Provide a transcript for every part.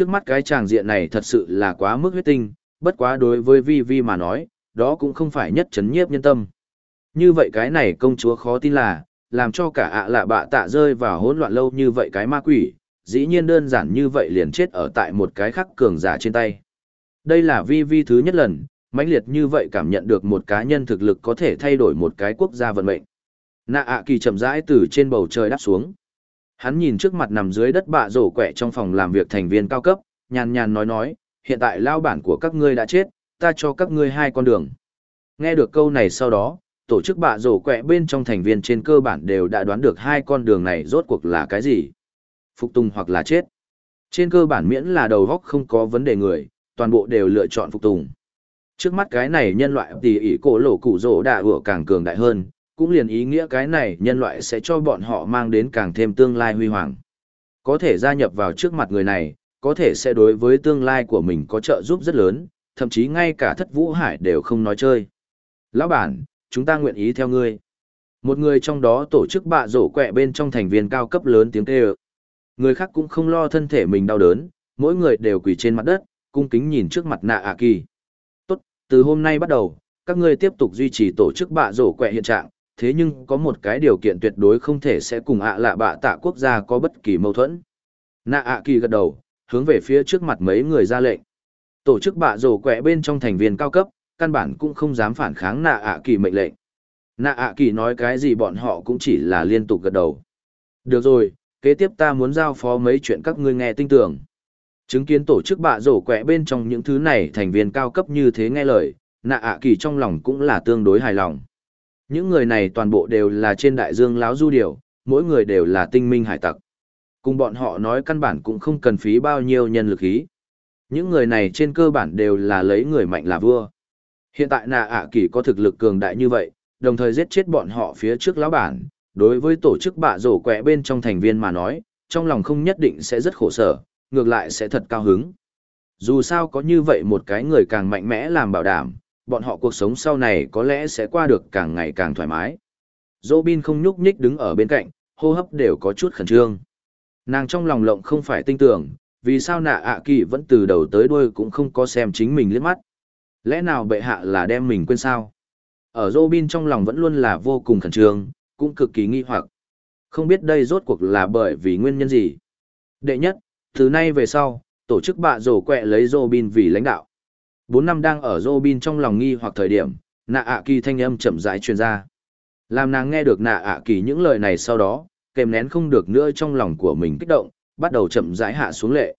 Trước mắt cái tràng diện này thật sự là quá mức huyết tinh, bất quá đối với Vi Vi mà nói, đó cũng không phải nhất chấn nhiếp nhân tâm. Như vậy cái này công chúa khó tin là, làm cho cả ạ lạ bạ tạ rơi vào hỗn loạn lâu như vậy cái ma quỷ, dĩ nhiên đơn giản như vậy liền chết ở tại một cái khắc cường giả trên tay. Đây là Vi Vi thứ nhất lần, mãnh liệt như vậy cảm nhận được một cá nhân thực lực có thể thay đổi một cái quốc gia vận mệnh. Nạ ạ kỳ chậm rãi từ trên bầu trời đáp xuống. Hắn nhìn trước mặt nằm dưới đất bạ rổ quẹ trong phòng làm việc thành viên cao cấp, nhàn nhàn nói nói, hiện tại lao bản của các ngươi đã chết, ta cho các ngươi hai con đường. Nghe được câu này sau đó, tổ chức bạ rổ quẹ bên trong thành viên trên cơ bản đều đã đoán được hai con đường này rốt cuộc là cái gì. Phục tùng hoặc là chết. Trên cơ bản miễn là đầu góc không có vấn đề người, toàn bộ đều lựa chọn phục tùng. Trước mắt cái này nhân loại tỷ ỷ cổ lộ cụ rổ đạ vừa càng cường đại hơn, cũng liền ý nghĩa cái này nhân loại sẽ cho bọn họ mang đến càng thêm tương lai huy hoàng. Có thể gia nhập vào trước mặt người này, có thể sẽ đối với tương lai của mình có trợ giúp rất lớn, thậm chí ngay cả thất vũ hải đều không nói chơi. Lão bản, chúng ta nguyện ý theo ngươi. Một người trong đó tổ chức bạ rổ quẹ bên trong thành viên cao cấp lớn tiếng kêu. Người khác cũng không lo thân thể mình đau đớn, mỗi người đều quỳ trên mặt đất, cung kính nhìn trước mặt nạ ạ kỳ. Tốt, từ hôm nay bắt đầu, các ngươi tiếp tục duy trì tổ chức bạ rổ quẹ hiện trạng, thế nhưng có một cái điều kiện tuyệt đối không thể sẽ cùng ạ lạ bạ tạ quốc gia có bất kỳ mâu thuẫn. Nạ ạ kỳ gật đầu, hướng về phía trước mặt mấy người ra lệnh. Tổ chức bạ rổ quẹ bên trong thành viên cao cấp, căn bản cũng không dám phản kháng nạ ạ kỳ mệnh lệnh. Nạ ạ kỳ nói cái gì bọn họ cũng chỉ là liên tục gật đầu. Được rồi, kế tiếp ta muốn giao phó mấy chuyện các ngươi nghe tinh tưởng. Chứng kiến tổ chức bạ rổ quẹ bên trong những thứ này thành viên cao cấp như thế nghe lời, nạ ạ kỳ trong lòng cũng là tương đối hài lòng. Những người này toàn bộ đều là trên đại dương láo du điều, mỗi người đều là tinh minh hải tặc. Cùng bọn họ nói căn bản cũng không cần phí bao nhiêu nhân lực ý. Những người này trên cơ bản đều là lấy người mạnh là vua. Hiện tại nà ạ kỳ có thực lực cường đại như vậy, đồng thời giết chết bọn họ phía trước lão bản, đối với tổ chức bạ rổ quẹ bên trong thành viên mà nói, trong lòng không nhất định sẽ rất khổ sở, ngược lại sẽ thật cao hứng. Dù sao có như vậy một cái người càng mạnh mẽ làm bảo đảm, bọn họ cuộc sống sau này có lẽ sẽ qua được càng ngày càng thoải mái. Robin không nhúc nhích đứng ở bên cạnh, hô hấp đều có chút khẩn trương. Nàng trong lòng lộng không phải tin tưởng, vì sao nạ ạ kỳ vẫn từ đầu tới đuôi cũng không có xem chính mình liếc mắt. Lẽ nào bệ hạ là đem mình quên sao? Ở Robin trong lòng vẫn luôn là vô cùng khẩn trương, cũng cực kỳ nghi hoặc. Không biết đây rốt cuộc là bởi vì nguyên nhân gì. Đệ nhất, từ nay về sau, tổ chức bạ rổ quẹ lấy Robin vì lãnh đạo. Bốn năm đang ở Robin trong lòng nghi hoặc thời điểm, nạ ạ kỳ thanh âm chậm rãi truyền ra. Làm nàng nghe được nạ ạ kỳ những lời này sau đó, kèm nén không được nữa trong lòng của mình kích động, bắt đầu chậm rãi hạ xuống lệ.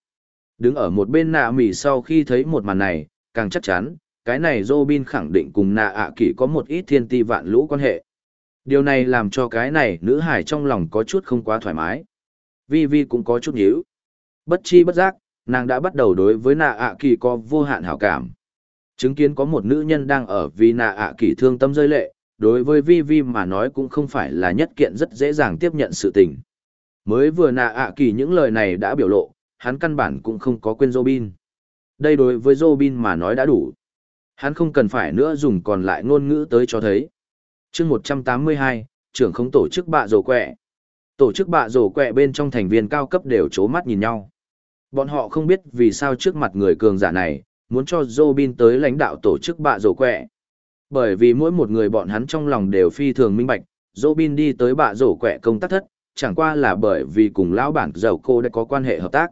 Đứng ở một bên nạ mỉ sau khi thấy một màn này, càng chắc chắn, cái này Robin khẳng định cùng nạ ạ kỳ có một ít thiên ti vạn lũ quan hệ. Điều này làm cho cái này nữ hải trong lòng có chút không quá thoải mái. Vi Vi cũng có chút nhíu. Bất chi bất giác, nàng đã bắt đầu đối với nạ ạ kỳ có vô hạn hảo cảm. Chứng kiến có một nữ nhân đang ở vì nạ ạ kỳ thương tâm rơi lệ, đối với Vi Vi mà nói cũng không phải là nhất kiện rất dễ dàng tiếp nhận sự tình. Mới vừa nạ ạ kỳ những lời này đã biểu lộ, hắn căn bản cũng không có quên Robin. Đây đối với Robin mà nói đã đủ. Hắn không cần phải nữa dùng còn lại ngôn ngữ tới cho thấy. chương 182, trưởng không tổ chức bạ rổ quẹ. Tổ chức bạ rổ quẹ bên trong thành viên cao cấp đều chố mắt nhìn nhau. Bọn họ không biết vì sao trước mặt người cường giả này, muốn cho Robin tới lãnh đạo tổ chức bạ rổ quẹ. Bởi vì mỗi một người bọn hắn trong lòng đều phi thường minh bạch, Robin đi tới bạ rổ quẹ công tác thất, chẳng qua là bởi vì cùng lão bản giàu cô đã có quan hệ hợp tác.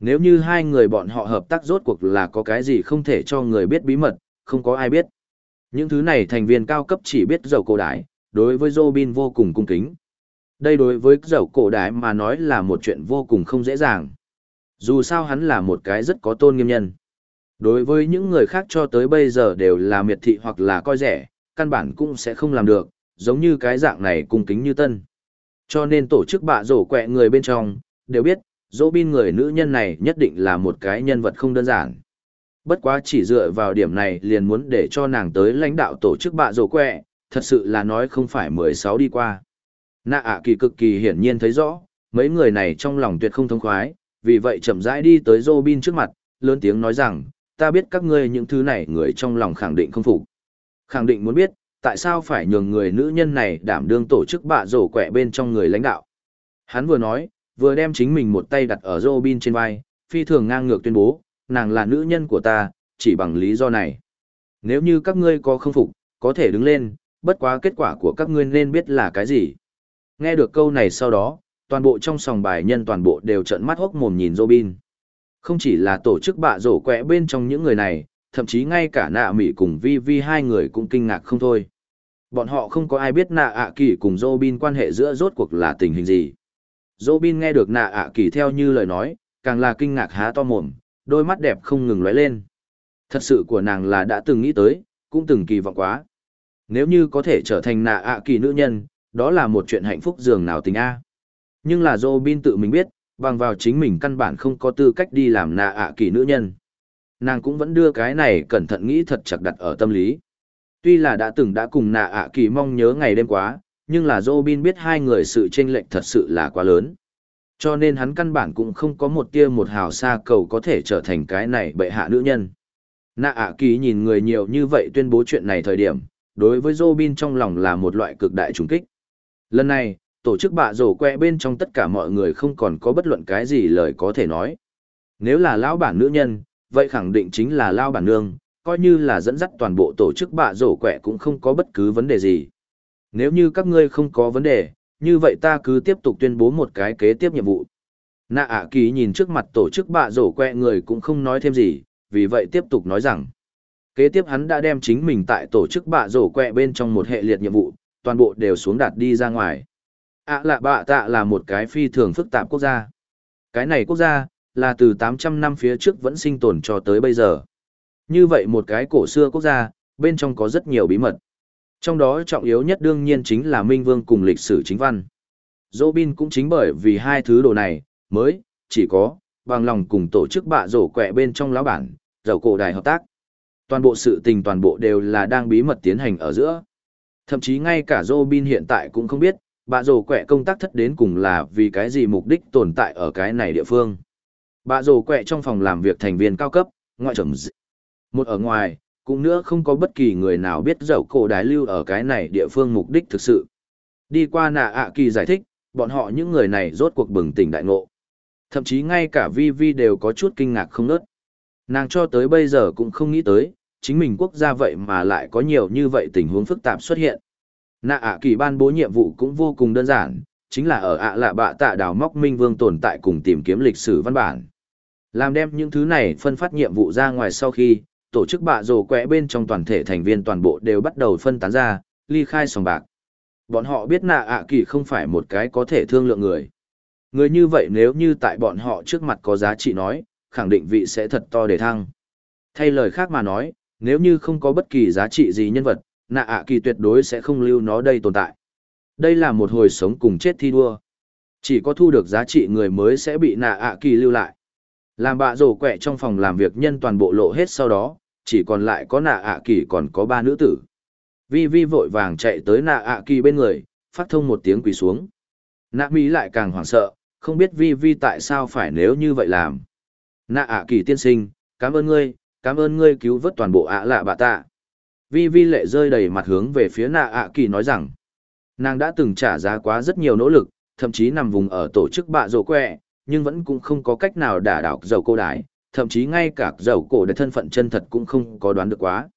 Nếu như hai người bọn họ hợp tác rốt cuộc là có cái gì không thể cho người biết bí mật, không có ai biết. Những thứ này thành viên cao cấp chỉ biết giàu cổ đái, đối với Robin vô cùng cung kính. Đây đối với giàu cổ đái mà nói là một chuyện vô cùng không dễ dàng. Dù sao hắn là một cái rất có tôn nghiêm nhân. Đối với những người khác cho tới bây giờ đều là miệt thị hoặc là coi rẻ, căn bản cũng sẽ không làm được, giống như cái dạng này cung kính như tân. Cho nên tổ chức bạ rổ quẹ người bên trong, đều biết, dỗ bin người nữ nhân này nhất định là một cái nhân vật không đơn giản. Bất quá chỉ dựa vào điểm này liền muốn để cho nàng tới lãnh đạo tổ chức bạ rổ quẹ, thật sự là nói không phải 16 đi qua. Nạ ạ kỳ cực kỳ hiển nhiên thấy rõ, mấy người này trong lòng tuyệt không thông khoái, vì vậy chậm rãi đi tới Robin trước mặt, lớn tiếng nói rằng, ta biết các ngươi những thứ này người trong lòng khẳng định không phục. Khẳng định muốn biết, tại sao phải nhường người nữ nhân này đảm đương tổ chức bạ rổ quẹ bên trong người lãnh đạo. Hắn vừa nói, vừa đem chính mình một tay đặt ở Robin trên vai, phi thường ngang ngược tuyên bố, nàng là nữ nhân của ta, chỉ bằng lý do này. Nếu như các ngươi có không phục, có thể đứng lên, bất quá kết quả của các ngươi nên biết là cái gì. Nghe được câu này sau đó, toàn bộ trong sòng bài nhân toàn bộ đều trợn mắt hốc mồm nhìn Robin. Không chỉ là tổ chức bạ rổ quẹ bên trong những người này, thậm chí ngay cả nạ mỹ cùng vi vi hai người cũng kinh ngạc không thôi. Bọn họ không có ai biết nạ ạ kỳ cùng Robin quan hệ giữa rốt cuộc là tình hình gì. Robin nghe được nạ ạ kỳ theo như lời nói, càng là kinh ngạc há to mồm, đôi mắt đẹp không ngừng lóe lên. Thật sự của nàng là đã từng nghĩ tới, cũng từng kỳ vọng quá. Nếu như có thể trở thành nạ ạ kỳ nữ nhân, đó là một chuyện hạnh phúc dường nào tình a. Nhưng là Robin tự mình biết, bằng vào chính mình căn bản không có tư cách đi làm nạ ạ kỳ nữ nhân. Nàng cũng vẫn đưa cái này cẩn thận nghĩ thật chặt đặt ở tâm lý. Tuy là đã từng đã cùng nạ ạ kỳ mong nhớ ngày đêm quá, nhưng là Robin biết hai người sự chênh lệch thật sự là quá lớn. Cho nên hắn căn bản cũng không có một tia một hào xa cầu có thể trở thành cái này bệ hạ nữ nhân. Nạ ạ kỳ nhìn người nhiều như vậy tuyên bố chuyện này thời điểm, đối với Robin trong lòng là một loại cực đại trùng kích. Lần này, tổ chức bạ rổ quẹ bên trong tất cả mọi người không còn có bất luận cái gì lời có thể nói. Nếu là lão bản nữ nhân, vậy khẳng định chính là lao bản nương, coi như là dẫn dắt toàn bộ tổ chức bạ rổ quẹ cũng không có bất cứ vấn đề gì. Nếu như các ngươi không có vấn đề, như vậy ta cứ tiếp tục tuyên bố một cái kế tiếp nhiệm vụ. Nạ ạ kỳ nhìn trước mặt tổ chức bạ rổ quẹ người cũng không nói thêm gì, vì vậy tiếp tục nói rằng. Kế tiếp hắn đã đem chính mình tại tổ chức bạ rổ quẹ bên trong một hệ liệt nhiệm vụ, toàn bộ đều xuống đạt đi ra ngoài ạ lạ bạ tạ là một cái phi thường phức tạp quốc gia. Cái này quốc gia, là từ 800 năm phía trước vẫn sinh tồn cho tới bây giờ. Như vậy một cái cổ xưa quốc gia, bên trong có rất nhiều bí mật. Trong đó trọng yếu nhất đương nhiên chính là Minh Vương cùng lịch sử chính văn. Robin cũng chính bởi vì hai thứ đồ này, mới, chỉ có, bằng lòng cùng tổ chức bạ rổ quẹ bên trong lão bản, dầu cổ đài hợp tác. Toàn bộ sự tình toàn bộ đều là đang bí mật tiến hành ở giữa. Thậm chí ngay cả Robin hiện tại cũng không biết, bạ rổ quẹ công tác thất đến cùng là vì cái gì mục đích tồn tại ở cái này địa phương. Bạ rổ quẹ trong phòng làm việc thành viên cao cấp, ngoại trưởng dị. Một ở ngoài, cũng nữa không có bất kỳ người nào biết dậu cổ đái lưu ở cái này địa phương mục đích thực sự. Đi qua nạ ạ kỳ giải thích, bọn họ những người này rốt cuộc bừng tỉnh đại ngộ. Thậm chí ngay cả Vi Vi đều có chút kinh ngạc không nớt. Nàng cho tới bây giờ cũng không nghĩ tới, chính mình quốc gia vậy mà lại có nhiều như vậy tình huống phức tạp xuất hiện. Nạ ạ kỳ ban bố nhiệm vụ cũng vô cùng đơn giản, chính là ở ạ lạ bạ tạ đào móc minh vương tồn tại cùng tìm kiếm lịch sử văn bản. Làm đem những thứ này phân phát nhiệm vụ ra ngoài sau khi, tổ chức bạ rồ quẹ bên trong toàn thể thành viên toàn bộ đều bắt đầu phân tán ra, ly khai sòng bạc. Bọn họ biết nạ ạ kỳ không phải một cái có thể thương lượng người. Người như vậy nếu như tại bọn họ trước mặt có giá trị nói, khẳng định vị sẽ thật to để thăng. Thay lời khác mà nói, nếu như không có bất kỳ giá trị gì nhân vật, nạ ạ kỳ tuyệt đối sẽ không lưu nó đây tồn tại. Đây là một hồi sống cùng chết thi đua. Chỉ có thu được giá trị người mới sẽ bị nạ ạ kỳ lưu lại. Làm bạ rổ quẹ trong phòng làm việc nhân toàn bộ lộ hết sau đó, chỉ còn lại có nạ ạ kỳ còn có ba nữ tử. Vi Vi vội vàng chạy tới nạ ạ kỳ bên người, phát thông một tiếng quỳ xuống. Nạ Mỹ lại càng hoảng sợ, không biết Vi Vi tại sao phải nếu như vậy làm. Nạ ạ kỳ tiên sinh, cảm ơn ngươi, cảm ơn ngươi cứu vớt toàn bộ ạ lạ bạ tạ. Vi Vi lệ rơi đầy mặt hướng về phía nạ ạ kỳ nói rằng, nàng đã từng trả giá quá rất nhiều nỗ lực, thậm chí nằm vùng ở tổ chức bạ rổ quẹ, nhưng vẫn cũng không có cách nào đả đảo dầu cô đái, thậm chí ngay cả dầu cổ để thân phận chân thật cũng không có đoán được quá.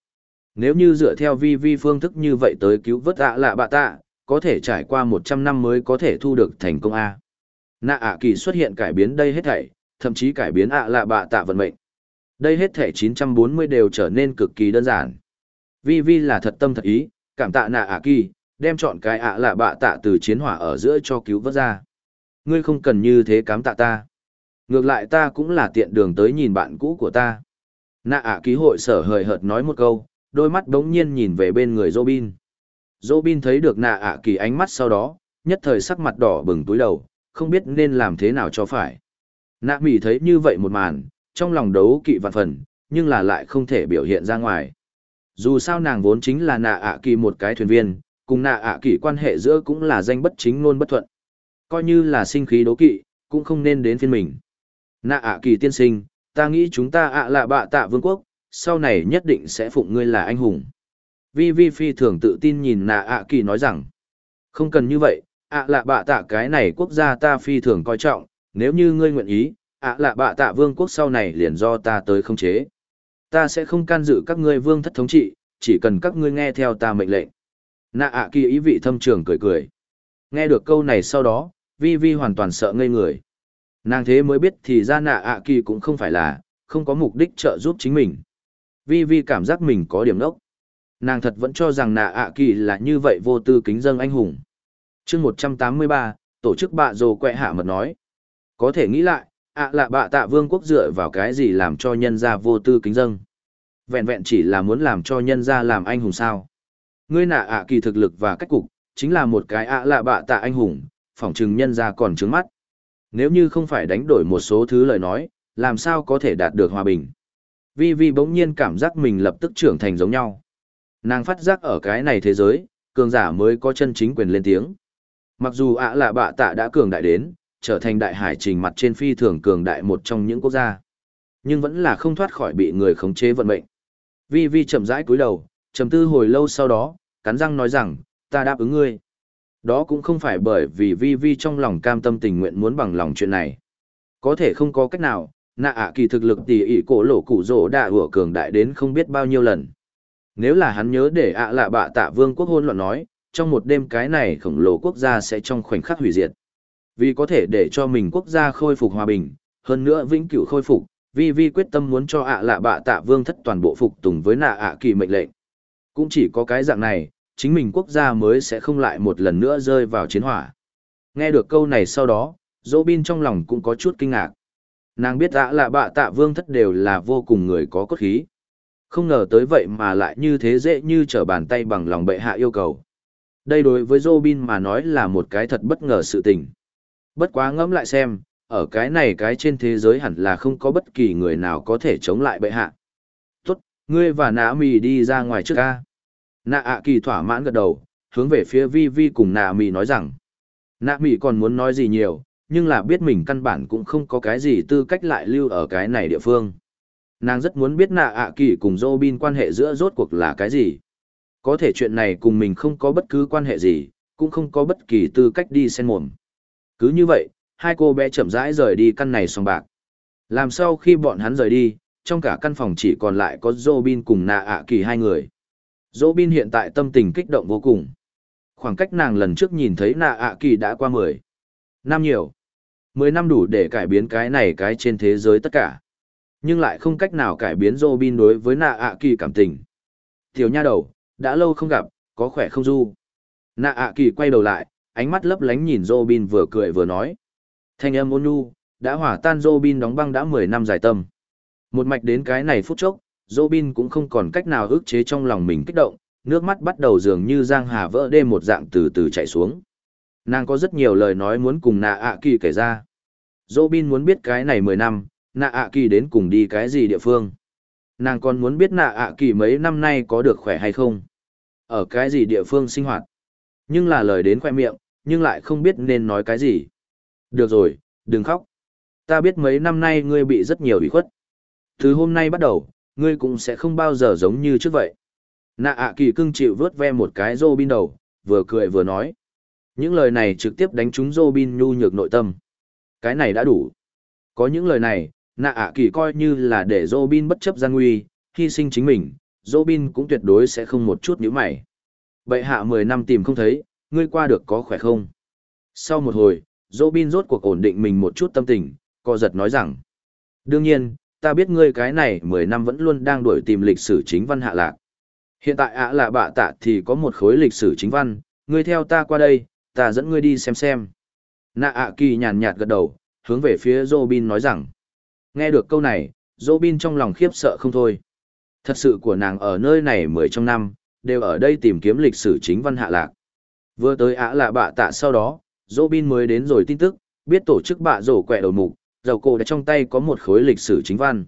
Nếu như dựa theo vi vi phương thức như vậy tới cứu vớt ạ lạ bạ tạ, có thể trải qua 100 năm mới có thể thu được thành công A. Nạ ạ kỳ xuất hiện cải biến đây hết thảy, thậm chí cải biến ạ lạ bạ tạ vận mệnh. Đây hết thảy 940 đều trở nên cực kỳ đơn giản. Vi vi là thật tâm thật ý, cảm tạ nạ ạ kỳ, đem chọn cái ạ lạ bạ tạ từ chiến hỏa ở giữa cho cứu vớt ra. Ngươi không cần như thế cám tạ ta. Ngược lại ta cũng là tiện đường tới nhìn bạn cũ của ta. Nạ ạ ký hội sở hời hợt nói một câu, đôi mắt đống nhiên nhìn về bên người Robin. Robin thấy được nạ ạ kỳ ánh mắt sau đó, nhất thời sắc mặt đỏ bừng túi đầu, không biết nên làm thế nào cho phải. Nạ mỉ thấy như vậy một màn, trong lòng đấu kỵ vạn phần, nhưng là lại không thể biểu hiện ra ngoài. Dù sao nàng vốn chính là nạ ạ kỳ một cái thuyền viên, cùng nạ ạ kỳ quan hệ giữa cũng là danh bất chính luôn bất thuận. Coi như là sinh khí đấu kỵ, cũng không nên đến phiên mình. Nạ ạ kỳ tiên sinh, ta nghĩ chúng ta ạ lạ bạ tạ vương quốc, sau này nhất định sẽ phụng ngươi là anh hùng. Vi Vi phi thường tự tin nhìn nạ ạ kỳ nói rằng, không cần như vậy, ạ lạ bạ tạ cái này quốc gia ta phi thường coi trọng, nếu như ngươi nguyện ý, ạ lạ bạ tạ vương quốc sau này liền do ta tới không chế. Ta sẽ không can dự các ngươi vương thất thống trị, chỉ cần các ngươi nghe theo ta mệnh lệnh. Nạ ạ kỳ ý vị thâm trường cười cười. Nghe được câu này sau đó, Vi Vi hoàn toàn sợ ngây người. Nàng thế mới biết thì ra nạ ạ kỳ cũng không phải là, không có mục đích trợ giúp chính mình. Vi Vi cảm giác mình có điểm nốc. Nàng thật vẫn cho rằng nạ ạ kỳ là như vậy vô tư kính dâng anh hùng. chương 183, tổ chức bạ rồ quẹ hạ mật nói. Có thể nghĩ lại, ạ là bạ tạ vương quốc dựa vào cái gì làm cho nhân gia vô tư kính dâng. Vẹn vẹn chỉ là muốn làm cho nhân gia làm anh hùng sao. Ngươi nạ ạ kỳ thực lực và cách cục, chính là một cái ạ lạ bạ tạ anh hùng, phỏng chừng nhân gia còn trướng mắt. Nếu như không phải đánh đổi một số thứ lời nói, làm sao có thể đạt được hòa bình. Vi Vi bỗng nhiên cảm giác mình lập tức trưởng thành giống nhau. Nàng phát giác ở cái này thế giới, cường giả mới có chân chính quyền lên tiếng. Mặc dù ạ lạ bạ tạ đã cường đại đến, trở thành đại hải trình mặt trên phi thường cường đại một trong những quốc gia. Nhưng vẫn là không thoát khỏi bị người khống chế vận mệnh. Vi Vi chậm rãi cúi đầu, trầm tư hồi lâu sau đó, cắn răng nói rằng, ta đáp ứng ngươi. Đó cũng không phải bởi vì Vi Vi trong lòng cam tâm tình nguyện muốn bằng lòng chuyện này. Có thể không có cách nào, nạ ạ kỳ thực lực tỉ ỉ cổ lỗ cụ rỗ đã ủa cường đại đến không biết bao nhiêu lần. Nếu là hắn nhớ để ạ lạ bạ tạ vương quốc hôn luận nói, trong một đêm cái này khổng lồ quốc gia sẽ trong khoảnh khắc hủy diệt. Vì có thể để cho mình quốc gia khôi phục hòa bình, hơn nữa vĩnh cửu khôi phục, vi vi quyết tâm muốn cho ạ lạ bạ tạ vương thất toàn bộ phục tùng với nạ ạ kỳ mệnh lệnh. Cũng chỉ có cái dạng này, chính mình quốc gia mới sẽ không lại một lần nữa rơi vào chiến hỏa. Nghe được câu này sau đó, dỗ bin trong lòng cũng có chút kinh ngạc. Nàng biết ạ lạ bạ tạ vương thất đều là vô cùng người có cốt khí. Không ngờ tới vậy mà lại như thế dễ như trở bàn tay bằng lòng bệ hạ yêu cầu. Đây đối với Robin mà nói là một cái thật bất ngờ sự tình. Bất quá ngẫm lại xem, ở cái này cái trên thế giới hẳn là không có bất kỳ người nào có thể chống lại bệ hạ. Tốt, ngươi và nạ mì đi ra ngoài trước ca. Nạ ạ kỳ thỏa mãn gật đầu, hướng về phía vi vi cùng nạ mì nói rằng. Nạ mì còn muốn nói gì nhiều, nhưng là biết mình căn bản cũng không có cái gì tư cách lại lưu ở cái này địa phương. Nàng rất muốn biết nạ ạ kỳ cùng Robin quan hệ giữa rốt cuộc là cái gì. Có thể chuyện này cùng mình không có bất cứ quan hệ gì, cũng không có bất kỳ tư cách đi xen mồm. Cứ như vậy, hai cô bé chậm rãi rời đi căn này song bạc. Làm sau khi bọn hắn rời đi, trong cả căn phòng chỉ còn lại có Robin cùng nạ ạ kỳ hai người. Robin hiện tại tâm tình kích động vô cùng. Khoảng cách nàng lần trước nhìn thấy nạ ạ kỳ đã qua 10 năm nhiều. 10 năm đủ để cải biến cái này cái trên thế giới tất cả. Nhưng lại không cách nào cải biến Robin đối với nạ ạ kỳ cảm tình. Tiểu nha đầu, đã lâu không gặp, có khỏe không du. Nạ ạ kỳ quay đầu lại, ánh mắt lấp lánh nhìn Robin vừa cười vừa nói. Thanh âm ôn nhu, đã hỏa tan Robin đóng băng đã 10 năm dài tâm. Một mạch đến cái này phút chốc, Robin cũng không còn cách nào ức chế trong lòng mình kích động, nước mắt bắt đầu dường như giang hà vỡ đêm một dạng từ từ chảy xuống. Nàng có rất nhiều lời nói muốn cùng nạ ạ kỳ kể ra. Robin muốn biết cái này 10 năm, nạ ạ kỳ đến cùng đi cái gì địa phương. Nàng còn muốn biết nạ ạ kỳ mấy năm nay có được khỏe hay không. Ở cái gì địa phương sinh hoạt. Nhưng là lời đến khoe miệng, nhưng lại không biết nên nói cái gì. Được rồi, đừng khóc. Ta biết mấy năm nay ngươi bị rất nhiều ủy khuất. Từ hôm nay bắt đầu, ngươi cũng sẽ không bao giờ giống như trước vậy. Nạ ạ kỳ cưng chịu vớt ve một cái rô bin đầu, vừa cười vừa nói. Những lời này trực tiếp đánh trúng rô bin nhu nhược nội tâm. Cái này đã đủ. Có những lời này, nạ ạ kỳ coi như là để rô bin bất chấp gian nguy, hy sinh chính mình, rô bin cũng tuyệt đối sẽ không một chút nhíu mày. Bậy hạ mười năm tìm không thấy, ngươi qua được có khỏe không? Sau một hồi, Robin rốt cuộc ổn định mình một chút tâm tình, co giật nói rằng. Đương nhiên, ta biết ngươi cái này mười năm vẫn luôn đang đuổi tìm lịch sử chính văn hạ lạc. Hiện tại ạ là bạ tạ thì có một khối lịch sử chính văn, ngươi theo ta qua đây, ta dẫn ngươi đi xem xem. Nạ ạ kỳ nhàn nhạt gật đầu, hướng về phía Robin nói rằng. Nghe được câu này, Robin trong lòng khiếp sợ không thôi. Thật sự của nàng ở nơi này mười trong năm, đều ở đây tìm kiếm lịch sử chính văn hạ lạc. Vừa tới ạ là bạ tạ sau đó, Robin mới đến rồi tin tức, biết tổ chức bạ rổ quẹ đầu mục, dầu cổ đã trong tay có một khối lịch sử chính văn.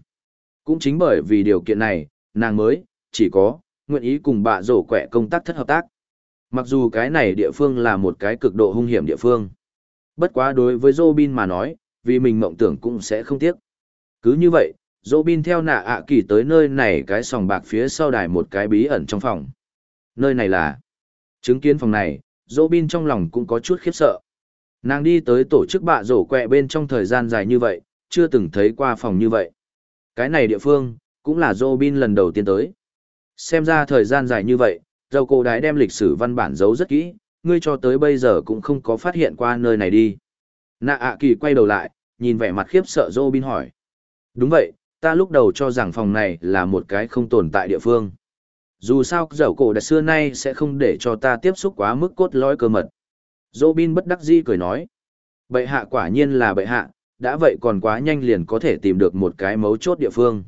Cũng chính bởi vì điều kiện này, nàng mới, chỉ có, nguyện ý cùng bạ rổ quẹ công tác thất hợp tác. Mặc dù cái này địa phương là một cái cực độ hung hiểm địa phương. Bất quá đối với Robin mà nói, vì mình mộng tưởng cũng sẽ không tiếc. Cứ như vậy, Robin theo nạ ạ kỳ tới nơi này cái sòng bạc phía sau đài một cái bí ẩn trong phòng. Nơi này là... Chứng kiến phòng này, Robin trong lòng cũng có chút khiếp sợ. Nàng đi tới tổ chức bạ rổ quẹ bên trong thời gian dài như vậy, chưa từng thấy qua phòng như vậy. Cái này địa phương, cũng là Robin lần đầu tiên tới. Xem ra thời gian dài như vậy, dầu cổ đái đem lịch sử văn bản giấu rất kỹ, ngươi cho tới bây giờ cũng không có phát hiện qua nơi này đi. Nạ ạ kỳ quay đầu lại, nhìn vẻ mặt khiếp sợ Robin hỏi. Đúng vậy, ta lúc đầu cho rằng phòng này là một cái không tồn tại địa phương. Dù sao dầu cổ đã xưa nay sẽ không để cho ta tiếp xúc quá mức cốt lõi cơ mật. Robin bất đắc dĩ cười nói. Bệ hạ quả nhiên là bệ hạ, đã vậy còn quá nhanh liền có thể tìm được một cái mấu chốt địa phương.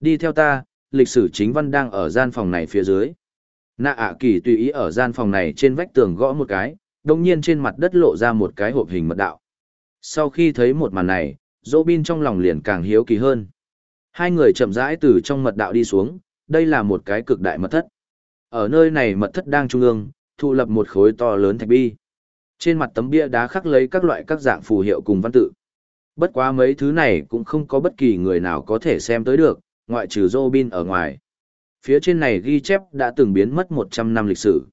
Đi theo ta, lịch sử chính văn đang ở gian phòng này phía dưới. Nạ ạ kỳ tùy ý ở gian phòng này trên vách tường gõ một cái, đồng nhiên trên mặt đất lộ ra một cái hộp hình mật đạo. Sau khi thấy một màn này, Robin trong lòng liền càng hiếu kỳ hơn. Hai người chậm rãi từ trong mật đạo đi xuống, đây là một cái cực đại mật thất. Ở nơi này mật thất đang trung ương, thu lập một khối to lớn thạch bi. Trên mặt tấm bia đá khắc lấy các loại các dạng phù hiệu cùng văn tự. Bất quá mấy thứ này cũng không có bất kỳ người nào có thể xem tới được, ngoại trừ Robin ở ngoài. Phía trên này ghi chép đã từng biến mất 100 năm lịch sử.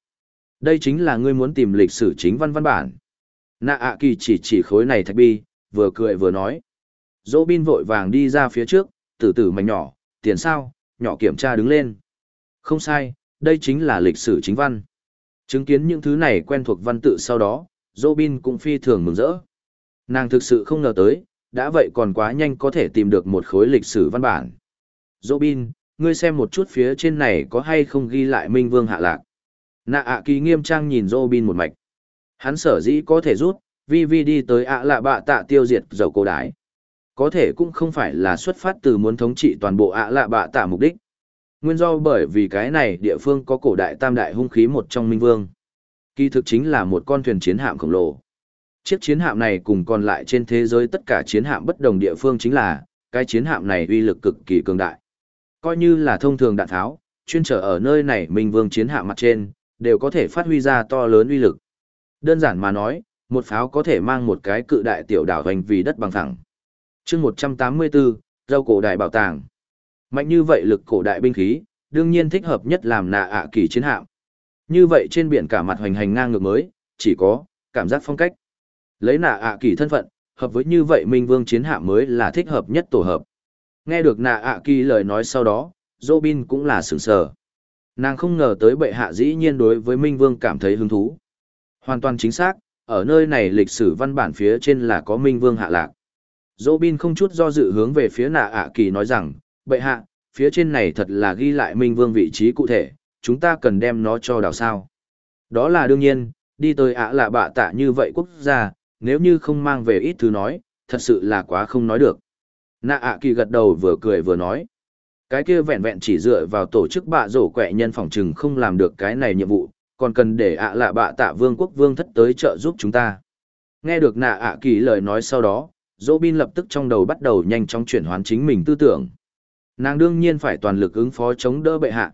Đây chính là ngươi muốn tìm lịch sử chính văn văn bản. Nạ ạ kỳ chỉ chỉ khối này thạch bi, vừa cười vừa nói. Robin vội vàng đi ra phía trước, tử tử mảnh nhỏ, tiền sao, nhỏ kiểm tra đứng lên. Không sai, đây chính là lịch sử chính văn. Chứng kiến những thứ này quen thuộc văn tự sau đó, Robin cũng phi thường mừng rỡ. Nàng thực sự không ngờ tới, đã vậy còn quá nhanh có thể tìm được một khối lịch sử văn bản. Robin, ngươi xem một chút phía trên này có hay không ghi lại Minh Vương hạ lạc. Nạ ạ kỳ nghiêm trang nhìn Robin một mạch. Hắn sở dĩ có thể rút, vi vi đi tới ạ lạ bạ tạ tiêu diệt dầu cổ đái. Có thể cũng không phải là xuất phát từ muốn thống trị toàn bộ ạ lạ bạ tạ mục đích. Nguyên do bởi vì cái này địa phương có cổ đại tam đại hung khí một trong Minh Vương. Kỳ thực chính là một con thuyền chiến hạm khổng lồ. Chiếc chiến hạm này cùng còn lại trên thế giới tất cả chiến hạm bất đồng địa phương chính là, cái chiến hạm này uy lực cực kỳ cường đại. Coi như là thông thường đạn tháo, chuyên trở ở nơi này Minh Vương chiến hạm mặt trên, đều có thể phát huy ra to lớn uy lực. Đơn giản mà nói, một pháo có thể mang một cái cự đại tiểu đảo hoành vì đất bằng thẳng chương 184, râu cổ đại bảo tàng. Mạnh như vậy lực cổ đại binh khí, đương nhiên thích hợp nhất làm nạ ạ kỳ chiến hạm. Như vậy trên biển cả mặt hoành hành ngang ngược mới, chỉ có, cảm giác phong cách. Lấy nạ ạ kỳ thân phận, hợp với như vậy Minh Vương chiến hạm mới là thích hợp nhất tổ hợp. Nghe được nạ ạ kỳ lời nói sau đó, Robin cũng là sửng sờ. Nàng không ngờ tới bệ hạ dĩ nhiên đối với Minh Vương cảm thấy hứng thú. Hoàn toàn chính xác, ở nơi này lịch sử văn bản phía trên là có Minh Vương hạ lạc. Robin không chút do dự hướng về phía nạ ạ kỳ nói rằng, bệ hạ, phía trên này thật là ghi lại Minh Vương vị trí cụ thể, chúng ta cần đem nó cho đào sao. Đó là đương nhiên, đi tới ạ là bạ tạ như vậy quốc gia, nếu như không mang về ít thứ nói, thật sự là quá không nói được. Nạ ạ kỳ gật đầu vừa cười vừa nói. Cái kia vẹn vẹn chỉ dựa vào tổ chức bạ rổ quẹ nhân phòng chừng không làm được cái này nhiệm vụ, còn cần để ạ lạ bạ tạ vương quốc vương thất tới trợ giúp chúng ta. Nghe được nạ ạ kỳ lời nói sau đó, dỗ bin lập tức trong đầu bắt đầu nhanh chóng chuyển hoán chính mình tư tưởng. Nàng đương nhiên phải toàn lực ứng phó chống đỡ bệ hạ.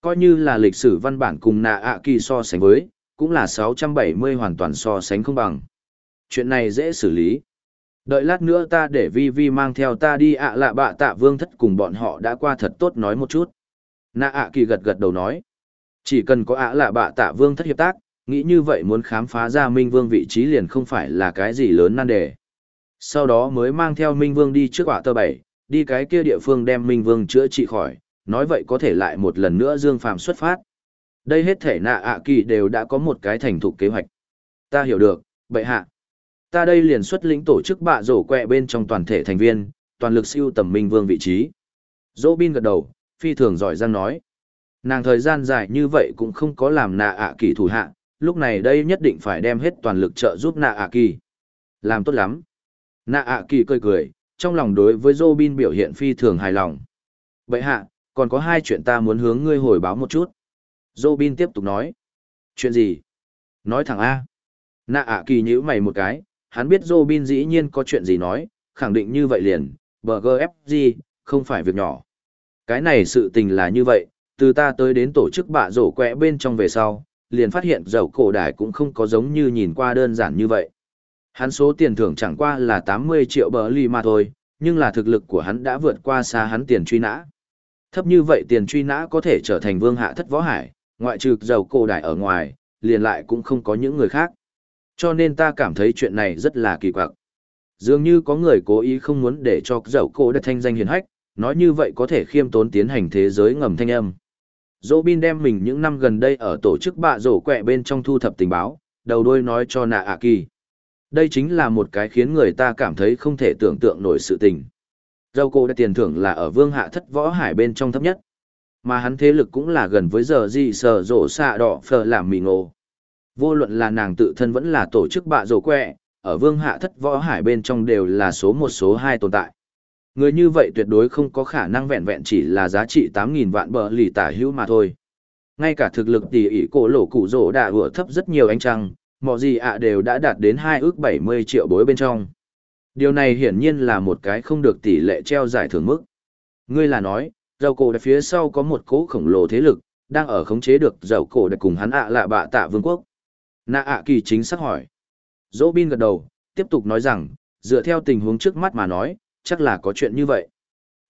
Coi như là lịch sử văn bản cùng nạ ạ kỳ so sánh với, cũng là 670 hoàn toàn so sánh không bằng. Chuyện này dễ xử lý. Đợi lát nữa ta để Vi Vi mang theo ta đi ạ lạ bạ tạ vương thất cùng bọn họ đã qua thật tốt nói một chút. Nạ ạ kỳ gật gật đầu nói. Chỉ cần có ạ lạ bạ tạ vương thất hiệp tác, nghĩ như vậy muốn khám phá ra Minh Vương vị trí liền không phải là cái gì lớn nan đề. Sau đó mới mang theo Minh Vương đi trước quả tơ bảy, đi cái kia địa phương đem Minh Vương chữa trị khỏi, nói vậy có thể lại một lần nữa Dương Phàm xuất phát. Đây hết thể nạ ạ kỳ đều đã có một cái thành thục kế hoạch. Ta hiểu được, bệ hạ. Ta đây liền xuất lĩnh tổ chức bạ rổ quẹ bên trong toàn thể thành viên, toàn lực siêu tầm Minh Vương vị trí. Dỗ bin gật đầu, phi thường giỏi giang nói. Nàng thời gian dài như vậy cũng không có làm nạ ạ kỳ thủ hạ, lúc này đây nhất định phải đem hết toàn lực trợ giúp nạ ạ kỳ. Làm tốt lắm. Nạ ạ kỳ cười cười, trong lòng đối với Robin biểu hiện phi thường hài lòng. Vậy hạ, còn có hai chuyện ta muốn hướng ngươi hồi báo một chút. Robin tiếp tục nói. Chuyện gì? Nói thẳng A. Nạ ạ kỳ nhíu mày một cái, hắn biết Robin dĩ nhiên có chuyện gì nói, khẳng định như vậy liền, BGFG, không phải việc nhỏ. Cái này sự tình là như vậy, từ ta tới đến tổ chức bạ rổ quẹ bên trong về sau, liền phát hiện dầu cổ đài cũng không có giống như nhìn qua đơn giản như vậy. Hắn số tiền thưởng chẳng qua là 80 triệu bờ ly mà thôi, nhưng là thực lực của hắn đã vượt qua xa hắn tiền truy nã. Thấp như vậy tiền truy nã có thể trở thành vương hạ thất võ hải, ngoại trừ giàu cổ đại ở ngoài, liền lại cũng không có những người khác. Cho nên ta cảm thấy chuyện này rất là kỳ quặc. Dường như có người cố ý không muốn để cho giàu cổ đại thanh danh hiền hách, nói như vậy có thể khiêm tốn tiến hành thế giới ngầm thanh âm. Robin bin đem mình những năm gần đây ở tổ chức bạ rổ quẹ bên trong thu thập tình báo, đầu đuôi nói cho nạ ạ kỳ. Đây chính là một cái khiến người ta cảm thấy không thể tưởng tượng nổi sự tình. Râu cô đã tiền thưởng là ở vương hạ thất võ hải bên trong thấp nhất. Mà hắn thế lực cũng là gần với giờ gì sờ rổ xạ đỏ phờ làm mì ngộ. Vô luận là nàng tự thân vẫn là tổ chức bạ rổ quẹ, ở vương hạ thất võ hải bên trong đều là số một số hai tồn tại. Người như vậy tuyệt đối không có khả năng vẹn vẹn chỉ là giá trị 8.000 vạn bờ lì tả hữu mà thôi. Ngay cả thực lực tỷ ỷ cổ lộ cụ rổ đã vừa thấp rất nhiều ánh trăng, mọi gì ạ đều đã đạt đến 2 ước 70 triệu bối bên trong. Điều này hiển nhiên là một cái không được tỷ lệ treo giải thưởng mức. Ngươi là nói, dầu cổ đại phía sau có một cố khổng lồ thế lực, đang ở khống chế được dầu cổ đại cùng hắn ạ lạ bạ tạ vương quốc. Nạ ạ kỳ chính xác hỏi. Dỗ bin gật đầu, tiếp tục nói rằng, dựa theo tình huống trước mắt mà nói, chắc là có chuyện như vậy.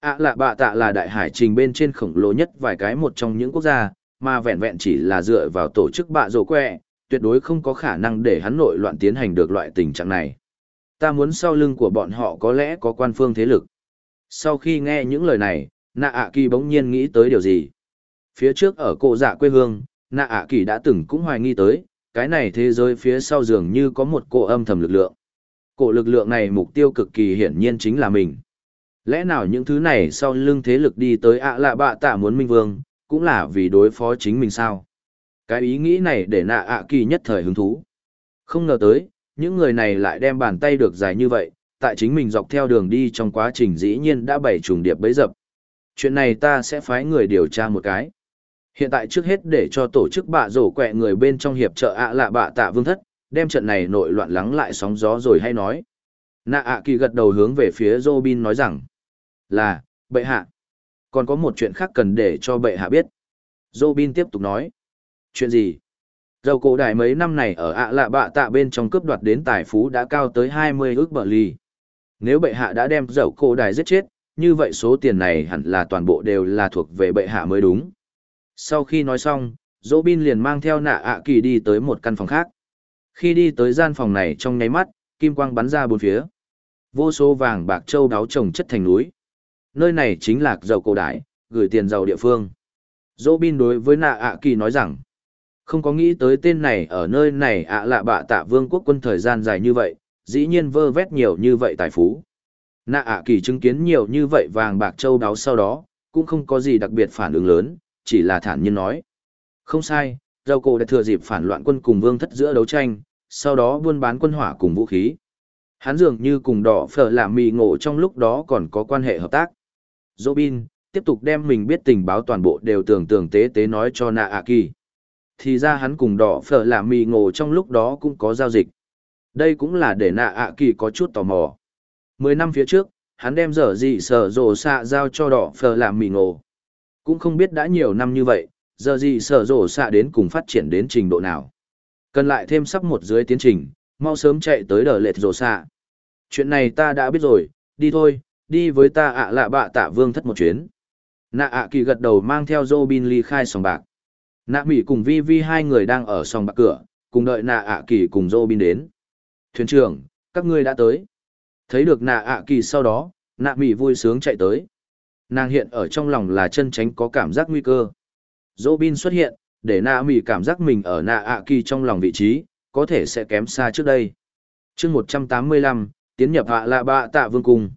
ạ lạ bạ tạ là đại hải trình bên trên khổng lồ nhất vài cái một trong những quốc gia, mà vẹn vẹn chỉ là dựa vào tổ chức bạ rổ quẹ, tuyệt đối không có khả năng để hắn nội loạn tiến hành được loại tình trạng này. Ta muốn sau lưng của bọn họ có lẽ có quan phương thế lực. Sau khi nghe những lời này, nạ ạ kỳ bỗng nhiên nghĩ tới điều gì. Phía trước ở cổ dạ quê hương, nạ ạ kỳ đã từng cũng hoài nghi tới, cái này thế giới phía sau dường như có một cổ âm thầm lực lượng. Cổ lực lượng này mục tiêu cực kỳ hiển nhiên chính là mình. Lẽ nào những thứ này sau lưng thế lực đi tới ạ lạ bạ tạ muốn minh vương, cũng là vì đối phó chính mình sao? Cái ý nghĩ này để nạ ạ kỳ nhất thời hứng thú. Không ngờ tới, những người này lại đem bàn tay được dài như vậy, tại chính mình dọc theo đường đi trong quá trình dĩ nhiên đã bày trùng điệp bấy dập. Chuyện này ta sẽ phái người điều tra một cái. Hiện tại trước hết để cho tổ chức bạ rổ quẹ người bên trong hiệp trợ ạ lạ bạ tạ vương thất, đem trận này nội loạn lắng lại sóng gió rồi hay nói. Nạ ạ kỳ gật đầu hướng về phía Robin nói rằng, là, bệ hạ. Còn có một chuyện khác cần để cho bệ hạ biết. Robin tiếp tục nói, chuyện gì? Dầu cổ đại mấy năm này ở ạ lạ bạ tạ bên trong cướp đoạt đến tài phú đã cao tới 20 ước bờ ly. Nếu bệ hạ đã đem dầu cổ đại giết chết, như vậy số tiền này hẳn là toàn bộ đều là thuộc về bệ hạ mới đúng. Sau khi nói xong, Dỗ Bin liền mang theo nạ ạ kỳ đi tới một căn phòng khác. Khi đi tới gian phòng này trong nháy mắt, kim quang bắn ra bốn phía. Vô số vàng bạc châu đáo trồng chất thành núi. Nơi này chính là dầu cổ đại, gửi tiền giàu địa phương. Dỗ Bin đối với nạ ạ kỳ nói rằng, không có nghĩ tới tên này ở nơi này ạ lạ bạ tạ vương quốc quân thời gian dài như vậy, dĩ nhiên vơ vét nhiều như vậy tài phú. Nạ ạ kỳ chứng kiến nhiều như vậy vàng bạc châu đáo sau đó, cũng không có gì đặc biệt phản ứng lớn, chỉ là thản nhiên nói. Không sai, dầu cổ đã thừa dịp phản loạn quân cùng vương thất giữa đấu tranh, sau đó buôn bán quân hỏa cùng vũ khí. Hắn dường như cùng đỏ phở làm mì ngộ trong lúc đó còn có quan hệ hợp tác. Robin, tiếp tục đem mình biết tình báo toàn bộ đều tưởng tưởng tế tế nói cho nạ ạ kỳ. Thì ra hắn cùng đỏ phở làm mì ngộ trong lúc đó cũng có giao dịch. Đây cũng là để nạ ạ kỳ có chút tò mò. Mười năm phía trước, hắn đem dở dị sở rồ xạ giao cho đỏ phở làm mì ngộ. Cũng không biết đã nhiều năm như vậy, giờ dị sở rổ xạ đến cùng phát triển đến trình độ nào. Cần lại thêm sắp một dưới tiến trình, mau sớm chạy tới đờ lệch rổ xạ. Chuyện này ta đã biết rồi, đi thôi, đi với ta ạ lạ bạ tạ vương thất một chuyến. Nạ ạ kỳ gật đầu mang theo Robin ly khai sòng bạc. Nạ Mỹ cùng Vi Vi hai người đang ở sòng bạc cửa, cùng đợi nạ ạ kỳ cùng Robin đến. Thuyền trưởng, các ngươi đã tới. Thấy được nạ ạ kỳ sau đó, nạ Mỹ vui sướng chạy tới. Nàng hiện ở trong lòng là chân tránh có cảm giác nguy cơ. Robin xuất hiện, để nạ Mỹ cảm giác mình ở nạ ạ kỳ trong lòng vị trí, có thể sẽ kém xa trước đây. chương 185, tiến nhập hạ lạ bạ tạ vương cung.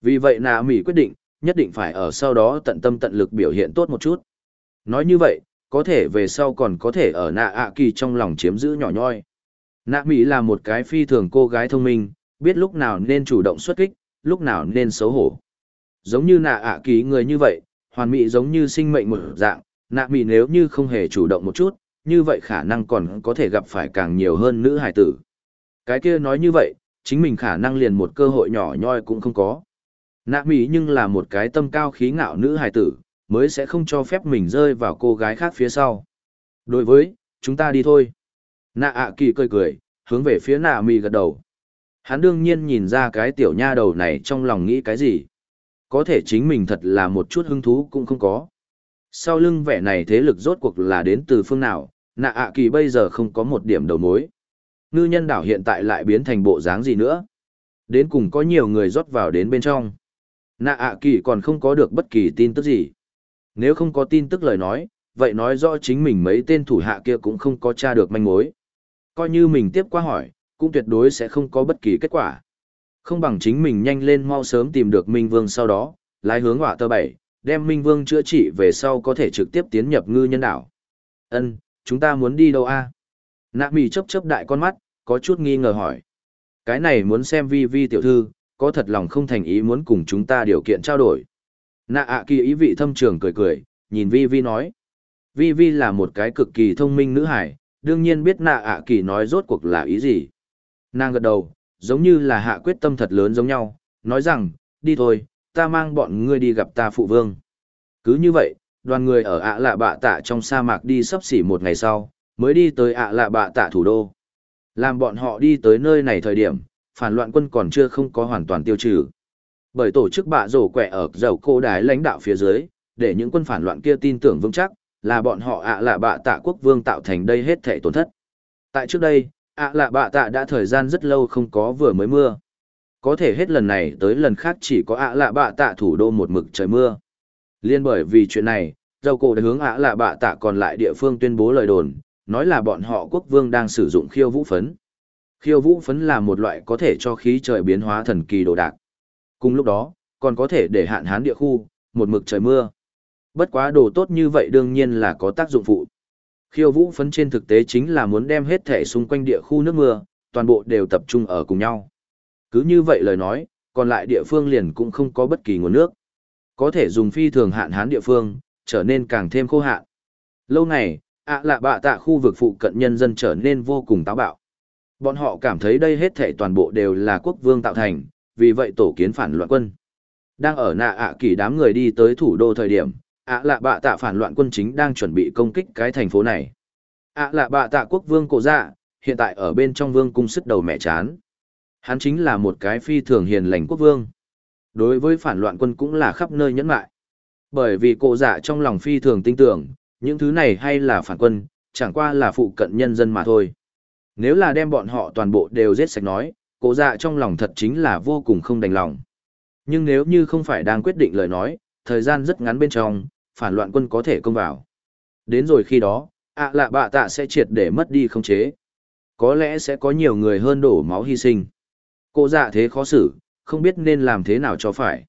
Vì vậy nạ Mỹ quyết định, nhất định phải ở sau đó tận tâm tận lực biểu hiện tốt một chút. Nói như vậy, có thể về sau còn có thể ở nạ ạ kỳ trong lòng chiếm giữ nhỏ nhoi. Nạ Mỹ là một cái phi thường cô gái thông minh, biết lúc nào nên chủ động xuất kích, lúc nào nên xấu hổ. Giống như nạ ạ kỳ người như vậy, hoàn mỹ giống như sinh mệnh một dạng, nạ Mỹ nếu như không hề chủ động một chút, như vậy khả năng còn có thể gặp phải càng nhiều hơn nữ hải tử. Cái kia nói như vậy, chính mình khả năng liền một cơ hội nhỏ nhoi cũng không có. Nạ Mỹ nhưng là một cái tâm cao khí ngạo nữ hải tử, mới sẽ không cho phép mình rơi vào cô gái khác phía sau. Đối với, chúng ta đi thôi. Nạ ạ kỳ cười cười, hướng về phía nạ mì gật đầu. Hắn đương nhiên nhìn ra cái tiểu nha đầu này trong lòng nghĩ cái gì. Có thể chính mình thật là một chút hứng thú cũng không có. Sau lưng vẻ này thế lực rốt cuộc là đến từ phương nào, nạ ạ kỳ bây giờ không có một điểm đầu mối. Ngư nhân đảo hiện tại lại biến thành bộ dáng gì nữa. Đến cùng có nhiều người rót vào đến bên trong. Nạ ạ kỳ còn không có được bất kỳ tin tức gì. Nếu không có tin tức lời nói, vậy nói rõ chính mình mấy tên thủ hạ kia cũng không có tra được manh mối. Coi như mình tiếp qua hỏi, cũng tuyệt đối sẽ không có bất kỳ kết quả. Không bằng chính mình nhanh lên mau sớm tìm được Minh Vương sau đó, lái hướng hỏa tơ bảy, đem Minh Vương chữa trị về sau có thể trực tiếp tiến nhập ngư nhân đảo. Ân, chúng ta muốn đi đâu a? Nạ mì chấp chấp đại con mắt, có chút nghi ngờ hỏi. Cái này muốn xem vi vi tiểu thư, có thật lòng không thành ý muốn cùng chúng ta điều kiện trao đổi. Nạ ạ kỳ ý vị thâm trường cười cười, nhìn vi vi nói. Vi vi là một cái cực kỳ thông minh nữ hải, đương nhiên biết nạ ạ kỳ nói rốt cuộc là ý gì. Nàng gật đầu, giống như là hạ quyết tâm thật lớn giống nhau, nói rằng, đi thôi, ta mang bọn ngươi đi gặp ta phụ vương. Cứ như vậy, đoàn người ở ạ lạ bạ tạ trong sa mạc đi sắp xỉ một ngày sau, mới đi tới ạ lạ bạ tạ thủ đô. Làm bọn họ đi tới nơi này thời điểm, phản loạn quân còn chưa không có hoàn toàn tiêu trừ. Bởi tổ chức bạ rổ quẹ ở dầu cô đái lãnh đạo phía dưới, để những quân phản loạn kia tin tưởng vững chắc, là bọn họ ạ là bạ tạ quốc vương tạo thành đây hết thể tổn thất. Tại trước đây, ạ là bạ tạ đã thời gian rất lâu không có vừa mới mưa. Có thể hết lần này tới lần khác chỉ có ạ là bạ tạ thủ đô một mực trời mưa. Liên bởi vì chuyện này, dầu cổ đã hướng ạ là bạ tạ còn lại địa phương tuyên bố lời đồn, nói là bọn họ quốc vương đang sử dụng khiêu vũ phấn. Khiêu vũ phấn là một loại có thể cho khí trời biến hóa thần kỳ đồ đạc. Cùng lúc đó, còn có thể để hạn hán địa khu, một mực trời mưa. Bất quá đồ tốt như vậy đương nhiên là có tác dụng phụ. Khiêu vũ phấn trên thực tế chính là muốn đem hết thể xung quanh địa khu nước mưa, toàn bộ đều tập trung ở cùng nhau. Cứ như vậy lời nói, còn lại địa phương liền cũng không có bất kỳ nguồn nước. Có thể dùng phi thường hạn hán địa phương, trở nên càng thêm khô hạn. Lâu ngày, ạ lạ bạ tạ khu vực phụ cận nhân dân trở nên vô cùng táo bạo. Bọn họ cảm thấy đây hết thể toàn bộ đều là quốc vương tạo thành, vì vậy tổ kiến phản loạn quân. Đang ở nạ ạ kỳ đám người đi tới thủ đô thời điểm, ạ lạ bạ tạ phản loạn quân chính đang chuẩn bị công kích cái thành phố này. ạ lạ bạ tạ quốc vương cổ dạ, hiện tại ở bên trong vương cung sức đầu mẹ chán. Hắn chính là một cái phi thường hiền lành quốc vương. Đối với phản loạn quân cũng là khắp nơi nhẫn mại. Bởi vì cổ dạ trong lòng phi thường tin tưởng, những thứ này hay là phản quân, chẳng qua là phụ cận nhân dân mà thôi. Nếu là đem bọn họ toàn bộ đều giết sạch nói, cổ dạ trong lòng thật chính là vô cùng không đành lòng. Nhưng nếu như không phải đang quyết định lời nói, thời gian rất ngắn bên trong, phản loạn quân có thể công vào. Đến rồi khi đó, ạ lạ bạ tạ sẽ triệt để mất đi không chế. Có lẽ sẽ có nhiều người hơn đổ máu hy sinh. Cô dạ thế khó xử, không biết nên làm thế nào cho phải.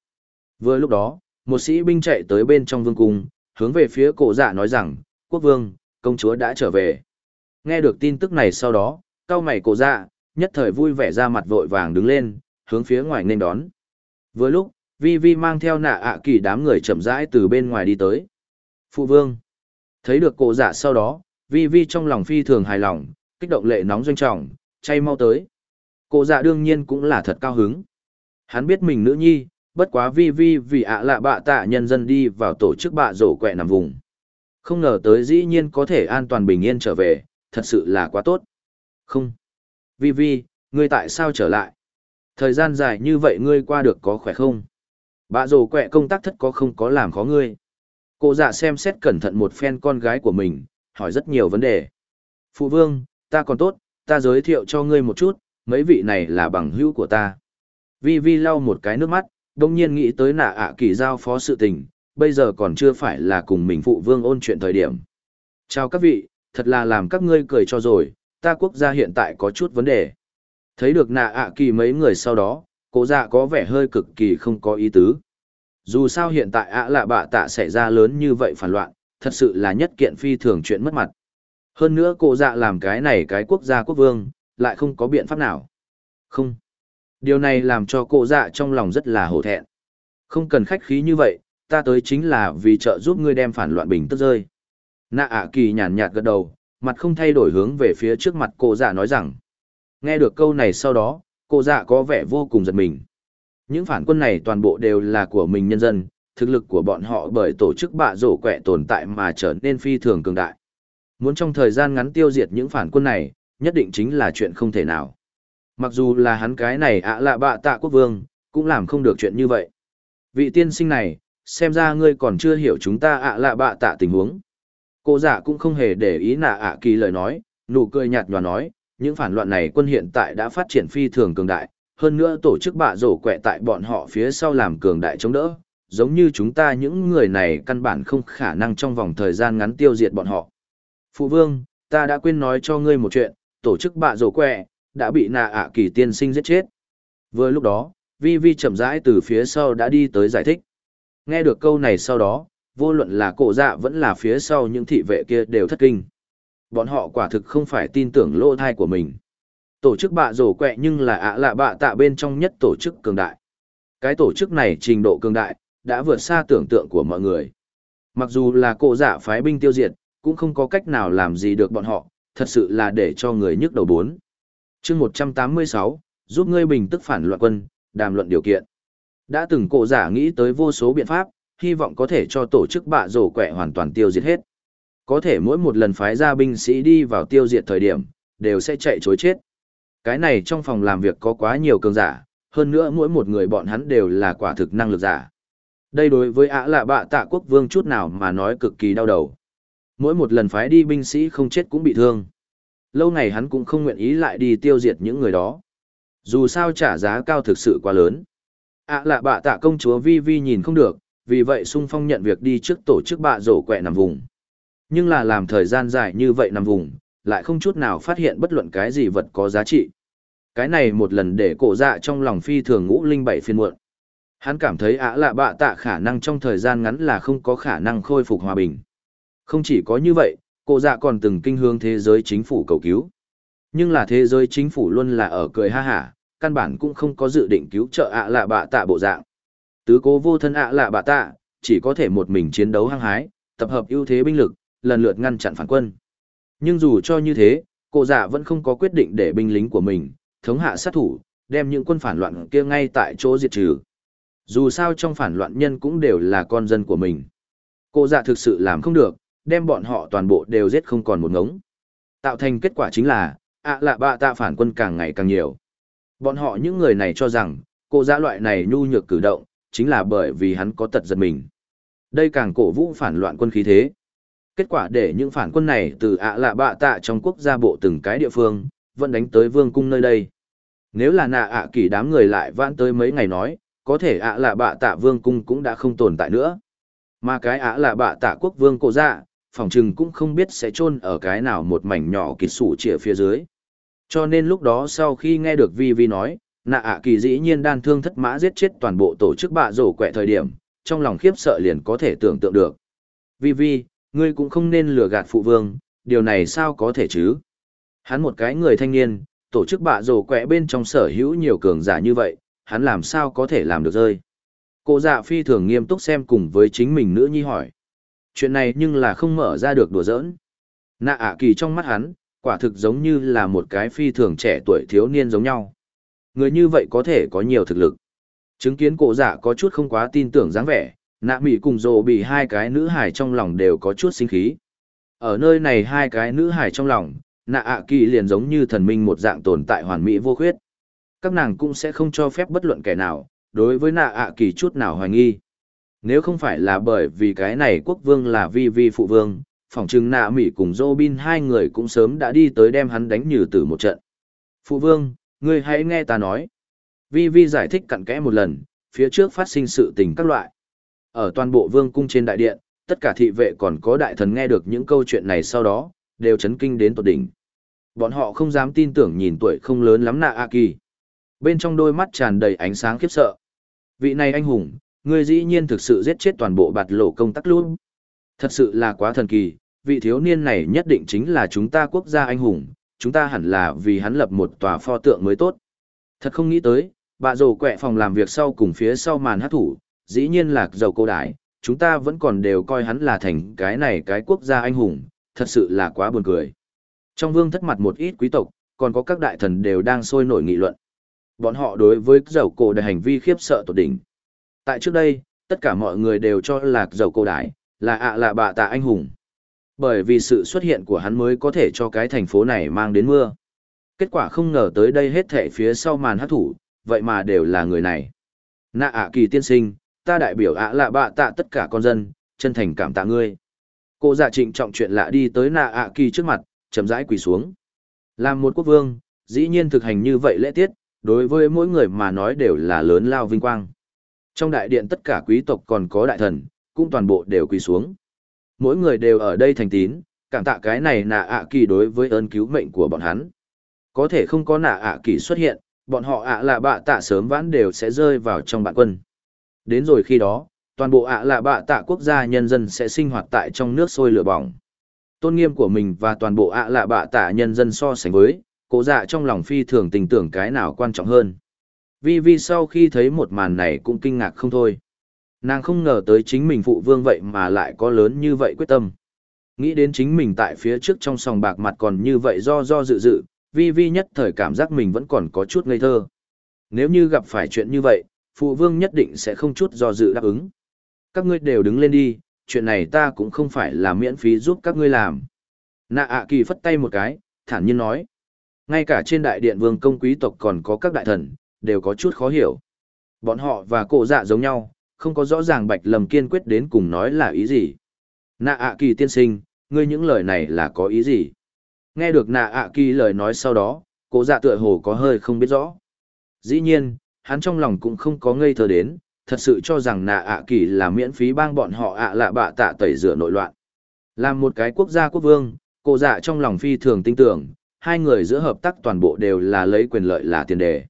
Vừa lúc đó, một sĩ binh chạy tới bên trong vương cung, hướng về phía cổ dạ nói rằng, quốc vương, công chúa đã trở về. Nghe được tin tức này sau đó, cao mày cổ dạ, nhất thời vui vẻ ra mặt vội vàng đứng lên, hướng phía ngoài nên đón. Vừa lúc, Vi Vi mang theo nạ ạ kỳ đám người chậm rãi từ bên ngoài đi tới. Phụ vương. Thấy được cổ dạ sau đó, Vi Vi trong lòng phi thường hài lòng, kích động lệ nóng doanh trọng, chay mau tới. Cổ dạ đương nhiên cũng là thật cao hứng. Hắn biết mình nữ nhi, bất quá Vi Vi vì ạ lạ bạ tạ nhân dân đi vào tổ chức bạ rổ quẹ nằm vùng. Không ngờ tới dĩ nhiên có thể an toàn bình yên trở về, thật sự là quá tốt. Không. Vi Vi, ngươi tại sao trở lại? Thời gian dài như vậy ngươi qua được có khỏe không? Bạ rồ quẹ công tác thất có không có làm khó ngươi. Cô dạ xem xét cẩn thận một phen con gái của mình, hỏi rất nhiều vấn đề. Phụ vương, ta còn tốt, ta giới thiệu cho ngươi một chút, mấy vị này là bằng hữu của ta. Vi Vi lau một cái nước mắt, đông nhiên nghĩ tới nạ ạ kỳ giao phó sự tình, bây giờ còn chưa phải là cùng mình phụ vương ôn chuyện thời điểm. Chào các vị, thật là làm các ngươi cười cho rồi, ta quốc gia hiện tại có chút vấn đề. Thấy được nạ ạ kỳ mấy người sau đó, cố dạ có vẻ hơi cực kỳ không có ý tứ. Dù sao hiện tại ạ lạ bạ tạ xảy ra lớn như vậy phản loạn, thật sự là nhất kiện phi thường chuyện mất mặt. Hơn nữa cố dạ làm cái này cái quốc gia quốc vương, lại không có biện pháp nào. Không. Điều này làm cho Cố dạ trong lòng rất là hổ thẹn. Không cần khách khí như vậy, ta tới chính là vì trợ giúp ngươi đem phản loạn bình tức rơi. Nạ ạ kỳ nhàn nhạt gật đầu, mặt không thay đổi hướng về phía trước mặt cô dạ nói rằng. Nghe được câu này sau đó, cô dạ có vẻ vô cùng giật mình. Những phản quân này toàn bộ đều là của mình nhân dân, thực lực của bọn họ bởi tổ chức bạ rổ quẹ tồn tại mà trở nên phi thường cường đại. Muốn trong thời gian ngắn tiêu diệt những phản quân này, nhất định chính là chuyện không thể nào. Mặc dù là hắn cái này ạ lạ bạ tạ quốc vương, cũng làm không được chuyện như vậy. Vị tiên sinh này, xem ra ngươi còn chưa hiểu chúng ta ạ lạ bạ tạ tình huống. Cô giả cũng không hề để ý nạ ạ kỳ lời nói, nụ cười nhạt nhòa nói, những phản loạn này quân hiện tại đã phát triển phi thường cường đại, hơn nữa tổ chức bạ rổ quẹ tại bọn họ phía sau làm cường đại chống đỡ, giống như chúng ta những người này căn bản không khả năng trong vòng thời gian ngắn tiêu diệt bọn họ. Phụ vương, ta đã quên nói cho ngươi một chuyện, tổ chức bạ rổ quẹ, đã bị nạ ạ kỳ tiên sinh giết chết. Vừa lúc đó, Vi Vi chậm rãi từ phía sau đã đi tới giải thích. Nghe được câu này sau đó, vô luận là cổ dạ vẫn là phía sau những thị vệ kia đều thất kinh. Bọn họ quả thực không phải tin tưởng lỗ thai của mình. Tổ chức bạ rổ quẹ nhưng là ạ lạ bạ tạ bên trong nhất tổ chức cường đại. Cái tổ chức này trình độ cường đại, đã vượt xa tưởng tượng của mọi người. Mặc dù là cổ dạ phái binh tiêu diệt, cũng không có cách nào làm gì được bọn họ, thật sự là để cho người nhức đầu bốn. chương 186, giúp ngươi bình tức phản loạn quân, đàm luận điều kiện. Đã từng cổ giả nghĩ tới vô số biện pháp, hy vọng có thể cho tổ chức bạ rổ quẹ hoàn toàn tiêu diệt hết. Có thể mỗi một lần phái ra binh sĩ đi vào tiêu diệt thời điểm, đều sẽ chạy chối chết. Cái này trong phòng làm việc có quá nhiều cường giả, hơn nữa mỗi một người bọn hắn đều là quả thực năng lực giả. Đây đối với ả là bạ tạ quốc vương chút nào mà nói cực kỳ đau đầu. Mỗi một lần phái đi binh sĩ không chết cũng bị thương. Lâu ngày hắn cũng không nguyện ý lại đi tiêu diệt những người đó. Dù sao trả giá cao thực sự quá lớn. ạ là bạ tạ công chúa Vi Vi nhìn không được, vì vậy sung phong nhận việc đi trước tổ chức bạ rổ quẹ nằm vùng. Nhưng là làm thời gian dài như vậy nằm vùng, lại không chút nào phát hiện bất luận cái gì vật có giá trị. Cái này một lần để cổ dạ trong lòng phi thường ngũ linh bảy phiên muộn. Hắn cảm thấy ạ lạ bạ tạ khả năng trong thời gian ngắn là không có khả năng khôi phục hòa bình. Không chỉ có như vậy, cổ dạ còn từng kinh hướng thế giới chính phủ cầu cứu. Nhưng là thế giới chính phủ luôn là ở cười ha hả, căn bản cũng không có dự định cứu trợ ạ lạ bạ tạ bộ dạng. Tứ cố vô thân ạ lạ bạ tạ, chỉ có thể một mình chiến đấu hăng hái, tập hợp ưu thế binh lực, lần lượt ngăn chặn phản quân. Nhưng dù cho như thế, cổ dạ vẫn không có quyết định để binh lính của mình, thống hạ sát thủ, đem những quân phản loạn kia ngay tại chỗ diệt trừ. Dù sao trong phản loạn nhân cũng đều là con dân của mình. Cô dạ thực sự làm không được, đem bọn họ toàn bộ đều giết không còn một ngống. Tạo thành kết quả chính là, ạ lạ bạ tạ phản quân càng ngày càng nhiều. Bọn họ những người này cho rằng, cô dạ loại này nhu nhược cử động, chính là bởi vì hắn có tật giật mình. Đây càng cổ vũ phản loạn quân khí thế. Kết quả để những phản quân này từ ạ lạ bạ tạ trong quốc gia bộ từng cái địa phương, vẫn đánh tới vương cung nơi đây. Nếu là nạ ạ kỳ đám người lại vãn tới mấy ngày nói, có thể ạ lạ bạ tạ vương cung cũng đã không tồn tại nữa. Mà cái ạ lạ bạ tạ quốc vương cổ dạ, phỏng chừng cũng không biết sẽ chôn ở cái nào một mảnh nhỏ kịt sủ chĩa phía dưới. Cho nên lúc đó sau khi nghe được Vi Vi nói, nạ ạ kỳ dĩ nhiên đan thương thất mã giết chết toàn bộ tổ chức bạ rổ quẹ thời điểm, trong lòng khiếp sợ liền có thể tưởng tượng được. Vi Vi, ngươi cũng không nên lừa gạt phụ vương, điều này sao có thể chứ? Hắn một cái người thanh niên, tổ chức bạ rổ quẹ bên trong sở hữu nhiều cường giả như vậy, hắn làm sao có thể làm được rơi. cụ dạ phi thường nghiêm túc xem cùng với chính mình nữ nhi hỏi. Chuyện này nhưng là không mở ra được đùa giỡn. Nạ ạ kỳ trong mắt hắn, quả thực giống như là một cái phi thường trẻ tuổi thiếu niên giống nhau. Người như vậy có thể có nhiều thực lực. Chứng kiến cổ dạ có chút không quá tin tưởng dáng vẻ, nạ mỉ cùng rồ bị hai cái nữ hải trong lòng đều có chút sinh khí. Ở nơi này hai cái nữ hải trong lòng, nạ ạ kỳ liền giống như thần minh một dạng tồn tại hoàn mỹ vô khuyết các nàng cũng sẽ không cho phép bất luận kẻ nào, đối với nạ ạ kỳ chút nào hoài nghi. Nếu không phải là bởi vì cái này quốc vương là vi vi phụ vương, phỏng chừng nạ mỹ cùng dô bin hai người cũng sớm đã đi tới đem hắn đánh như từ một trận. Phụ vương, ngươi hãy nghe ta nói. Vi vi giải thích cặn kẽ một lần, phía trước phát sinh sự tình các loại. Ở toàn bộ vương cung trên đại điện, tất cả thị vệ còn có đại thần nghe được những câu chuyện này sau đó, đều chấn kinh đến tột đỉnh. Bọn họ không dám tin tưởng nhìn tuổi không lớn lắm nạ A Kỳ bên trong đôi mắt tràn đầy ánh sáng khiếp sợ. Vị này anh hùng, ngươi dĩ nhiên thực sự giết chết toàn bộ bạt lộ công tắc luôn. Thật sự là quá thần kỳ, vị thiếu niên này nhất định chính là chúng ta quốc gia anh hùng, chúng ta hẳn là vì hắn lập một tòa pho tượng mới tốt. Thật không nghĩ tới, bà rồ quẹ phòng làm việc sau cùng phía sau màn hát thủ, dĩ nhiên là dầu cô đái, chúng ta vẫn còn đều coi hắn là thành cái này cái quốc gia anh hùng, thật sự là quá buồn cười. Trong vương thất mặt một ít quý tộc, còn có các đại thần đều đang sôi nổi nghị luận. Bọn họ đối với dầu cổ đại hành vi khiếp sợ tột đỉnh. Tại trước đây, tất cả mọi người đều cho lạc dầu cổ đại, là ạ là bà tạ anh hùng. Bởi vì sự xuất hiện của hắn mới có thể cho cái thành phố này mang đến mưa. Kết quả không ngờ tới đây hết thể phía sau màn hát thủ, vậy mà đều là người này. Nạ ạ kỳ tiên sinh, ta đại biểu ạ là bạ tạ tất cả con dân, chân thành cảm tạ ngươi. Cô dạ trịnh trọng chuyện lạ đi tới nạ ạ kỳ trước mặt, chậm rãi quỳ xuống. Làm một quốc vương, dĩ nhiên thực hành như vậy lễ tiết, Đối với mỗi người mà nói đều là lớn lao vinh quang. Trong đại điện tất cả quý tộc còn có đại thần, cũng toàn bộ đều quỳ xuống. Mỗi người đều ở đây thành tín, cảm tạ cái này nạ ạ kỳ đối với ơn cứu mệnh của bọn hắn. Có thể không có nạ ạ kỳ xuất hiện, bọn họ ạ là bạ tạ sớm vãn đều sẽ rơi vào trong bạn quân. Đến rồi khi đó, toàn bộ ạ là bạ tạ quốc gia nhân dân sẽ sinh hoạt tại trong nước sôi lửa bỏng. Tôn nghiêm của mình và toàn bộ ạ là bạ tạ nhân dân so sánh với, cố dạ trong lòng phi thường tình tưởng cái nào quan trọng hơn. Vi Vi sau khi thấy một màn này cũng kinh ngạc không thôi. Nàng không ngờ tới chính mình phụ vương vậy mà lại có lớn như vậy quyết tâm. Nghĩ đến chính mình tại phía trước trong sòng bạc mặt còn như vậy do do dự dự, Vi Vi nhất thời cảm giác mình vẫn còn có chút ngây thơ. Nếu như gặp phải chuyện như vậy, phụ vương nhất định sẽ không chút do dự đáp ứng. Các ngươi đều đứng lên đi, chuyện này ta cũng không phải là miễn phí giúp các ngươi làm. Nạ ạ kỳ phất tay một cái, thản nhiên nói. Ngay cả trên đại điện vương công quý tộc còn có các đại thần, đều có chút khó hiểu. Bọn họ và cổ dạ giống nhau, không có rõ ràng bạch lầm kiên quyết đến cùng nói là ý gì. Nạ ạ kỳ tiên sinh, ngươi những lời này là có ý gì? Nghe được nạ ạ kỳ lời nói sau đó, Cố dạ tựa hồ có hơi không biết rõ. Dĩ nhiên, hắn trong lòng cũng không có ngây thơ đến, thật sự cho rằng nạ ạ kỳ là miễn phí bang bọn họ ạ lạ bạ tạ tẩy rửa nội loạn. Làm một cái quốc gia quốc vương, Cố dạ trong lòng phi thường tin tưởng, hai người giữa hợp tác toàn bộ đều là lấy quyền lợi là tiền đề.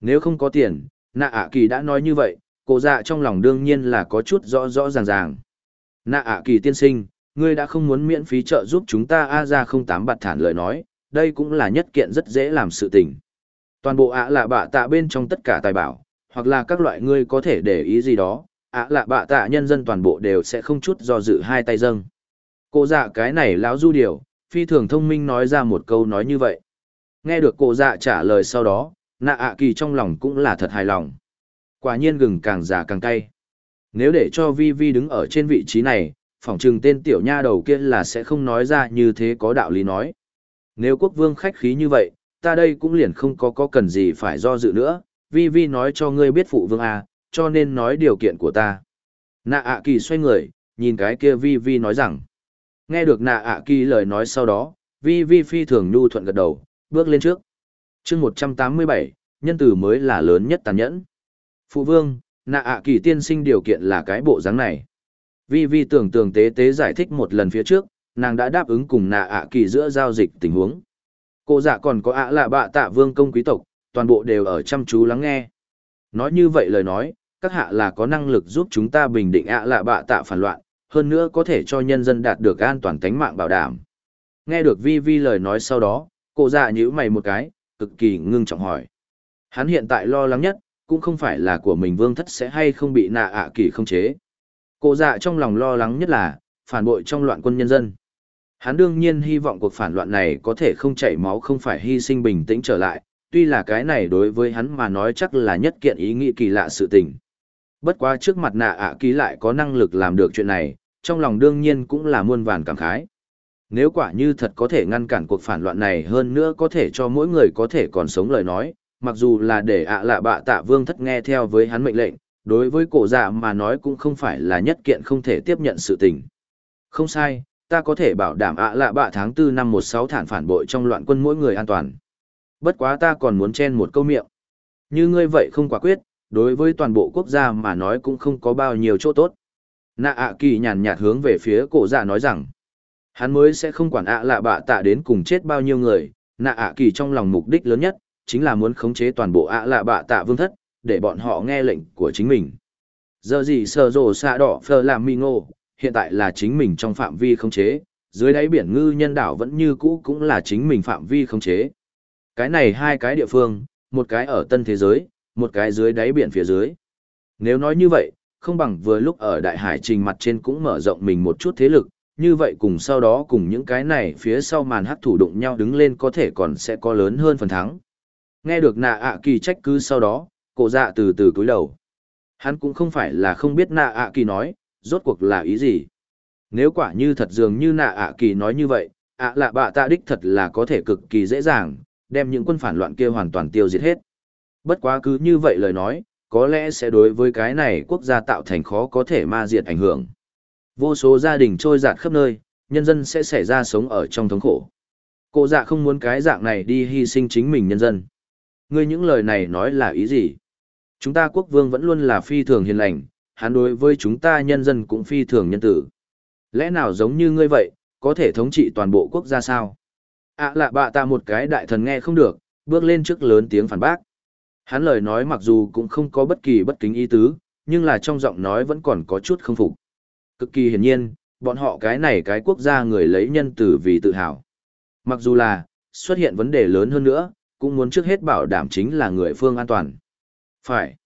Nếu không có tiền, nạ ạ kỳ đã nói như vậy, Cô dạ trong lòng đương nhiên là có chút rõ rõ ràng ràng. Nạ ạ kỳ tiên sinh, ngươi đã không muốn miễn phí trợ giúp chúng ta A ra không tám bạt thản lời nói, đây cũng là nhất kiện rất dễ làm sự tình. Toàn bộ ạ là bạ tạ bên trong tất cả tài bảo, hoặc là các loại ngươi có thể để ý gì đó, ạ là bạ tạ nhân dân toàn bộ đều sẽ không chút do dự hai tay dâng. Cô dạ cái này lão du điều, phi thường thông minh nói ra một câu nói như vậy. Nghe được cô dạ trả lời sau đó, nạ ạ kỳ trong lòng cũng là thật hài lòng. Quả nhiên gừng càng già càng cay. Nếu để cho Vi Vi đứng ở trên vị trí này, phỏng chừng tên tiểu nha đầu kia là sẽ không nói ra như thế có đạo lý nói. Nếu quốc vương khách khí như vậy, ta đây cũng liền không có có cần gì phải do dự nữa, Vi Vi nói cho ngươi biết phụ vương à, cho nên nói điều kiện của ta. Nạ ạ kỳ xoay người, nhìn cái kia Vi Vi nói rằng. Nghe được nạ ạ kỳ lời nói sau đó, Vi Vi phi thường nhu thuận gật đầu, bước lên trước. chương 187, nhân tử mới là lớn nhất tàn nhẫn. Phụ vương, nạ ạ kỳ tiên sinh điều kiện là cái bộ dáng này. Vi Vi tưởng tường tế tế giải thích một lần phía trước, nàng đã đáp ứng cùng nạ ạ kỳ giữa giao dịch tình huống. Cô dạ còn có ạ là bạ tạ vương công quý tộc, toàn bộ đều ở chăm chú lắng nghe. Nói như vậy lời nói, các hạ là có năng lực giúp chúng ta bình định ạ là bạ tạ phản loạn, hơn nữa có thể cho nhân dân đạt được an toàn tính mạng bảo đảm. Nghe được Vi Vi lời nói sau đó, cô dạ nhíu mày một cái, cực kỳ ngưng trọng hỏi. Hắn hiện tại lo lắng nhất, cũng không phải là của mình vương thất sẽ hay không bị nạ ạ kỳ không chế. Cô dạ trong lòng lo lắng nhất là, phản bội trong loạn quân nhân dân. Hắn đương nhiên hy vọng cuộc phản loạn này có thể không chảy máu không phải hy sinh bình tĩnh trở lại, tuy là cái này đối với hắn mà nói chắc là nhất kiện ý nghĩ kỳ lạ sự tình. Bất quá trước mặt nạ ạ kỳ lại có năng lực làm được chuyện này, trong lòng đương nhiên cũng là muôn vàn cảm khái. Nếu quả như thật có thể ngăn cản cuộc phản loạn này hơn nữa có thể cho mỗi người có thể còn sống lời nói, mặc dù là để ạ lạ bạ tạ vương thất nghe theo với hắn mệnh lệnh, đối với cổ dạ mà nói cũng không phải là nhất kiện không thể tiếp nhận sự tình. Không sai, ta có thể bảo đảm ạ lạ bạ tháng tư năm 16 thản phản bội trong loạn quân mỗi người an toàn. Bất quá ta còn muốn chen một câu miệng. Như ngươi vậy không quả quyết, đối với toàn bộ quốc gia mà nói cũng không có bao nhiêu chỗ tốt. Nạ ạ kỳ nhàn nhạt hướng về phía cổ dạ nói rằng, hắn mới sẽ không quản ạ lạ bạ tạ đến cùng chết bao nhiêu người, nạ ạ kỳ trong lòng mục đích lớn nhất, chính là muốn khống chế toàn bộ ạ lạ bạ tạ vương thất, để bọn họ nghe lệnh của chính mình. Giờ gì sờ rồ xạ đỏ phờ làm mi ngô, hiện tại là chính mình trong phạm vi khống chế, dưới đáy biển ngư nhân đảo vẫn như cũ cũng là chính mình phạm vi khống chế. Cái này hai cái địa phương, một cái ở tân thế giới, một cái dưới đáy biển phía dưới. Nếu nói như vậy, không bằng vừa lúc ở đại hải trình mặt trên cũng mở rộng mình một chút thế lực, như vậy cùng sau đó cùng những cái này phía sau màn hắc thủ đụng nhau đứng lên có thể còn sẽ có lớn hơn phần thắng. Nghe được nạ ạ kỳ trách cứ sau đó, cổ dạ từ từ cúi đầu. Hắn cũng không phải là không biết nạ ạ kỳ nói, rốt cuộc là ý gì. Nếu quả như thật dường như nạ ạ kỳ nói như vậy, ạ lạ bạ tạ đích thật là có thể cực kỳ dễ dàng, đem những quân phản loạn kia hoàn toàn tiêu diệt hết. Bất quá cứ như vậy lời nói, có lẽ sẽ đối với cái này quốc gia tạo thành khó có thể ma diệt ảnh hưởng. Vô số gia đình trôi giạt khắp nơi, nhân dân sẽ xảy ra sống ở trong thống khổ. Cô dạ không muốn cái dạng này đi hy sinh chính mình nhân dân. Ngươi những lời này nói là ý gì? Chúng ta quốc vương vẫn luôn là phi thường hiền lành, hắn đối với chúng ta nhân dân cũng phi thường nhân tử. Lẽ nào giống như ngươi vậy, có thể thống trị toàn bộ quốc gia sao? À lạ bạ ta một cái đại thần nghe không được, bước lên trước lớn tiếng phản bác. Hắn lời nói mặc dù cũng không có bất kỳ bất kính ý tứ, nhưng là trong giọng nói vẫn còn có chút không phục. Cực kỳ hiển nhiên, bọn họ cái này cái quốc gia người lấy nhân tử vì tự hào. Mặc dù là, xuất hiện vấn đề lớn hơn nữa, cũng muốn trước hết bảo đảm chính là người phương an toàn. Phải.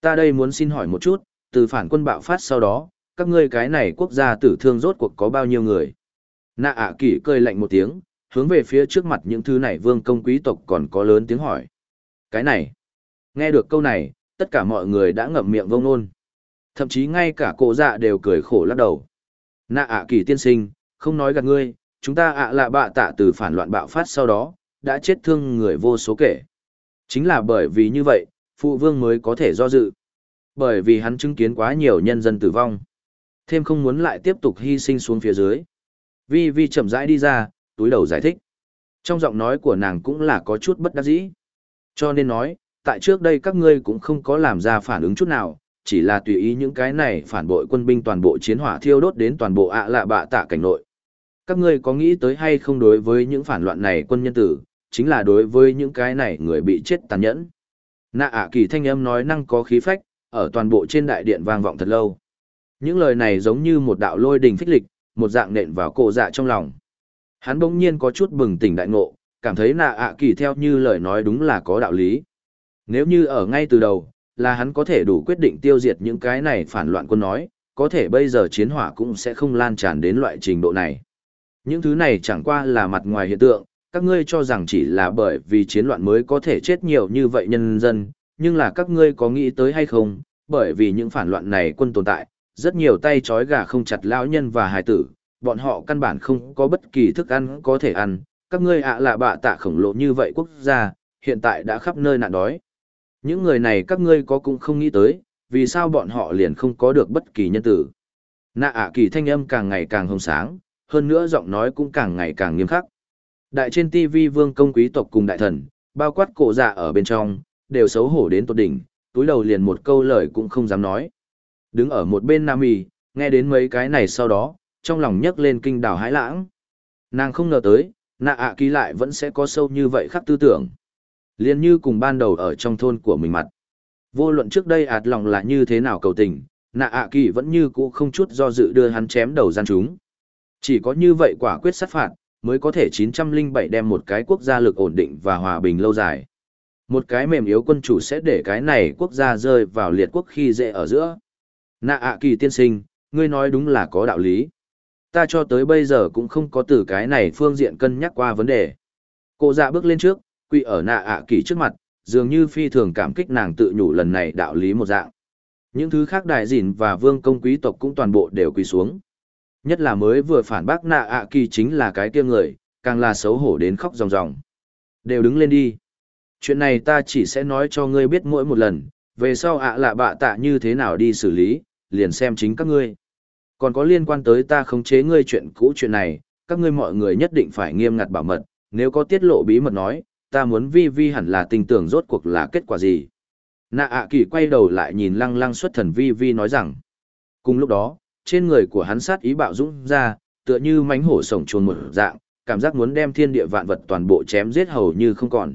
Ta đây muốn xin hỏi một chút, từ phản quân bạo phát sau đó, các ngươi cái này quốc gia tử thương rốt cuộc có bao nhiêu người? Nạ ạ à kỷ cười lạnh một tiếng, hướng về phía trước mặt những thứ này vương công quý tộc còn có lớn tiếng hỏi. Cái này. Nghe được câu này, tất cả mọi người đã ngậm miệng vông nôn. Thậm chí ngay cả cổ dạ đều cười khổ lắc đầu. Nạ ạ à kỳ tiên sinh, không nói gạt ngươi, chúng ta ạ là bạ tạ từ phản loạn bạo phát sau đó, đã chết thương người vô số kể. Chính là bởi vì như vậy, phụ vương mới có thể do dự. Bởi vì hắn chứng kiến quá nhiều nhân dân tử vong. Thêm không muốn lại tiếp tục hy sinh xuống phía dưới. Vi Vi chậm rãi đi ra, túi đầu giải thích. Trong giọng nói của nàng cũng là có chút bất đắc dĩ. Cho nên nói, tại trước đây các ngươi cũng không có làm ra phản ứng chút nào, chỉ là tùy ý những cái này phản bội quân binh toàn bộ chiến hỏa thiêu đốt đến toàn bộ ạ lạ bạ tạ cảnh nội. Các ngươi có nghĩ tới hay không đối với những phản loạn này quân nhân tử, chính là đối với những cái này người bị chết tàn nhẫn. Nạ ạ kỳ thanh âm nói năng có khí phách, ở toàn bộ trên đại điện vang vọng thật lâu. Những lời này giống như một đạo lôi đình phích lịch, một dạng nện vào cổ dạ trong lòng. Hắn bỗng nhiên có chút bừng tỉnh đại ngộ, cảm thấy nạ ạ kỳ theo như lời nói đúng là có đạo lý. Nếu như ở ngay từ đầu, là hắn có thể đủ quyết định tiêu diệt những cái này phản loạn quân nói, có thể bây giờ chiến hỏa cũng sẽ không lan tràn đến loại trình độ này. Những thứ này chẳng qua là mặt ngoài hiện tượng, các ngươi cho rằng chỉ là bởi vì chiến loạn mới có thể chết nhiều như vậy nhân dân, nhưng là các ngươi có nghĩ tới hay không, bởi vì những phản loạn này quân tồn tại, rất nhiều tay trói gà không chặt lão nhân và hài tử, bọn họ căn bản không có bất kỳ thức ăn có thể ăn, các ngươi ạ là bạ tạ khổng lồ như vậy quốc gia, hiện tại đã khắp nơi nạn đói. Những người này các ngươi có cũng không nghĩ tới, vì sao bọn họ liền không có được bất kỳ nhân tử. Nạ ạ kỳ thanh âm càng ngày càng hồng sáng, hơn nữa giọng nói cũng càng ngày càng nghiêm khắc. Đại trên TV vương công quý tộc cùng đại thần, bao quát cổ dạ ở bên trong, đều xấu hổ đến tột đỉnh, túi đầu liền một câu lời cũng không dám nói. Đứng ở một bên Nam Mì, nghe đến mấy cái này sau đó, trong lòng nhấc lên kinh đảo hãi lãng. Nàng không ngờ tới, nạ ạ kỳ lại vẫn sẽ có sâu như vậy khắc tư tưởng. liền như cùng ban đầu ở trong thôn của mình mặt. Vô luận trước đây ạt lòng là như thế nào cầu tình, nạ ạ kỳ vẫn như cũ không chút do dự đưa hắn chém đầu gian chúng. Chỉ có như vậy quả quyết sát phạt, mới có thể 907 đem một cái quốc gia lực ổn định và hòa bình lâu dài. Một cái mềm yếu quân chủ sẽ để cái này quốc gia rơi vào liệt quốc khi dễ ở giữa. Nạ ạ kỳ tiên sinh, ngươi nói đúng là có đạo lý. Ta cho tới bây giờ cũng không có từ cái này phương diện cân nhắc qua vấn đề. Cô dạ bước lên trước, quỳ ở nạ ạ kỳ trước mặt, dường như phi thường cảm kích nàng tự nhủ lần này đạo lý một dạng. Những thứ khác đại Dịn và vương công quý tộc cũng toàn bộ đều quỳ xuống. Nhất là mới vừa phản bác nạ ạ kỳ chính là cái kia người, càng là xấu hổ đến khóc ròng ròng. Đều đứng lên đi. Chuyện này ta chỉ sẽ nói cho ngươi biết mỗi một lần, về sau ạ lạ bạ tạ như thế nào đi xử lý, liền xem chính các ngươi. Còn có liên quan tới ta khống chế ngươi chuyện cũ chuyện này, các ngươi mọi người nhất định phải nghiêm ngặt bảo mật, nếu có tiết lộ bí mật nói, ta muốn vi vi hẳn là tình tưởng rốt cuộc là kết quả gì. Nạ ạ kỳ quay đầu lại nhìn lăng lăng xuất thần vi vi nói rằng, cùng lúc đó, trên người của hắn sát ý bạo dũng ra, tựa như mánh hổ sổng chuồn một dạng, cảm giác muốn đem thiên địa vạn vật toàn bộ chém giết hầu như không còn.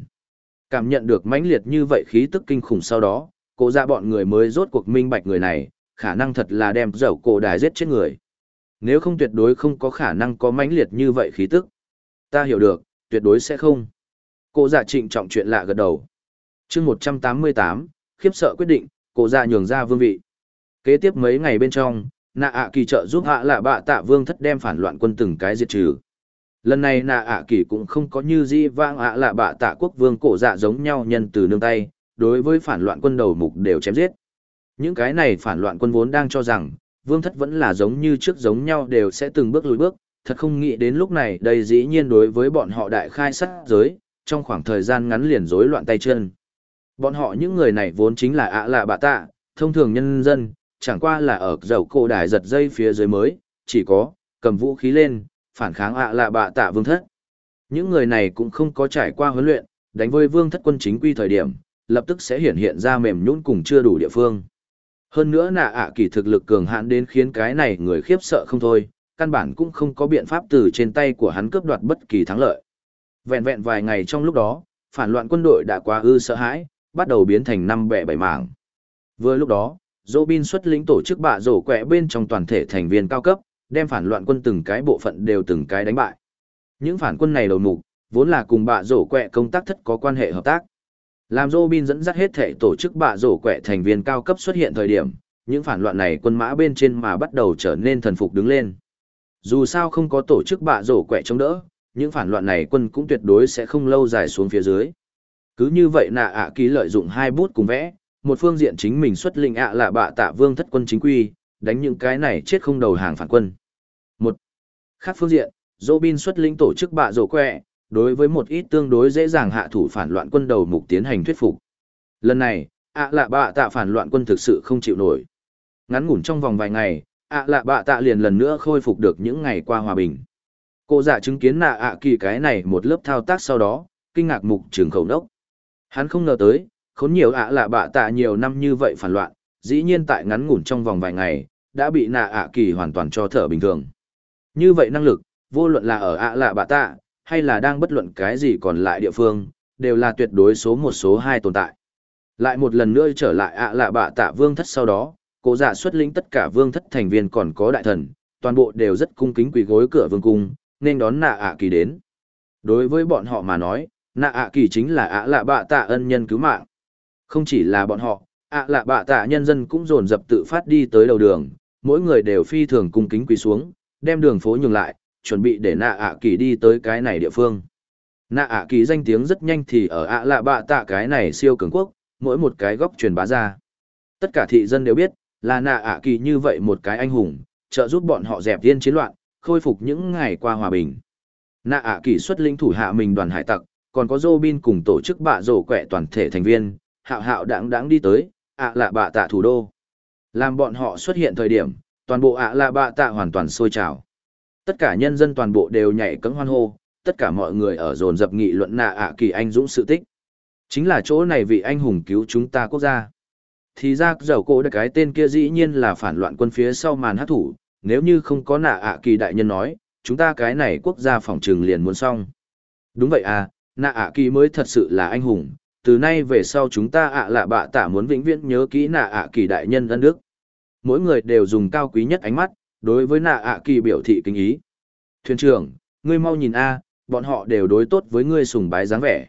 Cảm nhận được mãnh liệt như vậy khí tức kinh khủng sau đó, cổ ra dạ bọn người mới rốt cuộc minh bạch người này, khả năng thật là đem dầu cổ đài giết chết người. Nếu không tuyệt đối không có khả năng có mãnh liệt như vậy khí tức. Ta hiểu được, tuyệt đối sẽ không. Cổ dạ trịnh trọng chuyện lạ gật đầu. chương 188, khiếp sợ quyết định, cổ dạ nhường ra vương vị. Kế tiếp mấy ngày bên trong, nạ ạ kỳ trợ giúp hạ là bạ tạ vương thất đem phản loạn quân từng cái diệt trừ. Lần này nạ ạ kỳ cũng không có như di vang ạ là bạ tạ quốc vương cổ dạ giống nhau nhân từ nương tay, đối với phản loạn quân đầu mục đều chém giết. Những cái này phản loạn quân vốn đang cho rằng, vương thất vẫn là giống như trước giống nhau đều sẽ từng bước lùi bước, thật không nghĩ đến lúc này đây dĩ nhiên đối với bọn họ đại khai sát giới, trong khoảng thời gian ngắn liền rối loạn tay chân. Bọn họ những người này vốn chính là ạ là bạ tạ, thông thường nhân dân chẳng qua là ở dầu cổ đài giật dây phía dưới mới, chỉ có, cầm vũ khí lên, phản kháng ạ lạ bạ tạ vương thất. Những người này cũng không có trải qua huấn luyện, đánh với vương thất quân chính quy thời điểm, lập tức sẽ hiện hiện ra mềm nhũn cùng chưa đủ địa phương. Hơn nữa nạ ạ kỳ thực lực cường hãn đến khiến cái này người khiếp sợ không thôi, căn bản cũng không có biện pháp từ trên tay của hắn cướp đoạt bất kỳ thắng lợi. Vẹn vẹn vài ngày trong lúc đó, phản loạn quân đội đã quá ư sợ hãi, bắt đầu biến thành năm bẻ bảy mảng. Vừa lúc đó, Robin xuất lĩnh tổ chức bạ rổ quẹ bên trong toàn thể thành viên cao cấp, đem phản loạn quân từng cái bộ phận đều từng cái đánh bại. Những phản quân này đầu mục, vốn là cùng bạ rổ quẹ công tác thất có quan hệ hợp tác. Làm Robin dẫn dắt hết thể tổ chức bạ rổ quẹ thành viên cao cấp xuất hiện thời điểm, những phản loạn này quân mã bên trên mà bắt đầu trở nên thần phục đứng lên. Dù sao không có tổ chức bạ rổ quẹ chống đỡ, những phản loạn này quân cũng tuyệt đối sẽ không lâu dài xuống phía dưới. Cứ như vậy nạ ạ ký lợi dụng hai bút cùng vẽ, một phương diện chính mình xuất linh ạ là bạ tạ vương thất quân chính quy, đánh những cái này chết không đầu hàng phản quân. Một khác phương diện, Robin xuất linh tổ chức bạ rổ quẹ, đối với một ít tương đối dễ dàng hạ thủ phản loạn quân đầu mục tiến hành thuyết phục. Lần này, ạ lạ bạ tạ phản loạn quân thực sự không chịu nổi. Ngắn ngủn trong vòng vài ngày, ạ lạ bạ tạ liền lần nữa khôi phục được những ngày qua hòa bình. Cô giả chứng kiến nạ ạ kỳ cái này một lớp thao tác sau đó, kinh ngạc mục trường khẩu đốc. Hắn không ngờ tới, khốn nhiều ạ lạ bạ tạ nhiều năm như vậy phản loạn, dĩ nhiên tại ngắn ngủn trong vòng vài ngày, đã bị nạ ạ kỳ hoàn toàn cho thở bình thường. Như vậy năng lực, vô luận là ở ạ lạ bạ tạ, hay là đang bất luận cái gì còn lại địa phương, đều là tuyệt đối số một số hai tồn tại. Lại một lần nữa trở lại ạ lạ bạ tạ vương thất sau đó, cố giả xuất lĩnh tất cả vương thất thành viên còn có đại thần, toàn bộ đều rất cung kính quỳ gối cửa vương cung, nên đón nạ ạ kỳ đến. Đối với bọn họ mà nói, nạ ạ kỳ chính là ạ lạ bạ tạ ân nhân cứu mạng. Không chỉ là bọn họ, ạ lạ bạ tạ nhân dân cũng dồn dập tự phát đi tới đầu đường, mỗi người đều phi thường cung kính quỳ xuống, đem đường phố nhường lại, chuẩn bị để nạ ạ kỳ đi tới cái này địa phương. Nạ ạ kỳ danh tiếng rất nhanh thì ở ạ lạ bạ tạ cái này siêu cường quốc, mỗi một cái góc truyền bá ra. Tất cả thị dân đều biết, là nạ ạ kỳ như vậy một cái anh hùng, trợ giúp bọn họ dẹp yên chiến loạn, khôi phục những ngày qua hòa bình. Nạ ạ kỳ xuất linh thủ hạ mình đoàn hải tặc, còn có Robin cùng tổ chức bạ rổ quẹ toàn thể thành viên, hạo hạo đáng đáng đi tới, ạ lạ bạ tạ thủ đô. Làm bọn họ xuất hiện thời điểm, toàn bộ ạ lạ bạ tạ hoàn toàn sôi trào. Tất cả nhân dân toàn bộ đều nhảy cẫng hoan hô, tất cả mọi người ở dồn dập nghị luận nạ ạ kỳ anh dũng sự tích. Chính là chỗ này vị anh hùng cứu chúng ta quốc gia. Thì ra dầu cổ đã cái tên kia dĩ nhiên là phản loạn quân phía sau màn hát thủ, nếu như không có nạ ạ kỳ đại nhân nói, chúng ta cái này quốc gia phòng trường liền muốn xong. Đúng vậy à, nạ ạ kỳ mới thật sự là anh hùng, từ nay về sau chúng ta ạ lạ bạ tạ muốn vĩnh viễn nhớ kỹ nạ ạ kỳ đại nhân ân đức. Mỗi người đều dùng cao quý nhất ánh mắt, đối với nạ ạ kỳ biểu thị kính ý. Thuyền trưởng, ngươi mau nhìn a, bọn họ đều đối tốt với ngươi sùng bái dáng vẻ.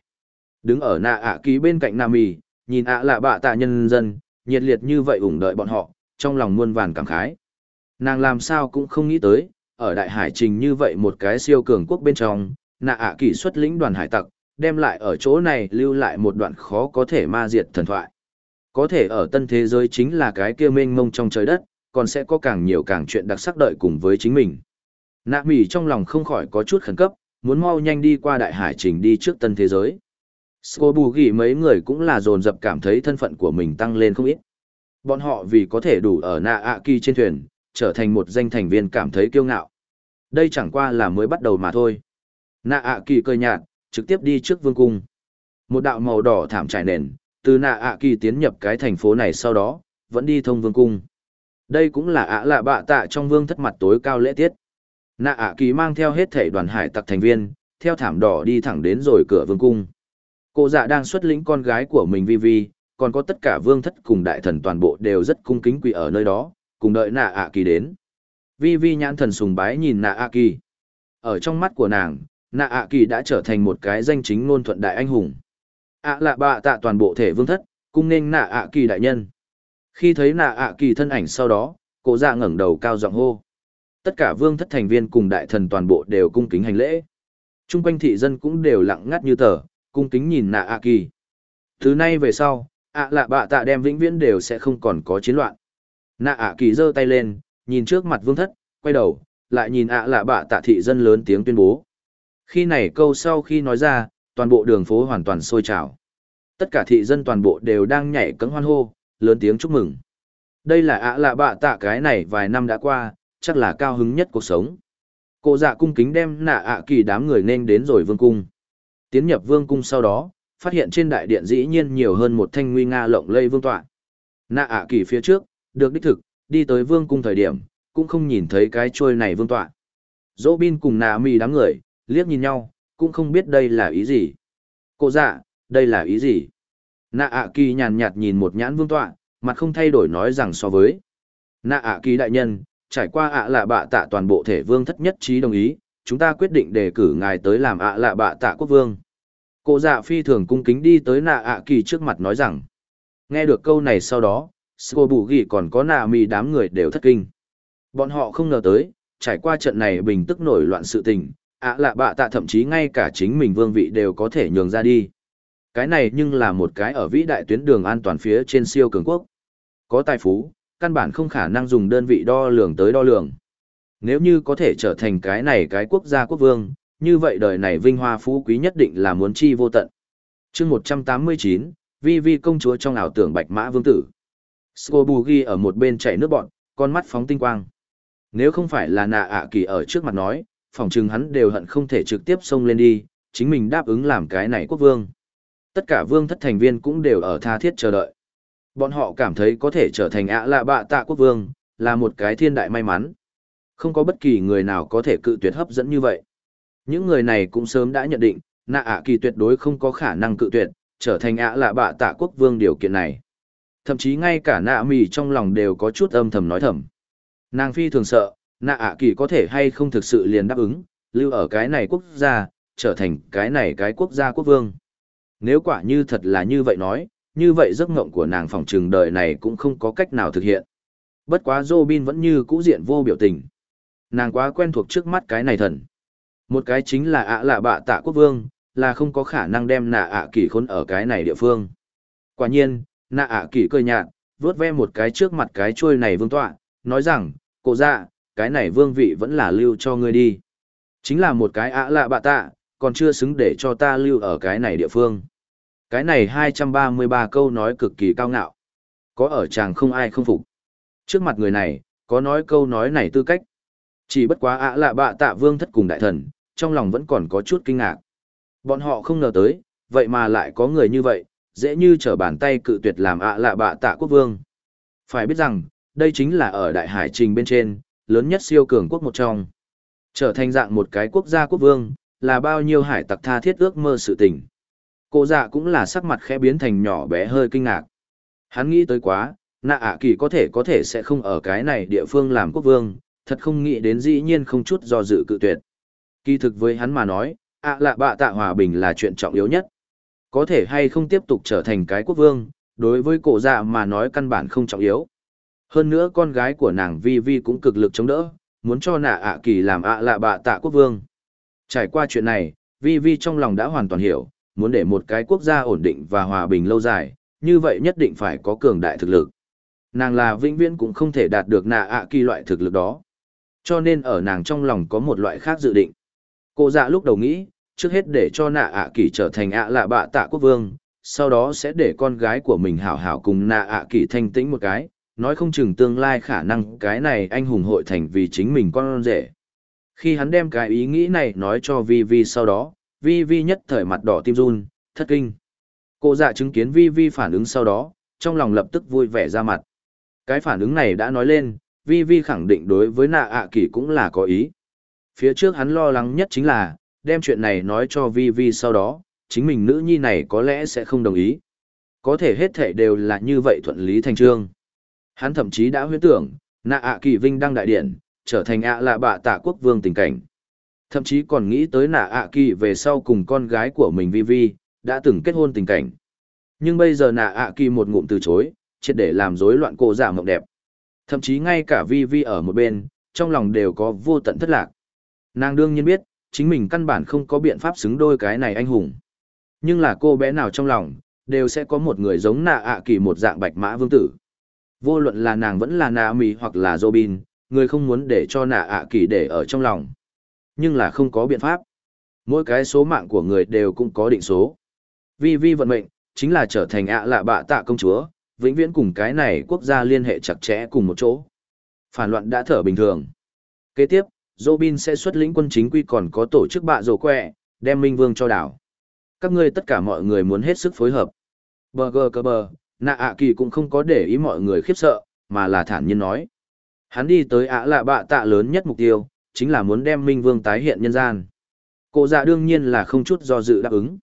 Đứng ở nạ ạ kỳ bên cạnh Nam Mì, nhìn ạ lạ bạ tạ nhân dân, nhiệt liệt như vậy ủng đợi bọn họ, trong lòng muôn vàn cảm khái. Nàng làm sao cũng không nghĩ tới, ở đại hải trình như vậy một cái siêu cường quốc bên trong, nạ ạ kỳ xuất lĩnh đoàn hải tặc, đem lại ở chỗ này lưu lại một đoạn khó có thể ma diệt thần thoại. Có thể ở tân thế giới chính là cái kia mênh mông trong trời đất, còn sẽ có càng nhiều càng chuyện đặc sắc đợi cùng với chính mình. Nạ mỉ trong lòng không khỏi có chút khẩn cấp, muốn mau nhanh đi qua đại hải trình đi trước tân thế giới. Sco bù ghi mấy người cũng là dồn dập cảm thấy thân phận của mình tăng lên không ít. Bọn họ vì có thể đủ ở nạ ạ kỳ trên thuyền, trở thành một danh thành viên cảm thấy kiêu ngạo. Đây chẳng qua là mới bắt đầu mà thôi. Nạ ạ kỳ cười nhạt, trực tiếp đi trước vương cung. Một đạo màu đỏ thảm trải nền, từ nạ ạ kỳ tiến nhập cái thành phố này sau đó, vẫn đi thông vương cung. Đây cũng là ạ lạ bạ tạ trong vương thất mặt tối cao lễ tiết. Nạ ạ kỳ mang theo hết thể đoàn hải tặc thành viên, theo thảm đỏ đi thẳng đến rồi cửa vương cung. Cô dạ đang xuất lĩnh con gái của mình Vi Vi, còn có tất cả vương thất cùng đại thần toàn bộ đều rất cung kính quỳ ở nơi đó, cùng đợi nạ ạ kỳ đến. Vi Vi nhãn thần sùng bái nhìn nạ ạ kỳ. Ở trong mắt của nàng, nạ ạ kỳ đã trở thành một cái danh chính ngôn thuận đại anh hùng. ạ lạ bạ tạ toàn bộ thể vương thất, cung nên nạ ạ kỳ đại nhân. Khi thấy nạ ạ kỳ thân ảnh sau đó, cổ dạ ngẩng đầu cao giọng hô. Tất cả vương thất thành viên cùng đại thần toàn bộ đều cung kính hành lễ. Trung quanh thị dân cũng đều lặng ngắt như tờ, cung kính nhìn nạ ạ kỳ. Thứ nay về sau, ạ lạ bạ tạ đem vĩnh viễn đều sẽ không còn có chiến loạn. Nạ ạ kỳ giơ tay lên, nhìn trước mặt vương thất, quay đầu, lại nhìn ạ lạ bạ tạ thị dân lớn tiếng tuyên bố. Khi này câu sau khi nói ra, toàn bộ đường phố hoàn toàn sôi trào. Tất cả thị dân toàn bộ đều đang nhảy cẫng hoan hô, lớn tiếng chúc mừng. Đây là ạ lạ bạ tạ cái này vài năm đã qua, chắc là cao hứng nhất cuộc sống. Cô dạ cung kính đem nạ ạ kỳ đám người nên đến rồi vương cung. Tiến nhập vương cung sau đó, phát hiện trên đại điện dĩ nhiên nhiều hơn một thanh nguy nga lộng lây vương tọa. Nạ ạ kỳ phía trước, được đích thực, đi tới vương cung thời điểm, cũng không nhìn thấy cái trôi này vương tọa. Dỗ bin cùng nạ mì đám người, liếc nhìn nhau, cũng không biết đây là ý gì. Cô dạ, đây là ý gì? Nạ ạ kỳ nhàn nhạt nhìn một nhãn vương tọa, mặt không thay đổi nói rằng so với. Nạ ạ kỳ đại nhân, trải qua ạ lạ bạ tạ toàn bộ thể vương thất nhất trí đồng ý, chúng ta quyết định đề cử ngài tới làm ạ lạ bạ tạ quốc vương. Cô dạ phi thường cung kính đi tới nạ ạ kỳ trước mặt nói rằng. Nghe được câu này sau đó, Sô Bù Ghi còn có nạ mì đám người đều thất kinh. Bọn họ không ngờ tới, trải qua trận này bình tức nổi loạn sự tình, ạ lạ bạ tạ thậm chí ngay cả chính mình vương vị đều có thể nhường ra đi. Cái này nhưng là một cái ở vĩ đại tuyến đường an toàn phía trên siêu cường quốc. Có tài phú, căn bản không khả năng dùng đơn vị đo lường tới đo lường. Nếu như có thể trở thành cái này cái quốc gia quốc vương, như vậy đời này vinh hoa phú quý nhất định là muốn chi vô tận. chương 189, Vi Vi công chúa trong ảo tưởng bạch mã vương tử. Scobugi ở một bên chảy nước bọn, con mắt phóng tinh quang. Nếu không phải là nạ ạ kỳ ở trước mặt nói, phỏng chừng hắn đều hận không thể trực tiếp xông lên đi, chính mình đáp ứng làm cái này quốc vương. Tất cả vương thất thành viên cũng đều ở tha thiết chờ đợi. Bọn họ cảm thấy có thể trở thành ạ lạ bạ tạ quốc vương, là một cái thiên đại may mắn. Không có bất kỳ người nào có thể cự tuyệt hấp dẫn như vậy. Những người này cũng sớm đã nhận định, nạ ạ kỳ tuyệt đối không có khả năng cự tuyệt, trở thành ạ lạ bạ tạ quốc vương điều kiện này. Thậm chí ngay cả nạ mì trong lòng đều có chút âm thầm nói thầm. Nàng phi thường sợ, nạ ạ kỳ có thể hay không thực sự liền đáp ứng, lưu ở cái này quốc gia, trở thành cái này cái quốc gia quốc vương. Nếu quả như thật là như vậy nói, như vậy giấc ngộng của nàng phòng trường đời này cũng không có cách nào thực hiện. Bất quá Robin vẫn như cũ diện vô biểu tình. Nàng quá quen thuộc trước mắt cái này thần. Một cái chính là ạ lạ bạ tạ quốc vương, là không có khả năng đem nạ ạ kỳ khốn ở cái này địa phương. Quả nhiên, nạ ạ kỳ cười nhạt, vớt ve một cái trước mặt cái trôi này vương tọa, nói rằng, cổ dạ, cái này vương vị vẫn là lưu cho ngươi đi. Chính là một cái ạ lạ bạ tạ, còn chưa xứng để cho ta lưu ở cái này địa phương. Cái này 233 câu nói cực kỳ cao ngạo. Có ở chàng không ai không phục. Trước mặt người này, có nói câu nói này tư cách. Chỉ bất quá ạ lạ bạ tạ vương thất cùng đại thần, trong lòng vẫn còn có chút kinh ngạc. Bọn họ không ngờ tới, vậy mà lại có người như vậy, dễ như trở bàn tay cự tuyệt làm ạ lạ bạ tạ quốc vương. Phải biết rằng, đây chính là ở đại hải trình bên trên, lớn nhất siêu cường quốc một trong. Trở thành dạng một cái quốc gia quốc vương, là bao nhiêu hải tặc tha thiết ước mơ sự tình. Cô dạ cũng là sắc mặt khẽ biến thành nhỏ bé hơi kinh ngạc. Hắn nghĩ tới quá, nạ ạ kỳ có thể có thể sẽ không ở cái này địa phương làm quốc vương, thật không nghĩ đến dĩ nhiên không chút do dự cự tuyệt. Kỳ thực với hắn mà nói, ạ lạ bạ tạ hòa bình là chuyện trọng yếu nhất. Có thể hay không tiếp tục trở thành cái quốc vương, đối với cổ dạ mà nói căn bản không trọng yếu. Hơn nữa con gái của nàng Vi Vi cũng cực lực chống đỡ, muốn cho nạ ạ kỳ làm ạ lạ bạ tạ quốc vương. Trải qua chuyện này, Vi Vi trong lòng đã hoàn toàn hiểu, muốn để một cái quốc gia ổn định và hòa bình lâu dài, như vậy nhất định phải có cường đại thực lực. Nàng là vĩnh viễn cũng không thể đạt được nạ ạ kỳ loại thực lực đó. Cho nên ở nàng trong lòng có một loại khác dự định. Cô dạ lúc đầu nghĩ, trước hết để cho nạ ạ kỳ trở thành ạ lạ bạ tạ quốc vương, sau đó sẽ để con gái của mình hảo hảo cùng nạ ạ kỳ thanh tĩnh một cái, nói không chừng tương lai khả năng cái này anh hùng hội thành vì chính mình con rể. Khi hắn đem cái ý nghĩ này nói cho Vi Vi sau đó, Vi Vi nhất thời mặt đỏ tim run, thất kinh. Cô dạ chứng kiến Vi Vi phản ứng sau đó, trong lòng lập tức vui vẻ ra mặt. Cái phản ứng này đã nói lên, Vi Vi khẳng định đối với nạ ạ kỳ cũng là có ý. Phía trước hắn lo lắng nhất chính là, đem chuyện này nói cho Vi Vi sau đó, chính mình nữ nhi này có lẽ sẽ không đồng ý. Có thể hết thể đều là như vậy thuận lý thành trương. Hắn thậm chí đã huyễn tưởng, nạ ạ kỳ vinh đăng đại điện, trở thành ạ lạ bạ tạ quốc vương tình cảnh. Thậm chí còn nghĩ tới nạ ạ kỳ về sau cùng con gái của mình Vi Vi, đã từng kết hôn tình cảnh. Nhưng bây giờ nạ ạ kỳ một ngụm từ chối, triệt để làm rối loạn cô giả mộng đẹp. Thậm chí ngay cả Vi Vi ở một bên, trong lòng đều có vô tận thất lạc. Nàng đương nhiên biết, chính mình căn bản không có biện pháp xứng đôi cái này anh hùng. Nhưng là cô bé nào trong lòng, đều sẽ có một người giống nạ ạ kỳ một dạng bạch mã vương tử. Vô luận là nàng vẫn là nạ mì hoặc là Robin, người không muốn để cho nạ ạ kỳ để ở trong lòng. Nhưng là không có biện pháp. Mỗi cái số mạng của người đều cũng có định số. Vi vi vận mệnh, chính là trở thành ạ lạ bạ tạ công chúa, vĩnh viễn cùng cái này quốc gia liên hệ chặt chẽ cùng một chỗ. Phản loạn đã thở bình thường. Kế tiếp, Robin sẽ xuất lĩnh quân chính quy còn có tổ chức bạ rổ quẹ, đem Minh Vương cho đảo. Các ngươi tất cả mọi người muốn hết sức phối hợp. Bờ gờ cơ bờ, nạ ạ kỳ cũng không có để ý mọi người khiếp sợ, mà là thản nhiên nói. Hắn đi tới ạ lạ bạ tạ lớn nhất mục tiêu, chính là muốn đem Minh Vương tái hiện nhân gian. Cổ dạ đương nhiên là không chút do dự đáp ứng.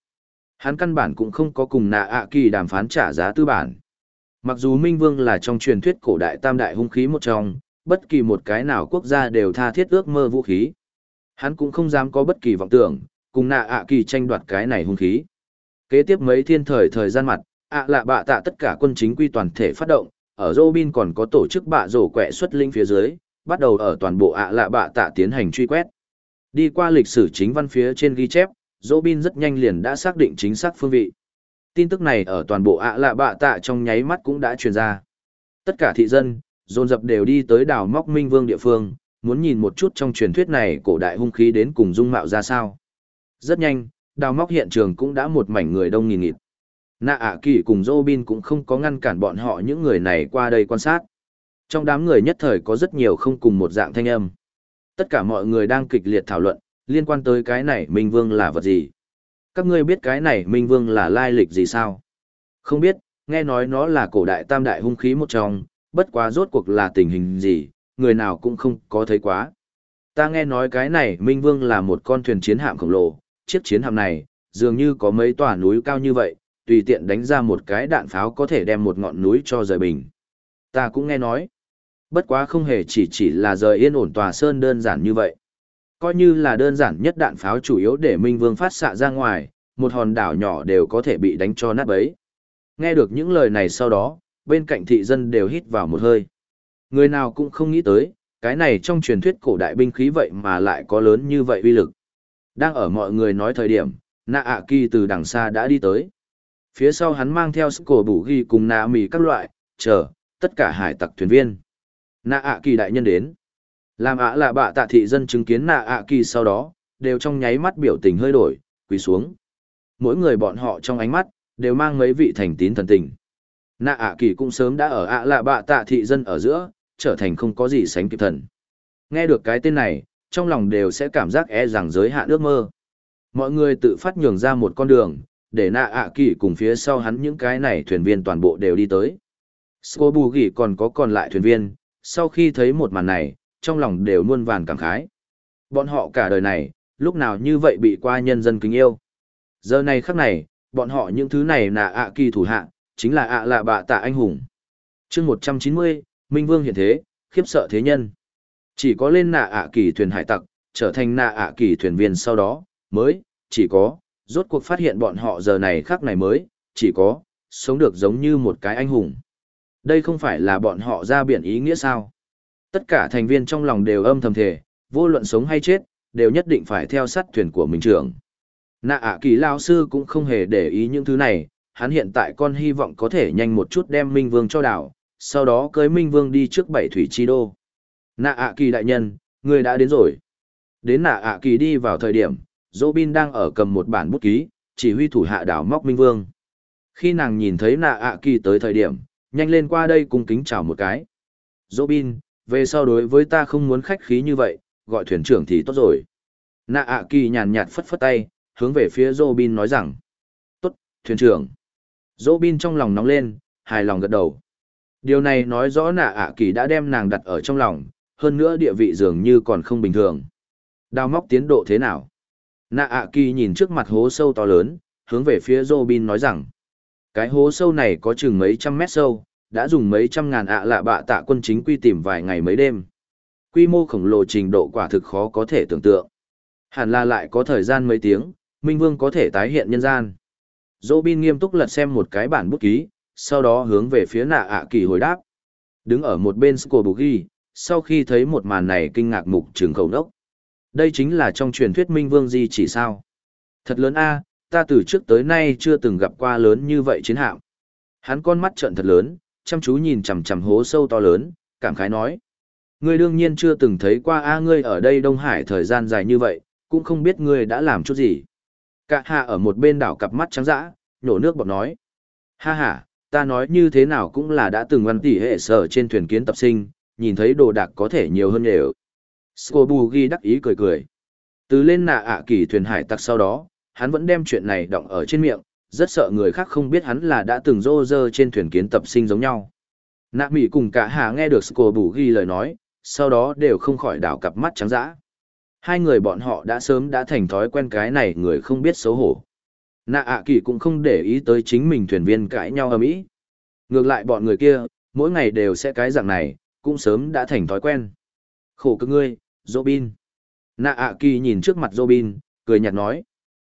Hắn căn bản cũng không có cùng nạ ạ kỳ đàm phán trả giá tư bản. Mặc dù Minh Vương là trong truyền thuyết cổ đại tam đại hung khí một trong, bất kỳ một cái nào quốc gia đều tha thiết ước mơ vũ khí. Hắn cũng không dám có bất kỳ vọng tưởng, cùng nạ ạ kỳ tranh đoạt cái này hung khí. Kế tiếp mấy thiên thời thời gian mặt, ạ lạ bạ tạ tất cả quân chính quy toàn thể phát động, ở Robin còn có tổ chức bạ rổ quẹ xuất linh phía dưới, bắt đầu ở toàn bộ ạ lạ bạ tạ tiến hành truy quét. Đi qua lịch sử chính văn phía trên ghi chép, Robin rất nhanh liền đã xác định chính xác phương vị. Tin tức này ở toàn bộ ạ lạ bạ tạ trong nháy mắt cũng đã truyền ra. Tất cả thị dân, dồn dập đều đi tới đảo móc Minh Vương địa phương, muốn nhìn một chút trong truyền thuyết này cổ đại hung khí đến cùng dung mạo ra sao. Rất nhanh, đào móc hiện trường cũng đã một mảnh người đông nghìn nghịt. Nạ ạ kỳ cùng Robin cũng không có ngăn cản bọn họ những người này qua đây quan sát. Trong đám người nhất thời có rất nhiều không cùng một dạng thanh âm. Tất cả mọi người đang kịch liệt thảo luận, liên quan tới cái này Minh Vương là vật gì. Các ngươi biết cái này Minh Vương là lai lịch gì sao? Không biết, nghe nói nó là cổ đại tam đại hung khí một trong, bất quá rốt cuộc là tình hình gì, người nào cũng không có thấy quá. Ta nghe nói cái này Minh Vương là một con thuyền chiến hạm khổng lồ, chiếc chiến hạm này, dường như có mấy tòa núi cao như vậy, tùy tiện đánh ra một cái đạn pháo có thể đem một ngọn núi cho rời bình. Ta cũng nghe nói. Bất quá không hề chỉ chỉ là rời yên ổn tòa sơn đơn giản như vậy. Coi như là đơn giản nhất đạn pháo chủ yếu để Minh Vương phát xạ ra ngoài, một hòn đảo nhỏ đều có thể bị đánh cho nát bấy. Nghe được những lời này sau đó, bên cạnh thị dân đều hít vào một hơi. Người nào cũng không nghĩ tới, cái này trong truyền thuyết cổ đại binh khí vậy mà lại có lớn như vậy uy lực. Đang ở mọi người nói thời điểm, nạ ạ kỳ từ đằng xa đã đi tới. Phía sau hắn mang theo sức cổ bủ ghi cùng nạ mì các loại, chờ, tất cả hải tặc thuyền viên. Nạ ạ kỳ đại nhân đến. Làm ạ là bạ tạ thị dân chứng kiến nạ ạ kỳ sau đó, đều trong nháy mắt biểu tình hơi đổi, quỳ xuống. Mỗi người bọn họ trong ánh mắt, đều mang mấy vị thành tín thần tình. Nạ ạ kỳ cũng sớm đã ở ạ là bạ tạ thị dân ở giữa, trở thành không có gì sánh kịp thần. Nghe được cái tên này, trong lòng đều sẽ cảm giác e rằng giới hạn ước mơ. Mọi người tự phát nhường ra một con đường, để nạ ạ kỳ cùng phía sau hắn những cái này thuyền viên toàn bộ đều đi tới. Sô bù ghi còn có còn lại thuyền viên, sau khi thấy một màn này, trong lòng đều muôn vàn cảm khái. Bọn họ cả đời này, lúc nào như vậy bị qua nhân dân kính yêu. Giờ này khắc này, bọn họ những thứ này là ạ kỳ thủ hạ, chính là ạ lạ bạ tạ anh hùng. chương 190, Minh Vương hiện thế, khiếp sợ thế nhân. Chỉ có lên nạ ạ kỳ thuyền hải tặc, trở thành nạ ạ kỳ thuyền viên sau đó, mới, chỉ có, rốt cuộc phát hiện bọn họ giờ này khắc này mới, chỉ có, sống được giống như một cái anh hùng. Đây không phải là bọn họ ra biển ý nghĩa sao? Tất cả thành viên trong lòng đều âm thầm thề, vô luận sống hay chết, đều nhất định phải theo sát thuyền của mình trưởng. Nạ ạ kỳ lao sư cũng không hề để ý những thứ này, hắn hiện tại con hy vọng có thể nhanh một chút đem Minh Vương cho đảo, sau đó cưới Minh Vương đi trước bảy thủy chi đô. Nạ ạ kỳ đại nhân, người đã đến rồi. Đến nạ ạ kỳ đi vào thời điểm, Robin đang ở cầm một bản bút ký, chỉ huy thủ hạ đảo móc Minh Vương. Khi nàng nhìn thấy nạ ạ kỳ tới thời điểm, nhanh lên qua đây cùng kính chào một cái. Robin, về sau đối với ta không muốn khách khí như vậy, gọi thuyền trưởng thì tốt rồi. Nạ ạ kỳ nhàn nhạt phất phất tay, hướng về phía Robin nói rằng. Tốt, thuyền trưởng. Robin trong lòng nóng lên, hài lòng gật đầu. Điều này nói rõ nạ ạ kỳ đã đem nàng đặt ở trong lòng, hơn nữa địa vị dường như còn không bình thường. Đào móc tiến độ thế nào? Nạ ạ kỳ nhìn trước mặt hố sâu to lớn, hướng về phía Robin nói rằng. Cái hố sâu này có chừng mấy trăm mét sâu, đã dùng mấy trăm ngàn ạ lạ bạ tạ quân chính quy tìm vài ngày mấy đêm. Quy mô khổng lồ trình độ quả thực khó có thể tưởng tượng. Hẳn là lại có thời gian mấy tiếng, Minh Vương có thể tái hiện nhân gian. Robin nghiêm túc lật xem một cái bản bút ký, sau đó hướng về phía nạ ạ kỳ hồi đáp. Đứng ở một bên Scobugi, sau khi thấy một màn này kinh ngạc mục trường khẩu đốc. Đây chính là trong truyền thuyết Minh Vương Di chỉ sao. Thật lớn a, ta từ trước tới nay chưa từng gặp qua lớn như vậy chiến hạm. Hắn con mắt trợn thật lớn, chăm chú nhìn chằm chằm hố sâu to lớn, cảm khái nói. Ngươi đương nhiên chưa từng thấy qua a ngươi ở đây Đông Hải thời gian dài như vậy, cũng không biết ngươi đã làm chút gì. Cả hạ ở một bên đảo cặp mắt trắng dã, nhổ nước bọt nói. Ha ha, ta nói như thế nào cũng là đã từng văn tỉ hệ sở trên thuyền kiến tập sinh, nhìn thấy đồ đạc có thể nhiều hơn đều. Scobugi đắc ý cười cười. Từ lên nạ ạ kỳ thuyền hải tặc sau đó, hắn vẫn đem chuyện này đọng ở trên miệng, rất sợ người khác không biết hắn là đã từng rô rơ trên thuyền kiến tập sinh giống nhau. Nạ Mỹ cùng cả Hà nghe được Scobugi ghi lời nói, sau đó đều không khỏi đảo cặp mắt trắng dã. Hai người bọn họ đã sớm đã thành thói quen cái này người không biết xấu hổ. Nạ ạ kỳ cũng không để ý tới chính mình thuyền viên cãi nhau ở mỹ Ngược lại bọn người kia, mỗi ngày đều sẽ cái dạng này, cũng sớm đã thành thói quen. Khổ cực ngươi, Robin. Nạ ạ kỳ nhìn trước mặt Robin, cười nhạt nói.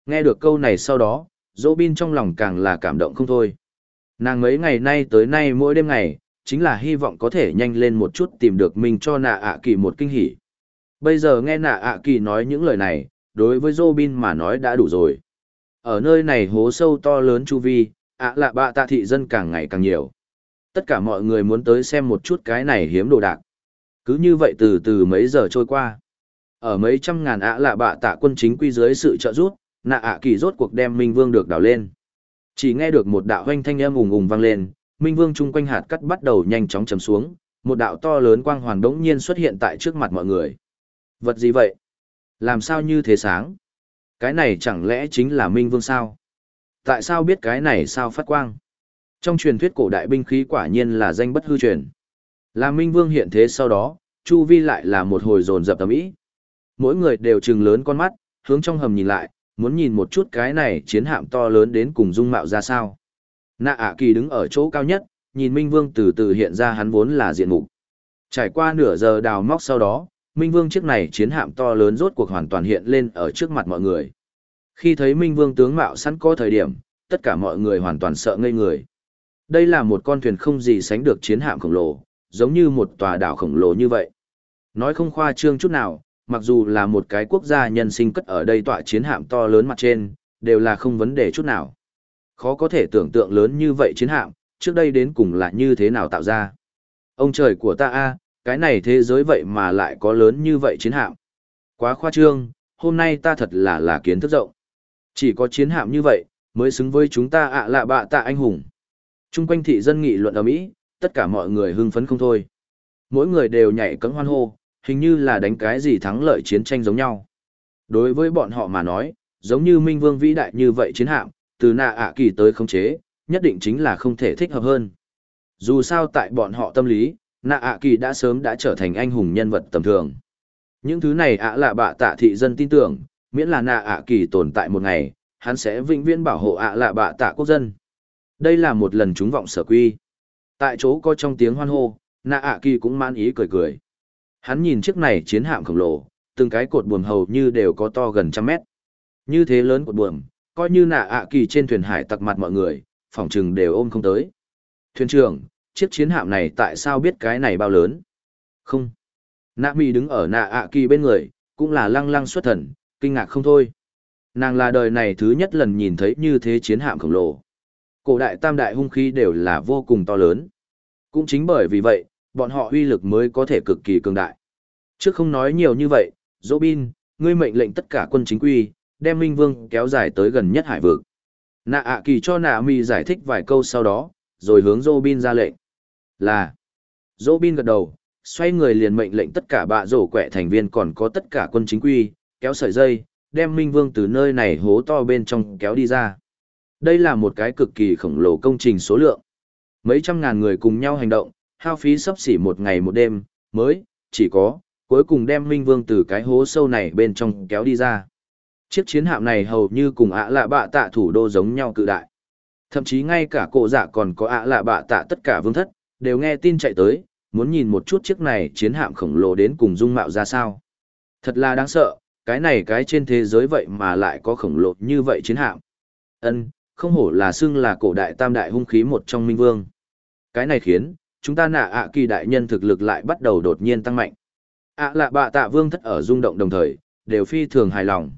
Nghe được câu này sau đó, Robin trong lòng càng là cảm động không thôi. Nàng mấy ngày nay tới nay mỗi đêm ngày, chính là hy vọng có thể nhanh lên một chút tìm được mình cho nạ ạ kỳ một kinh hỉ. Bây giờ nghe nạ ạ kỳ nói những lời này, đối với Robin mà nói đã đủ rồi. Ở nơi này hố sâu to lớn chu vi, ạ lạ bạ tạ thị dân càng ngày càng nhiều. Tất cả mọi người muốn tới xem một chút cái này hiếm đồ đạc. Cứ như vậy từ từ mấy giờ trôi qua. Ở mấy trăm ngàn ạ lạ bạ tạ quân chính quy dưới sự trợ giúp, nạ ạ kỳ rốt cuộc đem Minh Vương được đào lên. Chỉ nghe được một đạo hoanh thanh âm ùng ùng vang lên, Minh Vương chung quanh hạt cắt bắt đầu nhanh chóng chầm xuống, một đạo to lớn quang hoàn đống nhiên xuất hiện tại trước mặt mọi người. Vật gì vậy? Làm sao như thế sáng? Cái này chẳng lẽ chính là Minh Vương sao? Tại sao biết cái này sao phát quang? Trong truyền thuyết cổ đại binh khí quả nhiên là danh bất hư truyền. Là Minh Vương hiện thế sau đó, Chu Vi lại là một hồi dồn dập tầm ý. Mỗi người đều trừng lớn con mắt, hướng trong hầm nhìn lại, muốn nhìn một chút cái này chiến hạm to lớn đến cùng dung mạo ra sao. Nạ ả kỳ đứng ở chỗ cao nhất, nhìn Minh Vương từ từ hiện ra hắn vốn là diện mục. Trải qua nửa giờ đào móc sau đó, Minh Vương chiếc này chiến hạm to lớn rốt cuộc hoàn toàn hiện lên ở trước mặt mọi người. Khi thấy Minh Vương tướng mạo sẵn có thời điểm, tất cả mọi người hoàn toàn sợ ngây người. Đây là một con thuyền không gì sánh được chiến hạm khổng lồ, giống như một tòa đảo khổng lồ như vậy. Nói không khoa trương chút nào, mặc dù là một cái quốc gia nhân sinh cất ở đây tọa chiến hạm to lớn mặt trên, đều là không vấn đề chút nào. Khó có thể tưởng tượng lớn như vậy chiến hạm, trước đây đến cùng là như thế nào tạo ra. Ông trời của ta a, cái này thế giới vậy mà lại có lớn như vậy chiến hạm. Quá khoa trương, hôm nay ta thật là là kiến thức rộng. Chỉ có chiến hạm như vậy, mới xứng với chúng ta ạ lạ bạ tạ anh hùng. Trung quanh thị dân nghị luận ở Mỹ, tất cả mọi người hưng phấn không thôi. Mỗi người đều nhảy cẫng hoan hô, hình như là đánh cái gì thắng lợi chiến tranh giống nhau. Đối với bọn họ mà nói, giống như Minh Vương vĩ đại như vậy chiến hạm, từ nạ ạ kỳ tới khống chế, nhất định chính là không thể thích hợp hơn. Dù sao tại bọn họ tâm lý, nạ ạ kỳ đã sớm đã trở thành anh hùng nhân vật tầm thường. Những thứ này ạ là bạ tạ thị dân tin tưởng, miễn là nạ ạ kỳ tồn tại một ngày, hắn sẽ vĩnh viễn bảo hộ ạ là bạ tạ quốc dân. Đây là một lần chúng vọng sở quy. Tại chỗ có trong tiếng hoan hô, nạ ạ kỳ cũng man ý cười cười. Hắn nhìn chiếc này chiến hạm khổng lồ, từng cái cột buồm hầu như đều có to gần trăm mét. Như thế lớn cột buồm, coi như nạ ạ kỳ trên thuyền hải tặc mặt mọi người, phỏng chừng đều ôm không tới. Thuyền trưởng, chiếc chiến hạm này tại sao biết cái này bao lớn? Không. Nạ mỹ đứng ở nạ ạ kỳ bên người, cũng là lăng lăng xuất thần, kinh ngạc không thôi. Nàng là đời này thứ nhất lần nhìn thấy như thế chiến hạm khổng lồ. Cổ đại tam đại hung khí đều là vô cùng to lớn. Cũng chính bởi vì vậy, bọn họ uy lực mới có thể cực kỳ cường đại. Trước không nói nhiều như vậy, Robin, ngươi mệnh lệnh tất cả quân chính quy, đem Minh Vương kéo dài tới gần nhất hải vực. Nạ ạ kỳ cho nạ mì giải thích vài câu sau đó, rồi hướng Robin ra lệnh. Là. Robin gật đầu, xoay người liền mệnh lệnh tất cả bạ rổ quẹ thành viên còn có tất cả quân chính quy, kéo sợi dây, đem Minh Vương từ nơi này hố to bên trong kéo đi ra. Đây là một cái cực kỳ khổng lồ công trình số lượng. Mấy trăm ngàn người cùng nhau hành động, hao phí sắp xỉ một ngày một đêm, mới, chỉ có, cuối cùng đem Minh Vương từ cái hố sâu này bên trong kéo đi ra. Chiếc chiến hạm này hầu như cùng ạ lạ bạ tạ thủ đô giống nhau cự đại. Thậm chí ngay cả cổ dạ còn có ạ lạ bạ tạ tất cả vương thất, đều nghe tin chạy tới, muốn nhìn một chút chiếc này chiến hạm khổng lồ đến cùng dung mạo ra sao. Thật là đáng sợ, cái này cái trên thế giới vậy mà lại có khổng lồ như vậy chiến hạm. Ân, không hổ là xưng là cổ đại tam đại hung khí một trong minh vương. Cái này khiến, chúng ta nạ ạ kỳ đại nhân thực lực lại bắt đầu đột nhiên tăng mạnh. ạ lạ bạ tạ vương thất ở rung động đồng thời, đều phi thường hài lòng.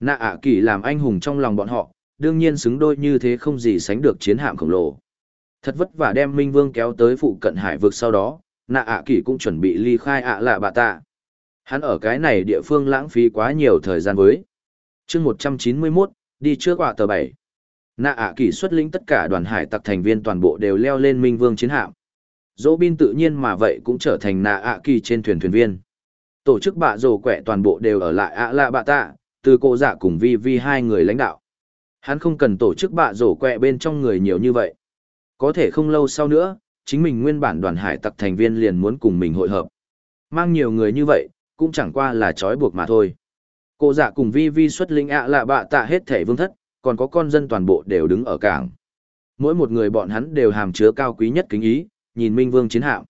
Nạ ạ kỳ làm anh hùng trong lòng bọn họ, đương nhiên xứng đôi như thế không gì sánh được chiến hạm khổng lồ. Thật vất vả đem Minh Vương kéo tới phụ cận hải vực sau đó, nạ ạ kỳ cũng chuẩn bị ly khai ạ lạ bạ tạ. Hắn ở cái này địa phương lãng phí quá nhiều thời gian với. chương 191, đi trước quả tờ 7. Nạ ạ kỳ xuất lĩnh tất cả đoàn hải tặc thành viên toàn bộ đều leo lên Minh Vương chiến hạm. Dỗ bin tự nhiên mà vậy cũng trở thành nạ ạ kỳ trên thuyền thuyền viên. Tổ chức bạ rồ quẹ toàn bộ đều ở lại ạ lạ bạ tạ, từ cô dạ cùng vi vi hai người lãnh đạo. Hắn không cần tổ chức bạ rổ quẹ bên trong người nhiều như vậy. Có thể không lâu sau nữa, chính mình nguyên bản đoàn hải tặc thành viên liền muốn cùng mình hội hợp. Mang nhiều người như vậy, cũng chẳng qua là trói buộc mà thôi. cô dạ cùng vi vi xuất linh ạ lạ bạ tạ hết thể vương thất, còn có con dân toàn bộ đều đứng ở cảng. Mỗi một người bọn hắn đều hàm chứa cao quý nhất kính ý, nhìn Minh Vương chiến hạm.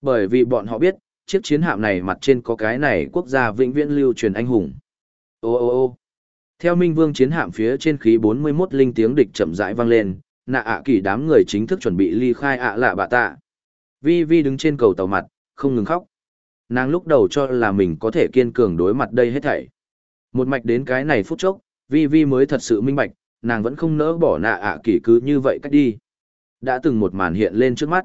Bởi vì bọn họ biết, chiếc chiến hạm này mặt trên có cái này quốc gia vĩnh viễn lưu truyền anh hùng. Ô ô ô theo Minh Vương chiến hạm phía trên khí 41 linh tiếng địch chậm rãi vang lên, nạ ạ kỳ đám người chính thức chuẩn bị ly khai ạ lạ bạ tạ. Vi Vi đứng trên cầu tàu mặt, không ngừng khóc. Nàng lúc đầu cho là mình có thể kiên cường đối mặt đây hết thảy. Một mạch đến cái này phút chốc, Vi Vi mới thật sự minh bạch, nàng vẫn không nỡ bỏ nạ ạ kỳ cứ như vậy cách đi. Đã từng một màn hiện lên trước mắt.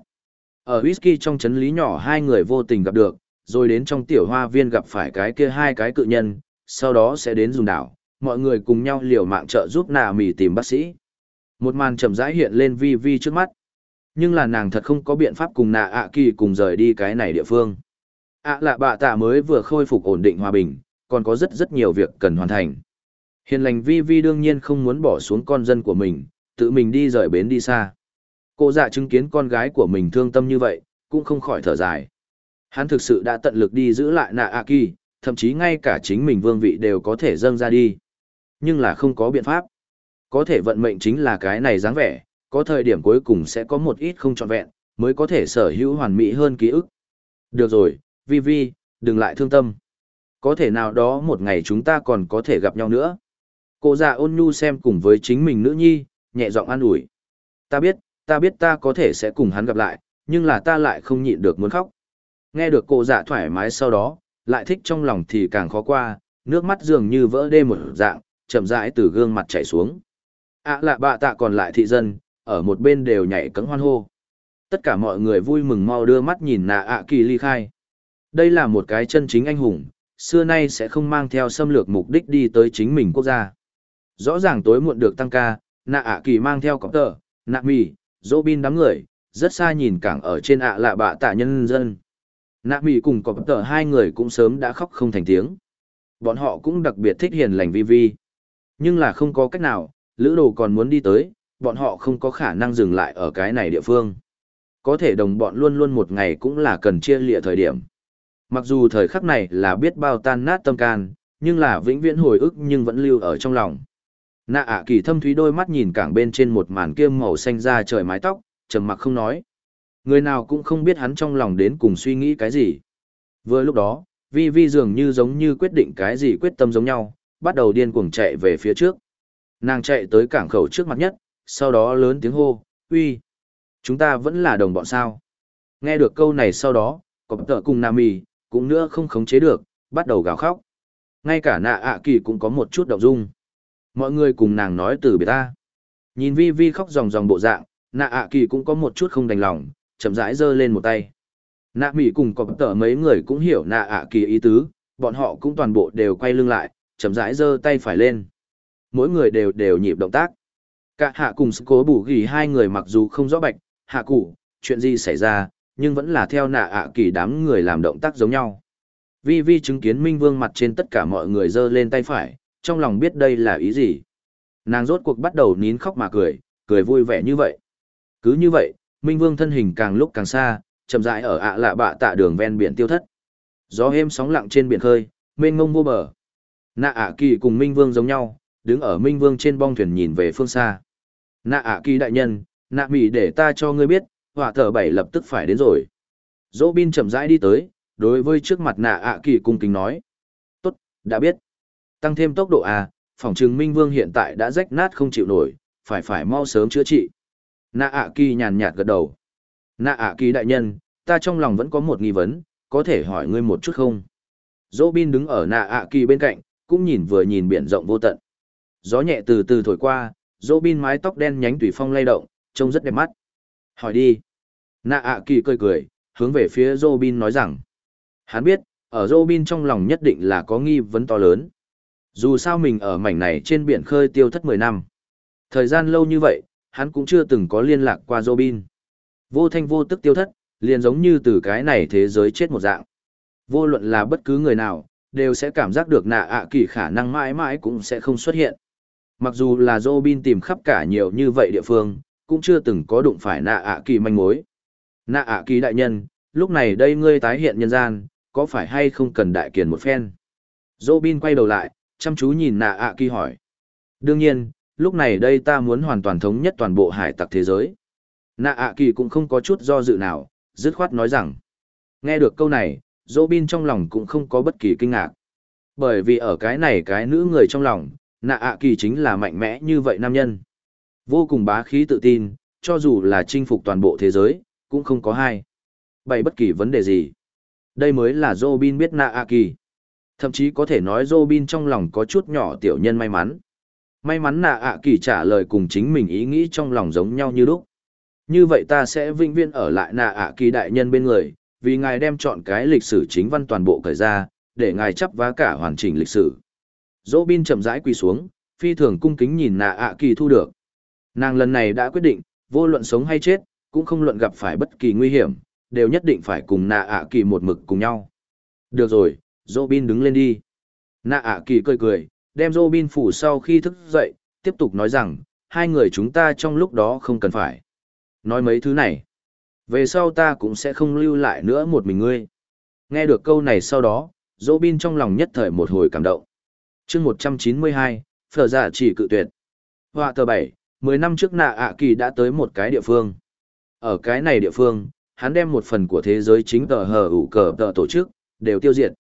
Ở whisky trong chấn lý nhỏ hai người vô tình gặp được, rồi đến trong tiểu hoa viên gặp phải cái kia hai cái cự nhân, sau đó sẽ đến dùng đảo, mọi người cùng nhau liều mạng trợ giúp nà mì tìm bác sĩ. Một màn chậm rãi hiện lên vi vi trước mắt. Nhưng là nàng thật không có biện pháp cùng nà ạ kỳ cùng rời đi cái này địa phương. ạ lạ bạ tạ mới vừa khôi phục ổn định hòa bình, còn có rất rất nhiều việc cần hoàn thành. Hiền lành vi vi đương nhiên không muốn bỏ xuống con dân của mình, tự mình đi rời bến đi xa. Cô dạ chứng kiến con gái của mình thương tâm như vậy, cũng không khỏi thở dài. Hắn thực sự đã tận lực đi giữ lại nạ A Kỳ, thậm chí ngay cả chính mình vương vị đều có thể dâng ra đi. Nhưng là không có biện pháp. Có thể vận mệnh chính là cái này dáng vẻ, có thời điểm cuối cùng sẽ có một ít không trọn vẹn, mới có thể sở hữu hoàn mỹ hơn ký ức. Được rồi, Vi Vi, đừng lại thương tâm. Có thể nào đó một ngày chúng ta còn có thể gặp nhau nữa. Cô già ôn nhu xem cùng với chính mình nữ nhi, nhẹ giọng an ủi. Ta biết, ta biết ta có thể sẽ cùng hắn gặp lại, nhưng là ta lại không nhịn được muốn khóc. Nghe được cô dạ thoải mái sau đó, lại thích trong lòng thì càng khó qua, nước mắt dường như vỡ đê một dạng, chậm rãi từ gương mặt chảy xuống. ạ à lạ bạ tạ còn lại thị dân, ở một bên đều nhảy cấm hoan hô. Tất cả mọi người vui mừng mau đưa mắt nhìn nạ ạ kỳ ly khai. Đây là một cái chân chính anh hùng, xưa nay sẽ không mang theo xâm lược mục đích đi tới chính mình quốc gia. Rõ ràng tối muộn được tăng ca, nạ ạ kỳ mang theo có tờ, nạ mì, dỗ bin đám người, rất xa nhìn cảng ở trên ạ lạ bạ tạ nhân dân. Nạ mì cùng có tờ hai người cũng sớm đã khóc không thành tiếng. Bọn họ cũng đặc biệt thích hiền lành vi vi. Nhưng là không có cách nào, lữ đồ còn muốn đi tới, bọn họ không có khả năng dừng lại ở cái này địa phương. Có thể đồng bọn luôn luôn một ngày cũng là cần chia lịa thời điểm. Mặc dù thời khắc này là biết bao tan nát tâm can, nhưng là vĩnh viễn hồi ức nhưng vẫn lưu ở trong lòng. Nạ ạ kỳ thâm thúy đôi mắt nhìn cảng bên trên một màn kia màu xanh ra trời mái tóc, trầm mặc không nói. Người nào cũng không biết hắn trong lòng đến cùng suy nghĩ cái gì. Vừa lúc đó, Vi Vi dường như giống như quyết định cái gì quyết tâm giống nhau, bắt đầu điên cuồng chạy về phía trước. Nàng chạy tới cảng khẩu trước mặt nhất, sau đó lớn tiếng hô, uy, chúng ta vẫn là đồng bọn sao. Nghe được câu này sau đó, có tợ cùng Nam Mì cũng nữa không khống chế được, bắt đầu gào khóc. Ngay cả nạ ạ kỳ cũng có một chút động dung. Mọi người cùng nàng nói từ biệt ta. Nhìn Vi Vi khóc ròng ròng bộ dạng, nạ ạ kỳ cũng có một chút không đành lòng, chậm rãi giơ lên một tay. Nạ Mỹ cùng có tờ mấy người cũng hiểu nạ ạ kỳ ý tứ, bọn họ cũng toàn bộ đều quay lưng lại, chậm rãi giơ tay phải lên. Mỗi người đều đều nhịp động tác. Cả hạ cùng cố bù ghi hai người mặc dù không rõ bạch, hạ cụ, chuyện gì xảy ra, nhưng vẫn là theo nạ ạ kỳ đám người làm động tác giống nhau. Vi Vi chứng kiến Minh Vương mặt trên tất cả mọi người giơ lên tay phải, trong lòng biết đây là ý gì. Nàng rốt cuộc bắt đầu nín khóc mà cười, cười vui vẻ như vậy. Cứ như vậy, Minh Vương thân hình càng lúc càng xa, chậm rãi ở ạ lạ bạ tạ đường ven biển tiêu thất. Gió êm sóng lặng trên biển khơi, mênh mông vô bờ. Nạ ạ kỳ cùng Minh Vương giống nhau, đứng ở Minh Vương trên bong thuyền nhìn về phương xa. Nạ ạ kỳ đại nhân, nạ mỉ để ta cho ngươi biết, hỏa thở bảy lập tức phải đến rồi. Dỗ bin chậm rãi đi tới, đối với trước mặt nạ ạ kỳ cung kính nói. Tốt, đã biết. Tăng thêm tốc độ a phòng trừng Minh Vương hiện tại đã rách nát không chịu nổi, phải phải mau sớm chữa trị. Nạ ạ kỳ nhàn nhạt gật đầu. Nạ ạ kỳ đại nhân, ta trong lòng vẫn có một nghi vấn, có thể hỏi ngươi một chút không? Dỗ bin đứng ở nạ ạ kỳ bên cạnh, cũng nhìn vừa nhìn biển rộng vô tận. Gió nhẹ từ từ thổi qua, dỗ bin mái tóc đen nhánh tùy phong lay động, trông rất đẹp mắt. Hỏi đi. Nạ ạ kỳ cười cười, hướng về phía dỗ bin nói rằng. Hắn biết, ở dỗ bin trong lòng nhất định là có nghi vấn to lớn. Dù sao mình ở mảnh này trên biển khơi tiêu thất 10 năm. Thời gian lâu như vậy, hắn cũng chưa từng có liên lạc qua Robin. Vô thanh vô tức tiêu thất, liền giống như từ cái này thế giới chết một dạng. Vô luận là bất cứ người nào, đều sẽ cảm giác được nạ ạ kỳ khả năng mãi mãi cũng sẽ không xuất hiện. Mặc dù là Robin tìm khắp cả nhiều như vậy địa phương, cũng chưa từng có đụng phải nạ ạ kỳ manh mối. Nạ ạ kỳ đại nhân, lúc này đây ngươi tái hiện nhân gian, có phải hay không cần đại kiền một phen? Robin quay đầu lại, chăm chú nhìn nạ ạ kỳ hỏi. Đương nhiên, lúc này đây ta muốn hoàn toàn thống nhất toàn bộ hải tặc thế giới. Nạ ạ kỳ cũng không có chút do dự nào, dứt khoát nói rằng. Nghe được câu này, Robin trong lòng cũng không có bất kỳ kinh ngạc. Bởi vì ở cái này cái nữ người trong lòng, nạ ạ kỳ chính là mạnh mẽ như vậy nam nhân. Vô cùng bá khí tự tin, cho dù là chinh phục toàn bộ thế giới, cũng không có hai. Bày bất kỳ vấn đề gì. Đây mới là Robin biết nạ ạ kỳ. Thậm chí có thể nói Robin trong lòng có chút nhỏ tiểu nhân may mắn. May mắn là ạ kỳ trả lời cùng chính mình ý nghĩ trong lòng giống nhau như lúc. Như vậy ta sẽ vinh viên ở lại nạ ạ kỳ đại nhân bên người, vì ngài đem chọn cái lịch sử chính văn toàn bộ cởi ra, để ngài chấp vá cả hoàn chỉnh lịch sử. Robin chậm rãi quỳ xuống, phi thường cung kính nhìn nạ ạ kỳ thu được. Nàng lần này đã quyết định, vô luận sống hay chết, cũng không luận gặp phải bất kỳ nguy hiểm, đều nhất định phải cùng nạ ạ kỳ một mực cùng nhau. Được rồi, Robin bin đứng lên đi. Nạ ạ kỳ cười cười, đem Robin bin phủ sau khi thức dậy, tiếp tục nói rằng, hai người chúng ta trong lúc đó không cần phải. Nói mấy thứ này. Về sau ta cũng sẽ không lưu lại nữa một mình ngươi. Nghe được câu này sau đó, Robin bin trong lòng nhất thời một hồi cảm động. chương 192, phở giả chỉ cự tuyệt. Họa tờ 7, 10 năm trước nạ ạ kỳ đã tới một cái địa phương. Ở cái này địa phương, hắn đem một phần của thế giới chính tờ hờ ủ cờ tờ tổ chức, đều tiêu diệt.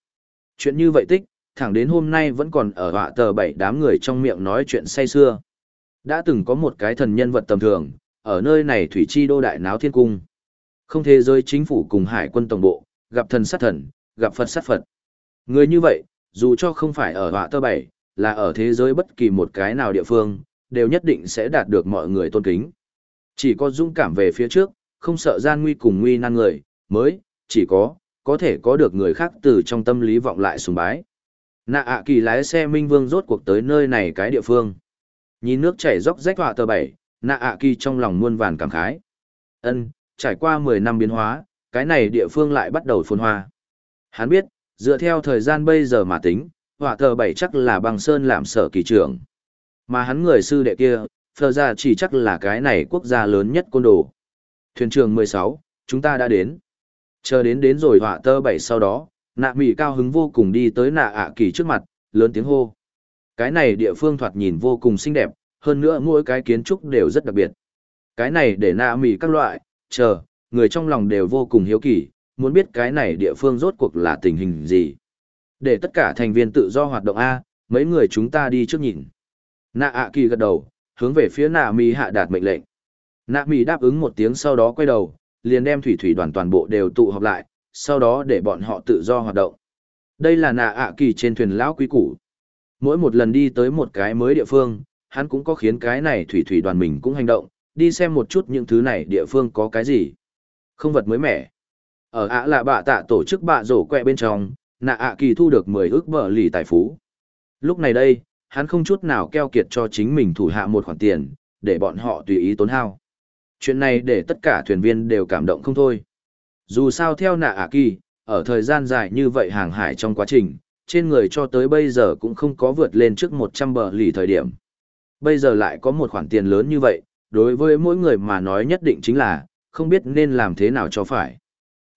Chuyện như vậy tích, thẳng đến hôm nay vẫn còn ở họa tờ bảy đám người trong miệng nói chuyện say xưa. Đã từng có một cái thần nhân vật tầm thường, ở nơi này thủy chi đô đại náo thiên cung. Không thế giới chính phủ cùng hải quân tổng bộ, gặp thần sát thần, gặp Phật sát Phật. Người như vậy, dù cho không phải ở họa tơ bảy, là ở thế giới bất kỳ một cái nào địa phương, đều nhất định sẽ đạt được mọi người tôn kính. Chỉ có dũng cảm về phía trước, không sợ gian nguy cùng nguy nan người, mới, chỉ có, có thể có được người khác từ trong tâm lý vọng lại sùng bái. Nạ ạ kỳ lái xe Minh Vương rốt cuộc tới nơi này cái địa phương. Nhìn nước chảy dốc rách họa tờ bảy, nạ ạ kỳ trong lòng muôn vàn cảm khái. ân trải qua 10 năm biến hóa, cái này địa phương lại bắt đầu phồn hoa. Hắn biết, dựa theo thời gian bây giờ mà tính, họa tờ bảy chắc là bằng sơn làm sở kỳ trưởng. Mà hắn người sư đệ kia, phờ ra chỉ chắc là cái này quốc gia lớn nhất côn đồ. Thuyền trưởng 16, chúng ta đã đến. Chờ đến đến rồi họa tơ bảy sau đó, nạ mỉ cao hứng vô cùng đi tới nạ ạ kỳ trước mặt, lớn tiếng hô. Cái này địa phương thoạt nhìn vô cùng xinh đẹp, hơn nữa mỗi cái kiến trúc đều rất đặc biệt. Cái này để nạ mỉ các loại, chờ, người trong lòng đều vô cùng hiếu kỳ, muốn biết cái này địa phương rốt cuộc là tình hình gì. Để tất cả thành viên tự do hoạt động A, mấy người chúng ta đi trước nhìn. Nạ ạ kỳ gật đầu, hướng về phía nạ mì hạ đạt mệnh lệnh. Nạ mì đáp ứng một tiếng sau đó quay đầu, liền đem thủy thủy đoàn toàn bộ đều tụ họp lại, sau đó để bọn họ tự do hoạt động. Đây là nạ ạ kỳ trên thuyền lão quý củ. Mỗi một lần đi tới một cái mới địa phương, hắn cũng có khiến cái này thủy thủy đoàn mình cũng hành động, đi xem một chút những thứ này địa phương có cái gì. Không vật mới mẻ. Ở ạ là bạ tạ tổ chức bạ rổ quẹ bên trong, nạ ạ kỳ thu được 10 ước bờ lì tài phú. Lúc này đây, hắn không chút nào keo kiệt cho chính mình thủ hạ một khoản tiền, để bọn họ tùy ý tốn hao. Chuyện này để tất cả thuyền viên đều cảm động không thôi. Dù sao theo nạ ạ kỳ, ở thời gian dài như vậy hàng hải trong quá trình, trên người cho tới bây giờ cũng không có vượt lên trước 100 bờ lì thời điểm. Bây giờ lại có một khoản tiền lớn như vậy, đối với mỗi người mà nói nhất định chính là, không biết nên làm thế nào cho phải.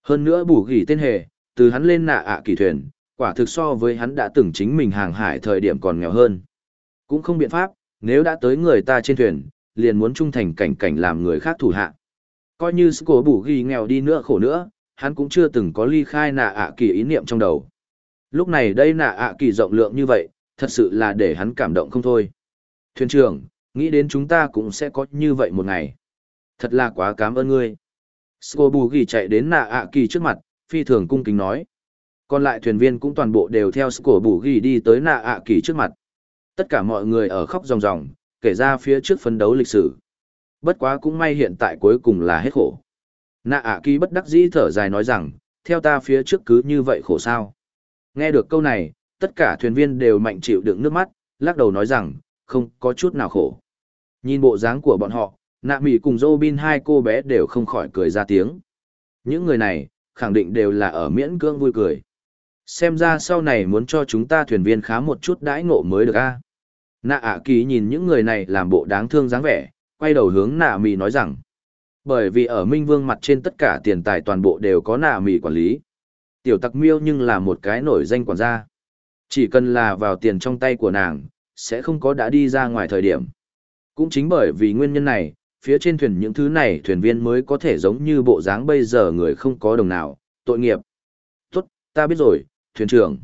Hơn nữa bù gỉ tên hề, từ hắn lên nạ ạ kỳ thuyền, quả thực so với hắn đã từng chính mình hàng hải thời điểm còn nghèo hơn. Cũng không biện pháp, nếu đã tới người ta trên thuyền, liền muốn trung thành cảnh cảnh làm người khác thủ hạ. Coi như cổ bù ghi nghèo đi nữa khổ nữa, hắn cũng chưa từng có ly khai nạ ạ kỳ ý niệm trong đầu. Lúc này đây nạ ạ kỳ rộng lượng như vậy, thật sự là để hắn cảm động không thôi. Thuyền trưởng, nghĩ đến chúng ta cũng sẽ có như vậy một ngày. Thật là quá cảm ơn ngươi. Scobugi chạy đến nạ ạ kỳ trước mặt, phi thường cung kính nói. Còn lại thuyền viên cũng toàn bộ đều theo Scobugi đi tới nạ ạ kỳ trước mặt. Tất cả mọi người ở khóc ròng ròng, kể ra phía trước phấn đấu lịch sử. Bất quá cũng may hiện tại cuối cùng là hết khổ. Nạ ạ kỳ bất đắc dĩ thở dài nói rằng, theo ta phía trước cứ như vậy khổ sao. Nghe được câu này, tất cả thuyền viên đều mạnh chịu đựng nước mắt, lắc đầu nói rằng, không có chút nào khổ. Nhìn bộ dáng của bọn họ, nạ mỉ cùng Robin hai cô bé đều không khỏi cười ra tiếng. Những người này, khẳng định đều là ở miễn cưỡng vui cười. Xem ra sau này muốn cho chúng ta thuyền viên khá một chút đãi ngộ mới được a. Nạ ạ kỳ nhìn những người này làm bộ đáng thương dáng vẻ, quay đầu hướng nạ mì nói rằng. Bởi vì ở Minh Vương mặt trên tất cả tiền tài toàn bộ đều có nạ mì quản lý. Tiểu tặc miêu nhưng là một cái nổi danh quản gia. Chỉ cần là vào tiền trong tay của nàng, sẽ không có đã đi ra ngoài thời điểm. Cũng chính bởi vì nguyên nhân này, phía trên thuyền những thứ này thuyền viên mới có thể giống như bộ dáng bây giờ người không có đồng nào, tội nghiệp. Tốt, ta biết rồi, thuyền trưởng.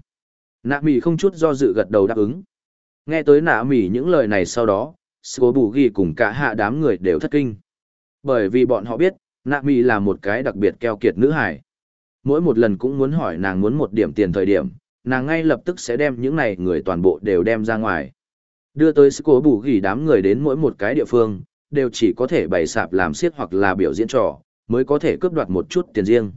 Nạ mì không chút do dự gật đầu đáp ứng. Nghe tới nạ Mỉ những lời này sau đó, Sô Bù Ghi cùng cả hạ đám người đều thất kinh. Bởi vì bọn họ biết, nạ Mỉ là một cái đặc biệt keo kiệt nữ hải. Mỗi một lần cũng muốn hỏi nàng muốn một điểm tiền thời điểm, nàng ngay lập tức sẽ đem những này người toàn bộ đều đem ra ngoài. Đưa tới Sô Bù Ghi đám người đến mỗi một cái địa phương, đều chỉ có thể bày sạp làm siết hoặc là biểu diễn trò, mới có thể cướp đoạt một chút tiền riêng.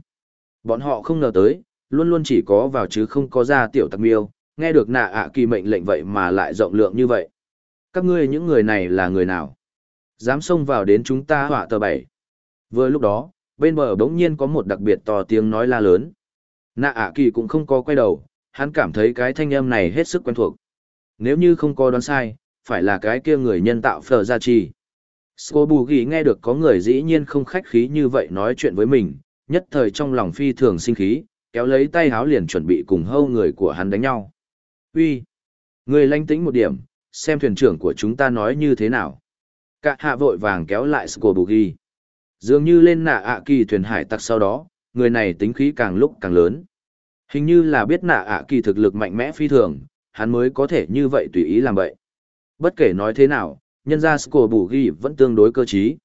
Bọn họ không ngờ tới, luôn luôn chỉ có vào chứ không có ra tiểu tặc miêu, nghe được nạ ạ kỳ mệnh lệnh vậy mà lại rộng lượng như vậy. Các ngươi những người này là người nào? Dám xông vào đến chúng ta họa tờ bảy. Vừa lúc đó, bên bờ bỗng nhiên có một đặc biệt to tiếng nói la lớn. Nạ ạ kỳ cũng không có quay đầu, hắn cảm thấy cái thanh âm này hết sức quen thuộc. Nếu như không có đoán sai, phải là cái kia người nhân tạo phở gia trì. Sô bù ghi nghe được có người dĩ nhiên không khách khí như vậy nói chuyện với mình, nhất thời trong lòng phi thường sinh khí, kéo lấy tay háo liền chuẩn bị cùng hâu người của hắn đánh nhau. Uy, Người lanh tĩnh một điểm, xem thuyền trưởng của chúng ta nói như thế nào. Cả hạ vội vàng kéo lại sco bù ghi. Dường như lên nạ ạ kỳ thuyền hải tặc sau đó, người này tính khí càng lúc càng lớn. Hình như là biết nạ ạ kỳ thực lực mạnh mẽ phi thường, hắn mới có thể như vậy tùy ý làm vậy. Bất kể nói thế nào, nhân ra Sco Bù Ghi vẫn tương đối cơ trí.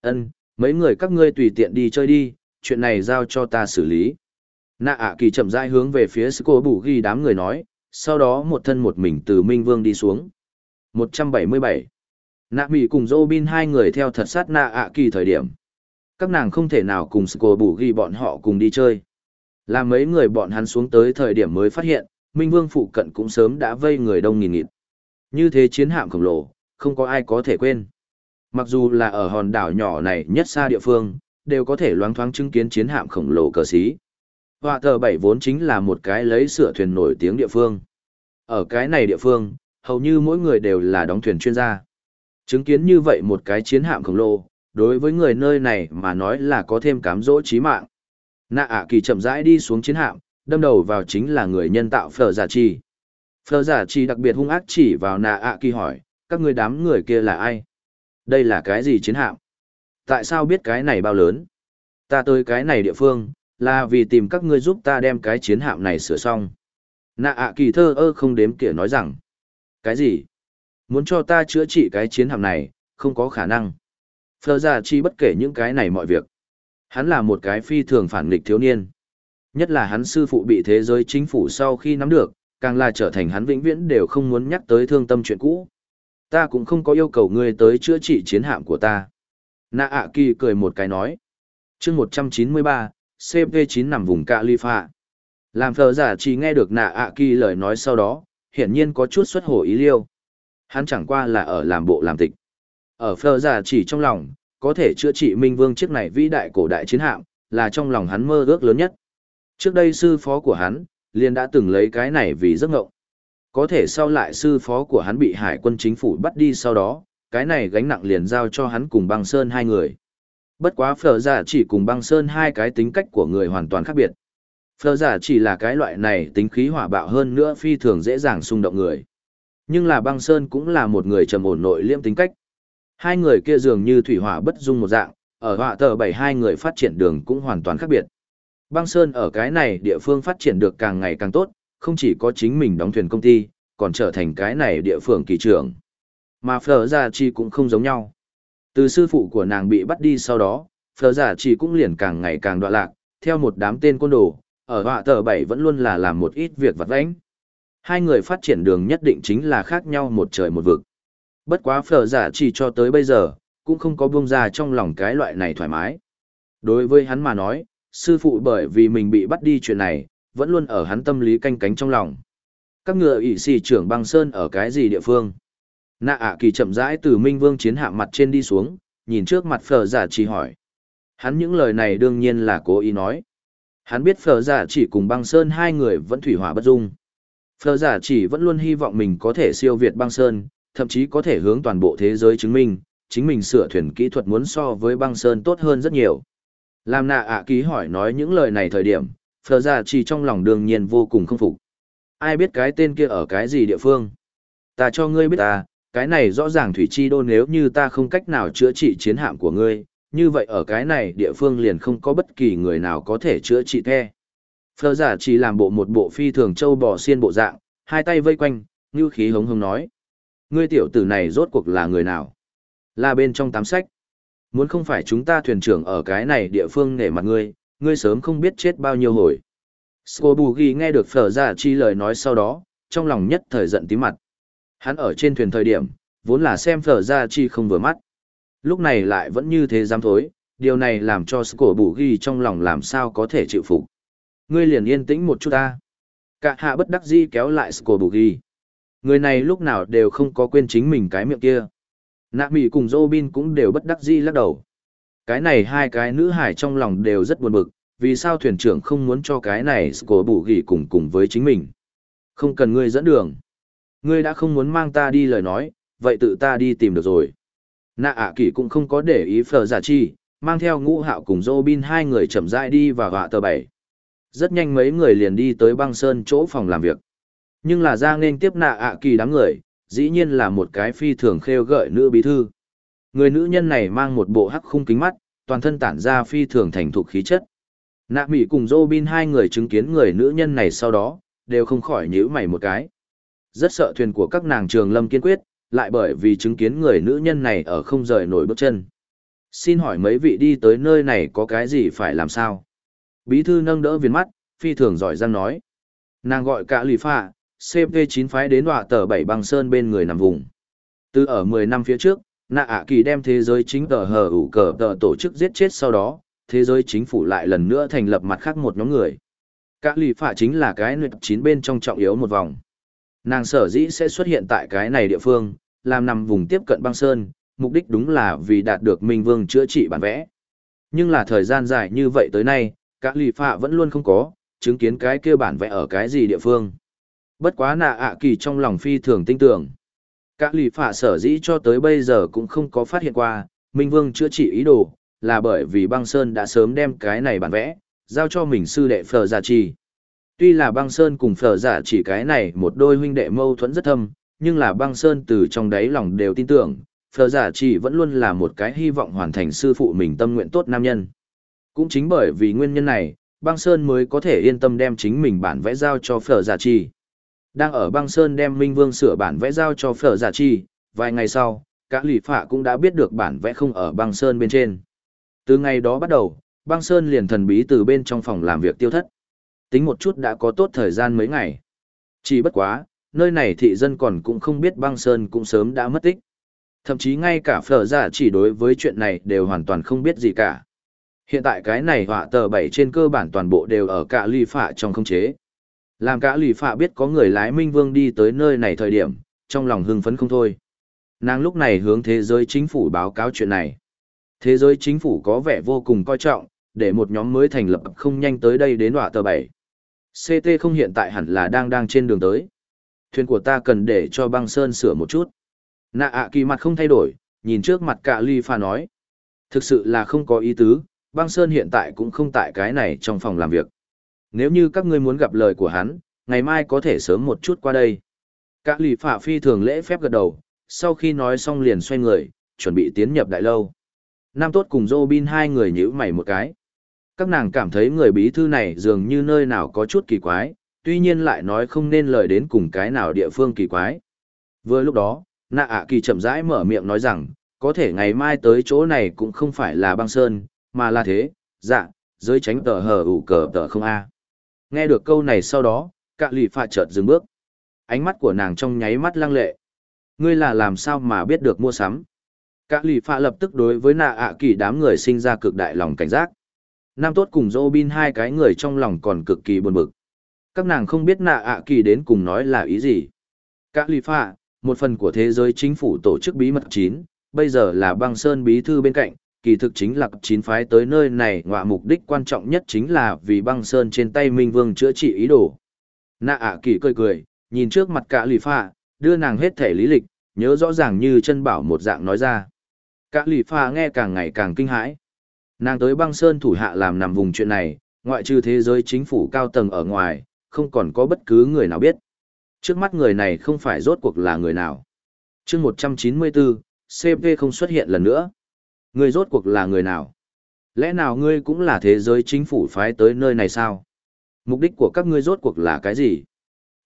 Ân, mấy người các ngươi tùy tiện đi chơi đi, chuyện này giao cho ta xử lý. Nạ ạ kỳ chậm rãi hướng về phía Sco Bù Ghi đám người nói, sau đó một thân một mình từ Minh Vương đi xuống. 177. Nạ Mỹ cùng Robin hai người theo thật sát nạ ạ kỳ thời điểm. Các nàng không thể nào cùng Sco Bù Ghi bọn họ cùng đi chơi. Là mấy người bọn hắn xuống tới thời điểm mới phát hiện, Minh Vương phụ cận cũng sớm đã vây người đông nghìn nghịt. Như thế chiến hạm khổng lồ, không có ai có thể quên. Mặc dù là ở hòn đảo nhỏ này nhất xa địa phương, đều có thể loáng thoáng chứng kiến chiến hạm khổng lồ cờ xí. Họa tờ bảy vốn chính là một cái lấy sửa thuyền nổi tiếng địa phương. Ở cái này địa phương, hầu như mỗi người đều là đóng thuyền chuyên gia. Chứng kiến như vậy một cái chiến hạm khổng lồ, đối với người nơi này mà nói là có thêm cám dỗ chí mạng. Nạ ạ kỳ chậm rãi đi xuống chiến hạm, đâm đầu vào chính là người nhân tạo Phở Giả Chi. Phở Giả Chi đặc biệt hung ác chỉ vào nạ ạ kỳ hỏi, các người đám người kia là ai? Đây là cái gì chiến hạm? Tại sao biết cái này bao lớn? Ta tới cái này địa phương, là vì tìm các ngươi giúp ta đem cái chiến hạm này sửa xong. Nạ ạ kỳ thơ ơ không đếm kể nói rằng. Cái gì? Muốn cho ta chữa trị cái chiến hạm này, không có khả năng. Phờ giả chi bất kể những cái này mọi việc. Hắn là một cái phi thường phản nghịch thiếu niên. Nhất là hắn sư phụ bị thế giới chính phủ sau khi nắm được, càng là trở thành hắn vĩnh viễn đều không muốn nhắc tới thương tâm chuyện cũ. Ta cũng không có yêu cầu ngươi tới chữa trị chiến hạm của ta. Nạ ạ kỳ cười một cái nói. chương 193, CP9 nằm vùng cạ ly phạ. Làm phờ giả chỉ nghe được nạ ạ kỳ lời nói sau đó, hiển nhiên có chút xuất hồ ý liêu. Hắn chẳng qua là ở làm bộ làm tịch. Ở phờ giả chỉ trong lòng, có thể chữa trị minh vương chiếc này vĩ đại cổ đại chiến hạm, là trong lòng hắn mơ ước lớn nhất. Trước đây sư phó của hắn, liền đã từng lấy cái này vì giấc ngộng. Có thể sau lại sư phó của hắn bị hải quân chính phủ bắt đi sau đó, cái này gánh nặng liền giao cho hắn cùng băng sơn hai người. Bất quá phở giả chỉ cùng băng sơn hai cái tính cách của người hoàn toàn khác biệt. Phở giả chỉ là cái loại này tính khí hỏa bạo hơn nữa phi thường dễ dàng xung động người. Nhưng là băng sơn cũng là một người trầm ổn nội liêm tính cách. Hai người kia dường như thủy hỏa bất dung một dạng, ở họa tờ bảy hai người phát triển đường cũng hoàn toàn khác biệt. Băng Sơn ở cái này địa phương phát triển được càng ngày càng tốt, không chỉ có chính mình đóng thuyền công ty, còn trở thành cái này địa phương kỳ trưởng. Mà Phở Giả Chỉ cũng không giống nhau. Từ sư phụ của nàng bị bắt đi sau đó, Phở Giả Chỉ cũng liền càng ngày càng đoạn lạc, theo một đám tên côn đồ, ở họa tờ bảy vẫn luôn là làm một ít việc vặt vãnh. Hai người phát triển đường nhất định chính là khác nhau một trời một vực. Bất quá Phở Giả Chỉ cho tới bây giờ, cũng không có buông ra trong lòng cái loại này thoải mái. Đối với hắn mà nói, sư phụ bởi vì mình bị bắt đi chuyện này, vẫn luôn ở hắn tâm lý canh cánh trong lòng. Các ngựa ỷ xì trưởng băng sơn ở cái gì địa phương? Nạ ạ kỳ chậm rãi từ Minh Vương chiến hạm mặt trên đi xuống, nhìn trước mặt phở giả chỉ hỏi. Hắn những lời này đương nhiên là cố ý nói. Hắn biết phở giả chỉ cùng băng sơn hai người vẫn thủy hỏa bất dung. Phở giả chỉ vẫn luôn hy vọng mình có thể siêu việt băng sơn, thậm chí có thể hướng toàn bộ thế giới chứng minh, chính mình sửa thuyền kỹ thuật muốn so với băng sơn tốt hơn rất nhiều. Làm nạ ạ ký hỏi nói những lời này thời điểm, phở giả chỉ trong lòng đương nhiên vô cùng không phục. Ai biết cái tên kia ở cái gì địa phương? Ta cho ngươi biết ta, cái này rõ ràng thủy chi đô nếu như ta không cách nào chữa trị chiến hạm của ngươi, như vậy ở cái này địa phương liền không có bất kỳ người nào có thể chữa trị the. phở giả chỉ làm bộ một bộ phi thường châu bò xiên bộ dạng, hai tay vây quanh, như khí hống hống nói. Ngươi tiểu tử này rốt cuộc là người nào? Là bên trong tám sách. Muốn không phải chúng ta thuyền trưởng ở cái này địa phương nể mặt ngươi, ngươi sớm không biết chết bao nhiêu hồi. Scobugi nghe được phở giả chi lời nói sau đó, trong lòng nhất thời giận tí mặt. Hắn ở trên thuyền thời điểm, vốn là xem phở ra chi không vừa mắt. Lúc này lại vẫn như thế dám thối, điều này làm cho Scobugi trong lòng làm sao có thể chịu phục. Ngươi liền yên tĩnh một chút ta. Cả hạ bất đắc di kéo lại Scobugi. Người này lúc nào đều không có quên chính mình cái miệng kia. Nạ Mỹ cùng Robin cũng đều bất đắc di lắc đầu. Cái này hai cái nữ hải trong lòng đều rất buồn bực, vì sao thuyền trưởng không muốn cho cái này cổ bù ghi cùng cùng với chính mình. Không cần ngươi dẫn đường. Ngươi đã không muốn mang ta đi lời nói, vậy tự ta đi tìm được rồi. Nạ ạ à kỷ cũng không có để ý phở giả chi, mang theo ngũ hạo cùng Robin hai người chậm rãi đi và gạ tờ bảy. Rất nhanh mấy người liền đi tới băng sơn chỗ phòng làm việc. Nhưng là ra nên tiếp nạ ạ à kỳ đám người, dĩ nhiên là một cái phi thường khêu gợi nữ bí thư. Người nữ nhân này mang một bộ hắc khung kính mắt, toàn thân tản ra phi thường thành thục khí chất. Nạ Mỹ cùng Robin hai người chứng kiến người nữ nhân này sau đó, đều không khỏi nhíu mày một cái. Rất sợ thuyền của các nàng trường lâm kiên quyết, lại bởi vì chứng kiến người nữ nhân này ở không rời nổi bước chân. Xin hỏi mấy vị đi tới nơi này có cái gì phải làm sao? Bí thư nâng đỡ viên mắt, phi thường giỏi giang nói. Nàng gọi cả lì phạ, CP9 phái đến họa tờ bảy băng sơn bên người nằm vùng. Từ ở 10 năm phía trước, nạ ạ kỳ đem thế giới chính tờ hờ ủ cờ tờ tổ chức giết chết sau đó, thế giới chính phủ lại lần nữa thành lập mặt khác một nhóm người. Cả lì phạ chính là cái nguyệt chín bên trong trọng yếu một vòng. Nàng sở dĩ sẽ xuất hiện tại cái này địa phương, làm nằm vùng tiếp cận băng sơn, mục đích đúng là vì đạt được Minh Vương chữa trị bản vẽ. Nhưng là thời gian dài như vậy tới nay, các lì phạ vẫn luôn không có, chứng kiến cái kia bản vẽ ở cái gì địa phương. Bất quá nạ ạ kỳ trong lòng phi thường tinh tưởng. Các lì phạ sở dĩ cho tới bây giờ cũng không có phát hiện qua, Minh Vương chữa trị ý đồ, là bởi vì băng sơn đã sớm đem cái này bản vẽ, giao cho mình sư đệ phờ Giả trì. Tuy là băng sơn cùng Phở Giả Chỉ cái này một đôi huynh đệ mâu thuẫn rất thâm, nhưng là băng sơn từ trong đáy lòng đều tin tưởng, Phở Giả Chỉ vẫn luôn là một cái hy vọng hoàn thành sư phụ mình tâm nguyện tốt nam nhân. Cũng chính bởi vì nguyên nhân này, băng sơn mới có thể yên tâm đem chính mình bản vẽ giao cho Phở Giả Chỉ. Đang ở băng sơn đem Minh Vương sửa bản vẽ giao cho Phở Giả Chỉ, vài ngày sau, các lì phạ cũng đã biết được bản vẽ không ở băng sơn bên trên. Từ ngày đó bắt đầu, băng sơn liền thần bí từ bên trong phòng làm việc tiêu thất. Tính một chút đã có tốt thời gian mấy ngày. Chỉ bất quá, nơi này thị dân còn cũng không biết băng sơn cũng sớm đã mất tích. Thậm chí ngay cả phở giả chỉ đối với chuyện này đều hoàn toàn không biết gì cả. Hiện tại cái này họa tờ bảy trên cơ bản toàn bộ đều ở cả lì phạ trong không chế. Làm cả lì phạ biết có người lái Minh Vương đi tới nơi này thời điểm, trong lòng hưng phấn không thôi. Nàng lúc này hướng thế giới chính phủ báo cáo chuyện này. Thế giới chính phủ có vẻ vô cùng coi trọng, để một nhóm mới thành lập không nhanh tới đây đến họa tờ 7. CT không hiện tại hẳn là đang đang trên đường tới. Thuyền của ta cần để cho băng sơn sửa một chút. Nạ ạ kỳ mặt không thay đổi, nhìn trước mặt cả ly pha nói. Thực sự là không có ý tứ, băng sơn hiện tại cũng không tại cái này trong phòng làm việc. Nếu như các ngươi muốn gặp lời của hắn, ngày mai có thể sớm một chút qua đây. Cả lì phả phi thường lễ phép gật đầu, sau khi nói xong liền xoay người, chuẩn bị tiến nhập đại lâu. Nam Tốt cùng Robin hai người nhíu mày một cái. Các nàng cảm thấy người bí thư này dường như nơi nào có chút kỳ quái, tuy nhiên lại nói không nên lời đến cùng cái nào địa phương kỳ quái. Vừa lúc đó, nạ ạ kỳ chậm rãi mở miệng nói rằng, có thể ngày mai tới chỗ này cũng không phải là băng sơn, mà là thế, dạ, dưới tránh tờ hờ ủ cờ tờ không a. Nghe được câu này sau đó, cạ lì phạ chợt dừng bước. Ánh mắt của nàng trong nháy mắt lăng lệ. Ngươi là làm sao mà biết được mua sắm? Cả lì phạ lập tức đối với nạ ạ kỳ đám người sinh ra cực đại lòng cảnh giác. Nam tốt cùng Robin hai cái người trong lòng còn cực kỳ buồn bực. Các nàng không biết nạ ạ kỳ đến cùng nói là ý gì. Cả lì phạ, một phần của thế giới chính phủ tổ chức bí mật chín, bây giờ là băng sơn bí thư bên cạnh, kỳ thực chính là chín phái tới nơi này ngọa mục đích quan trọng nhất chính là vì băng sơn trên tay Minh Vương chữa trị ý đồ. Nạ ạ kỳ cười cười, nhìn trước mặt cả lì pha, đưa nàng hết thể lý lịch, nhớ rõ ràng như chân bảo một dạng nói ra. Cả lì pha nghe càng ngày càng kinh hãi. Nàng tới băng sơn thủ hạ làm nằm vùng chuyện này, ngoại trừ thế giới chính phủ cao tầng ở ngoài, không còn có bất cứ người nào biết. Trước mắt người này không phải rốt cuộc là người nào. chương 194, CP không xuất hiện lần nữa. Người rốt cuộc là người nào? Lẽ nào ngươi cũng là thế giới chính phủ phái tới nơi này sao? Mục đích của các ngươi rốt cuộc là cái gì?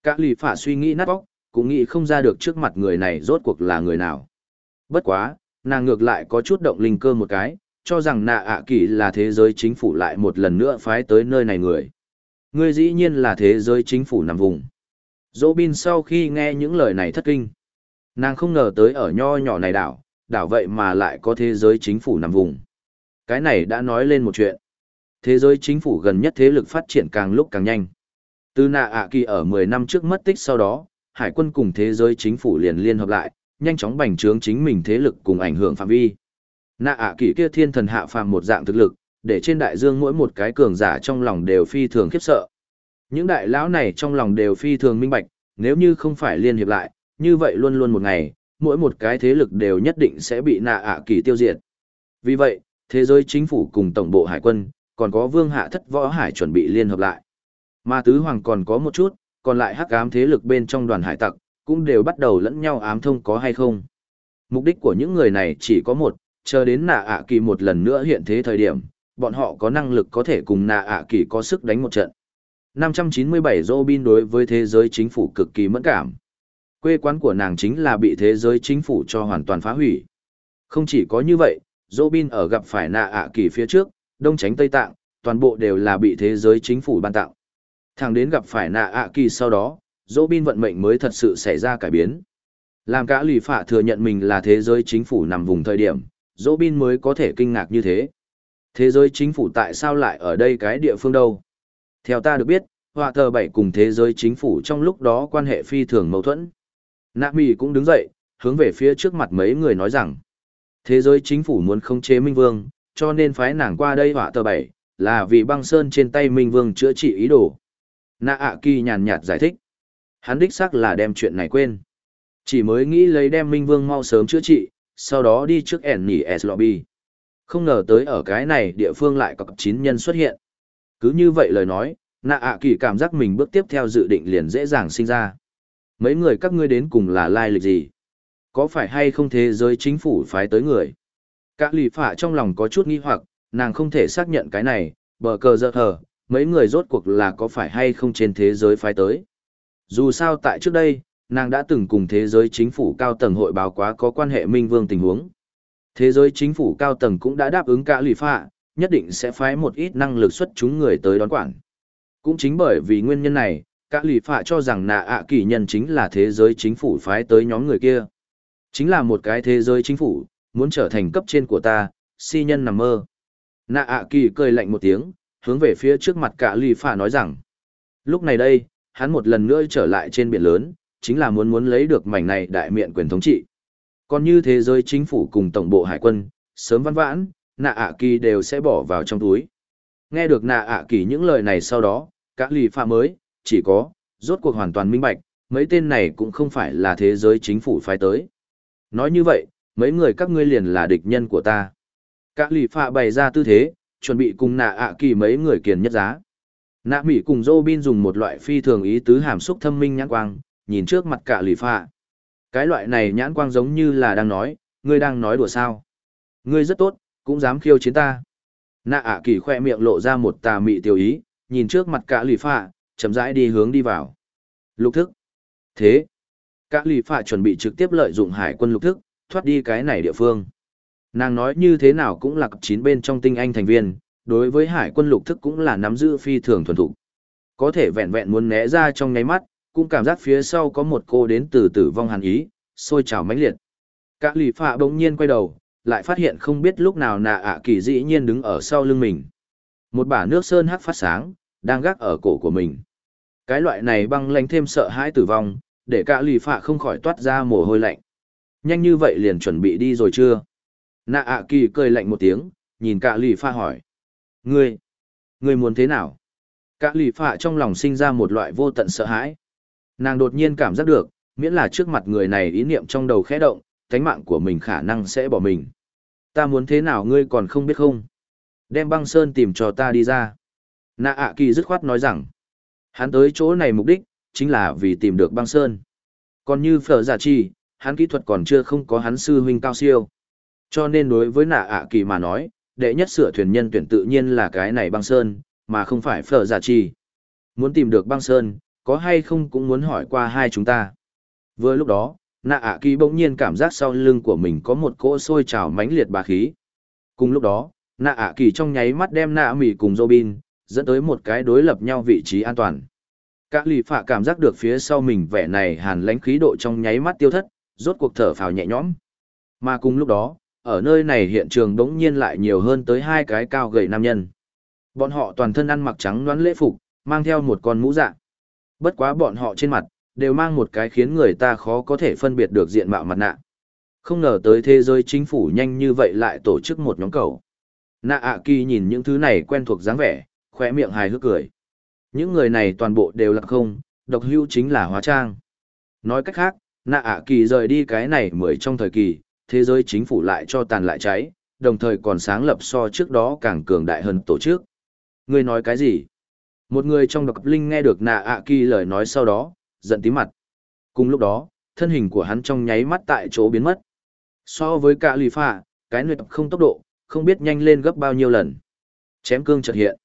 Các lì phả suy nghĩ nát bóc, cũng nghĩ không ra được trước mặt người này rốt cuộc là người nào. Bất quá, nàng ngược lại có chút động linh cơ một cái, cho rằng nạ ạ kỳ là thế giới chính phủ lại một lần nữa phái tới nơi này người. Ngươi dĩ nhiên là thế giới chính phủ nằm vùng. Dỗ bin sau khi nghe những lời này thất kinh. Nàng không ngờ tới ở nho nhỏ này đảo, đảo vậy mà lại có thế giới chính phủ nằm vùng. Cái này đã nói lên một chuyện. Thế giới chính phủ gần nhất thế lực phát triển càng lúc càng nhanh. Từ nạ ạ kỳ ở 10 năm trước mất tích sau đó, hải quân cùng thế giới chính phủ liền liên hợp lại, nhanh chóng bành trướng chính mình thế lực cùng ảnh hưởng phạm vi. Nạ ạ kỳ kia thiên thần hạ phàm một dạng thực lực, để trên đại dương mỗi một cái cường giả trong lòng đều phi thường khiếp sợ. Những đại lão này trong lòng đều phi thường minh bạch, nếu như không phải liên hiệp lại, như vậy luôn luôn một ngày, mỗi một cái thế lực đều nhất định sẽ bị nạ ạ kỳ tiêu diệt. Vì vậy, thế giới chính phủ cùng tổng bộ hải quân, còn có vương hạ thất võ hải chuẩn bị liên hợp lại. Mà tứ hoàng còn có một chút, còn lại hắc ám thế lực bên trong đoàn hải tặc, cũng đều bắt đầu lẫn nhau ám thông có hay không. Mục đích của những người này chỉ có một, chờ đến nạ ạ kỳ một lần nữa hiện thế thời điểm, bọn họ có năng lực có thể cùng nạ ạ kỳ có sức đánh một trận. 597 Robin đối với thế giới chính phủ cực kỳ mẫn cảm. Quê quán của nàng chính là bị thế giới chính phủ cho hoàn toàn phá hủy. Không chỉ có như vậy, Robin ở gặp phải nạ ạ kỳ phía trước, đông tránh Tây Tạng, toàn bộ đều là bị thế giới chính phủ ban tặng. Thằng đến gặp phải nạ ạ kỳ sau đó, Robin vận mệnh mới thật sự xảy ra cải biến. Làm cả lì phạ thừa nhận mình là thế giới chính phủ nằm vùng thời điểm, Dỗ bin mới có thể kinh ngạc như thế. Thế giới chính phủ tại sao lại ở đây cái địa phương đâu? Theo ta được biết, họa thờ bảy cùng thế giới chính phủ trong lúc đó quan hệ phi thường mâu thuẫn. Nạ Mỹ cũng đứng dậy, hướng về phía trước mặt mấy người nói rằng, thế giới chính phủ muốn khống chế Minh Vương, cho nên phái nàng qua đây họa thờ bảy, là vì băng sơn trên tay Minh Vương chữa trị ý đồ. Nạ ạ kỳ nhàn nhạt giải thích. Hắn đích xác là đem chuyện này quên. Chỉ mới nghĩ lấy đem Minh Vương mau sớm chữa trị, sau đó đi trước ẻn nhỉ S lobby. Không ngờ tới ở cái này địa phương lại có chín nhân xuất hiện. Cứ như vậy lời nói, nạ ạ kỳ cảm giác mình bước tiếp theo dự định liền dễ dàng sinh ra. Mấy người các ngươi đến cùng là lai lịch gì? Có phải hay không thế giới chính phủ phái tới người? Cả lì phả trong lòng có chút nghi hoặc, nàng không thể xác nhận cái này, bờ cờ dơ thờ, mấy người rốt cuộc là có phải hay không trên thế giới phái tới. Dù sao tại trước đây, nàng đã từng cùng thế giới chính phủ cao tầng hội báo quá có quan hệ minh vương tình huống. Thế giới chính phủ cao tầng cũng đã đáp ứng cả lì phạ, nhất định sẽ phái một ít năng lực xuất chúng người tới đón quản. Cũng chính bởi vì nguyên nhân này, cả lì phạ cho rằng nạ ạ kỳ nhân chính là thế giới chính phủ phái tới nhóm người kia. Chính là một cái thế giới chính phủ, muốn trở thành cấp trên của ta, si nhân nằm mơ. Nạ ạ kỳ cười lạnh một tiếng, hướng về phía trước mặt cả lì phạ nói rằng. Lúc này đây, hắn một lần nữa trở lại trên biển lớn, chính là muốn muốn lấy được mảnh này đại miệng quyền thống trị. Còn như thế giới chính phủ cùng tổng bộ hải quân, sớm văn vãn, nạ ạ kỳ đều sẽ bỏ vào trong túi. Nghe được nạ ạ kỳ những lời này sau đó, các lì pha mới, chỉ có, rốt cuộc hoàn toàn minh bạch, mấy tên này cũng không phải là thế giới chính phủ phái tới. Nói như vậy, mấy người các ngươi liền là địch nhân của ta. Các lì pha bày ra tư thế, chuẩn bị cùng nạ ạ kỳ mấy người kiền nhất giá. Nạ Mỹ cùng Dô Bin dùng một loại phi thường ý tứ hàm xúc thâm minh nhãn quang, nhìn trước mặt cả lì phạ. Cái loại này nhãn quang giống như là đang nói, ngươi đang nói đùa sao. Ngươi rất tốt, cũng dám khiêu chiến ta. Nạ ạ kỳ khoe miệng lộ ra một tà mị tiểu ý, nhìn trước mặt cả lì phạ, chậm rãi đi hướng đi vào. Lục thức. Thế. Cả lì phạ chuẩn bị trực tiếp lợi dụng hải quân lục thức, thoát đi cái này địa phương. Nàng nói như thế nào cũng là cấp chín bên trong tinh anh thành viên, đối với hải quân lục thức cũng là nắm giữ phi thường thuần thục. Có thể vẹn vẹn muốn né ra trong nháy mắt, cũng cảm giác phía sau có một cô đến từ tử vong hàn ý, sôi trào mãnh liệt. Cả lì phạ bỗng nhiên quay đầu, lại phát hiện không biết lúc nào nạ ạ kỳ dĩ nhiên đứng ở sau lưng mình. Một bả nước sơn hắc phát sáng, đang gác ở cổ của mình. Cái loại này băng lánh thêm sợ hãi tử vong, để cả lì phạ không khỏi toát ra mồ hôi lạnh. Nhanh như vậy liền chuẩn bị đi rồi chưa? Nạ ạ kỳ cười lạnh một tiếng, nhìn cả lì pha hỏi. Ngươi, ngươi muốn thế nào? Cả lì pha trong lòng sinh ra một loại vô tận sợ hãi. Nàng đột nhiên cảm giác được, miễn là trước mặt người này ý niệm trong đầu khẽ động, cánh mạng của mình khả năng sẽ bỏ mình. Ta muốn thế nào ngươi còn không biết không? Đem băng sơn tìm cho ta đi ra. Nạ ạ kỳ dứt khoát nói rằng, hắn tới chỗ này mục đích, chính là vì tìm được băng sơn. Còn như phở giả chi, hắn kỹ thuật còn chưa không có hắn sư huynh cao siêu. Cho nên đối với nạ ạ kỳ mà nói, đệ nhất sửa thuyền nhân tuyển tự nhiên là cái này băng sơn, mà không phải phở giả chi. Muốn tìm được băng sơn, có hay không cũng muốn hỏi qua hai chúng ta. Vừa lúc đó, nạ ạ kỳ bỗng nhiên cảm giác sau lưng của mình có một cỗ sôi trào mãnh liệt bà khí. Cùng lúc đó, nạ ạ kỳ trong nháy mắt đem nạ mỉ cùng Robin, dẫn tới một cái đối lập nhau vị trí an toàn. Cả lì phạ cảm giác được phía sau mình vẻ này hàn lãnh khí độ trong nháy mắt tiêu thất, rốt cuộc thở phào nhẹ nhõm. Mà cùng lúc đó, ở nơi này hiện trường đống nhiên lại nhiều hơn tới hai cái cao gầy nam nhân. Bọn họ toàn thân ăn mặc trắng đoán lễ phục, mang theo một con mũ dạ. Bất quá bọn họ trên mặt, đều mang một cái khiến người ta khó có thể phân biệt được diện mạo mặt nạ. Không ngờ tới thế giới chính phủ nhanh như vậy lại tổ chức một nhóm cầu. Nạ ạ kỳ nhìn những thứ này quen thuộc dáng vẻ, khỏe miệng hài hước cười. Những người này toàn bộ đều là không, độc hưu chính là hóa trang. Nói cách khác, nạ ạ kỳ rời đi cái này mới trong thời kỳ, thế giới chính phủ lại cho tàn lại cháy, đồng thời còn sáng lập so trước đó càng cường đại hơn tổ chức. Người nói cái gì? Một người trong độc linh nghe được nạ ạ kỳ lời nói sau đó, giận tí mặt. Cùng lúc đó, thân hình của hắn trong nháy mắt tại chỗ biến mất. So với cả lì phạ, cái nơi không tốc độ, không biết nhanh lên gấp bao nhiêu lần. Chém cương chợt hiện.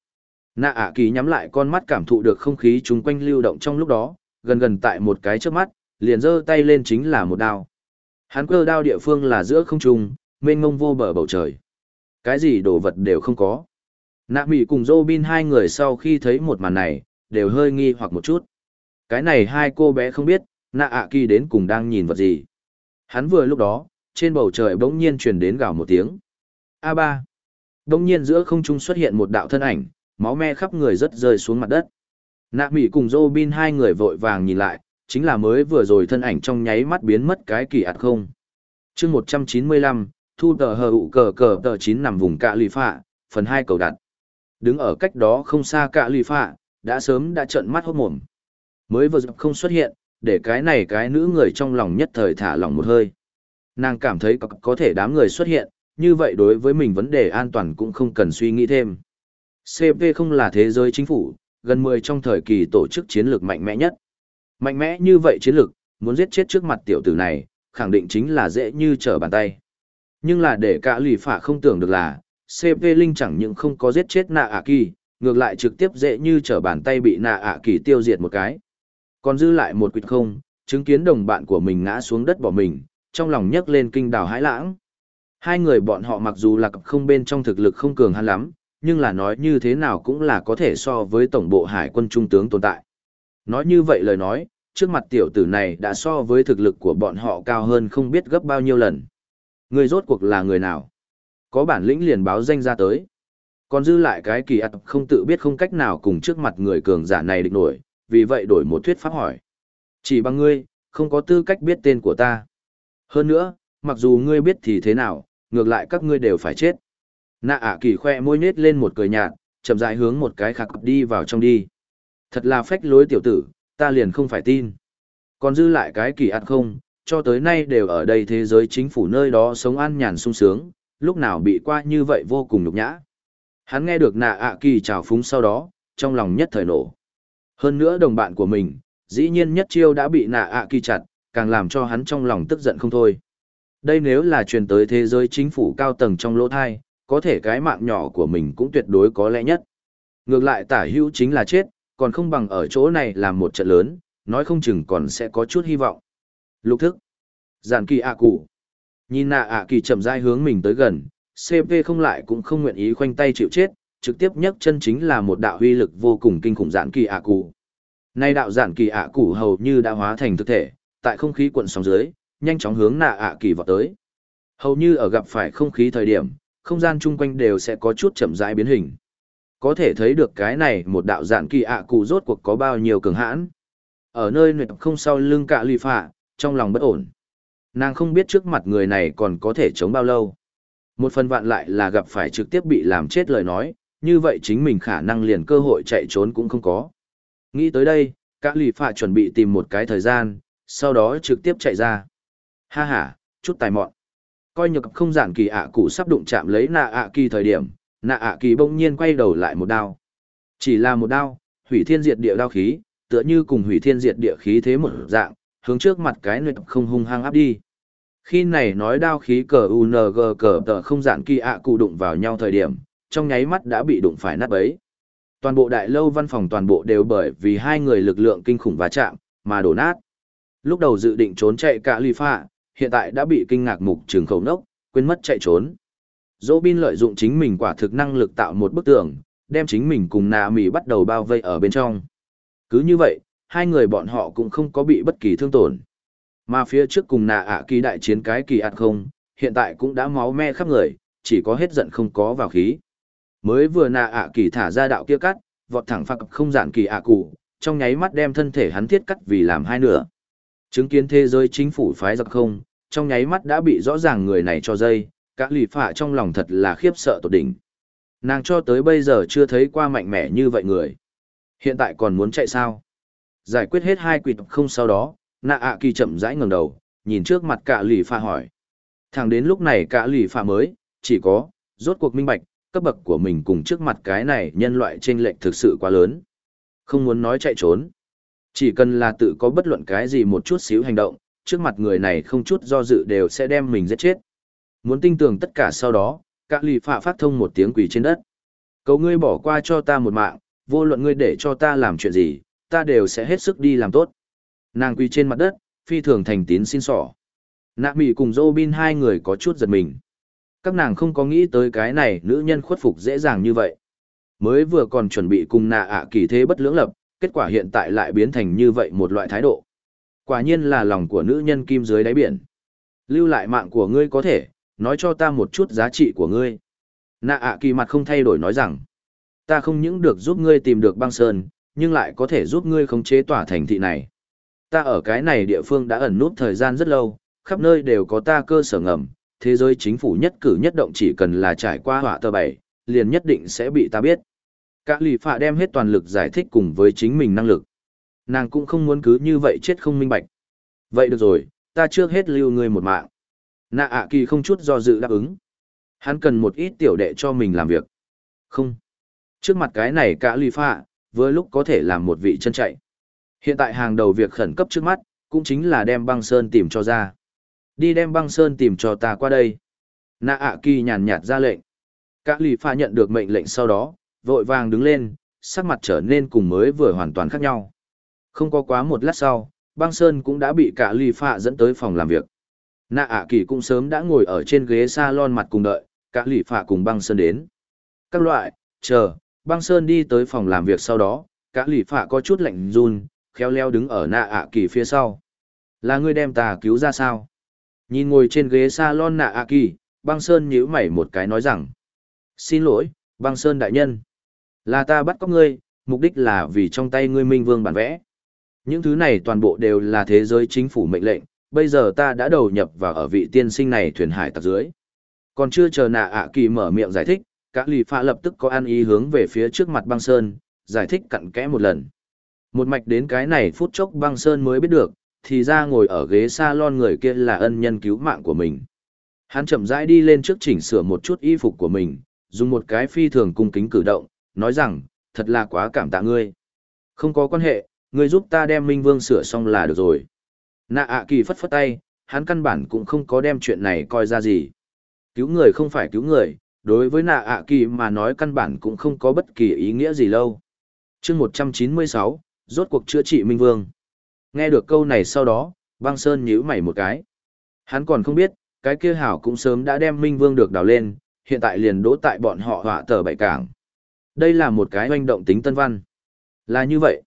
Nạ ạ kỳ nhắm lại con mắt cảm thụ được không khí chung quanh lưu động trong lúc đó, gần gần tại một cái trước mắt, liền giơ tay lên chính là một đao. Hắn cơ đao địa phương là giữa không trung, mênh mông vô bờ bầu trời. Cái gì đồ vật đều không có. Nạ Mỹ cùng Robin hai người sau khi thấy một màn này, đều hơi nghi hoặc một chút. Cái này hai cô bé không biết, nạ ạ kỳ đến cùng đang nhìn vật gì. Hắn vừa lúc đó, trên bầu trời bỗng nhiên truyền đến gào một tiếng. A3. Bỗng nhiên giữa không trung xuất hiện một đạo thân ảnh, máu me khắp người rất rơi xuống mặt đất. Nạ Mỹ cùng Robin hai người vội vàng nhìn lại, chính là mới vừa rồi thân ảnh trong nháy mắt biến mất cái kỳ ạt không. chương 195, thu tờ hờ ụ cờ cờ tờ 9 nằm vùng cạ lì phạ, phần 2 cầu đặt. Đứng ở cách đó không xa cả lì phạ, đã sớm đã trợn mắt hốt mồm. Mới vừa dập không xuất hiện, để cái này cái nữ người trong lòng nhất thời thả lòng một hơi. Nàng cảm thấy có, có thể đám người xuất hiện, như vậy đối với mình vấn đề an toàn cũng không cần suy nghĩ thêm. CP không là thế giới chính phủ, gần 10 trong thời kỳ tổ chức chiến lược mạnh mẽ nhất. Mạnh mẽ như vậy chiến lược, muốn giết chết trước mặt tiểu tử này, khẳng định chính là dễ như trở bàn tay. Nhưng là để cả lì phả không tưởng được là, CP Linh chẳng những không có giết chết nạ ạ kỳ, ngược lại trực tiếp dễ như trở bàn tay bị nạ ạ kỳ tiêu diệt một cái. Còn dư lại một quyệt không, chứng kiến đồng bạn của mình ngã xuống đất bỏ mình, trong lòng nhấc lên kinh đào hãi lãng. Hai người bọn họ mặc dù là không bên trong thực lực không cường hắn lắm, nhưng là nói như thế nào cũng là có thể so với tổng bộ hải quân trung tướng tồn tại. Nói như vậy lời nói, trước mặt tiểu tử này đã so với thực lực của bọn họ cao hơn không biết gấp bao nhiêu lần. Người rốt cuộc là người nào? Có bản lĩnh liền báo danh ra tới. Còn dư lại cái kỳ ạt không tự biết không cách nào cùng trước mặt người cường giả này địch nổi, vì vậy đổi một thuyết pháp hỏi. Chỉ bằng ngươi, không có tư cách biết tên của ta. Hơn nữa, mặc dù ngươi biết thì thế nào, ngược lại các ngươi đều phải chết. Nạ ả kỳ khoe môi nết lên một cười nhạt, chậm rãi hướng một cái khạc đi vào trong đi. Thật là phách lối tiểu tử, ta liền không phải tin. Còn dư lại cái kỳ ạt không, cho tới nay đều ở đây thế giới chính phủ nơi đó sống an nhàn sung sướng, lúc nào bị qua như vậy vô cùng nhục nhã. Hắn nghe được nạ ạ kỳ trào phúng sau đó, trong lòng nhất thời nổ. Hơn nữa đồng bạn của mình, dĩ nhiên nhất chiêu đã bị nạ ạ kỳ chặt, càng làm cho hắn trong lòng tức giận không thôi. Đây nếu là truyền tới thế giới chính phủ cao tầng trong lỗ thai, có thể cái mạng nhỏ của mình cũng tuyệt đối có lẽ nhất. Ngược lại tả hữu chính là chết, còn không bằng ở chỗ này làm một trận lớn, nói không chừng còn sẽ có chút hy vọng. Lục thức. Giàn kỳ ạ cụ. Nhìn nạ ạ kỳ chậm rãi hướng mình tới gần, CP không lại cũng không nguyện ý khoanh tay chịu chết, trực tiếp nhấc chân chính là một đạo huy lực vô cùng kinh khủng giản kỳ ạ cụ. Nay đạo giản kỳ ạ cụ hầu như đã hóa thành thực thể, tại không khí cuộn sóng dưới, nhanh chóng hướng nạ ạ kỳ vào tới. Hầu như ở gặp phải không khí thời điểm, không gian chung quanh đều sẽ có chút chậm rãi biến hình. Có thể thấy được cái này một đạo giản kỳ ạ cụ rốt cuộc có bao nhiêu cường hãn. Ở nơi nguyệt không sau lưng cạ lì phạ, trong lòng bất ổn. Nàng không biết trước mặt người này còn có thể chống bao lâu. Một phần vạn lại là gặp phải trực tiếp bị làm chết lời nói, như vậy chính mình khả năng liền cơ hội chạy trốn cũng không có. Nghĩ tới đây, Cả lì phạ chuẩn bị tìm một cái thời gian, sau đó trực tiếp chạy ra. Ha ha, chút tài mọn. Coi nhược không giản kỳ ạ cụ sắp đụng chạm lấy nạ ạ kỳ thời điểm, nạ ạ kỳ bỗng nhiên quay đầu lại một đao. Chỉ là một đao, hủy thiên diệt địa đao khí, tựa như cùng hủy thiên diệt địa khí thế một dạng, hướng trước mặt cái nơi không hung hăng áp đi. Khi này nói đao khí cờ UNG cờ tờ không dạn kỳ ạ cụ đụng vào nhau thời điểm, trong nháy mắt đã bị đụng phải nát bấy. Toàn bộ đại lâu văn phòng toàn bộ đều bởi vì hai người lực lượng kinh khủng va chạm, mà đổ nát. Lúc đầu dự định trốn chạy cả ly pha, hiện tại đã bị kinh ngạc mục trường khẩu nốc, quên mất chạy trốn. Dỗ bin lợi dụng chính mình quả thực năng lực tạo một bức tường, đem chính mình cùng nà mì bắt đầu bao vây ở bên trong. Cứ như vậy, hai người bọn họ cũng không có bị bất kỳ thương tổn. Mà phía trước cùng nà ạ kỳ đại chiến cái kỳ ạt không, hiện tại cũng đã máu me khắp người, chỉ có hết giận không có vào khí. Mới vừa nà ạ kỳ thả ra đạo kia cắt, vọt thẳng phạc không giản kỳ ạ cụ, trong nháy mắt đem thân thể hắn thiết cắt vì làm hai nửa. Chứng kiến thế giới chính phủ phái giặc không, trong nháy mắt đã bị rõ ràng người này cho dây, cả lì phạ trong lòng thật là khiếp sợ tột đỉnh. Nàng cho tới bây giờ chưa thấy qua mạnh mẽ như vậy người. Hiện tại còn muốn chạy sao? Giải quyết hết hai quỷ không sau đó, nạ ạ kỳ chậm rãi ngẩng đầu, nhìn trước mặt cả lì pha hỏi. thằng đến lúc này cả lì pha mới, chỉ có, rốt cuộc minh bạch, cấp bậc của mình cùng trước mặt cái này nhân loại trên lệnh thực sự quá lớn. Không muốn nói chạy trốn. Chỉ cần là tự có bất luận cái gì một chút xíu hành động, trước mặt người này không chút do dự đều sẽ đem mình giết chết. Muốn tin tưởng tất cả sau đó, Cả lì pha phát thông một tiếng quỳ trên đất. Cầu ngươi bỏ qua cho ta một mạng, vô luận ngươi để cho ta làm chuyện gì, ta đều sẽ hết sức đi làm tốt. Nàng quỳ trên mặt đất, phi thường thành tín xin sỏ. Nạ Mỹ cùng Robin hai người có chút giật mình. Các nàng không có nghĩ tới cái này nữ nhân khuất phục dễ dàng như vậy. Mới vừa còn chuẩn bị cùng nạ ạ kỳ thế bất lưỡng lập, kết quả hiện tại lại biến thành như vậy một loại thái độ. Quả nhiên là lòng của nữ nhân kim dưới đáy biển. Lưu lại mạng của ngươi có thể, nói cho ta một chút giá trị của ngươi. Nạ ạ kỳ mặt không thay đổi nói rằng, ta không những được giúp ngươi tìm được băng sơn, nhưng lại có thể giúp ngươi khống chế tỏa thành thị này. Ta ở cái này địa phương đã ẩn nút thời gian rất lâu, khắp nơi đều có ta cơ sở ngầm, thế giới chính phủ nhất cử nhất động chỉ cần là trải qua họa tờ bảy, liền nhất định sẽ bị ta biết. Cả lì phạ đem hết toàn lực giải thích cùng với chính mình năng lực. Nàng cũng không muốn cứ như vậy chết không minh bạch. Vậy được rồi, ta trước hết lưu ngươi một mạng. Nạ ạ kỳ không chút do dự đáp ứng. Hắn cần một ít tiểu đệ cho mình làm việc. Không. Trước mặt cái này cả lì phạ, với lúc có thể làm một vị chân chạy. Hiện tại hàng đầu việc khẩn cấp trước mắt, cũng chính là đem băng sơn tìm cho ra. Đi đem băng sơn tìm cho ta qua đây. Nạ ạ kỳ nhàn nhạt ra lệnh. Cả lì pha nhận được mệnh lệnh sau đó, vội vàng đứng lên, sắc mặt trở nên cùng mới vừa hoàn toàn khác nhau. Không có quá một lát sau, băng sơn cũng đã bị cả lì pha dẫn tới phòng làm việc. Nạ ạ kỳ cũng sớm đã ngồi ở trên ghế salon mặt cùng đợi, cả lì pha cùng băng sơn đến. Các loại, chờ, băng sơn đi tới phòng làm việc sau đó, cả lì pha có chút lạnh run, khéo leo đứng ở nạ ạ kỳ phía sau. Là ngươi đem ta cứu ra sao? Nhìn ngồi trên ghế salon nạ ạ kỳ, băng sơn nhíu mày một cái nói rằng. Xin lỗi, băng sơn đại nhân. Là ta bắt cóc ngươi, mục đích là vì trong tay ngươi minh vương bản vẽ. Những thứ này toàn bộ đều là thế giới chính phủ mệnh lệnh, bây giờ ta đã đầu nhập vào ở vị tiên sinh này thuyền hải tặc dưới. Còn chưa chờ nạ ạ kỳ mở miệng giải thích, các lì pha lập tức có ăn ý hướng về phía trước mặt băng sơn, giải thích cặn kẽ một lần. Một mạch đến cái này phút chốc băng sơn mới biết được, thì ra ngồi ở ghế salon người kia là ân nhân cứu mạng của mình. Hắn chậm rãi đi lên trước chỉnh sửa một chút y phục của mình, dùng một cái phi thường cung kính cử động, nói rằng, thật là quá cảm tạ ngươi. Không có quan hệ, ngươi giúp ta đem Minh Vương sửa xong là được rồi. Nạ ạ kỳ phất phất tay, hắn căn bản cũng không có đem chuyện này coi ra gì. Cứu người không phải cứu người, đối với nạ ạ kỳ mà nói căn bản cũng không có bất kỳ ý nghĩa gì lâu. chương 196, rốt cuộc chữa trị Minh Vương. Nghe được câu này sau đó, băng sơn nhíu mày một cái. Hắn còn không biết, cái kia hảo cũng sớm đã đem Minh Vương được đào lên, hiện tại liền đỗ tại bọn họ họa tờ bảy cảng. Đây là một cái hoành động tính tân văn. Là như vậy.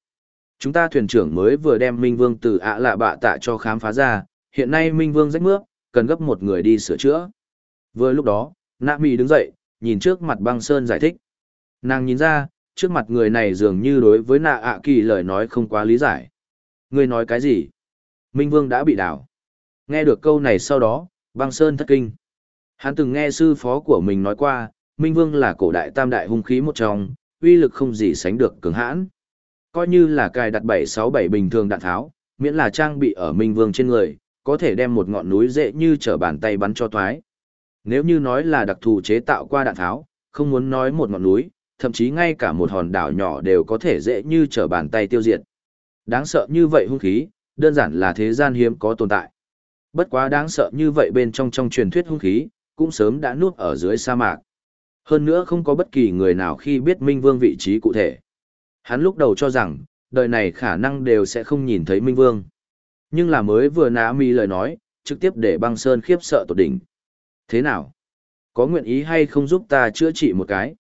Chúng ta thuyền trưởng mới vừa đem Minh Vương từ ạ lạ bạ tạ cho khám phá ra, hiện nay Minh Vương rách mướp, cần gấp một người đi sửa chữa. Vừa lúc đó, Nạ Mỹ đứng dậy, nhìn trước mặt băng sơn giải thích. Nàng nhìn ra, trước mặt người này dường như đối với nạ ạ kỳ lời nói không quá lý giải. Người nói cái gì? Minh Vương đã bị đảo. Nghe được câu này sau đó, băng sơn thất kinh. Hắn từng nghe sư phó của mình nói qua, Minh Vương là cổ đại tam đại hung khí một trong, uy lực không gì sánh được cường hãn. Coi như là cài đặt 767 bình thường đạn tháo, miễn là trang bị ở Minh Vương trên người, có thể đem một ngọn núi dễ như trở bàn tay bắn cho thoái. Nếu như nói là đặc thù chế tạo qua đạn tháo, không muốn nói một ngọn núi, thậm chí ngay cả một hòn đảo nhỏ đều có thể dễ như trở bàn tay tiêu diệt. Đáng sợ như vậy hung khí, đơn giản là thế gian hiếm có tồn tại. Bất quá đáng sợ như vậy bên trong trong truyền thuyết hung khí, cũng sớm đã nuốt ở dưới sa mạc. Hơn nữa không có bất kỳ người nào khi biết Minh Vương vị trí cụ thể. Hắn lúc đầu cho rằng, đời này khả năng đều sẽ không nhìn thấy Minh Vương. Nhưng là mới vừa nã mi lời nói, trực tiếp để băng sơn khiếp sợ tột đỉnh. Thế nào? Có nguyện ý hay không giúp ta chữa trị một cái?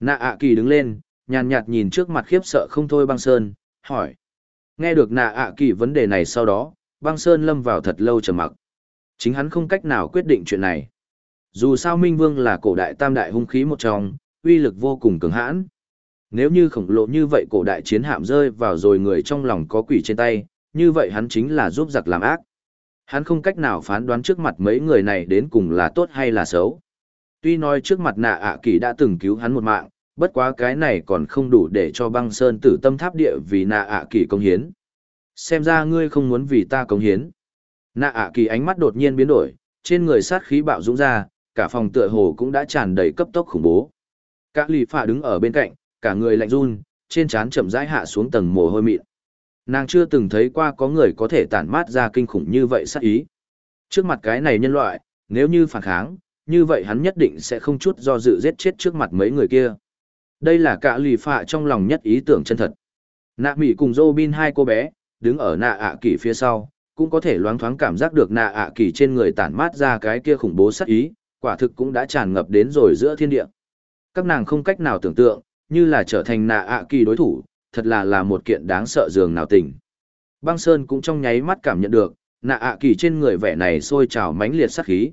Nạ ạ kỳ đứng lên, nhàn nhạt nhìn trước mặt khiếp sợ không thôi băng sơn, hỏi. Nghe được nạ ạ kỳ vấn đề này sau đó, băng sơn lâm vào thật lâu trầm mặc. Chính hắn không cách nào quyết định chuyện này. Dù sao Minh Vương là cổ đại tam đại hung khí một trong, uy lực vô cùng cường hãn. Nếu như khổng lồ như vậy cổ đại chiến hạm rơi vào rồi người trong lòng có quỷ trên tay, như vậy hắn chính là giúp giặc làm ác. Hắn không cách nào phán đoán trước mặt mấy người này đến cùng là tốt hay là xấu. Tuy nói trước mặt nạ ạ kỳ đã từng cứu hắn một mạng, bất quá cái này còn không đủ để cho băng sơn tử tâm tháp địa vì nạ ạ kỳ công hiến. Xem ra ngươi không muốn vì ta công hiến. Nạ ạ kỳ ánh mắt đột nhiên biến đổi, trên người sát khí bạo dũng ra, cả phòng tựa hồ cũng đã tràn đầy cấp tốc khủng bố. Cả lì phạ đứng ở bên cạnh, cả người lạnh run, trên trán chậm rãi hạ xuống tầng mồ hôi mịn. Nàng chưa từng thấy qua có người có thể tản mát ra kinh khủng như vậy sát ý. Trước mặt cái này nhân loại, nếu như phản kháng, như vậy hắn nhất định sẽ không chút do dự giết chết trước mặt mấy người kia. Đây là cả lì phạ trong lòng nhất ý tưởng chân thật. Nạ Mỹ cùng Robin hai cô bé, đứng ở nạ ạ kỳ phía sau, cũng có thể loáng thoáng cảm giác được nạ ạ kỳ trên người tản mát ra cái kia khủng bố sát ý, quả thực cũng đã tràn ngập đến rồi giữa thiên địa. Các nàng không cách nào tưởng tượng, như là trở thành nạ ạ kỳ đối thủ, thật là là một kiện đáng sợ dường nào tình. Băng Sơn cũng trong nháy mắt cảm nhận được, nạ ạ kỳ trên người vẻ này sôi trào mãnh liệt sát khí.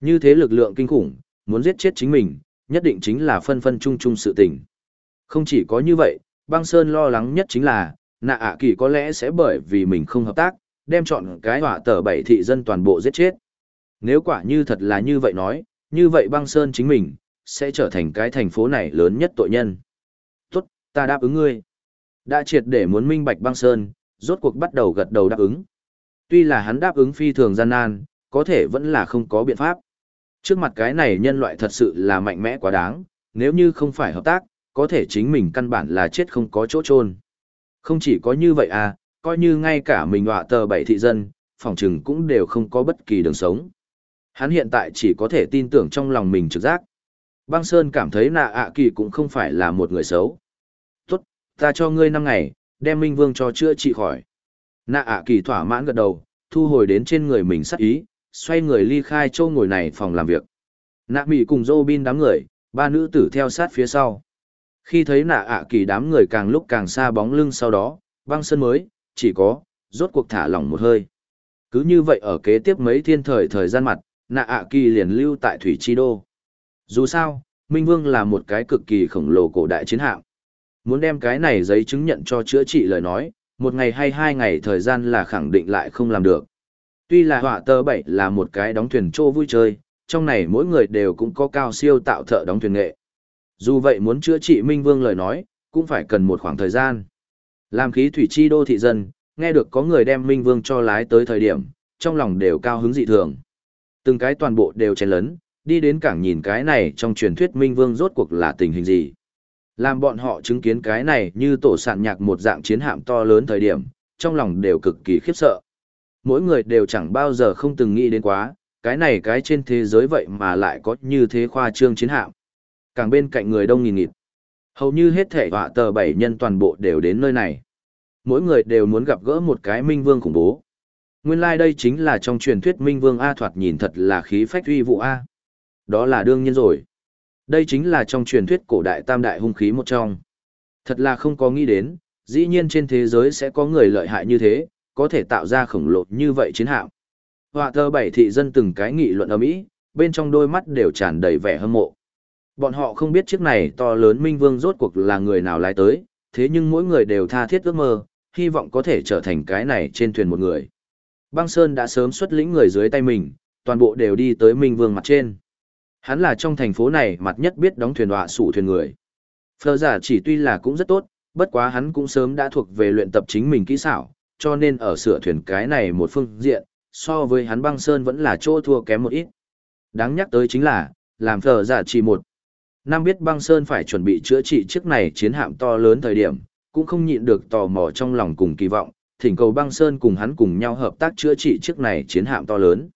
Như thế lực lượng kinh khủng, muốn giết chết chính mình, nhất định chính là phân phân chung chung sự tình. Không chỉ có như vậy, băng Sơn lo lắng nhất chính là, nạ ạ kỳ có lẽ sẽ bởi vì mình không hợp tác, đem chọn cái hỏa tờ bảy thị dân toàn bộ giết chết. Nếu quả như thật là như vậy nói, như vậy băng Sơn chính mình, sẽ trở thành cái thành phố này lớn nhất tội nhân. Tốt, ta đáp ứng ngươi. Đã triệt để muốn minh bạch băng sơn, rốt cuộc bắt đầu gật đầu đáp ứng. Tuy là hắn đáp ứng phi thường gian nan, có thể vẫn là không có biện pháp. Trước mặt cái này nhân loại thật sự là mạnh mẽ quá đáng, nếu như không phải hợp tác, có thể chính mình căn bản là chết không có chỗ chôn. Không chỉ có như vậy à, coi như ngay cả mình họa tờ bảy thị dân, phòng trừng cũng đều không có bất kỳ đường sống. Hắn hiện tại chỉ có thể tin tưởng trong lòng mình trực giác. Băng Sơn cảm thấy nạ ạ kỳ cũng không phải là một người xấu ta cho ngươi năm ngày, đem Minh Vương cho chữa trị khỏi. Nạ ạ kỳ thỏa mãn gật đầu, thu hồi đến trên người mình sắc ý, xoay người ly khai châu ngồi này phòng làm việc. Nạ Mỹ cùng Dô Bin đám người, ba nữ tử theo sát phía sau. Khi thấy nạ ạ kỳ đám người càng lúc càng xa bóng lưng sau đó, băng sân mới, chỉ có, rốt cuộc thả lỏng một hơi. Cứ như vậy ở kế tiếp mấy thiên thời thời gian mặt, nạ ạ kỳ liền lưu tại Thủy Chi Đô. Dù sao, Minh Vương là một cái cực kỳ khổng lồ cổ đại chiến hạm. Muốn đem cái này giấy chứng nhận cho chữa trị lời nói, một ngày hay hai ngày thời gian là khẳng định lại không làm được. Tuy là họa tơ bảy là một cái đóng thuyền trô vui chơi, trong này mỗi người đều cũng có cao siêu tạo thợ đóng thuyền nghệ. Dù vậy muốn chữa trị Minh Vương lời nói, cũng phải cần một khoảng thời gian. Làm khí thủy chi đô thị dân, nghe được có người đem Minh Vương cho lái tới thời điểm, trong lòng đều cao hứng dị thường. Từng cái toàn bộ đều chén lớn, đi đến cảng nhìn cái này trong truyền thuyết Minh Vương rốt cuộc là tình hình gì. Làm bọn họ chứng kiến cái này như tổ sản nhạc một dạng chiến hạm to lớn thời điểm, trong lòng đều cực kỳ khiếp sợ. Mỗi người đều chẳng bao giờ không từng nghĩ đến quá, cái này cái trên thế giới vậy mà lại có như thế khoa trương chiến hạm. Càng bên cạnh người đông nghìn nghịt. Hầu như hết thể họa tờ bảy nhân toàn bộ đều đến nơi này. Mỗi người đều muốn gặp gỡ một cái minh vương khủng bố. Nguyên lai like đây chính là trong truyền thuyết minh vương A thoạt nhìn thật là khí phách uy vụ A. Đó là đương nhiên rồi. Đây chính là trong truyền thuyết cổ đại tam đại hung khí một trong. Thật là không có nghĩ đến, dĩ nhiên trên thế giới sẽ có người lợi hại như thế, có thể tạo ra khổng lồ như vậy chiến hạm. Họa thơ bảy thị dân từng cái nghị luận ầm ĩ, bên trong đôi mắt đều tràn đầy vẻ hâm mộ. Bọn họ không biết chiếc này to lớn minh vương rốt cuộc là người nào lái tới, thế nhưng mỗi người đều tha thiết ước mơ, hy vọng có thể trở thành cái này trên thuyền một người. Băng Sơn đã sớm xuất lĩnh người dưới tay mình, toàn bộ đều đi tới minh vương mặt trên. Hắn là trong thành phố này mặt nhất biết đóng thuyền họa sủ thuyền người. Phờ giả chỉ tuy là cũng rất tốt, bất quá hắn cũng sớm đã thuộc về luyện tập chính mình kỹ xảo, cho nên ở sửa thuyền cái này một phương diện, so với hắn băng sơn vẫn là chỗ thua kém một ít. Đáng nhắc tới chính là, làm phờ giả chỉ một. Nam biết băng sơn phải chuẩn bị chữa trị chiếc này chiến hạm to lớn thời điểm, cũng không nhịn được tò mò trong lòng cùng kỳ vọng, thỉnh cầu băng sơn cùng hắn cùng nhau hợp tác chữa trị chiếc này chiến hạm to lớn.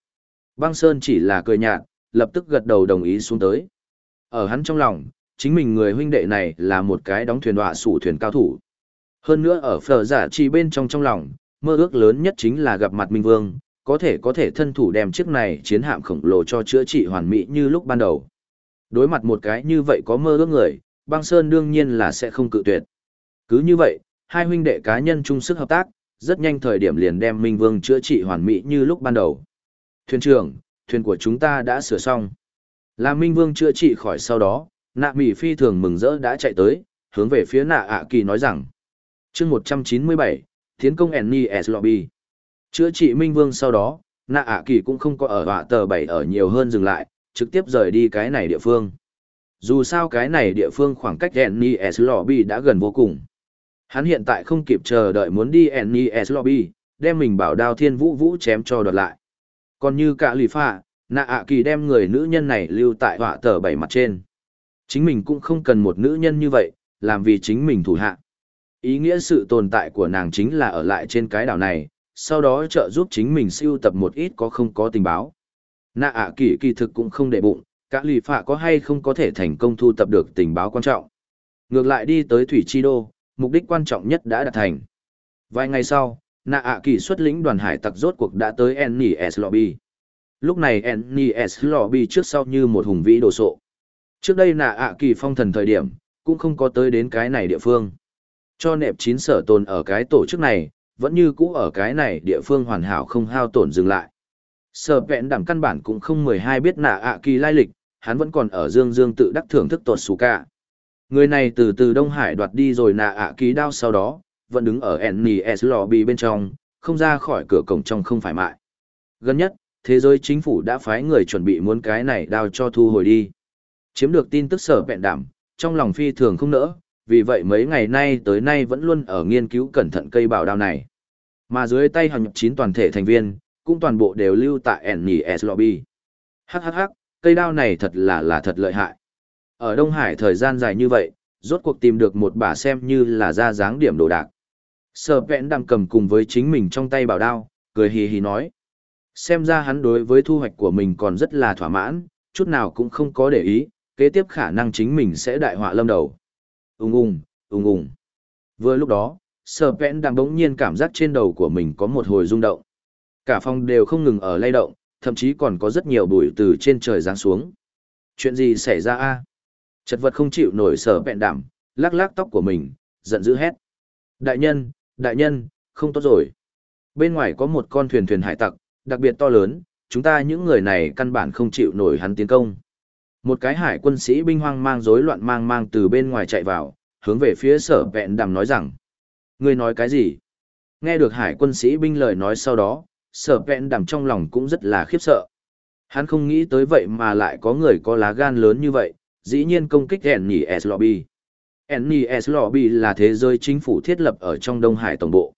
Băng sơn chỉ là cười nhạt, lập tức gật đầu đồng ý xuống tới. Ở hắn trong lòng, chính mình người huynh đệ này là một cái đóng thuyền đọa sủ thuyền cao thủ. Hơn nữa ở phở giả chỉ bên trong trong lòng, mơ ước lớn nhất chính là gặp mặt Minh Vương, có thể có thể thân thủ đem chiếc này chiến hạm khổng lồ cho chữa trị hoàn mỹ như lúc ban đầu. Đối mặt một cái như vậy có mơ ước người, băng sơn đương nhiên là sẽ không cự tuyệt. Cứ như vậy, hai huynh đệ cá nhân chung sức hợp tác, rất nhanh thời điểm liền đem Minh Vương chữa trị hoàn mỹ như lúc ban đầu. Thuyền trưởng, thuyền của chúng ta đã sửa xong. Là Minh Vương chữa trị khỏi sau đó, nạ mỉ phi thường mừng rỡ đã chạy tới, hướng về phía nạ ạ kỳ nói rằng chương 197, tiến công NES Lobby. Chữa trị Minh Vương sau đó, nạ ạ kỳ cũng không có ở họa tờ 7 ở nhiều hơn dừng lại, trực tiếp rời đi cái này địa phương. Dù sao cái này địa phương khoảng cách NES Lobby đã gần vô cùng. Hắn hiện tại không kịp chờ đợi muốn đi NES Lobby, đem mình bảo đao thiên vũ vũ chém cho đợt lại. Còn như cả lì phạ, nạ ạ kỳ đem người nữ nhân này lưu tại họa tờ bảy mặt trên. Chính mình cũng không cần một nữ nhân như vậy, làm vì chính mình thủ hạ. Ý nghĩa sự tồn tại của nàng chính là ở lại trên cái đảo này, sau đó trợ giúp chính mình siêu tập một ít có không có tình báo. Nạ ạ kỳ kỳ thực cũng không để bụng, cả lì phạ có hay không có thể thành công thu tập được tình báo quan trọng. Ngược lại đi tới Thủy Chi Đô, mục đích quan trọng nhất đã đạt thành. Vài ngày sau, nạ ạ kỳ xuất lĩnh đoàn hải tặc rốt cuộc đã tới NES Lobby. Lúc này NES Lobby trước sau như một hùng vĩ đồ sộ. Trước đây nạ ạ kỳ phong thần thời điểm, cũng không có tới đến cái này địa phương. Cho nẹp chín sở tồn ở cái tổ chức này, vẫn như cũ ở cái này địa phương hoàn hảo không hao tổn dừng lại. Sở vẹn đảm căn bản cũng không mười hai biết nạ ạ kỳ lai lịch, hắn vẫn còn ở dương dương tự đắc thưởng thức tột xù cả. Người này từ từ Đông Hải đoạt đi rồi nạ ạ ký đao sau đó, vẫn đứng ở NES lobby bên trong, không ra khỏi cửa cổng trong không phải mại. Gần nhất, thế giới chính phủ đã phái người chuẩn bị muốn cái này đao cho thu hồi đi. Chiếm được tin tức sở vẹn đảm, trong lòng phi thường không nỡ, vì vậy mấy ngày nay tới nay vẫn luôn ở nghiên cứu cẩn thận cây bảo đao này. Mà dưới tay hàng chín toàn thể thành viên, cũng toàn bộ đều lưu tại NES lobby. Hắc hắc hắc, cây đao này thật là là thật lợi hại. Ở Đông Hải thời gian dài như vậy, rốt cuộc tìm được một bà xem như là ra dáng điểm đồ đạc. Sở vẹn đang cầm cùng với chính mình trong tay bảo đao, cười hì hì nói. Xem ra hắn đối với thu hoạch của mình còn rất là thỏa mãn, chút nào cũng không có để ý, kế tiếp khả năng chính mình sẽ đại họa lâm đầu. Ung ung, ung ung. Vừa lúc đó, sở vẹn đang bỗng nhiên cảm giác trên đầu của mình có một hồi rung động. Cả phòng đều không ngừng ở lay động, thậm chí còn có rất nhiều bụi từ trên trời giáng xuống. Chuyện gì xảy ra a? Chật vật không chịu nổi sở bẹn đảm, lắc lắc tóc của mình, giận dữ hét. Đại nhân, đại nhân, không tốt rồi. Bên ngoài có một con thuyền thuyền hải tặc, đặc biệt to lớn, chúng ta những người này căn bản không chịu nổi hắn tiến công. Một cái hải quân sĩ binh hoang mang rối loạn mang mang từ bên ngoài chạy vào, hướng về phía sở vẹn đàm nói rằng. Ngươi nói cái gì? Nghe được hải quân sĩ binh lời nói sau đó, sở vẹn đàm trong lòng cũng rất là khiếp sợ. Hắn không nghĩ tới vậy mà lại có người có lá gan lớn như vậy, dĩ nhiên công kích NES Lobby. NES Lobby là thế giới chính phủ thiết lập ở trong Đông Hải tổng bộ.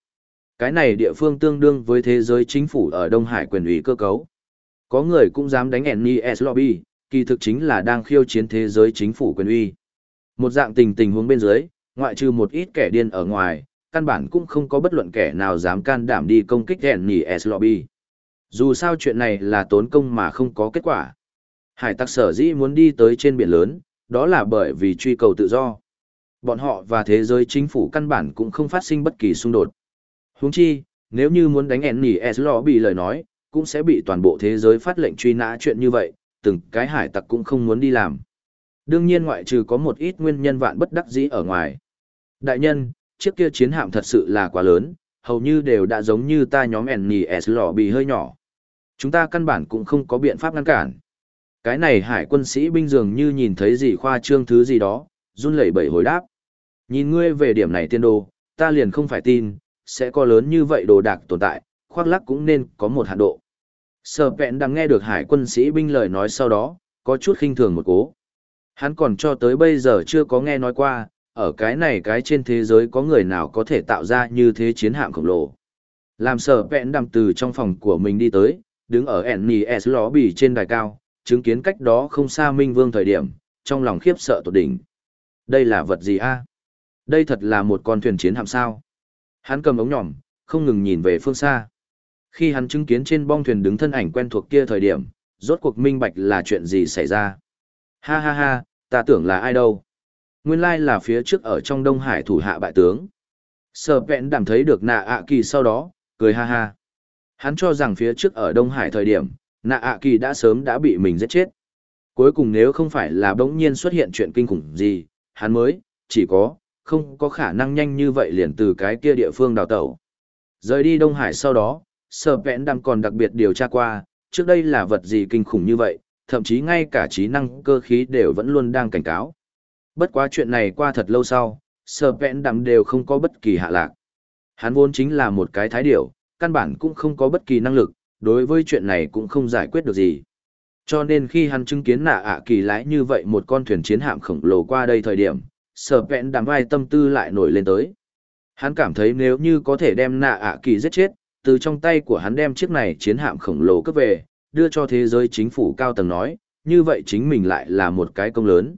Cái này địa phương tương đương với thế giới chính phủ ở Đông Hải quyền ủy cơ cấu. Có người cũng dám đánh NES Lobby, kỳ thực chính là đang khiêu chiến thế giới chính phủ quyền uy. Một dạng tình tình huống bên dưới, ngoại trừ một ít kẻ điên ở ngoài, căn bản cũng không có bất luận kẻ nào dám can đảm đi công kích NES Lobby. Dù sao chuyện này là tốn công mà không có kết quả. Hải tặc sở dĩ muốn đi tới trên biển lớn, đó là bởi vì truy cầu tự do. Bọn họ và thế giới chính phủ căn bản cũng không phát sinh bất kỳ xung đột. Huống chi, nếu như muốn đánh NES S lobby lời nói, cũng sẽ bị toàn bộ thế giới phát lệnh truy nã chuyện như vậy, từng cái hải tặc cũng không muốn đi làm. Đương nhiên ngoại trừ có một ít nguyên nhân vạn bất đắc dĩ ở ngoài. Đại nhân, chiếc kia chiến hạm thật sự là quá lớn, hầu như đều đã giống như ta nhóm NES lò bị hơi nhỏ. Chúng ta căn bản cũng không có biện pháp ngăn cản. Cái này hải quân sĩ binh dường như nhìn thấy gì khoa trương thứ gì đó, run lẩy bẩy hồi đáp. Nhìn ngươi về điểm này tiên đồ, ta liền không phải tin, sẽ có lớn như vậy đồ đạc tồn tại, khoác lắc cũng nên có một hạn độ. Sở vẹn đang nghe được hải quân sĩ binh lời nói sau đó, có chút khinh thường một cố. Hắn còn cho tới bây giờ chưa có nghe nói qua, ở cái này cái trên thế giới có người nào có thể tạo ra như thế chiến hạm khổng lồ. Làm sở vẹn đằm từ trong phòng của mình đi tới, đứng ở NES lobby trên đài cao, chứng kiến cách đó không xa Minh Vương thời điểm, trong lòng khiếp sợ tột đỉnh. Đây là vật gì a? Đây thật là một con thuyền chiến hạm sao? Hắn cầm ống nhỏm, không ngừng nhìn về phương xa. Khi hắn chứng kiến trên bong thuyền đứng thân ảnh quen thuộc kia thời điểm, rốt cuộc minh bạch là chuyện gì xảy ra. Ha ha ha, ta tưởng là ai đâu. Nguyên lai là phía trước ở trong Đông Hải thủ hạ bại tướng. Sở vẹn đảm thấy được nạ ạ kỳ sau đó, cười ha ha. Hắn cho rằng phía trước ở Đông Hải thời điểm, nạ ạ kỳ đã sớm đã bị mình giết chết. Cuối cùng nếu không phải là bỗng nhiên xuất hiện chuyện kinh khủng gì, hắn mới, chỉ có, không có khả năng nhanh như vậy liền từ cái kia địa phương đào tẩu. Rời đi Đông Hải sau đó, sở vẹn đang còn đặc biệt điều tra qua, trước đây là vật gì kinh khủng như vậy, thậm chí ngay cả trí năng cơ khí đều vẫn luôn đang cảnh cáo. Bất quá chuyện này qua thật lâu sau, sở vẹn đàm đều không có bất kỳ hạ lạc. Hắn vốn chính là một cái thái điểu, căn bản cũng không có bất kỳ năng lực, đối với chuyện này cũng không giải quyết được gì. Cho nên khi hắn chứng kiến nạ ạ kỳ lái như vậy một con thuyền chiến hạm khổng lồ qua đây thời điểm, sở vẹn đàm vai tâm tư lại nổi lên tới. Hắn cảm thấy nếu như có thể đem nạ ạ kỳ giết chết, từ trong tay của hắn đem chiếc này chiến hạm khổng lồ cấp về, đưa cho thế giới chính phủ cao tầng nói, như vậy chính mình lại là một cái công lớn.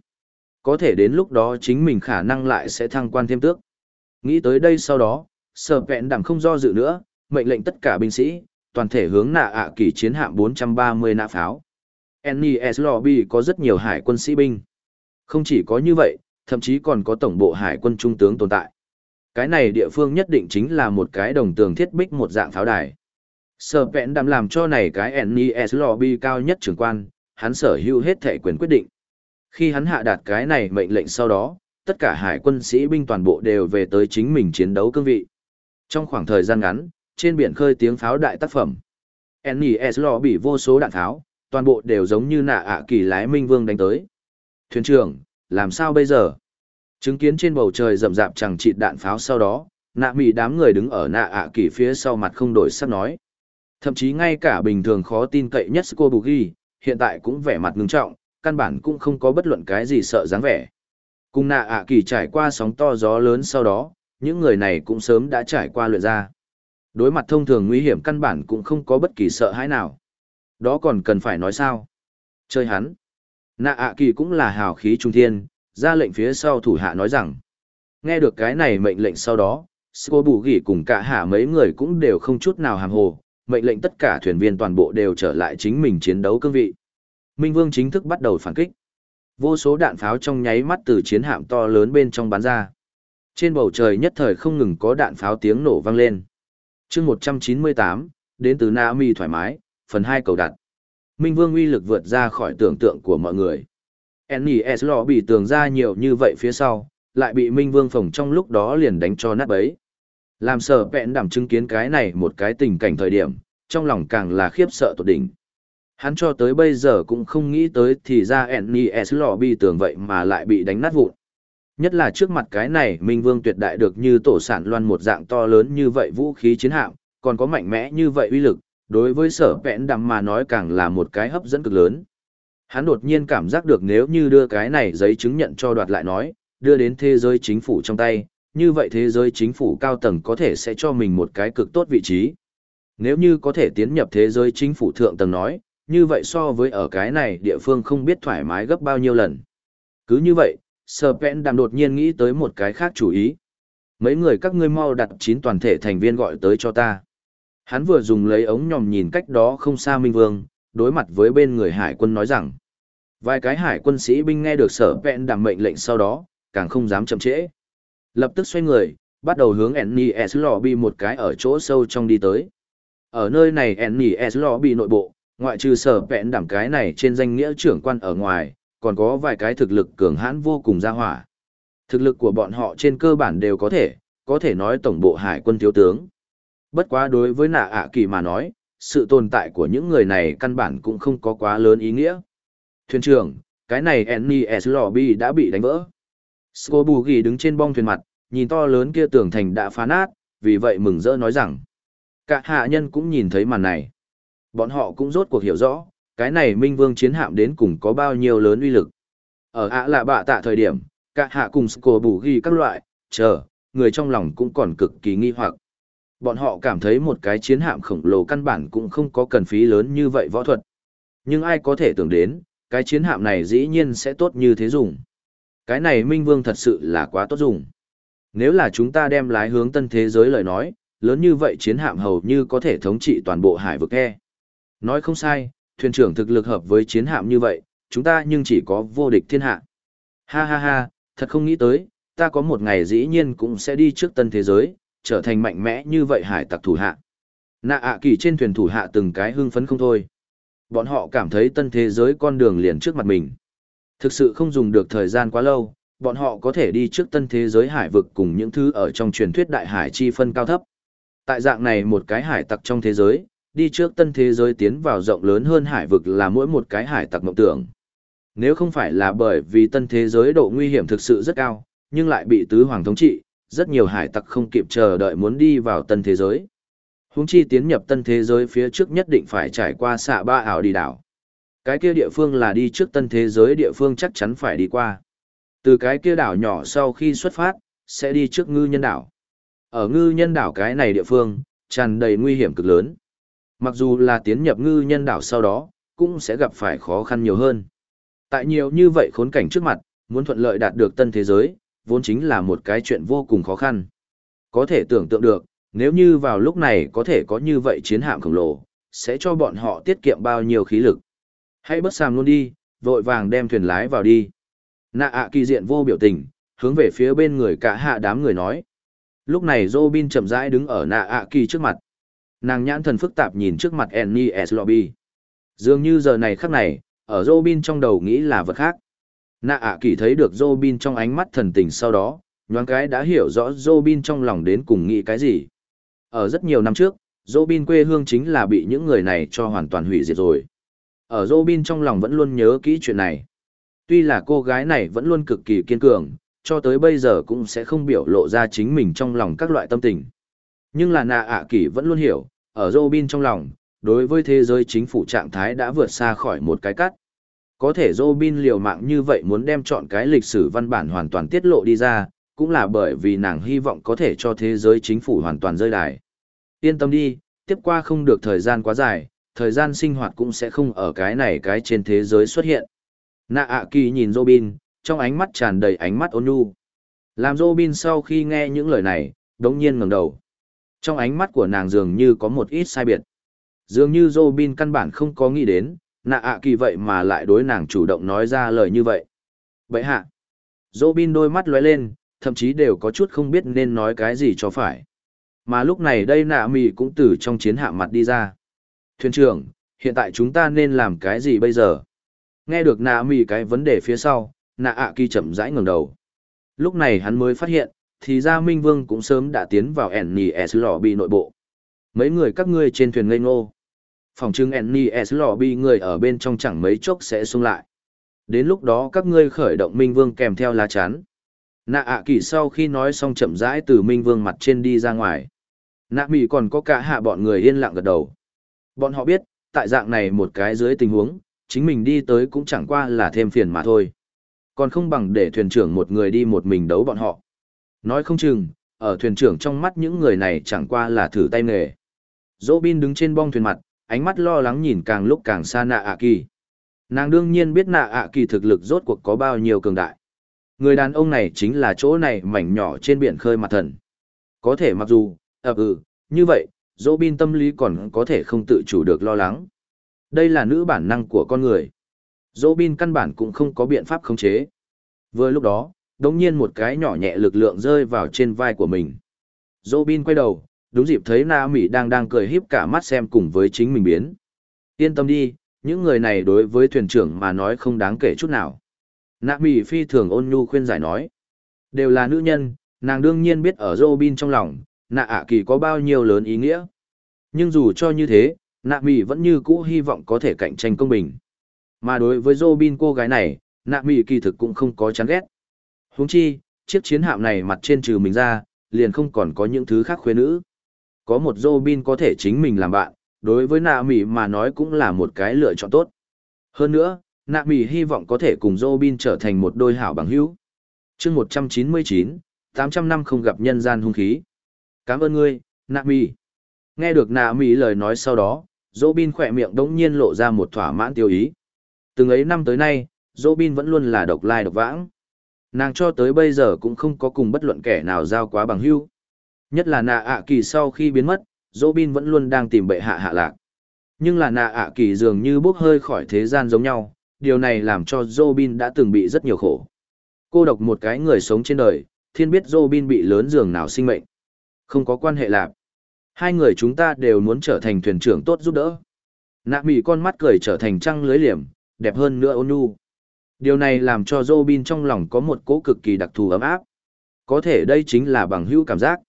Có thể đến lúc đó chính mình khả năng lại sẽ thăng quan thêm tước. Nghĩ tới đây sau đó, sở vẹn đảm không do dự nữa, mệnh lệnh tất cả binh sĩ, toàn thể hướng nạ ạ kỳ chiến hạm 430 nạ pháo. NES Lobby có rất nhiều hải quân sĩ binh. Không chỉ có như vậy, thậm chí còn có tổng bộ hải quân trung tướng tồn tại. Cái này địa phương nhất định chính là một cái đồng tường thiết bích một dạng pháo đài. Sở vẹn đàm làm cho này cái NES Lobby cao nhất trưởng quan, hắn sở hữu hết thể quyền quyết định. Khi hắn hạ đạt cái này mệnh lệnh sau đó, tất cả hải quân sĩ binh toàn bộ đều về tới chính mình chiến đấu cương vị. Trong khoảng thời gian ngắn, trên biển khơi tiếng pháo đại tác phẩm. NES Lobby vô số đạn tháo toàn bộ đều giống như nạ ạ kỳ lái minh vương đánh tới. Thuyền trưởng, làm sao bây giờ? Chứng kiến trên bầu trời rậm rạp chẳng chịt đạn pháo sau đó, nạ mị đám người đứng ở nạ ạ kỳ phía sau mặt không đổi sắc nói. Thậm chí ngay cả bình thường khó tin cậy nhất cô bù ghi, hiện tại cũng vẻ mặt ngưng trọng, căn bản cũng không có bất luận cái gì sợ dáng vẻ. Cùng nạ ạ kỳ trải qua sóng to gió lớn sau đó, những người này cũng sớm đã trải qua luyện ra. Đối mặt thông thường nguy hiểm căn bản cũng không có bất kỳ sợ hãi nào. Đó còn cần phải nói sao? Chơi hắn. Nạ ạ kỳ cũng là hào khí trung thiên, ra lệnh phía sau thủ hạ nói rằng. Nghe được cái này mệnh lệnh sau đó, Sco bù gỉ cùng cả hạ mấy người cũng đều không chút nào hàm hồ, mệnh lệnh tất cả thuyền viên toàn bộ đều trở lại chính mình chiến đấu cương vị. Minh Vương chính thức bắt đầu phản kích. Vô số đạn pháo trong nháy mắt từ chiến hạm to lớn bên trong bắn ra. Trên bầu trời nhất thời không ngừng có đạn pháo tiếng nổ vang lên. chương 198, đến từ Naomi thoải mái, phần 2 cầu đặt. Minh Vương uy lực vượt ra khỏi tưởng tượng của mọi người. NES lọ bị tường ra nhiều như vậy phía sau, lại bị Minh Vương phồng trong lúc đó liền đánh cho nát bấy. Làm sở vẹn đảm chứng kiến cái này một cái tình cảnh thời điểm, trong lòng càng là khiếp sợ tột đỉnh. Hắn cho tới bây giờ cũng không nghĩ tới thì ra NES lọ bị tường vậy mà lại bị đánh nát vụn. Nhất là trước mặt cái này Minh Vương tuyệt đại được như tổ sản loan một dạng to lớn như vậy vũ khí chiến hạm, còn có mạnh mẽ như vậy uy lực, đối với sở vẹn đầm mà nói càng là một cái hấp dẫn cực lớn. Hắn đột nhiên cảm giác được nếu như đưa cái này giấy chứng nhận cho đoạt lại nói, đưa đến thế giới chính phủ trong tay, như vậy thế giới chính phủ cao tầng có thể sẽ cho mình một cái cực tốt vị trí. Nếu như có thể tiến nhập thế giới chính phủ thượng tầng nói, như vậy so với ở cái này địa phương không biết thoải mái gấp bao nhiêu lần. Cứ như vậy, serpent đàm đột nhiên nghĩ tới một cái khác chủ ý. Mấy người các ngươi mau đặt chín toàn thể thành viên gọi tới cho ta. Hắn vừa dùng lấy ống nhòm nhìn cách đó không xa Minh Vương, đối mặt với bên người hải quân nói rằng. Vài cái hải quân sĩ binh nghe được sở vẹn đảm mệnh lệnh sau đó, càng không dám chậm trễ. Lập tức xoay người, bắt đầu hướng NES Lobby một cái ở chỗ sâu trong đi tới. Ở nơi này NES Lobby nội bộ, ngoại trừ sở vẹn đảm cái này trên danh nghĩa trưởng quan ở ngoài, còn có vài cái thực lực cường hãn vô cùng ra hỏa. Thực lực của bọn họ trên cơ bản đều có thể, có thể nói tổng bộ hải quân thiếu tướng. Bất quá đối với nạ ạ kỳ mà nói, sự tồn tại của những người này căn bản cũng không có quá lớn ý nghĩa. Thuyền trưởng, cái này NES Lobby đã bị đánh vỡ. Scobugi đứng trên bong thuyền mặt, nhìn to lớn kia tường thành đã phá nát, vì vậy mừng rỡ nói rằng. Cả hạ nhân cũng nhìn thấy màn này. Bọn họ cũng rốt cuộc hiểu rõ, cái này minh vương chiến hạm đến cùng có bao nhiêu lớn uy lực. Ở ạ là bạ tạ thời điểm, cả hạ cùng Scobugi các loại, chờ, người trong lòng cũng còn cực kỳ nghi hoặc. Bọn họ cảm thấy một cái chiến hạm khổng lồ căn bản cũng không có cần phí lớn như vậy võ thuật. Nhưng ai có thể tưởng đến, cái chiến hạm này dĩ nhiên sẽ tốt như thế dùng. Cái này Minh Vương thật sự là quá tốt dùng. Nếu là chúng ta đem lái hướng tân thế giới lời nói, lớn như vậy chiến hạm hầu như có thể thống trị toàn bộ hải vực e. Nói không sai, thuyền trưởng thực lực hợp với chiến hạm như vậy, chúng ta nhưng chỉ có vô địch thiên hạ. Ha ha ha, thật không nghĩ tới, ta có một ngày dĩ nhiên cũng sẽ đi trước tân thế giới, trở thành mạnh mẽ như vậy hải tặc thủ hạ. Nạ ạ kỳ trên thuyền thủ hạ từng cái hưng phấn không thôi. Bọn họ cảm thấy tân thế giới con đường liền trước mặt mình. Thực sự không dùng được thời gian quá lâu, bọn họ có thể đi trước tân thế giới hải vực cùng những thứ ở trong truyền thuyết đại hải chi phân cao thấp. Tại dạng này một cái hải tặc trong thế giới, đi trước tân thế giới tiến vào rộng lớn hơn hải vực là mỗi một cái hải tặc mộng tưởng. Nếu không phải là bởi vì tân thế giới độ nguy hiểm thực sự rất cao, nhưng lại bị tứ hoàng thống trị, rất nhiều hải tặc không kịp chờ đợi muốn đi vào tân thế giới. Húng chi tiến nhập tân thế giới phía trước nhất định phải trải qua xạ ba ảo đi đảo. Cái kia địa phương là đi trước tân thế giới địa phương chắc chắn phải đi qua. Từ cái kia đảo nhỏ sau khi xuất phát, sẽ đi trước ngư nhân đảo. Ở ngư nhân đảo cái này địa phương, tràn đầy nguy hiểm cực lớn. Mặc dù là tiến nhập ngư nhân đảo sau đó, cũng sẽ gặp phải khó khăn nhiều hơn. Tại nhiều như vậy khốn cảnh trước mặt, muốn thuận lợi đạt được tân thế giới, vốn chính là một cái chuyện vô cùng khó khăn. Có thể tưởng tượng được, nếu như vào lúc này có thể có như vậy chiến hạm khổng lồ, sẽ cho bọn họ tiết kiệm bao nhiêu khí lực. Hãy bất sàm luôn đi, vội vàng đem thuyền lái vào đi. Nạ ạ kỳ diện vô biểu tình, hướng về phía bên người cả hạ đám người nói. Lúc này Robin chậm rãi đứng ở nạ ạ kỳ trước mặt. Nàng nhãn thần phức tạp nhìn trước mặt Annie S. Lobby. Dường như giờ này khắc này, ở Robin trong đầu nghĩ là vật khác. Nạ ạ kỳ thấy được Robin trong ánh mắt thần tình sau đó, nhoáng cái đã hiểu rõ Robin trong lòng đến cùng nghĩ cái gì. Ở rất nhiều năm trước, Robin quê hương chính là bị những người này cho hoàn toàn hủy diệt rồi. Ở Robin trong lòng vẫn luôn nhớ kỹ chuyện này. Tuy là cô gái này vẫn luôn cực kỳ kiên cường, cho tới bây giờ cũng sẽ không biểu lộ ra chính mình trong lòng các loại tâm tình. Nhưng là nạ ạ kỳ vẫn luôn hiểu, ở Robin trong lòng, đối với thế giới chính phủ trạng thái đã vượt xa khỏi một cái cắt. Có thể Robin liều mạng như vậy muốn đem chọn cái lịch sử văn bản hoàn toàn tiết lộ đi ra, cũng là bởi vì nàng hy vọng có thể cho thế giới chính phủ hoàn toàn rơi đài. Yên tâm đi, tiếp qua không được thời gian quá dài, thời gian sinh hoạt cũng sẽ không ở cái này cái trên thế giới xuất hiện. Nạ ạ kỳ nhìn Robin, trong ánh mắt tràn đầy ánh mắt ôn nhu. Làm Robin sau khi nghe những lời này, đống nhiên ngẩng đầu. Trong ánh mắt của nàng dường như có một ít sai biệt. Dường như Robin căn bản không có nghĩ đến, nạ ạ kỳ vậy mà lại đối nàng chủ động nói ra lời như vậy. Vậy hạ, Robin đôi mắt lóe lên, thậm chí đều có chút không biết nên nói cái gì cho phải. Mà lúc này đây nạ mì cũng từ trong chiến hạ mặt đi ra. Thuyền trưởng, hiện tại chúng ta nên làm cái gì bây giờ? Nghe được nạ mì cái vấn đề phía sau, nạ ạ kỳ chậm rãi ngẩng đầu. Lúc này hắn mới phát hiện, thì ra Minh Vương cũng sớm đã tiến vào ẻn nỉ s lò bị nội bộ. Mấy người các ngươi trên thuyền ngây ngô. Phòng trưng NES lobby người ở bên trong chẳng mấy chốc sẽ xuống lại. Đến lúc đó các ngươi khởi động Minh Vương kèm theo lá chắn. Nạ ạ kỳ sau khi nói xong chậm rãi từ Minh Vương mặt trên đi ra ngoài. Nạ mì còn có cả hạ bọn người yên lặng gật đầu. Bọn họ biết, tại dạng này một cái dưới tình huống, chính mình đi tới cũng chẳng qua là thêm phiền mà thôi. Còn không bằng để thuyền trưởng một người đi một mình đấu bọn họ. Nói không chừng, ở thuyền trưởng trong mắt những người này chẳng qua là thử tay nghề. Dỗ bin đứng trên bong thuyền mặt, ánh mắt lo lắng nhìn càng lúc càng xa nạ ạ kỳ. Nàng đương nhiên biết nạ ạ kỳ thực lực rốt cuộc có bao nhiêu cường đại. Người đàn ông này chính là chỗ này mảnh nhỏ trên biển khơi mặt thần. Có thể mặc dù, ập ừ, như vậy, dỗ bin tâm lý còn có thể không tự chủ được lo lắng. Đây là nữ bản năng của con người. Dỗ bin căn bản cũng không có biện pháp khống chế. Vừa lúc đó, đống nhiên một cái nhỏ nhẹ lực lượng rơi vào trên vai của mình. Dỗ bin quay đầu, đúng dịp thấy Na Mỹ đang đang cười híp cả mắt xem cùng với chính mình biến. Yên tâm đi, những người này đối với thuyền trưởng mà nói không đáng kể chút nào. Na Mỹ phi thường ôn nhu khuyên giải nói. Đều là nữ nhân, nàng đương nhiên biết ở Robin trong lòng, nạ ạ kỳ có bao nhiêu lớn ý nghĩa. Nhưng dù cho như thế, nạ Mỹ vẫn như cũ hy vọng có thể cạnh tranh công bình. Mà đối với Robin cô gái này, nạ Mỹ kỳ thực cũng không có chán ghét. Huống chi, chiếc chiến hạm này mặt trên trừ mình ra, liền không còn có những thứ khác khuê nữ. Có một Robin có thể chính mình làm bạn, đối với nạ Mỹ mà nói cũng là một cái lựa chọn tốt. Hơn nữa, nạ mì hy vọng có thể cùng Robin trở thành một đôi hảo bằng hữu. chương 199, 800 năm không gặp nhân gian hung khí. Cảm ơn ngươi, nạ mì. Nghe được nạ mì lời nói sau đó, Robin khỏe miệng đống nhiên lộ ra một thỏa mãn tiêu ý. Từng ấy năm tới nay, Robin vẫn luôn là độc lai độc vãng. Nàng cho tới bây giờ cũng không có cùng bất luận kẻ nào giao quá bằng hữu. Nhất là nạ ạ kỳ sau khi biến mất, Robin vẫn luôn đang tìm bệ hạ hạ lạc. Nhưng là nạ ạ kỳ dường như bốc hơi khỏi thế gian giống nhau, điều này làm cho Robin đã từng bị rất nhiều khổ. Cô độc một cái người sống trên đời, thiên biết Robin bị lớn giường nào sinh mệnh. Không có quan hệ lạc. Hai người chúng ta đều muốn trở thành thuyền trưởng tốt giúp đỡ. Nạ mỉ con mắt cười trở thành trăng lưới liềm, đẹp hơn nữa ôn nhu. Điều này làm cho Robin trong lòng có một cỗ cực kỳ đặc thù ấm áp. Có thể đây chính là bằng hữu cảm giác.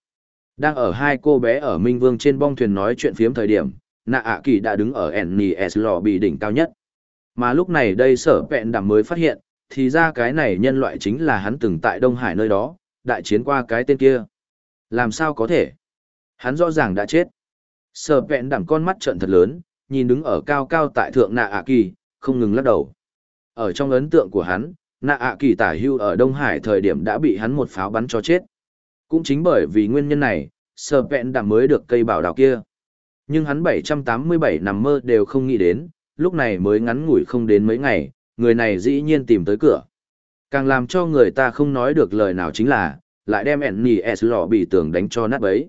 Đang ở hai cô bé ở Minh Vương trên bong thuyền nói chuyện phiếm thời điểm, nạ ạ kỳ đã đứng ở NES lò bị đỉnh cao nhất. Mà lúc này đây sở vẹn đảm mới phát hiện, thì ra cái này nhân loại chính là hắn từng tại Đông Hải nơi đó, đại chiến qua cái tên kia. Làm sao có thể? Hắn rõ ràng đã chết. Sở vẹn đảm con mắt trợn thật lớn, nhìn đứng ở cao cao tại thượng nạ ạ kỳ, không ngừng lắc đầu. Ở trong ấn tượng của hắn, nạ ạ kỳ tả hưu ở Đông Hải thời điểm đã bị hắn một pháo bắn cho chết. Cũng chính bởi vì nguyên nhân này, sờ vẹn đã mới được cây bảo đào kia. Nhưng hắn 787 nằm mơ đều không nghĩ đến, lúc này mới ngắn ngủi không đến mấy ngày, người này dĩ nhiên tìm tới cửa. Càng làm cho người ta không nói được lời nào chính là, lại đem Enni S lọ bị tường đánh cho nát bấy.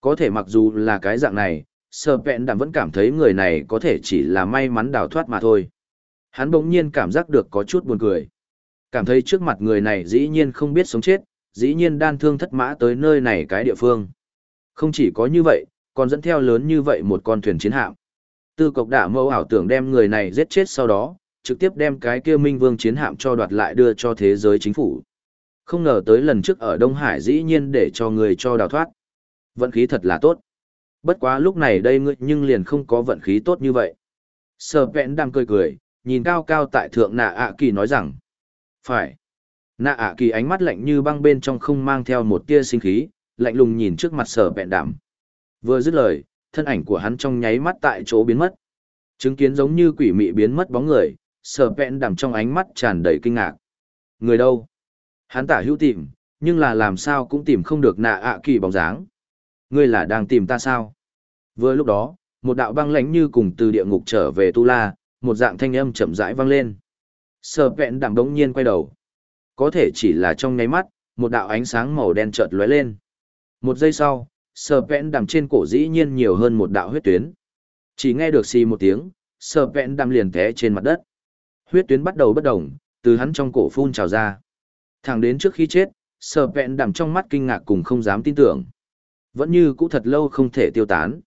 Có thể mặc dù là cái dạng này, sờ Vẹn Đàm vẫn cảm thấy người này có thể chỉ là may mắn đào thoát mà thôi. Hắn bỗng nhiên cảm giác được có chút buồn cười. Cảm thấy trước mặt người này dĩ nhiên không biết sống chết, dĩ nhiên đan thương thất mã tới nơi này cái địa phương. Không chỉ có như vậy, còn dẫn theo lớn như vậy một con thuyền chiến hạm. Tư cộc đả mẫu ảo tưởng đem người này giết chết sau đó, trực tiếp đem cái kia minh vương chiến hạm cho đoạt lại đưa cho thế giới chính phủ. Không ngờ tới lần trước ở Đông Hải dĩ nhiên để cho người cho đào thoát. Vận khí thật là tốt. Bất quá lúc này đây ngươi nhưng liền không có vận khí tốt như vậy. Sở vẹn đang cười cười, nhìn cao cao tại thượng nạ ạ kỳ nói rằng. Phải. Nạ ạ kỳ ánh mắt lạnh như băng bên trong không mang theo một tia sinh khí, lạnh lùng nhìn trước mặt sở vẹn đảm. Vừa dứt lời, thân ảnh của hắn trong nháy mắt tại chỗ biến mất. Chứng kiến giống như quỷ mị biến mất bóng người, sở vẹn đảm trong ánh mắt tràn đầy kinh ngạc. Người đâu? Hắn tả hữu tìm, nhưng là làm sao cũng tìm không được nạ ạ kỳ bóng dáng. Ngươi là đang tìm ta sao? Vừa lúc đó, một đạo băng lãnh như cùng từ địa ngục trở về Tu La, một dạng thanh âm chậm rãi vang lên. Sở vẹn đảm đống nhiên quay đầu. Có thể chỉ là trong nháy mắt, một đạo ánh sáng màu đen chợt lóe lên. Một giây sau, sờ vẹn đằng trên cổ dĩ nhiên nhiều hơn một đạo huyết tuyến. Chỉ nghe được xì một tiếng, sờ vẹn đằng liền té trên mặt đất. Huyết tuyến bắt đầu bất động, từ hắn trong cổ phun trào ra. Thẳng đến trước khi chết, sờ vẹn đằng trong mắt kinh ngạc cùng không dám tin tưởng. Vẫn như cũ thật lâu không thể tiêu tán.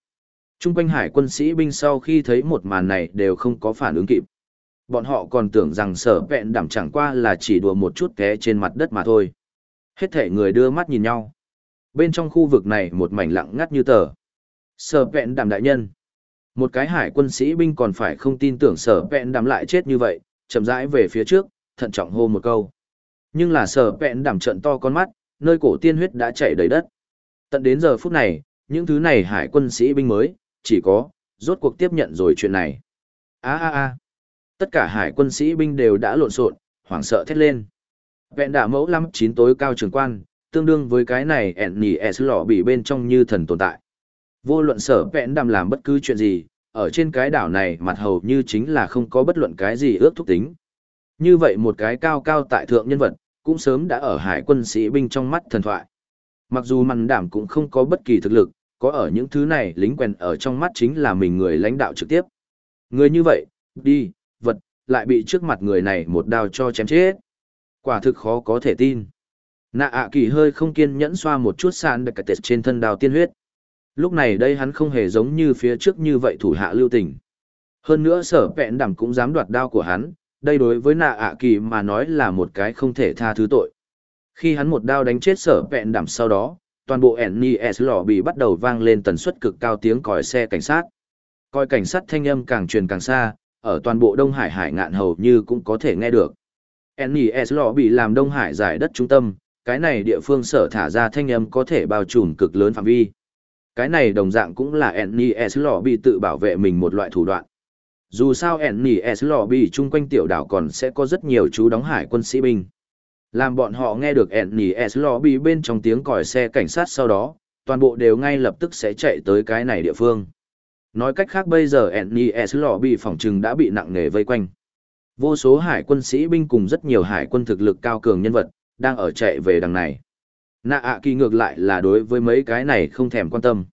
Trung quanh hải quân sĩ binh sau khi thấy một màn này đều không có phản ứng kịp. Bọn họ còn tưởng rằng sở vẹn đảm chẳng qua là chỉ đùa một chút té trên mặt đất mà thôi. Hết thể người đưa mắt nhìn nhau. Bên trong khu vực này một mảnh lặng ngắt như tờ. Sở vẹn đảm đại nhân. Một cái hải quân sĩ binh còn phải không tin tưởng sở vẹn đảm lại chết như vậy, chậm rãi về phía trước, thận trọng hô một câu. Nhưng là sở vẹn đảm trận to con mắt, nơi cổ tiên huyết đã chảy đầy đất. Tận đến giờ phút này, những thứ này hải quân sĩ binh mới, chỉ có, rốt cuộc tiếp nhận rồi chuyện này. a a a Tất cả hải quân sĩ binh đều đã lộn xộn, hoảng sợ thét lên. Vẹn đả mẫu lắm chín tối cao trường quan, tương đương với cái này ẹn nỉ s lọ bị bên trong như thần tồn tại. Vô luận sở vẹn đàm làm bất cứ chuyện gì, ở trên cái đảo này mặt hầu như chính là không có bất luận cái gì ước thúc tính. Như vậy một cái cao cao tại thượng nhân vật, cũng sớm đã ở hải quân sĩ binh trong mắt thần thoại. Mặc dù mặn đảm cũng không có bất kỳ thực lực, có ở những thứ này lính quen ở trong mắt chính là mình người lãnh đạo trực tiếp. Người như vậy, đi, lại bị trước mặt người này một đao cho chém chết. Quả thực khó có thể tin. Nạ ạ kỳ hơi không kiên nhẫn xoa một chút sàn đặc tệt trên thân đào tiên huyết. Lúc này đây hắn không hề giống như phía trước như vậy thủ hạ lưu tình. Hơn nữa sở vẹn đảm cũng dám đoạt đao của hắn, đây đối với nạ ạ kỳ mà nói là một cái không thể tha thứ tội. Khi hắn một đao đánh chết sở vẹn đảm sau đó, toàn bộ NES lò bị bắt đầu vang lên tần suất cực cao tiếng còi xe cảnh sát. Coi cảnh sát thanh âm càng truyền càng xa, ở toàn bộ Đông Hải hải ngạn hầu như cũng có thể nghe được. NES lò bị làm Đông Hải giải đất trung tâm, cái này địa phương sở thả ra thanh âm có thể bao trùm cực lớn phạm vi. Cái này đồng dạng cũng là NES lò bị tự bảo vệ mình một loại thủ đoạn. Dù sao NES bị chung quanh tiểu đảo còn sẽ có rất nhiều chú đóng hải quân sĩ binh. Làm bọn họ nghe được NES bị bên trong tiếng còi xe cảnh sát sau đó, toàn bộ đều ngay lập tức sẽ chạy tới cái này địa phương. Nói cách khác bây giờ NES Lobby phòng trừng đã bị nặng nề vây quanh. Vô số hải quân sĩ binh cùng rất nhiều hải quân thực lực cao cường nhân vật, đang ở chạy về đằng này. Nạ ạ kỳ ngược lại là đối với mấy cái này không thèm quan tâm.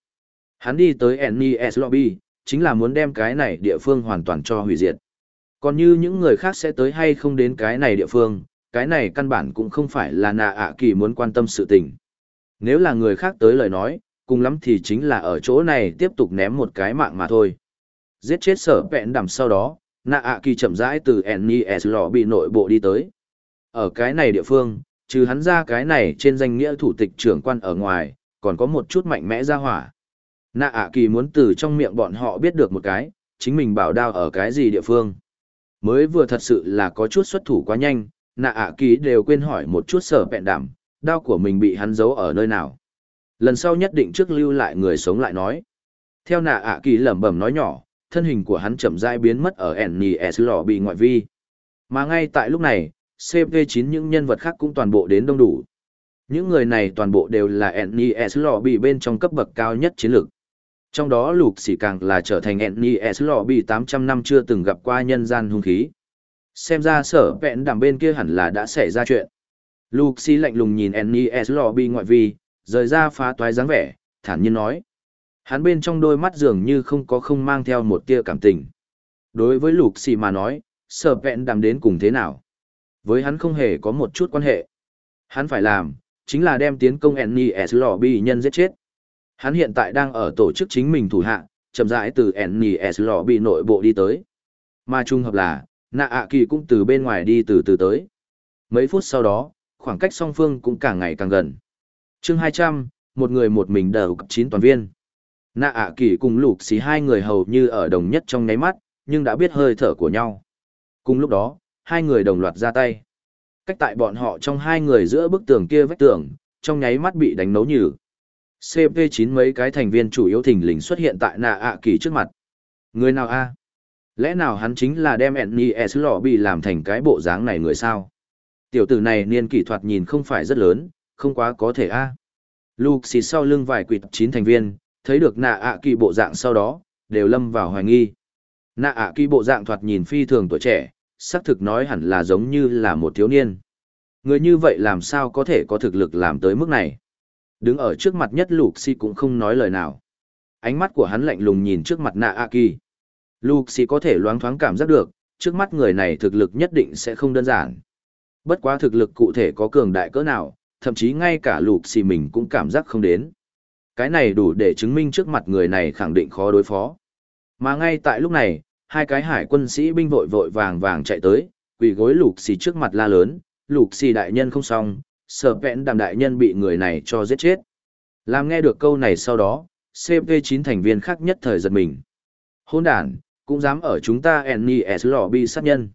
Hắn đi tới NES Lobby, chính là muốn đem cái này địa phương hoàn toàn cho hủy diệt. Còn như những người khác sẽ tới hay không đến cái này địa phương, cái này căn bản cũng không phải là nạ ạ kỳ muốn quan tâm sự tình. Nếu là người khác tới lời nói, cùng lắm thì chính là ở chỗ này tiếp tục ném một cái mạng mà thôi. Giết chết sở vẹn đầm sau đó, nạ ạ kỳ chậm rãi từ NES lò bị nội bộ đi tới. Ở cái này địa phương, trừ hắn ra cái này trên danh nghĩa thủ tịch trưởng quan ở ngoài, còn có một chút mạnh mẽ ra hỏa. Nạ ạ kỳ muốn từ trong miệng bọn họ biết được một cái, chính mình bảo đao ở cái gì địa phương. Mới vừa thật sự là có chút xuất thủ quá nhanh, nạ ạ kỳ đều quên hỏi một chút sở bẹn đảm, đao của mình bị hắn giấu ở nơi nào. Lần sau nhất định trước lưu lại người sống lại nói. Theo nạ ạ kỳ lẩm bẩm nói nhỏ, thân hình của hắn chậm rãi biến mất ở NES lò bị ngoại vi. Mà ngay tại lúc này, CP9 những nhân vật khác cũng toàn bộ đến đông đủ. Những người này toàn bộ đều là NES lò bị bên trong cấp bậc cao nhất chiến lược. Trong đó lục xỉ càng là trở thành NES lò bị 800 năm chưa từng gặp qua nhân gian hung khí. Xem ra sở vẹn đằng bên kia hẳn là đã xảy ra chuyện. Lục xỉ lạnh lùng nhìn NES lò bị ngoại vi, rời ra phá toái dáng vẻ, thản nhiên nói. Hắn bên trong đôi mắt dường như không có không mang theo một tia cảm tình. Đối với lục xì mà nói, sở vẹn đằng đến cùng thế nào? Với hắn không hề có một chút quan hệ. Hắn phải làm, chính là đem tiến công NES lò bị nhân giết chết. Hắn hiện tại đang ở tổ chức chính mình thủ hạ, chậm rãi từ NES lò bị nội bộ đi tới. Mà trung hợp là, nạ ạ kỳ cũng từ bên ngoài đi từ từ tới. Mấy phút sau đó, khoảng cách song phương cũng càng ngày càng gần chương 200, một người một mình đầu cấp chín toàn viên. Nạ ạ kỳ cùng lục xí hai người hầu như ở đồng nhất trong nháy mắt, nhưng đã biết hơi thở của nhau. Cùng lúc đó, hai người đồng loạt ra tay. Cách tại bọn họ trong hai người giữa bức tường kia vách tường, trong nháy mắt bị đánh nấu nhừ. cp chín mấy cái thành viên chủ yếu thình lình xuất hiện tại nạ ạ kỳ trước mặt. Người nào a? Lẽ nào hắn chính là đem NES lò bị làm thành cái bộ dáng này người sao? Tiểu tử này niên kỷ thuật nhìn không phải rất lớn, không quá có thể a. Luke xì sau lưng vài quỷ chín thành viên, thấy được nạ ạ kỳ bộ dạng sau đó, đều lâm vào hoài nghi. Nạ ạ kỳ bộ dạng thoạt nhìn phi thường tuổi trẻ, xác thực nói hẳn là giống như là một thiếu niên. Người như vậy làm sao có thể có thực lực làm tới mức này? Đứng ở trước mặt nhất Lục xì cũng không nói lời nào. Ánh mắt của hắn lạnh lùng nhìn trước mặt nạ ạ Kỳ. Lục xì có thể loáng thoáng cảm giác được, trước mắt người này thực lực nhất định sẽ không đơn giản. Bất quá thực lực cụ thể có cường đại cỡ nào, thậm chí ngay cả Lục xì mình cũng cảm giác không đến. Cái này đủ để chứng minh trước mặt người này khẳng định khó đối phó. Mà ngay tại lúc này, hai cái hải quân sĩ binh vội vội vàng vàng chạy tới, quỳ gối Lục xì trước mặt la lớn, Lục xì đại nhân không xong, sở vẹn đàm đại nhân bị người này cho giết chết. Làm nghe được câu này sau đó, CP9 thành viên khác nhất thời giật mình. Hôn đàn, cũng dám ở chúng ta NES bi sát nhân.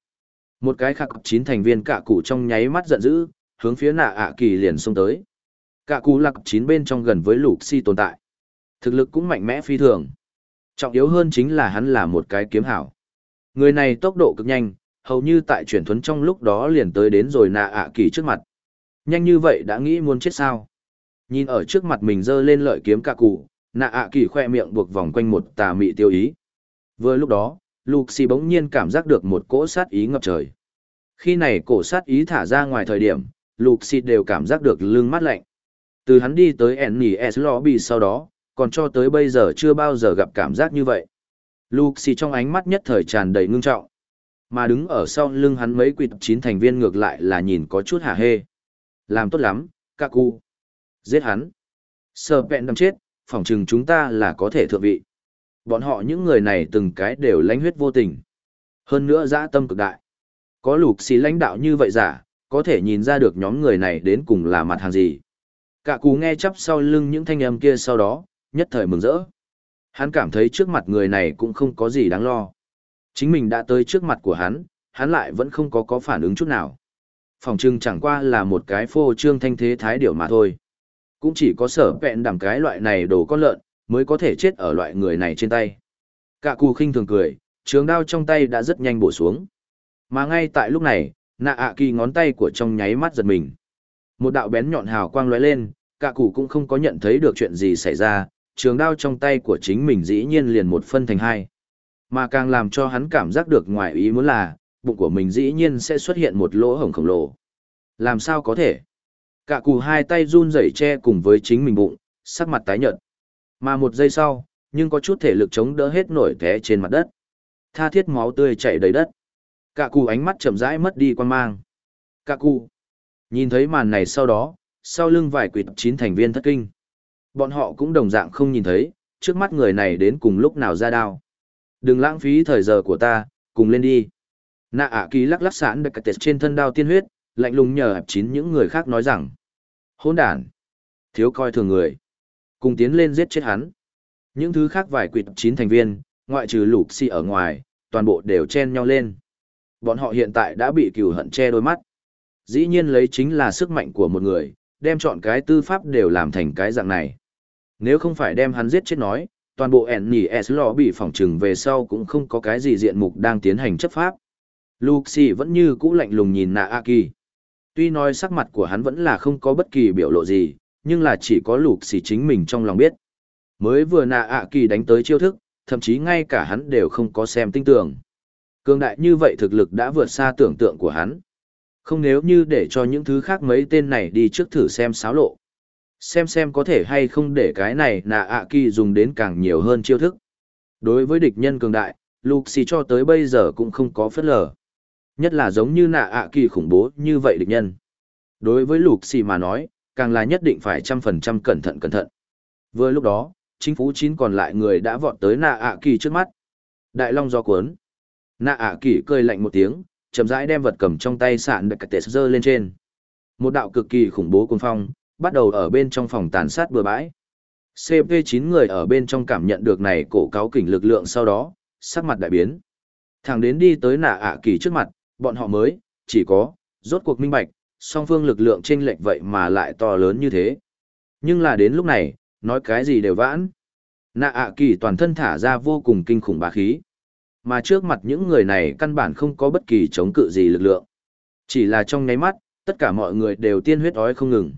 Một cái khác chín thành viên cả cụ trong nháy mắt giận dữ, hướng phía nạ ạ kỳ liền xông tới. Cả cụ lạc chín bên trong gần với lục si tồn tại. Thực lực cũng mạnh mẽ phi thường. Trọng yếu hơn chính là hắn là một cái kiếm hảo. Người này tốc độ cực nhanh, hầu như tại chuyển thuấn trong lúc đó liền tới đến rồi nạ ạ kỳ trước mặt. Nhanh như vậy đã nghĩ muốn chết sao? Nhìn ở trước mặt mình giơ lên lợi kiếm cả cụ, nạ ạ kỳ khoe miệng buộc vòng quanh một tà mị tiêu ý. Vừa lúc đó, lục si bỗng nhiên cảm giác được một cỗ sát ý ngập trời. Khi này cổ sát ý thả ra ngoài thời điểm, lục xịt đều cảm giác được lưng mát lạnh. Từ hắn đi tới NES Lobby sau đó, còn cho tới bây giờ chưa bao giờ gặp cảm giác như vậy. Lục xịt trong ánh mắt nhất thời tràn đầy ngưng trọng. Mà đứng ở sau lưng hắn mấy quỷ chín thành viên ngược lại là nhìn có chút hả hê. Làm tốt lắm, Kaku. Giết hắn. Sờ vẹn đâm chết, phỏng chừng chúng ta là có thể thượng vị. Bọn họ những người này từng cái đều lánh huyết vô tình. Hơn nữa dã tâm cực đại. Có lục xì lãnh đạo như vậy giả, có thể nhìn ra được nhóm người này đến cùng là mặt hàng gì. Cả cú nghe chắp sau lưng những thanh âm kia sau đó, nhất thời mừng rỡ. Hắn cảm thấy trước mặt người này cũng không có gì đáng lo. Chính mình đã tới trước mặt của hắn, hắn lại vẫn không có có phản ứng chút nào phòng trưng chẳng qua là một cái phô trương thanh thế thái điểu mà thôi. Cũng chỉ có sở vẹn đảm cái loại này đồ con lợn, mới có thể chết ở loại người này trên tay. Cả cù khinh thường cười, trường đao trong tay đã rất nhanh bổ xuống. Mà ngay tại lúc này, nạ ạ kỳ ngón tay của trong nháy mắt giật mình. Một đạo bén nhọn hào quang lóe lên, cả cụ cũng không có nhận thấy được chuyện gì xảy ra, trường đao trong tay của chính mình dĩ nhiên liền một phân thành hai. Mà càng làm cho hắn cảm giác được ngoài ý muốn là, bụng của mình dĩ nhiên sẽ xuất hiện một lỗ hổng khổng lồ. Làm sao có thể? Cả cụ hai tay run rẩy che cùng với chính mình bụng, sắc mặt tái nhợt. Mà một giây sau, nhưng có chút thể lực chống đỡ hết nổi té trên mặt đất. Tha thiết máu tươi chảy đầy đất. Cả cụ ánh mắt chậm rãi mất đi quan mang. Cả cụ. Nhìn thấy màn này sau đó, sau lưng vài quỷ chín thành viên thất kinh. Bọn họ cũng đồng dạng không nhìn thấy, trước mắt người này đến cùng lúc nào ra đao. Đừng lãng phí thời giờ của ta, cùng lên đi. Nạ ạ kỳ lắc lắc sẵn được cái tệt trên thân đao tiên huyết, lạnh lùng nhờ ập chín những người khác nói rằng. Hôn đàn. Thiếu coi thường người. Cùng tiến lên giết chết hắn. Những thứ khác vài quỷ chín thành viên, ngoại trừ lục si ở ngoài, toàn bộ đều chen nhau lên. Bọn họ hiện tại đã bị cừu hận che đôi mắt. Dĩ nhiên lấy chính là sức mạnh của một người, đem chọn cái tư pháp đều làm thành cái dạng này. Nếu không phải đem hắn giết chết nói, toàn bộ ẻn nỉ S lò bị phỏng trừng về sau cũng không có cái gì diện mục đang tiến hành chấp pháp. Luxi vẫn như cũ lạnh lùng nhìn nạ Aki. Kỳ. Tuy nói sắc mặt của hắn vẫn là không có bất kỳ biểu lộ gì, nhưng là chỉ có Luxi chính mình trong lòng biết. Mới vừa nạ Aki Kỳ đánh tới chiêu thức, thậm chí ngay cả hắn đều không có xem tinh tưởng. Cường đại như vậy thực lực đã vượt xa tưởng tượng của hắn. Không nếu như để cho những thứ khác mấy tên này đi trước thử xem xáo lộ. Xem xem có thể hay không để cái này nạ ạ kỳ dùng đến càng nhiều hơn chiêu thức. Đối với địch nhân cường đại, Luxi cho tới bây giờ cũng không có phất lờ. Nhất là giống như nạ ạ kỳ khủng bố như vậy địch nhân. Đối với Luxi mà nói, càng là nhất định phải trăm phần trăm cẩn thận cẩn thận. Vừa lúc đó, chính phủ chín còn lại người đã vọt tới nạ ạ kỳ trước mắt. Đại long do cuốn. Nạ ạ kỳ cười lạnh một tiếng, chậm rãi đem vật cầm trong tay sạn được tệ dơ lên trên. Một đạo cực kỳ khủng bố cuồng phong, bắt đầu ở bên trong phòng tàn sát bừa bãi. CP9 người ở bên trong cảm nhận được này cổ cáo kỉnh lực lượng sau đó, sắc mặt đại biến. Thẳng đến đi tới nạ ạ kỳ trước mặt, bọn họ mới, chỉ có, rốt cuộc minh bạch, song phương lực lượng chênh lệch vậy mà lại to lớn như thế. Nhưng là đến lúc này, nói cái gì đều vãn. Nạ ạ kỳ toàn thân thả ra vô cùng kinh khủng bá khí. Mà trước mặt những người này căn bản không có bất kỳ chống cự gì lực lượng. Chỉ là trong nháy mắt, tất cả mọi người đều tiên huyết ói không ngừng.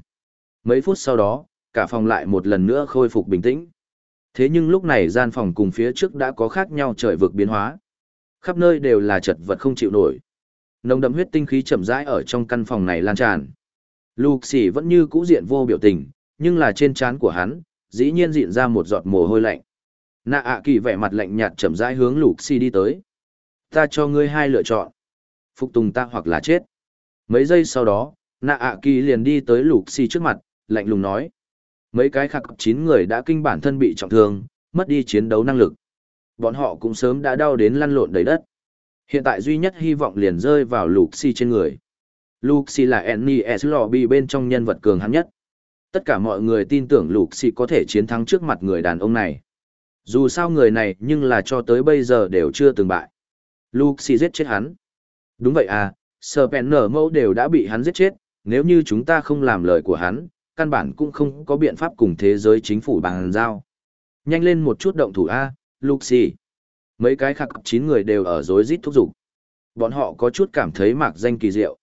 Mấy phút sau đó, cả phòng lại một lần nữa khôi phục bình tĩnh. Thế nhưng lúc này gian phòng cùng phía trước đã có khác nhau trời vực biến hóa. Khắp nơi đều là chật vật không chịu nổi. Nồng đậm huyết tinh khí chậm rãi ở trong căn phòng này lan tràn. Lục vẫn như cũ diện vô biểu tình, nhưng là trên trán của hắn, dĩ nhiên diện ra một giọt mồ hôi lạnh. Nạ ạ kỳ vẻ mặt lạnh nhạt chậm rãi hướng Lục Sỉ đi tới. Ta cho ngươi hai lựa chọn. Phục tùng ta hoặc là chết. Mấy giây sau đó, nạ ạ kỳ liền đi tới Lục Sỉ trước mặt, lạnh lùng nói. Mấy cái khạc chín người đã kinh bản thân bị trọng thương, mất đi chiến đấu năng lực. Bọn họ cũng sớm đã đau đến lăn lộn đầy đất. Hiện tại duy nhất hy vọng liền rơi vào Luxi trên người. Luxi là NES Lobby bên trong nhân vật cường hắn nhất. Tất cả mọi người tin tưởng Luxi có thể chiến thắng trước mặt người đàn ông này. Dù sao người này nhưng là cho tới bây giờ đều chưa từng bại. Luxi giết chết hắn. Đúng vậy à, Spencer mẫu đều đã bị hắn giết chết, nếu như chúng ta không làm lời của hắn, căn bản cũng không có biện pháp cùng thế giới chính phủ bằng giao. Nhanh lên một chút động thủ A, Luxi. Mấy cái khạc chín người đều ở rối rít thúc giục. Bọn họ có chút cảm thấy mạc danh kỳ diệu.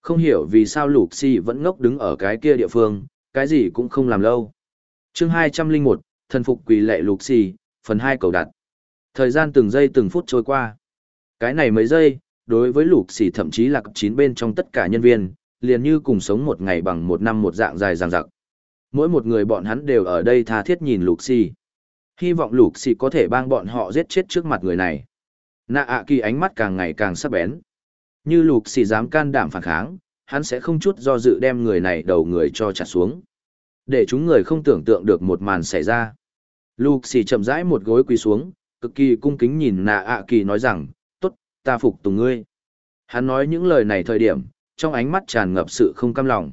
Không hiểu vì sao Luxi vẫn ngốc đứng ở cái kia địa phương, cái gì cũng không làm lâu. chương 201, thần phục quỳ lệ Luxi, phần hai cầu đặt. Thời gian từng giây từng phút trôi qua. Cái này mấy giây, đối với lục xỉ thậm chí là cấp chín bên trong tất cả nhân viên, liền như cùng sống một ngày bằng một năm một dạng dài dằng dặc. Mỗi một người bọn hắn đều ở đây tha thiết nhìn lục xỉ Hy vọng lục xỉ có thể bang bọn họ giết chết trước mặt người này. Nạ ạ kỳ ánh mắt càng ngày càng sắc bén. Như lục xỉ dám can đảm phản kháng, hắn sẽ không chút do dự đem người này đầu người cho trả xuống. Để chúng người không tưởng tượng được một màn xảy ra. Lục xì chậm rãi một gối quỳ xuống, cực kỳ cung kính nhìn nạ ạ kỳ nói rằng, tốt, ta phục tùng ngươi. Hắn nói những lời này thời điểm, trong ánh mắt tràn ngập sự không cam lòng.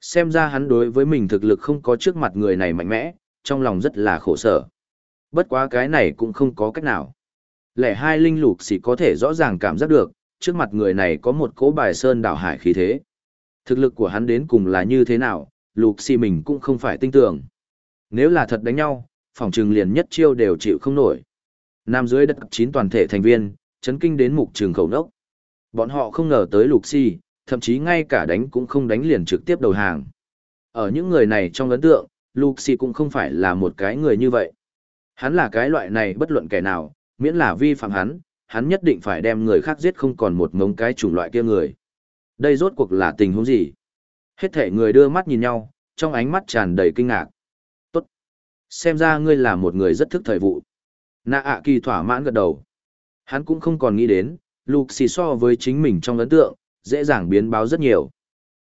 Xem ra hắn đối với mình thực lực không có trước mặt người này mạnh mẽ, trong lòng rất là khổ sở. Bất quá cái này cũng không có cách nào. Lẻ hai linh lục chỉ có thể rõ ràng cảm giác được, trước mặt người này có một cỗ bài sơn đảo hải khí thế. Thực lực của hắn đến cùng là như thế nào, lục xì mình cũng không phải tin tưởng. Nếu là thật đánh nhau, phòng trừng liền nhất chiêu đều chịu không nổi. Nam dưới đất chín toàn thể thành viên, chấn kinh đến mục trường khẩu nốc. Bọn họ không ngờ tới lục si, thậm chí ngay cả đánh cũng không đánh liền trực tiếp đầu hàng. Ở những người này trong ấn tượng, lục si cũng không phải là một cái người như vậy. Hắn là cái loại này bất luận kẻ nào, miễn là vi phạm hắn, hắn nhất định phải đem người khác giết không còn một ngống cái chủng loại kia người. Đây rốt cuộc là tình huống gì? Hết thể người đưa mắt nhìn nhau, trong ánh mắt tràn đầy kinh ngạc. Xem ra ngươi là một người rất thức thời vụ. Nạ ạ kỳ thỏa mãn gật đầu. Hắn cũng không còn nghĩ đến, lục xì so với chính mình trong ấn tượng, dễ dàng biến báo rất nhiều.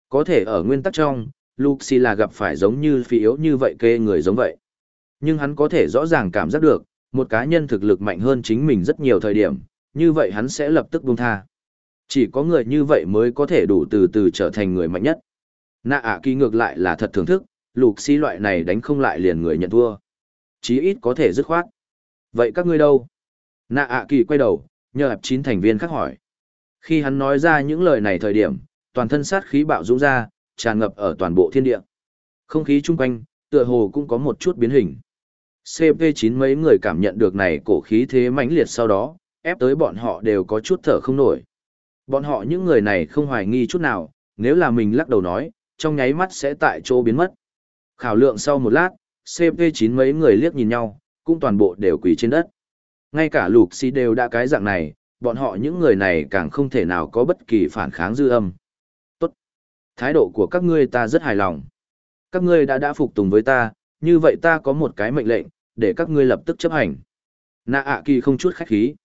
Có thể ở nguyên tắc trong, lục xì là gặp phải giống như phi yếu như vậy kê người giống vậy. Nhưng hắn có thể rõ ràng cảm giác được, một cá nhân thực lực mạnh hơn chính mình rất nhiều thời điểm, như vậy hắn sẽ lập tức buông tha. Chỉ có người như vậy mới có thể đủ từ từ trở thành người mạnh nhất. Nạ ạ kỳ ngược lại là thật thưởng thức, lục xì loại này đánh không lại liền người nhận thua. Chí ít có thể dứt khoát. Vậy các ngươi đâu? Nạ ạ kỳ quay đầu, nhờ ập chín thành viên khác hỏi. Khi hắn nói ra những lời này thời điểm, toàn thân sát khí bạo dũng ra, tràn ngập ở toàn bộ thiên địa. Không khí chung quanh, tựa hồ cũng có một chút biến hình. CP9 mấy người cảm nhận được này cổ khí thế mãnh liệt sau đó, ép tới bọn họ đều có chút thở không nổi. Bọn họ những người này không hoài nghi chút nào, nếu là mình lắc đầu nói, trong nháy mắt sẽ tại chỗ biến mất. Khảo lượng sau một lát, CP9 mấy người liếc nhìn nhau, cũng toàn bộ đều quỳ trên đất. Ngay cả lục xì đều đã cái dạng này, bọn họ những người này càng không thể nào có bất kỳ phản kháng dư âm. Tốt. Thái độ của các ngươi ta rất hài lòng. Các ngươi đã đã phục tùng với ta, như vậy ta có một cái mệnh lệnh, để các ngươi lập tức chấp hành. Nạ ạ kỳ không chút khách khí.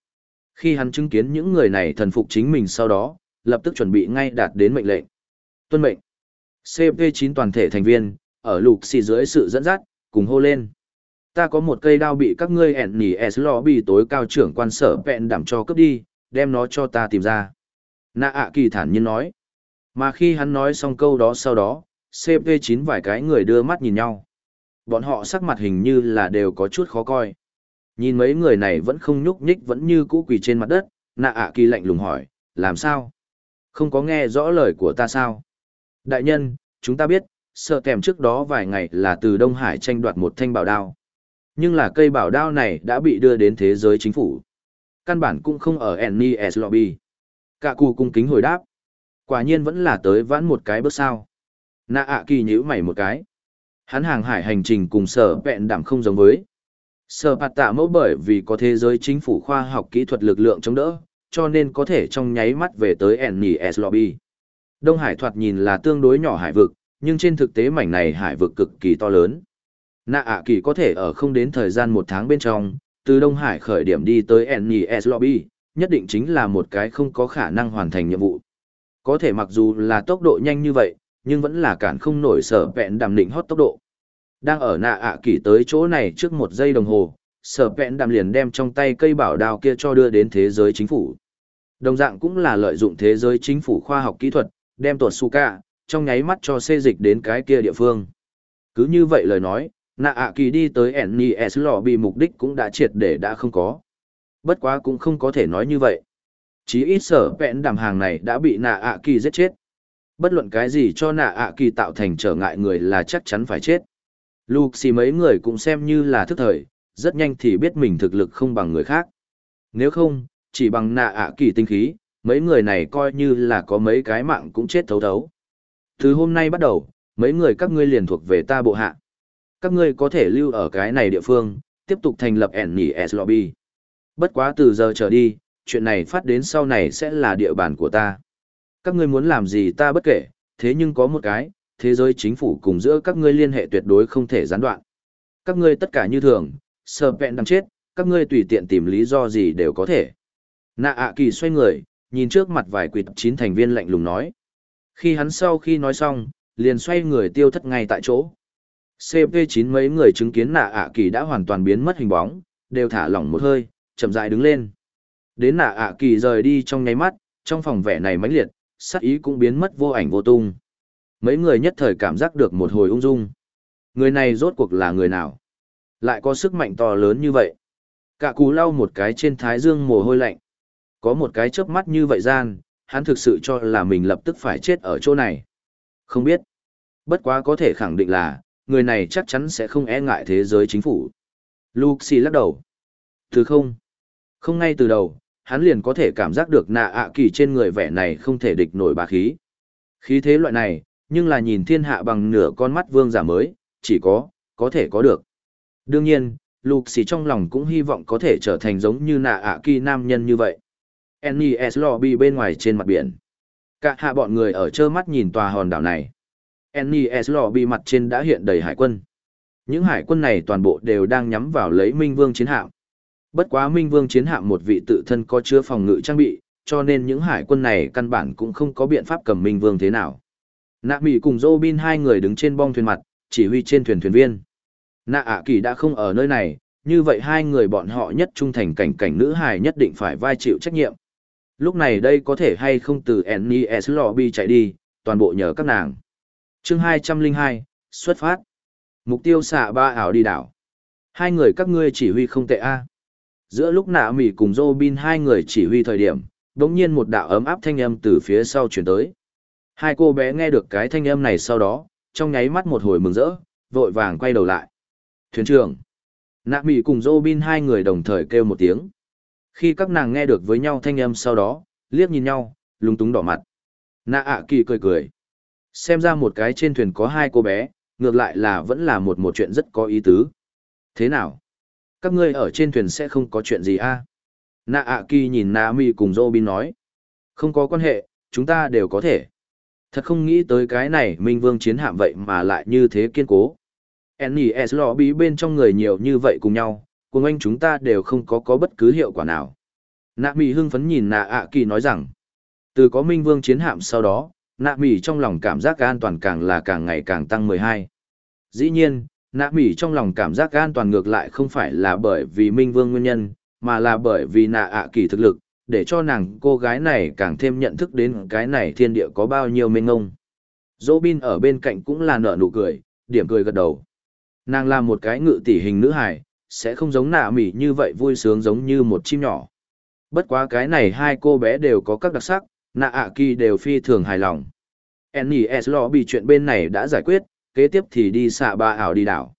Khi hắn chứng kiến những người này thần phục chính mình sau đó, lập tức chuẩn bị ngay đạt đến mệnh lệnh. Tuân mệnh. CP9 toàn thể thành viên, ở lục xì dưới sự dẫn dắt, cùng hô lên. Ta có một cây đao bị các ngươi ẻn nỉ S lò bị tối cao trưởng quan sở vẹn đảm cho cướp đi, đem nó cho ta tìm ra. Nạ ạ kỳ thản nhiên nói. Mà khi hắn nói xong câu đó sau đó, CP9 vài cái người đưa mắt nhìn nhau. Bọn họ sắc mặt hình như là đều có chút khó coi. Nhìn mấy người này vẫn không nhúc nhích vẫn như cũ quỳ trên mặt đất, nạ ạ kỳ lạnh lùng hỏi, làm sao? Không có nghe rõ lời của ta sao? Đại nhân, chúng ta biết, sợ kèm trước đó vài ngày là từ Đông Hải tranh đoạt một thanh bảo đao. Nhưng là cây bảo đao này đã bị đưa đến thế giới chính phủ. Căn bản cũng không ở NES Lobby. Cả cù cung kính hồi đáp. Quả nhiên vẫn là tới vãn một cái bước sao. Nạ ạ kỳ nhíu mày một cái. Hắn hàng hải hành trình cùng sở vẹn đảm không giống với. Sở bạt tạ mẫu bởi vì có thế giới chính phủ khoa học kỹ thuật lực lượng chống đỡ, cho nên có thể trong nháy mắt về tới NES Lobby. Đông Hải thoạt nhìn là tương đối nhỏ hải vực, nhưng trên thực tế mảnh này hải vực cực kỳ to lớn. Nạ ạ kỳ có thể ở không đến thời gian một tháng bên trong, từ Đông Hải khởi điểm đi tới NES Lobby, nhất định chính là một cái không có khả năng hoàn thành nhiệm vụ. Có thể mặc dù là tốc độ nhanh như vậy, nhưng vẫn là cản không nổi sở vẹn đàm định hót tốc độ. Đang ở nạ ạ kỳ tới chỗ này trước một giây đồng hồ, sở vẹn đàm liền đem trong tay cây bảo đao kia cho đưa đến thế giới chính phủ. Đồng dạng cũng là lợi dụng thế giới chính phủ khoa học kỹ thuật, đem tuột Suka, trong nháy mắt cho xê dịch đến cái kia địa phương. Cứ như vậy lời nói, nạ ạ kỳ đi tới nes lò bị mục đích cũng đã triệt để đã không có. Bất quá cũng không có thể nói như vậy. Chí ít sở vẹn đàm hàng này đã bị nạ ạ kỳ giết chết. Bất luận cái gì cho nạ ạ kỳ tạo thành trở ngại người là chắc chắn phải chết. Lục xì mấy người cũng xem như là thức thời rất nhanh thì biết mình thực lực không bằng người khác. Nếu không chỉ bằng nạ ạ kỳ tinh khí mấy người này coi như là có mấy cái mạng cũng chết thấu thấu từ hôm nay bắt đầu mấy người các ngươi liền thuộc về ta bộ hạ các ngươi có thể lưu ở cái này địa phương, tiếp tục thành lập NES Lobby. Bất quá từ giờ trở đi, chuyện này phát đến sau này sẽ là địa bàn của ta. Các ngươi muốn làm gì ta bất kể, thế nhưng có một cái, thế giới chính phủ cùng giữa các ngươi liên hệ tuyệt đối không thể gián đoạn. Các ngươi tất cả như thường, sợ vẹn đang chết, các ngươi tùy tiện tìm lý do gì đều có thể. Nạ ạ kỳ xoay người, nhìn trước mặt vài quỷ chín thành viên lạnh lùng nói. Khi hắn sau khi nói xong, liền xoay người tiêu thất ngay tại chỗ. CP9 mấy người chứng kiến nạ ạ kỳ đã hoàn toàn biến mất hình bóng, đều thả lỏng một hơi, chậm rãi đứng lên. Đến nạ ạ kỳ rời đi trong nháy mắt, trong phòng vẻ này mãnh liệt, sát ý cũng biến mất vô ảnh vô tung. Mấy người nhất thời cảm giác được một hồi ung dung. Người này rốt cuộc là người nào? Lại có sức mạnh to lớn như vậy. Cả cú lau một cái trên thái dương mồ hôi lạnh. Có một cái chớp mắt như vậy gian, hắn thực sự cho là mình lập tức phải chết ở chỗ này. Không biết. Bất quá có thể khẳng định là, người này chắc chắn sẽ không e ngại thế giới chính phủ. Luxi lắc đầu. Thứ không. Không ngay từ đầu, hắn liền có thể cảm giác được nạ ạ kỳ trên người vẻ này không thể địch nổi bá khí. Khí thế loại này, nhưng là nhìn thiên hạ bằng nửa con mắt vương giả mới, chỉ có, có thể có được. Đương nhiên, Luxi trong lòng cũng hy vọng có thể trở thành giống như nạ ạ kỳ nam nhân như vậy. NES lobby bên ngoài trên mặt biển. Cả hạ bọn người ở trơ mắt nhìn tòa hòn đảo này. NES lobby mặt trên đã hiện đầy hải quân. Những hải quân này toàn bộ đều đang nhắm vào lấy Minh Vương chiến hạm. Bất quá Minh Vương chiến hạm một vị tự thân có chứa phòng ngự trang bị, cho nên những hải quân này căn bản cũng không có biện pháp cầm Minh Vương thế nào. Nạ Mỹ cùng Robin hai người đứng trên bong thuyền mặt, chỉ huy trên thuyền thuyền viên. Nạ ạ kỳ đã không ở nơi này, như vậy hai người bọn họ nhất trung thành cảnh cảnh nữ hài nhất định phải vai chịu trách nhiệm. Lúc này đây có thể hay không từ NES Lobby chạy đi, toàn bộ nhờ các nàng. chương 202, xuất phát. Mục tiêu xạ ba ảo đi đảo. Hai người các ngươi chỉ huy không tệ a. Giữa lúc nạ mỉ cùng Robin hai người chỉ huy thời điểm, đống nhiên một đạo ấm áp thanh âm từ phía sau chuyển tới. Hai cô bé nghe được cái thanh âm này sau đó, trong nháy mắt một hồi mừng rỡ, vội vàng quay đầu lại. Thuyền trưởng. Nạ mỉ cùng Robin hai người đồng thời kêu một tiếng. Khi các nàng nghe được với nhau thanh âm sau đó, liếc nhìn nhau, lúng túng đỏ mặt. Nạ ạ kỳ cười cười. Xem ra một cái trên thuyền có hai cô bé, ngược lại là vẫn là một một chuyện rất có ý tứ. Thế nào? Các ngươi ở trên thuyền sẽ không có chuyện gì a? À? Nạ ạ kỳ nhìn Nạ Mi cùng Robin nói. Không có quan hệ, chúng ta đều có thể. Thật không nghĩ tới cái này Minh Vương chiến hạm vậy mà lại như thế kiên cố. NES lobby bên trong người nhiều như vậy cùng nhau, cùng anh chúng ta đều không có có bất cứ hiệu quả nào. Nạ Mỹ hưng phấn nhìn Nạ ạ kỳ nói rằng, từ có Minh Vương chiến hạm sau đó, Nạ Mỹ trong lòng cảm giác an toàn càng là càng ngày càng tăng 12. Dĩ nhiên, Nạ Mỹ trong lòng cảm giác an toàn ngược lại không phải là bởi vì Minh Vương nguyên nhân, mà là bởi vì Nạ ạ kỳ thực lực, để cho nàng cô gái này càng thêm nhận thức đến cái này thiên địa có bao nhiêu mênh ngông. Dỗ bin ở bên cạnh cũng là nở nụ cười, điểm cười gật đầu. Nàng là một cái ngự tỷ hình nữ hài, sẽ không giống nạ mỉ như vậy vui sướng giống như một chim nhỏ. Bất quá cái này hai cô bé đều có các đặc sắc, nạ ạ kỳ đều phi thường hài lòng. NES lo bị chuyện bên này đã giải quyết, kế tiếp thì đi xạ ba ảo đi đảo.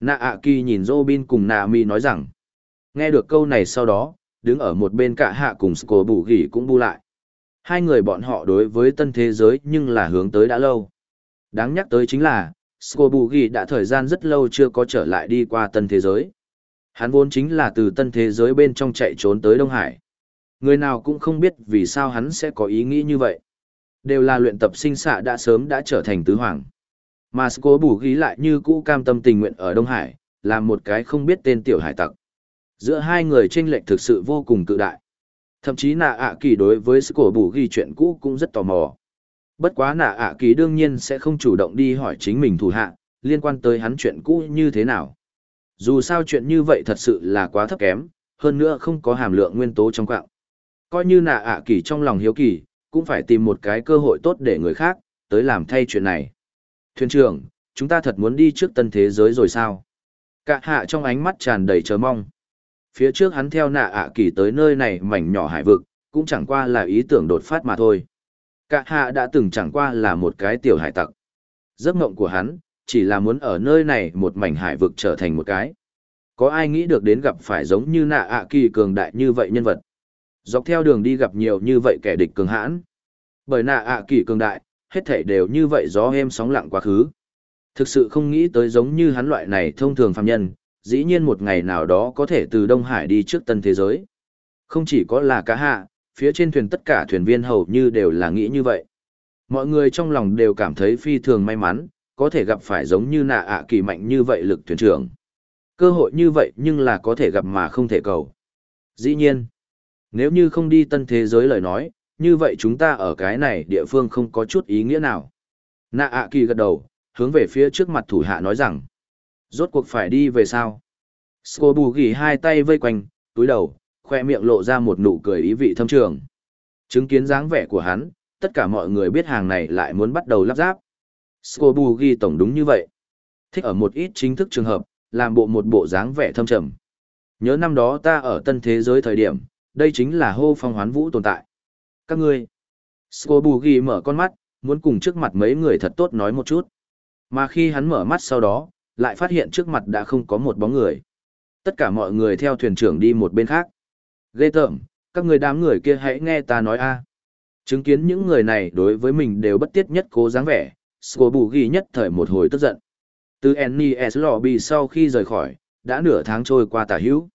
Nạ ạ kỳ nhìn Robin cùng nạ mỉ nói rằng, nghe được câu này sau đó, đứng ở một bên cả hạ cùng Sco bù gỉ cũng bu lại. Hai người bọn họ đối với tân thế giới nhưng là hướng tới đã lâu. Đáng nhắc tới chính là, Scobugi đã thời gian rất lâu chưa có trở lại đi qua tân thế giới. Hắn vốn chính là từ tân thế giới bên trong chạy trốn tới Đông Hải. Người nào cũng không biết vì sao hắn sẽ có ý nghĩ như vậy. Đều là luyện tập sinh xạ đã sớm đã trở thành tứ hoàng. Mà Scobugi lại như cũ cam tâm tình nguyện ở Đông Hải, làm một cái không biết tên tiểu hải tặc. Giữa hai người tranh lệch thực sự vô cùng cự đại. Thậm chí nạ ạ kỳ đối với Scobugi chuyện cũ cũng rất tò mò. Bất quá nạ ạ kỳ đương nhiên sẽ không chủ động đi hỏi chính mình thủ hạ, liên quan tới hắn chuyện cũ như thế nào. Dù sao chuyện như vậy thật sự là quá thấp kém, hơn nữa không có hàm lượng nguyên tố trong quạng. Coi như nạ ạ kỳ trong lòng hiếu kỳ, cũng phải tìm một cái cơ hội tốt để người khác, tới làm thay chuyện này. Thuyền trưởng, chúng ta thật muốn đi trước tân thế giới rồi sao? Cả hạ trong ánh mắt tràn đầy chờ mong. Phía trước hắn theo nạ ạ kỳ tới nơi này mảnh nhỏ hải vực, cũng chẳng qua là ý tưởng đột phát mà thôi. Cả hạ đã từng chẳng qua là một cái tiểu hải tặc. Giấc mộng của hắn, chỉ là muốn ở nơi này một mảnh hải vực trở thành một cái. Có ai nghĩ được đến gặp phải giống như nạ ạ kỳ cường đại như vậy nhân vật. Dọc theo đường đi gặp nhiều như vậy kẻ địch cường hãn. Bởi nạ ạ kỳ cường đại, hết thảy đều như vậy gió êm sóng lặng quá khứ. Thực sự không nghĩ tới giống như hắn loại này thông thường phàm nhân, dĩ nhiên một ngày nào đó có thể từ Đông Hải đi trước tân thế giới. Không chỉ có là cá hạ, phía trên thuyền tất cả thuyền viên hầu như đều là nghĩ như vậy. Mọi người trong lòng đều cảm thấy phi thường may mắn, có thể gặp phải giống như nạ ạ kỳ mạnh như vậy lực thuyền trưởng. Cơ hội như vậy nhưng là có thể gặp mà không thể cầu. Dĩ nhiên, nếu như không đi tân thế giới lời nói, như vậy chúng ta ở cái này địa phương không có chút ý nghĩa nào. Nạ ạ kỳ gật đầu, hướng về phía trước mặt thủ hạ nói rằng, rốt cuộc phải đi về sao? Sco bù gỉ hai tay vây quanh, túi đầu, khoe miệng lộ ra một nụ cười ý vị thâm trường. Chứng kiến dáng vẻ của hắn, tất cả mọi người biết hàng này lại muốn bắt đầu lắp ráp. Scobugi tổng đúng như vậy. Thích ở một ít chính thức trường hợp, làm bộ một bộ dáng vẻ thâm trầm. Nhớ năm đó ta ở tân thế giới thời điểm, đây chính là hô phong hoán vũ tồn tại. Các ngươi. Scobugi mở con mắt, muốn cùng trước mặt mấy người thật tốt nói một chút. Mà khi hắn mở mắt sau đó, lại phát hiện trước mặt đã không có một bóng người. Tất cả mọi người theo thuyền trưởng đi một bên khác. Ghê tởm, các người đám người kia hãy nghe ta nói a. Chứng kiến những người này đối với mình đều bất tiết nhất cố dáng vẻ, Scobugi nhất thời một hồi tức giận. Từ NES Lobby sau khi rời khỏi, đã nửa tháng trôi qua tả hữu.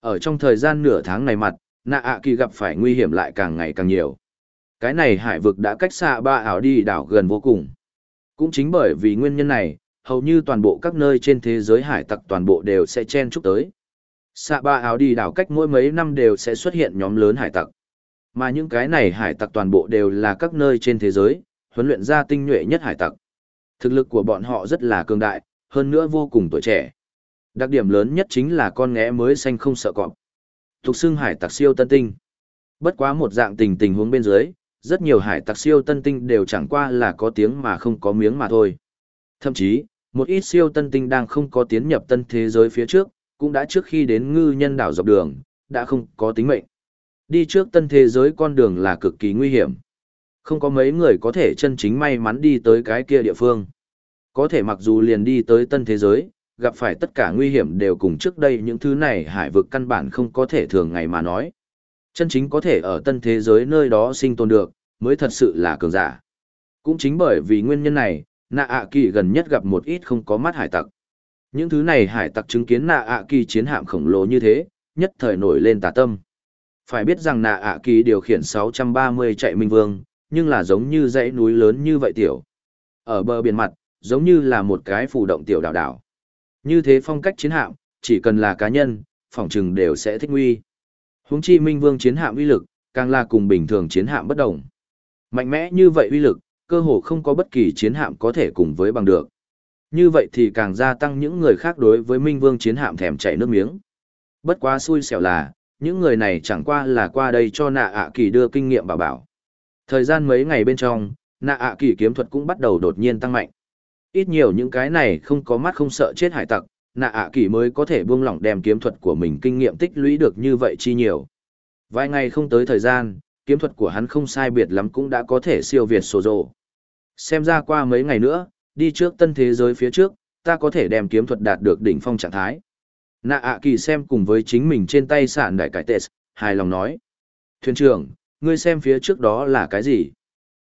Ở trong thời gian nửa tháng này mặt, nạ ạ kỳ gặp phải nguy hiểm lại càng ngày càng nhiều. Cái này hải vực đã cách xa ba ảo đi đảo gần vô cùng. Cũng chính bởi vì nguyên nhân này, hầu như toàn bộ các nơi trên thế giới hải tặc toàn bộ đều sẽ chen chúc tới. Xạ ba áo đi đảo cách mỗi mấy năm đều sẽ xuất hiện nhóm lớn hải tặc. Mà những cái này hải tặc toàn bộ đều là các nơi trên thế giới, huấn luyện ra tinh nhuệ nhất hải tặc. Thực lực của bọn họ rất là cường đại, hơn nữa vô cùng tuổi trẻ. Đặc điểm lớn nhất chính là con ngẽ mới xanh không sợ cọp. Thục xưng hải tặc siêu tân tinh. Bất quá một dạng tình tình huống bên dưới, rất nhiều hải tặc siêu tân tinh đều chẳng qua là có tiếng mà không có miếng mà thôi. Thậm chí, một ít siêu tân tinh đang không có tiến nhập tân thế giới phía trước, cũng đã trước khi đến ngư nhân đảo dọc đường, đã không có tính mệnh. Đi trước tân thế giới con đường là cực kỳ nguy hiểm. Không có mấy người có thể chân chính may mắn đi tới cái kia địa phương. Có thể mặc dù liền đi tới tân thế giới, gặp phải tất cả nguy hiểm đều cùng trước đây những thứ này hải vực căn bản không có thể thường ngày mà nói. Chân chính có thể ở tân thế giới nơi đó sinh tồn được, mới thật sự là cường giả. Cũng chính bởi vì nguyên nhân này, nạ ạ kỳ gần nhất gặp một ít không có mắt hải tặc. Những thứ này hải tặc chứng kiến nạ ạ kỳ chiến hạm khổng lồ như thế, nhất thời nổi lên tà tâm. Phải biết rằng nạ ạ kỳ điều khiển 630 chạy minh vương, nhưng là giống như dãy núi lớn như vậy tiểu. Ở bờ biển mặt, giống như là một cái phủ động tiểu đảo đảo. Như thế phong cách chiến hạm, chỉ cần là cá nhân, phỏng trừng đều sẽ thích nguy. Huống chi minh vương chiến hạm uy lực, càng là cùng bình thường chiến hạm bất đồng. Mạnh mẽ như vậy uy lực, cơ hồ không có bất kỳ chiến hạm có thể cùng với bằng được. Như vậy thì càng gia tăng những người khác đối với Minh Vương chiến hạm thèm chảy nước miếng. Bất quá xui xẻo là, những người này chẳng qua là qua đây cho nạ ạ kỳ đưa kinh nghiệm bảo bảo. Thời gian mấy ngày bên trong, nạ ạ kỳ kiếm thuật cũng bắt đầu đột nhiên tăng mạnh. Ít nhiều những cái này không có mắt không sợ chết hải tặc, nạ ạ kỳ mới có thể buông lỏng đem kiếm thuật của mình kinh nghiệm tích lũy được như vậy chi nhiều. Vài ngày không tới thời gian, kiếm thuật của hắn không sai biệt lắm cũng đã có thể siêu việt sổ rồ. Xem ra qua mấy ngày nữa, đi trước tân thế giới phía trước, ta có thể đem kiếm thuật đạt được đỉnh phong trạng thái. Nạ ạ kỳ xem cùng với chính mình trên tay sạn đại cải tệ, hài lòng nói. Thuyền trưởng, ngươi xem phía trước đó là cái gì?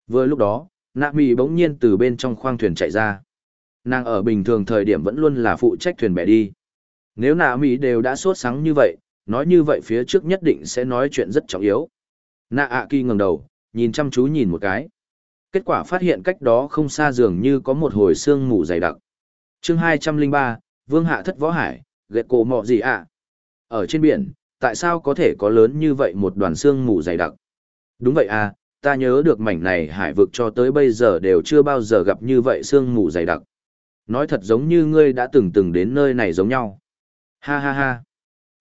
Vừa lúc đó, nạ mì bỗng nhiên từ bên trong khoang thuyền chạy ra. Nàng ở bình thường thời điểm vẫn luôn là phụ trách thuyền bè đi. Nếu nạ mì đều đã sốt sáng như vậy, nói như vậy phía trước nhất định sẽ nói chuyện rất trọng yếu. Nạ ạ kỳ ngẩng đầu, nhìn chăm chú nhìn một cái. Kết quả phát hiện cách đó không xa dường như có một hồi sương mù dày đặc. chương 203, Vương Hạ thất võ hải, ghẹt cổ mọ gì ạ? Ở trên biển, tại sao có thể có lớn như vậy một đoàn sương mù dày đặc? Đúng vậy à, ta nhớ được mảnh này hải vực cho tới bây giờ đều chưa bao giờ gặp như vậy sương mù dày đặc. Nói thật giống như ngươi đã từng từng đến nơi này giống nhau. Ha ha ha.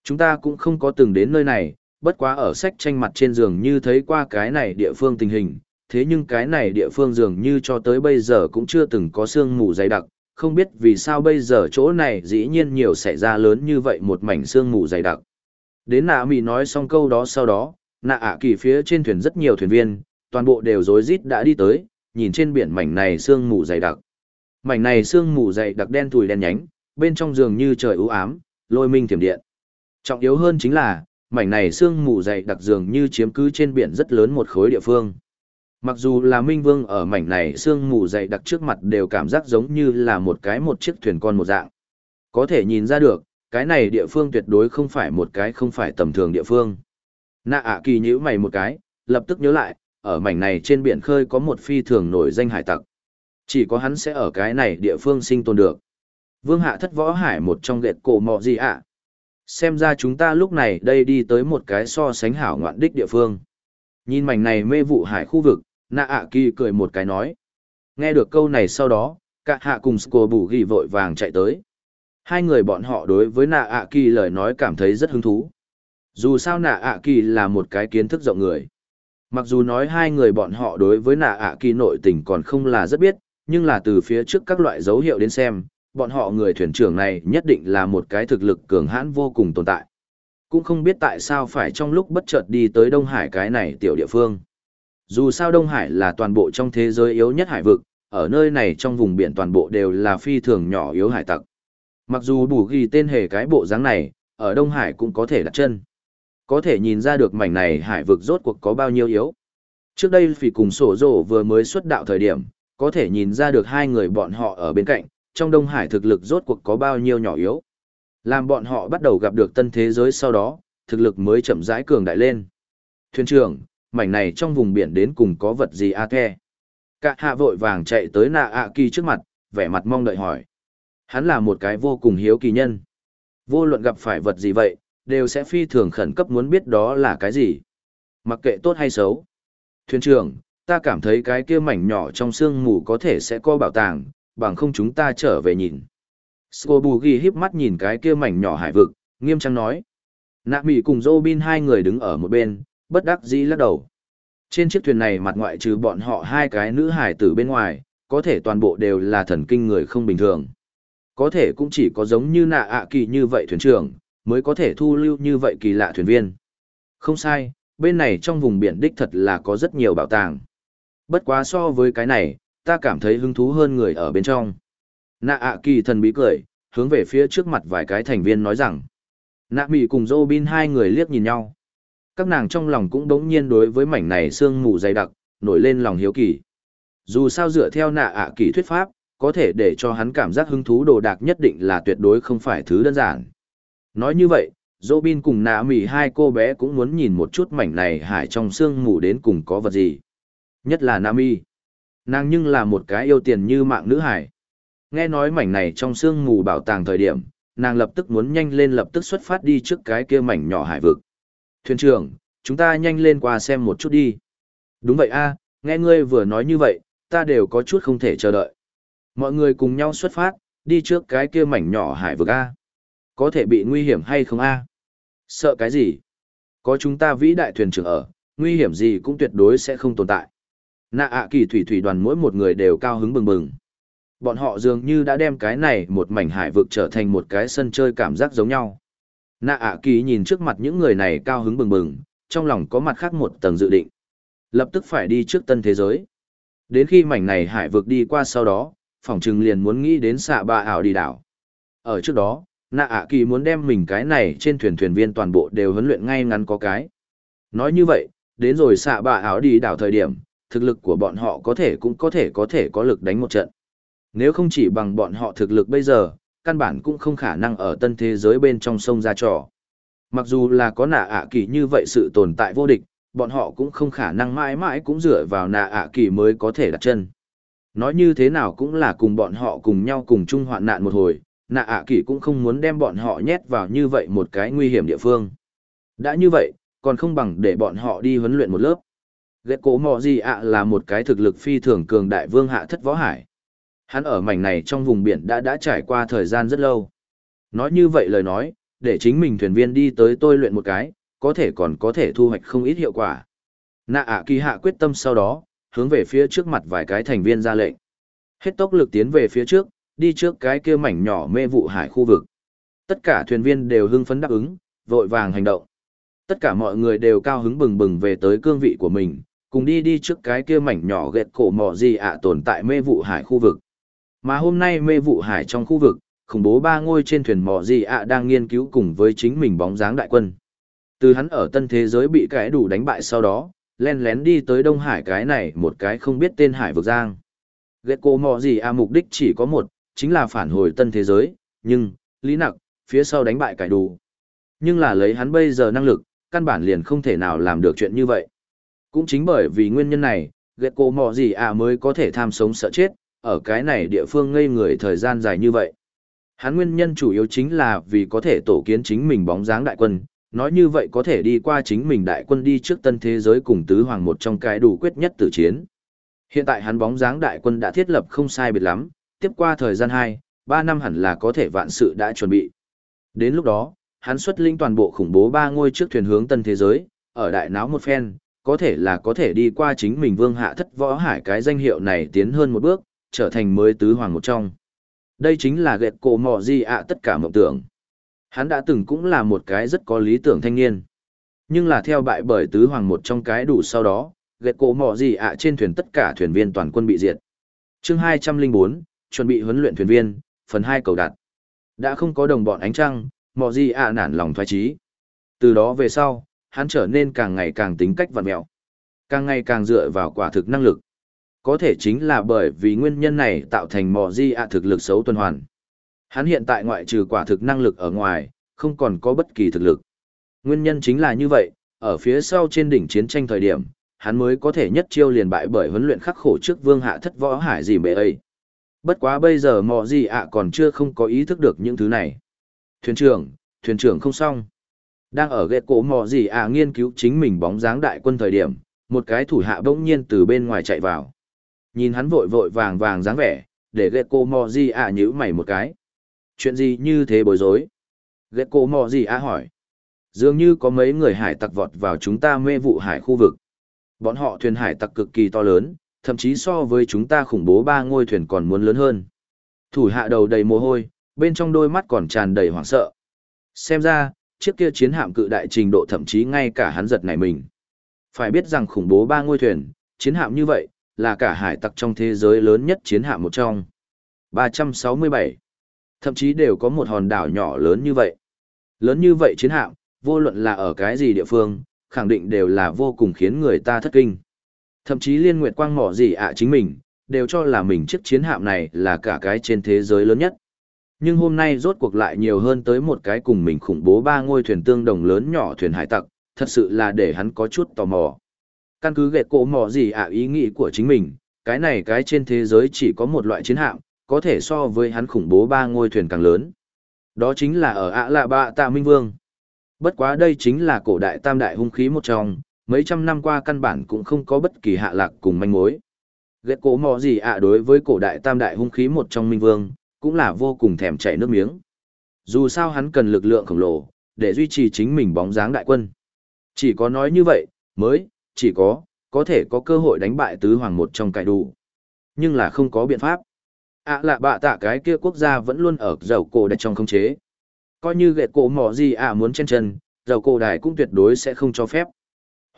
Chúng ta cũng không có từng đến nơi này, bất quá ở sách tranh mặt trên giường như thấy qua cái này địa phương tình hình, thế nhưng cái này địa phương dường như cho tới bây giờ cũng chưa từng có sương mù dày đặc, không biết vì sao bây giờ chỗ này dĩ nhiên nhiều xảy ra lớn như vậy một mảnh sương mù dày đặc. Đến nạ mì nói xong câu đó sau đó, nạ ạ kỳ phía trên thuyền rất nhiều thuyền viên, toàn bộ đều rối rít đã đi tới, nhìn trên biển mảnh này sương mù dày đặc. Mảnh này sương mù dày đặc đen thùi đen nhánh, bên trong giường như trời u ám, lôi minh thiểm điện. Trọng yếu hơn chính là, mảnh này sương mù dày đặc dường như chiếm cứ trên biển rất lớn một khối địa phương. Mặc dù là Minh Vương ở mảnh này sương mù dày đặc trước mặt đều cảm giác giống như là một cái một chiếc thuyền con một dạng. Có thể nhìn ra được, cái này địa phương tuyệt đối không phải một cái không phải tầm thường địa phương. Nạ ạ kỳ nhíu mày một cái, lập tức nhớ lại, ở mảnh này trên biển khơi có một phi thường nổi danh hải tặc. Chỉ có hắn sẽ ở cái này địa phương sinh tồn được. Vương hạ thất võ hải một trong gẹt cổ mọ gì ạ. Xem ra chúng ta lúc này đây đi tới một cái so sánh hảo ngoạn đích địa phương. Nhìn mảnh này mê vụ hải khu vực, nạ ạ kỳ cười một cái nói. Nghe được câu này sau đó, cả hạ cùng Sco bù ghi vội vàng chạy tới. Hai người bọn họ đối với nạ ạ kỳ lời nói cảm thấy rất hứng thú. Dù sao nạ ạ kỳ là một cái kiến thức rộng người. Mặc dù nói hai người bọn họ đối với nạ ạ kỳ nội tình còn không là rất biết, nhưng là từ phía trước các loại dấu hiệu đến xem, bọn họ người thuyền trưởng này nhất định là một cái thực lực cường hãn vô cùng tồn tại. Cũng không biết tại sao phải trong lúc bất chợt đi tới Đông Hải cái này tiểu địa phương. Dù sao Đông Hải là toàn bộ trong thế giới yếu nhất hải vực, ở nơi này trong vùng biển toàn bộ đều là phi thường nhỏ yếu hải tặc. Mặc dù bù ghi tên hề cái bộ dáng này, ở Đông Hải cũng có thể đặt chân. Có thể nhìn ra được mảnh này hải vực rốt cuộc có bao nhiêu yếu. Trước đây phỉ cùng sổ rổ vừa mới xuất đạo thời điểm, có thể nhìn ra được hai người bọn họ ở bên cạnh, trong Đông Hải thực lực rốt cuộc có bao nhiêu nhỏ yếu. Làm bọn họ bắt đầu gặp được tân thế giới sau đó, thực lực mới chậm rãi cường đại lên. Thuyền trưởng, mảnh này trong vùng biển đến cùng có vật gì a ke? Cả hạ vội vàng chạy tới nạ ạ kỳ trước mặt, vẻ mặt mong đợi hỏi. Hắn là một cái vô cùng hiếu kỳ nhân. Vô luận gặp phải vật gì vậy, đều sẽ phi thường khẩn cấp muốn biết đó là cái gì. Mặc kệ tốt hay xấu. Thuyền trưởng, ta cảm thấy cái kia mảnh nhỏ trong sương mù có thể sẽ có bảo tàng, bằng không chúng ta trở về nhìn. Scobugi híp mắt nhìn cái kia mảnh nhỏ hải vực, nghiêm trang nói. Nạ Mỹ cùng Robin hai người đứng ở một bên, bất đắc dĩ lắc đầu. Trên chiếc thuyền này mặt ngoại trừ bọn họ hai cái nữ hải tử bên ngoài, có thể toàn bộ đều là thần kinh người không bình thường. Có thể cũng chỉ có giống như nạ ạ kỳ như vậy thuyền trưởng, mới có thể thu lưu như vậy kỳ lạ thuyền viên. Không sai, bên này trong vùng biển đích thật là có rất nhiều bảo tàng. Bất quá so với cái này, ta cảm thấy hứng thú hơn người ở bên trong. Nạ ạ kỳ thần bí cười, hướng về phía trước mặt vài cái thành viên nói rằng. Nạ mì cùng Robin hai người liếc nhìn nhau. Các nàng trong lòng cũng đống nhiên đối với mảnh này sương mù dày đặc, nổi lên lòng hiếu kỳ. Dù sao dựa theo nạ ạ kỳ thuyết pháp, có thể để cho hắn cảm giác hứng thú đồ đạc nhất định là tuyệt đối không phải thứ đơn giản. Nói như vậy, Robin cùng nạ mỉ hai cô bé cũng muốn nhìn một chút mảnh này hải trong sương mù đến cùng có vật gì. Nhất là Nami. Nàng nhưng là một cái yêu tiền như mạng nữ hải. Nghe nói mảnh này trong sương mù bảo tàng thời điểm, nàng lập tức muốn nhanh lên lập tức xuất phát đi trước cái kia mảnh nhỏ hải vực. Thuyền trưởng, chúng ta nhanh lên qua xem một chút đi. Đúng vậy a, nghe ngươi vừa nói như vậy, ta đều có chút không thể chờ đợi. Mọi người cùng nhau xuất phát, đi trước cái kia mảnh nhỏ hải vực a. Có thể bị nguy hiểm hay không a? Sợ cái gì? Có chúng ta vĩ đại thuyền trưởng ở, nguy hiểm gì cũng tuyệt đối sẽ không tồn tại. Nạ ạ kỳ thủy thủy đoàn mỗi một người đều cao hứng bừng bừng. Bọn họ dường như đã đem cái này một mảnh hải vực trở thành một cái sân chơi cảm giác giống nhau. Nạ ạ kỳ nhìn trước mặt những người này cao hứng bừng bừng, trong lòng có mặt khác một tầng dự định. Lập tức phải đi trước tân thế giới. Đến khi mảnh này hải vực đi qua sau đó, phỏng chừng liền muốn nghĩ đến xạ ba ảo đi đảo. Ở trước đó, nạ ạ kỳ muốn đem mình cái này trên thuyền thuyền viên toàn bộ đều huấn luyện ngay ngắn có cái. Nói như vậy, đến rồi xạ bạ áo đi đảo thời điểm, thực lực của bọn họ có thể cũng có thể có thể có lực đánh một trận. Nếu không chỉ bằng bọn họ thực lực bây giờ, căn bản cũng không khả năng ở tân thế giới bên trong sông ra trò. Mặc dù là có nạ ạ kỳ như vậy sự tồn tại vô địch, bọn họ cũng không khả năng mãi mãi cũng dựa vào nạ ạ kỳ mới có thể đặt chân. Nói như thế nào cũng là cùng bọn họ cùng nhau cùng chung hoạn nạn một hồi, nạ ạ kỳ cũng không muốn đem bọn họ nhét vào như vậy một cái nguy hiểm địa phương. Đã như vậy, còn không bằng để bọn họ đi huấn luyện một lớp. Ghét cố mò gì ạ là một cái thực lực phi thường cường đại vương hạ thất võ hải. Hắn ở mảnh này trong vùng biển đã đã trải qua thời gian rất lâu. Nói như vậy lời nói, để chính mình thuyền viên đi tới tôi luyện một cái, có thể còn có thể thu hoạch không ít hiệu quả. Nạ ạ kỳ hạ quyết tâm sau đó, hướng về phía trước mặt vài cái thành viên ra lệnh. Hết tốc lực tiến về phía trước, đi trước cái kia mảnh nhỏ mê vụ hải khu vực. Tất cả thuyền viên đều hưng phấn đáp ứng, vội vàng hành động. Tất cả mọi người đều cao hứng bừng bừng về tới cương vị của mình, cùng đi đi trước cái kia mảnh nhỏ ghẹt cổ mỏ gì ạ tồn tại mê vụ hải khu vực. Mà hôm nay mê vụ hải trong khu vực, khủng bố ba ngôi trên thuyền mỏ gì ạ đang nghiên cứu cùng với chính mình bóng dáng đại quân. Từ hắn ở tân thế giới bị cái đủ đánh bại sau đó, len lén đi tới Đông Hải cái này một cái không biết tên hải vực giang. Ghét cổ mỏ gì ạ mục đích chỉ có một, chính là phản hồi tân thế giới, nhưng, lý nặc, phía sau đánh bại cải đủ. Nhưng là lấy hắn bây giờ năng lực, căn bản liền không thể nào làm được chuyện như vậy. Cũng chính bởi vì nguyên nhân này, ghét cô mò gì à mới có thể tham sống sợ chết, ở cái này địa phương ngây người thời gian dài như vậy. Hắn nguyên nhân chủ yếu chính là vì có thể tổ kiến chính mình bóng dáng đại quân, nói như vậy có thể đi qua chính mình đại quân đi trước tân thế giới cùng tứ hoàng một trong cái đủ quyết nhất tử chiến. Hiện tại hắn bóng dáng đại quân đã thiết lập không sai biệt lắm, tiếp qua thời gian 2, 3 năm hẳn là có thể vạn sự đã chuẩn bị. Đến lúc đó, hắn xuất linh toàn bộ khủng bố ba ngôi trước thuyền hướng tân thế giới, ở đại náo một phen, có thể là có thể đi qua chính mình vương hạ thất võ hải cái danh hiệu này tiến hơn một bước, trở thành mới tứ hoàng một trong. Đây chính là gẹt cổ mò gì ạ tất cả mộng tưởng. Hắn đã từng cũng là một cái rất có lý tưởng thanh niên. Nhưng là theo bại bởi tứ hoàng một trong cái đủ sau đó, gẹt cổ mò gì ạ trên thuyền tất cả thuyền viên toàn quân bị diệt. chương 204, chuẩn bị huấn luyện thuyền viên, phần 2 cầu đặt. Đã không có đồng bọn ánh trăng, mọ gì ạ nản lòng thoái trí. Từ đó về sau, hắn trở nên càng ngày càng tính cách vặn mẹo, càng ngày càng dựa vào quả thực năng lực. Có thể chính là bởi vì nguyên nhân này tạo thành mọ di ạ thực lực xấu tuần hoàn. Hắn hiện tại ngoại trừ quả thực năng lực ở ngoài, không còn có bất kỳ thực lực. Nguyên nhân chính là như vậy, ở phía sau trên đỉnh chiến tranh thời điểm, hắn mới có thể nhất chiêu liền bại bởi huấn luyện khắc khổ trước vương hạ thất võ hải gì bệ ấy. Bất quá bây giờ mò gì ạ còn chưa không có ý thức được những thứ này. Thuyền trưởng, thuyền trưởng không xong. Đang ở ghệ cổ mò gì ạ nghiên cứu chính mình bóng dáng đại quân thời điểm, một cái thủ hạ bỗng nhiên từ bên ngoài chạy vào. Nhìn hắn vội vội vàng vàng dáng vẻ, để ghệ cổ mò gì ạ nhíu mày một cái. Chuyện gì như thế bối rối? Ghệ cổ mò gì ạ hỏi. Dường như có mấy người hải tặc vọt vào chúng ta mê vụ hải khu vực. Bọn họ thuyền hải tặc cực kỳ to lớn, thậm chí so với chúng ta khủng bố ba ngôi thuyền còn muốn lớn hơn. Thủ hạ đầu đầy mồ hôi, bên trong đôi mắt còn tràn đầy hoảng sợ. Xem ra, chiếc kia chiến hạm cự đại trình độ thậm chí ngay cả hắn giật này mình. Phải biết rằng khủng bố ba ngôi thuyền, chiến hạm như vậy, là cả hải tặc trong thế giới lớn nhất chiến hạm một trong. 367. Thậm chí đều có một hòn đảo nhỏ lớn như vậy. Lớn như vậy chiến hạm, vô luận là ở cái gì địa phương, khẳng định đều là vô cùng khiến người ta thất kinh. Thậm chí liên nguyệt quang mỏ gì ạ chính mình, đều cho là mình chiếc chiến hạm này là cả cái trên thế giới lớn nhất. Nhưng hôm nay rốt cuộc lại nhiều hơn tới một cái cùng mình khủng bố ba ngôi thuyền tương đồng lớn nhỏ thuyền hải tặc, thật sự là để hắn có chút tò mò. Căn cứ ghệ cổ mỏ gì ạ ý nghĩ của chính mình, cái này cái trên thế giới chỉ có một loại chiến hạm, có thể so với hắn khủng bố ba ngôi thuyền càng lớn. Đó chính là ở ạ lạ bạ tạ Minh Vương. Bất quá đây chính là cổ đại tam đại hung khí một trong, mấy trăm năm qua căn bản cũng không có bất kỳ hạ lạc cùng manh mối. Ghét cổ mò gì ạ đối với cổ đại tam đại hung khí một trong minh vương, cũng là vô cùng thèm chảy nước miếng. Dù sao hắn cần lực lượng khổng lồ, để duy trì chính mình bóng dáng đại quân. Chỉ có nói như vậy, mới, chỉ có, có thể có cơ hội đánh bại tứ hoàng một trong cải đủ. Nhưng là không có biện pháp. ạ à lạ bạ tạ cái kia quốc gia vẫn luôn ở dầu cổ đại trong không chế. Coi như ghẹt cổ mỏ gì ạ muốn trên chân, dầu cổ đài cũng tuyệt đối sẽ không cho phép.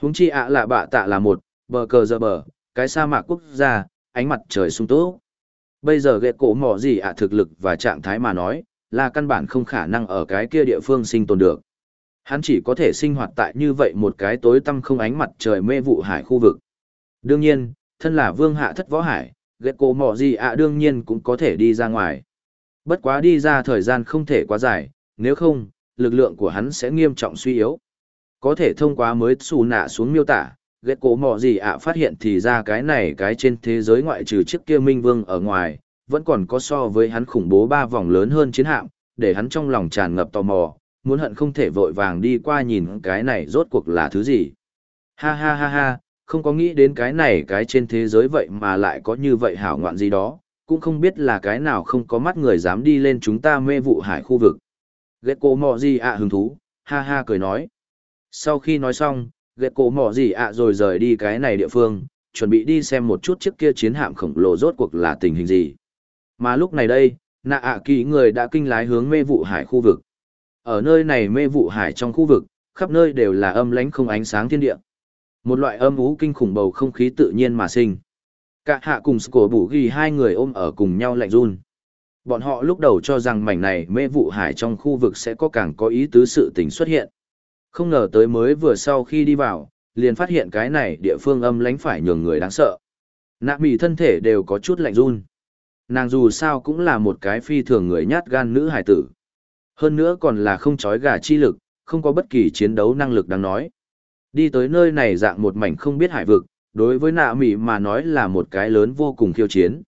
Huống chi ạ là bạ tạ là một, bờ cờ giờ bờ, cái sa mạc quốc gia, ánh mặt trời sung tố. Bây giờ ghệ cổ mỏ gì ạ thực lực và trạng thái mà nói, là căn bản không khả năng ở cái kia địa phương sinh tồn được. Hắn chỉ có thể sinh hoạt tại như vậy một cái tối tăm không ánh mặt trời mê vụ hải khu vực. Đương nhiên, thân là vương hạ thất võ hải, ghệ cổ mỏ gì ạ đương nhiên cũng có thể đi ra ngoài. Bất quá đi ra thời gian không thể quá dài, nếu không, lực lượng của hắn sẽ nghiêm trọng suy yếu. Có thể thông qua mới xù nạ xuống miêu tả, ghét cổ mò gì ạ phát hiện thì ra cái này cái trên thế giới ngoại trừ chiếc kia minh vương ở ngoài, vẫn còn có so với hắn khủng bố ba vòng lớn hơn chiến hạm, để hắn trong lòng tràn ngập tò mò, muốn hận không thể vội vàng đi qua nhìn cái này rốt cuộc là thứ gì. Ha ha ha ha, không có nghĩ đến cái này cái trên thế giới vậy mà lại có như vậy hảo ngoạn gì đó, cũng không biết là cái nào không có mắt người dám đi lên chúng ta mê vụ hải khu vực. Ghét cổ mò gì ạ hứng thú, ha ha cười nói. Sau khi nói xong, ghẹt cổ mỏ gì ạ rồi rời đi cái này địa phương, chuẩn bị đi xem một chút chiếc kia chiến hạm khổng lồ rốt cuộc là tình hình gì. Mà lúc này đây, nạ ạ kỳ người đã kinh lái hướng mê vụ hải khu vực. Ở nơi này mê vụ hải trong khu vực, khắp nơi đều là âm lánh không ánh sáng thiên địa. Một loại âm ú kinh khủng bầu không khí tự nhiên mà sinh. Cả hạ cùng cổ bủ ghi hai người ôm ở cùng nhau lạnh run. Bọn họ lúc đầu cho rằng mảnh này mê vụ hải trong khu vực sẽ có càng có ý tứ sự tình xuất hiện. Không ngờ tới mới vừa sau khi đi vào, liền phát hiện cái này địa phương âm lánh phải nhường người đáng sợ. Nạ Mỹ thân thể đều có chút lạnh run. Nàng dù sao cũng là một cái phi thường người nhát gan nữ hải tử. Hơn nữa còn là không chói gà chi lực, không có bất kỳ chiến đấu năng lực đáng nói. Đi tới nơi này dạng một mảnh không biết hải vực, đối với nạ Mỹ mà nói là một cái lớn vô cùng khiêu chiến.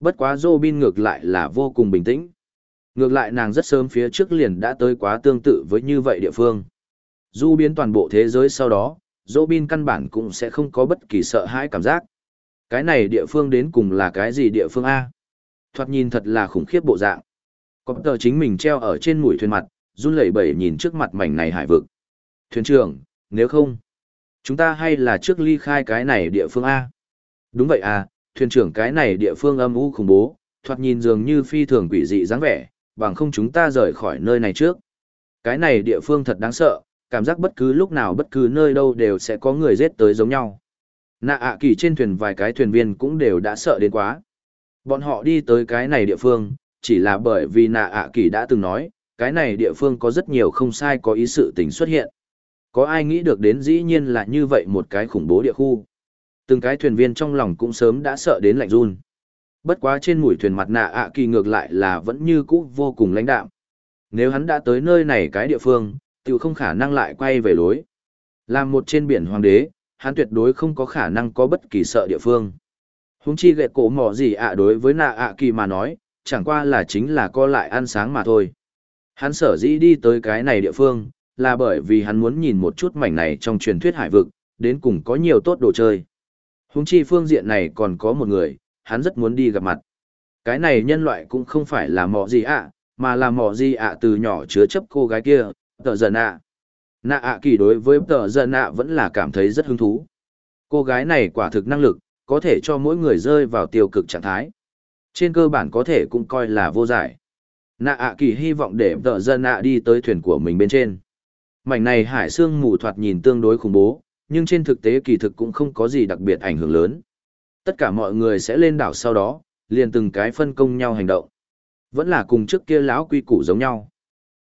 Bất quá Robin ngược lại là vô cùng bình tĩnh. Ngược lại nàng rất sớm phía trước liền đã tới quá tương tự với như vậy địa phương. Du biến toàn bộ thế giới sau đó, Robin căn bản cũng sẽ không có bất kỳ sợ hãi cảm giác. Cái này địa phương đến cùng là cái gì địa phương A? Thoạt nhìn thật là khủng khiếp bộ dạng. Có tờ chính mình treo ở trên mũi thuyền mặt, run lẩy bẩy nhìn trước mặt mảnh này hải vực. Thuyền trưởng, nếu không, chúng ta hay là trước ly khai cái này địa phương A? Đúng vậy à, thuyền trưởng cái này địa phương âm u khủng bố, thoạt nhìn dường như phi thường quỷ dị dáng vẻ, bằng không chúng ta rời khỏi nơi này trước. Cái này địa phương thật đáng sợ, cảm giác bất cứ lúc nào bất cứ nơi đâu đều sẽ có người giết tới giống nhau. Nạ ạ kỳ trên thuyền vài cái thuyền viên cũng đều đã sợ đến quá. Bọn họ đi tới cái này địa phương, chỉ là bởi vì nạ ạ kỳ đã từng nói, cái này địa phương có rất nhiều không sai có ý sự tình xuất hiện. Có ai nghĩ được đến dĩ nhiên là như vậy một cái khủng bố địa khu. Từng cái thuyền viên trong lòng cũng sớm đã sợ đến lạnh run. Bất quá trên mũi thuyền mặt nạ ạ kỳ ngược lại là vẫn như cũ vô cùng lãnh đạm. Nếu hắn đã tới nơi này cái địa phương, tự không khả năng lại quay về lối. Làm một trên biển hoàng đế, hắn tuyệt đối không có khả năng có bất kỳ sợ địa phương. Húng chi gệ cổ mỏ gì ạ đối với nạ ạ kỳ mà nói, chẳng qua là chính là co lại ăn sáng mà thôi. Hắn sở dĩ đi tới cái này địa phương, là bởi vì hắn muốn nhìn một chút mảnh này trong truyền thuyết hải vực, đến cùng có nhiều tốt đồ chơi. Húng chi phương diện này còn có một người, hắn rất muốn đi gặp mặt. Cái này nhân loại cũng không phải là mỏ gì ạ, mà là mỏ gì ạ từ nhỏ chứa chấp cô gái kia, tờ giận ạ. Nạ ạ kỳ đối với tờ giận ạ vẫn là cảm thấy rất hứng thú. Cô gái này quả thực năng lực, có thể cho mỗi người rơi vào tiêu cực trạng thái. Trên cơ bản có thể cũng coi là vô giải. Nạ ạ kỳ hy vọng để tờ dân ạ đi tới thuyền của mình bên trên. Mảnh này hải xương mù thoạt nhìn tương đối khủng bố, nhưng trên thực tế kỳ thực cũng không có gì đặc biệt ảnh hưởng lớn. Tất cả mọi người sẽ lên đảo sau đó, liền từng cái phân công nhau hành động. Vẫn là cùng trước kia lão quy củ giống nhau.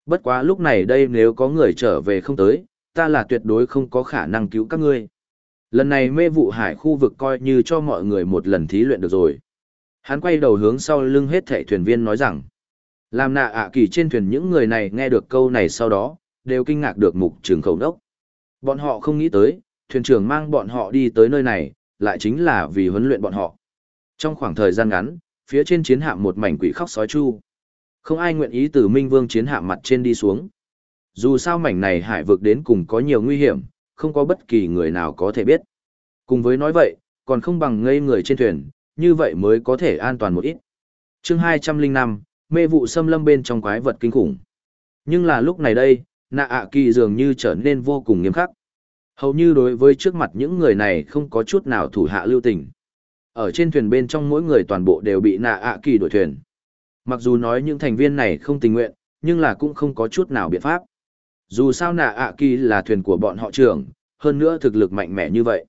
Bất quá lúc này đây nếu có người trở về không tới, ta là tuyệt đối không có khả năng cứu các ngươi. Lần này mê vụ hải khu vực coi như cho mọi người một lần thí luyện được rồi. Hắn quay đầu hướng sau lưng hết thảy thuyền viên nói rằng, làm nạ ạ kỳ trên thuyền những người này nghe được câu này sau đó, đều kinh ngạc được mục trường khẩu đốc. Bọn họ không nghĩ tới, thuyền trưởng mang bọn họ đi tới nơi này, lại chính là vì huấn luyện bọn họ. Trong khoảng thời gian ngắn, phía trên chiến hạm một mảnh quỷ khóc sói chu. Không ai nguyện ý từ Minh Vương chiến hạm mặt trên đi xuống. Dù sao mảnh này hải vực đến cùng có nhiều nguy hiểm, không có bất kỳ người nào có thể biết. Cùng với nói vậy, còn không bằng ngây người trên thuyền, như vậy mới có thể an toàn một ít. chương 205, mê vụ xâm lâm bên trong quái vật kinh khủng. Nhưng là lúc này đây, nạ ạ kỳ dường như trở nên vô cùng nghiêm khắc. Hầu như đối với trước mặt những người này không có chút nào thủ hạ lưu tình. Ở trên thuyền bên trong mỗi người toàn bộ đều bị nạ ạ kỳ đổi thuyền. Mặc dù nói những thành viên này không tình nguyện, nhưng là cũng không có chút nào biện pháp. Dù sao nạ ạ kỳ là thuyền của bọn họ trưởng, hơn nữa thực lực mạnh mẽ như vậy.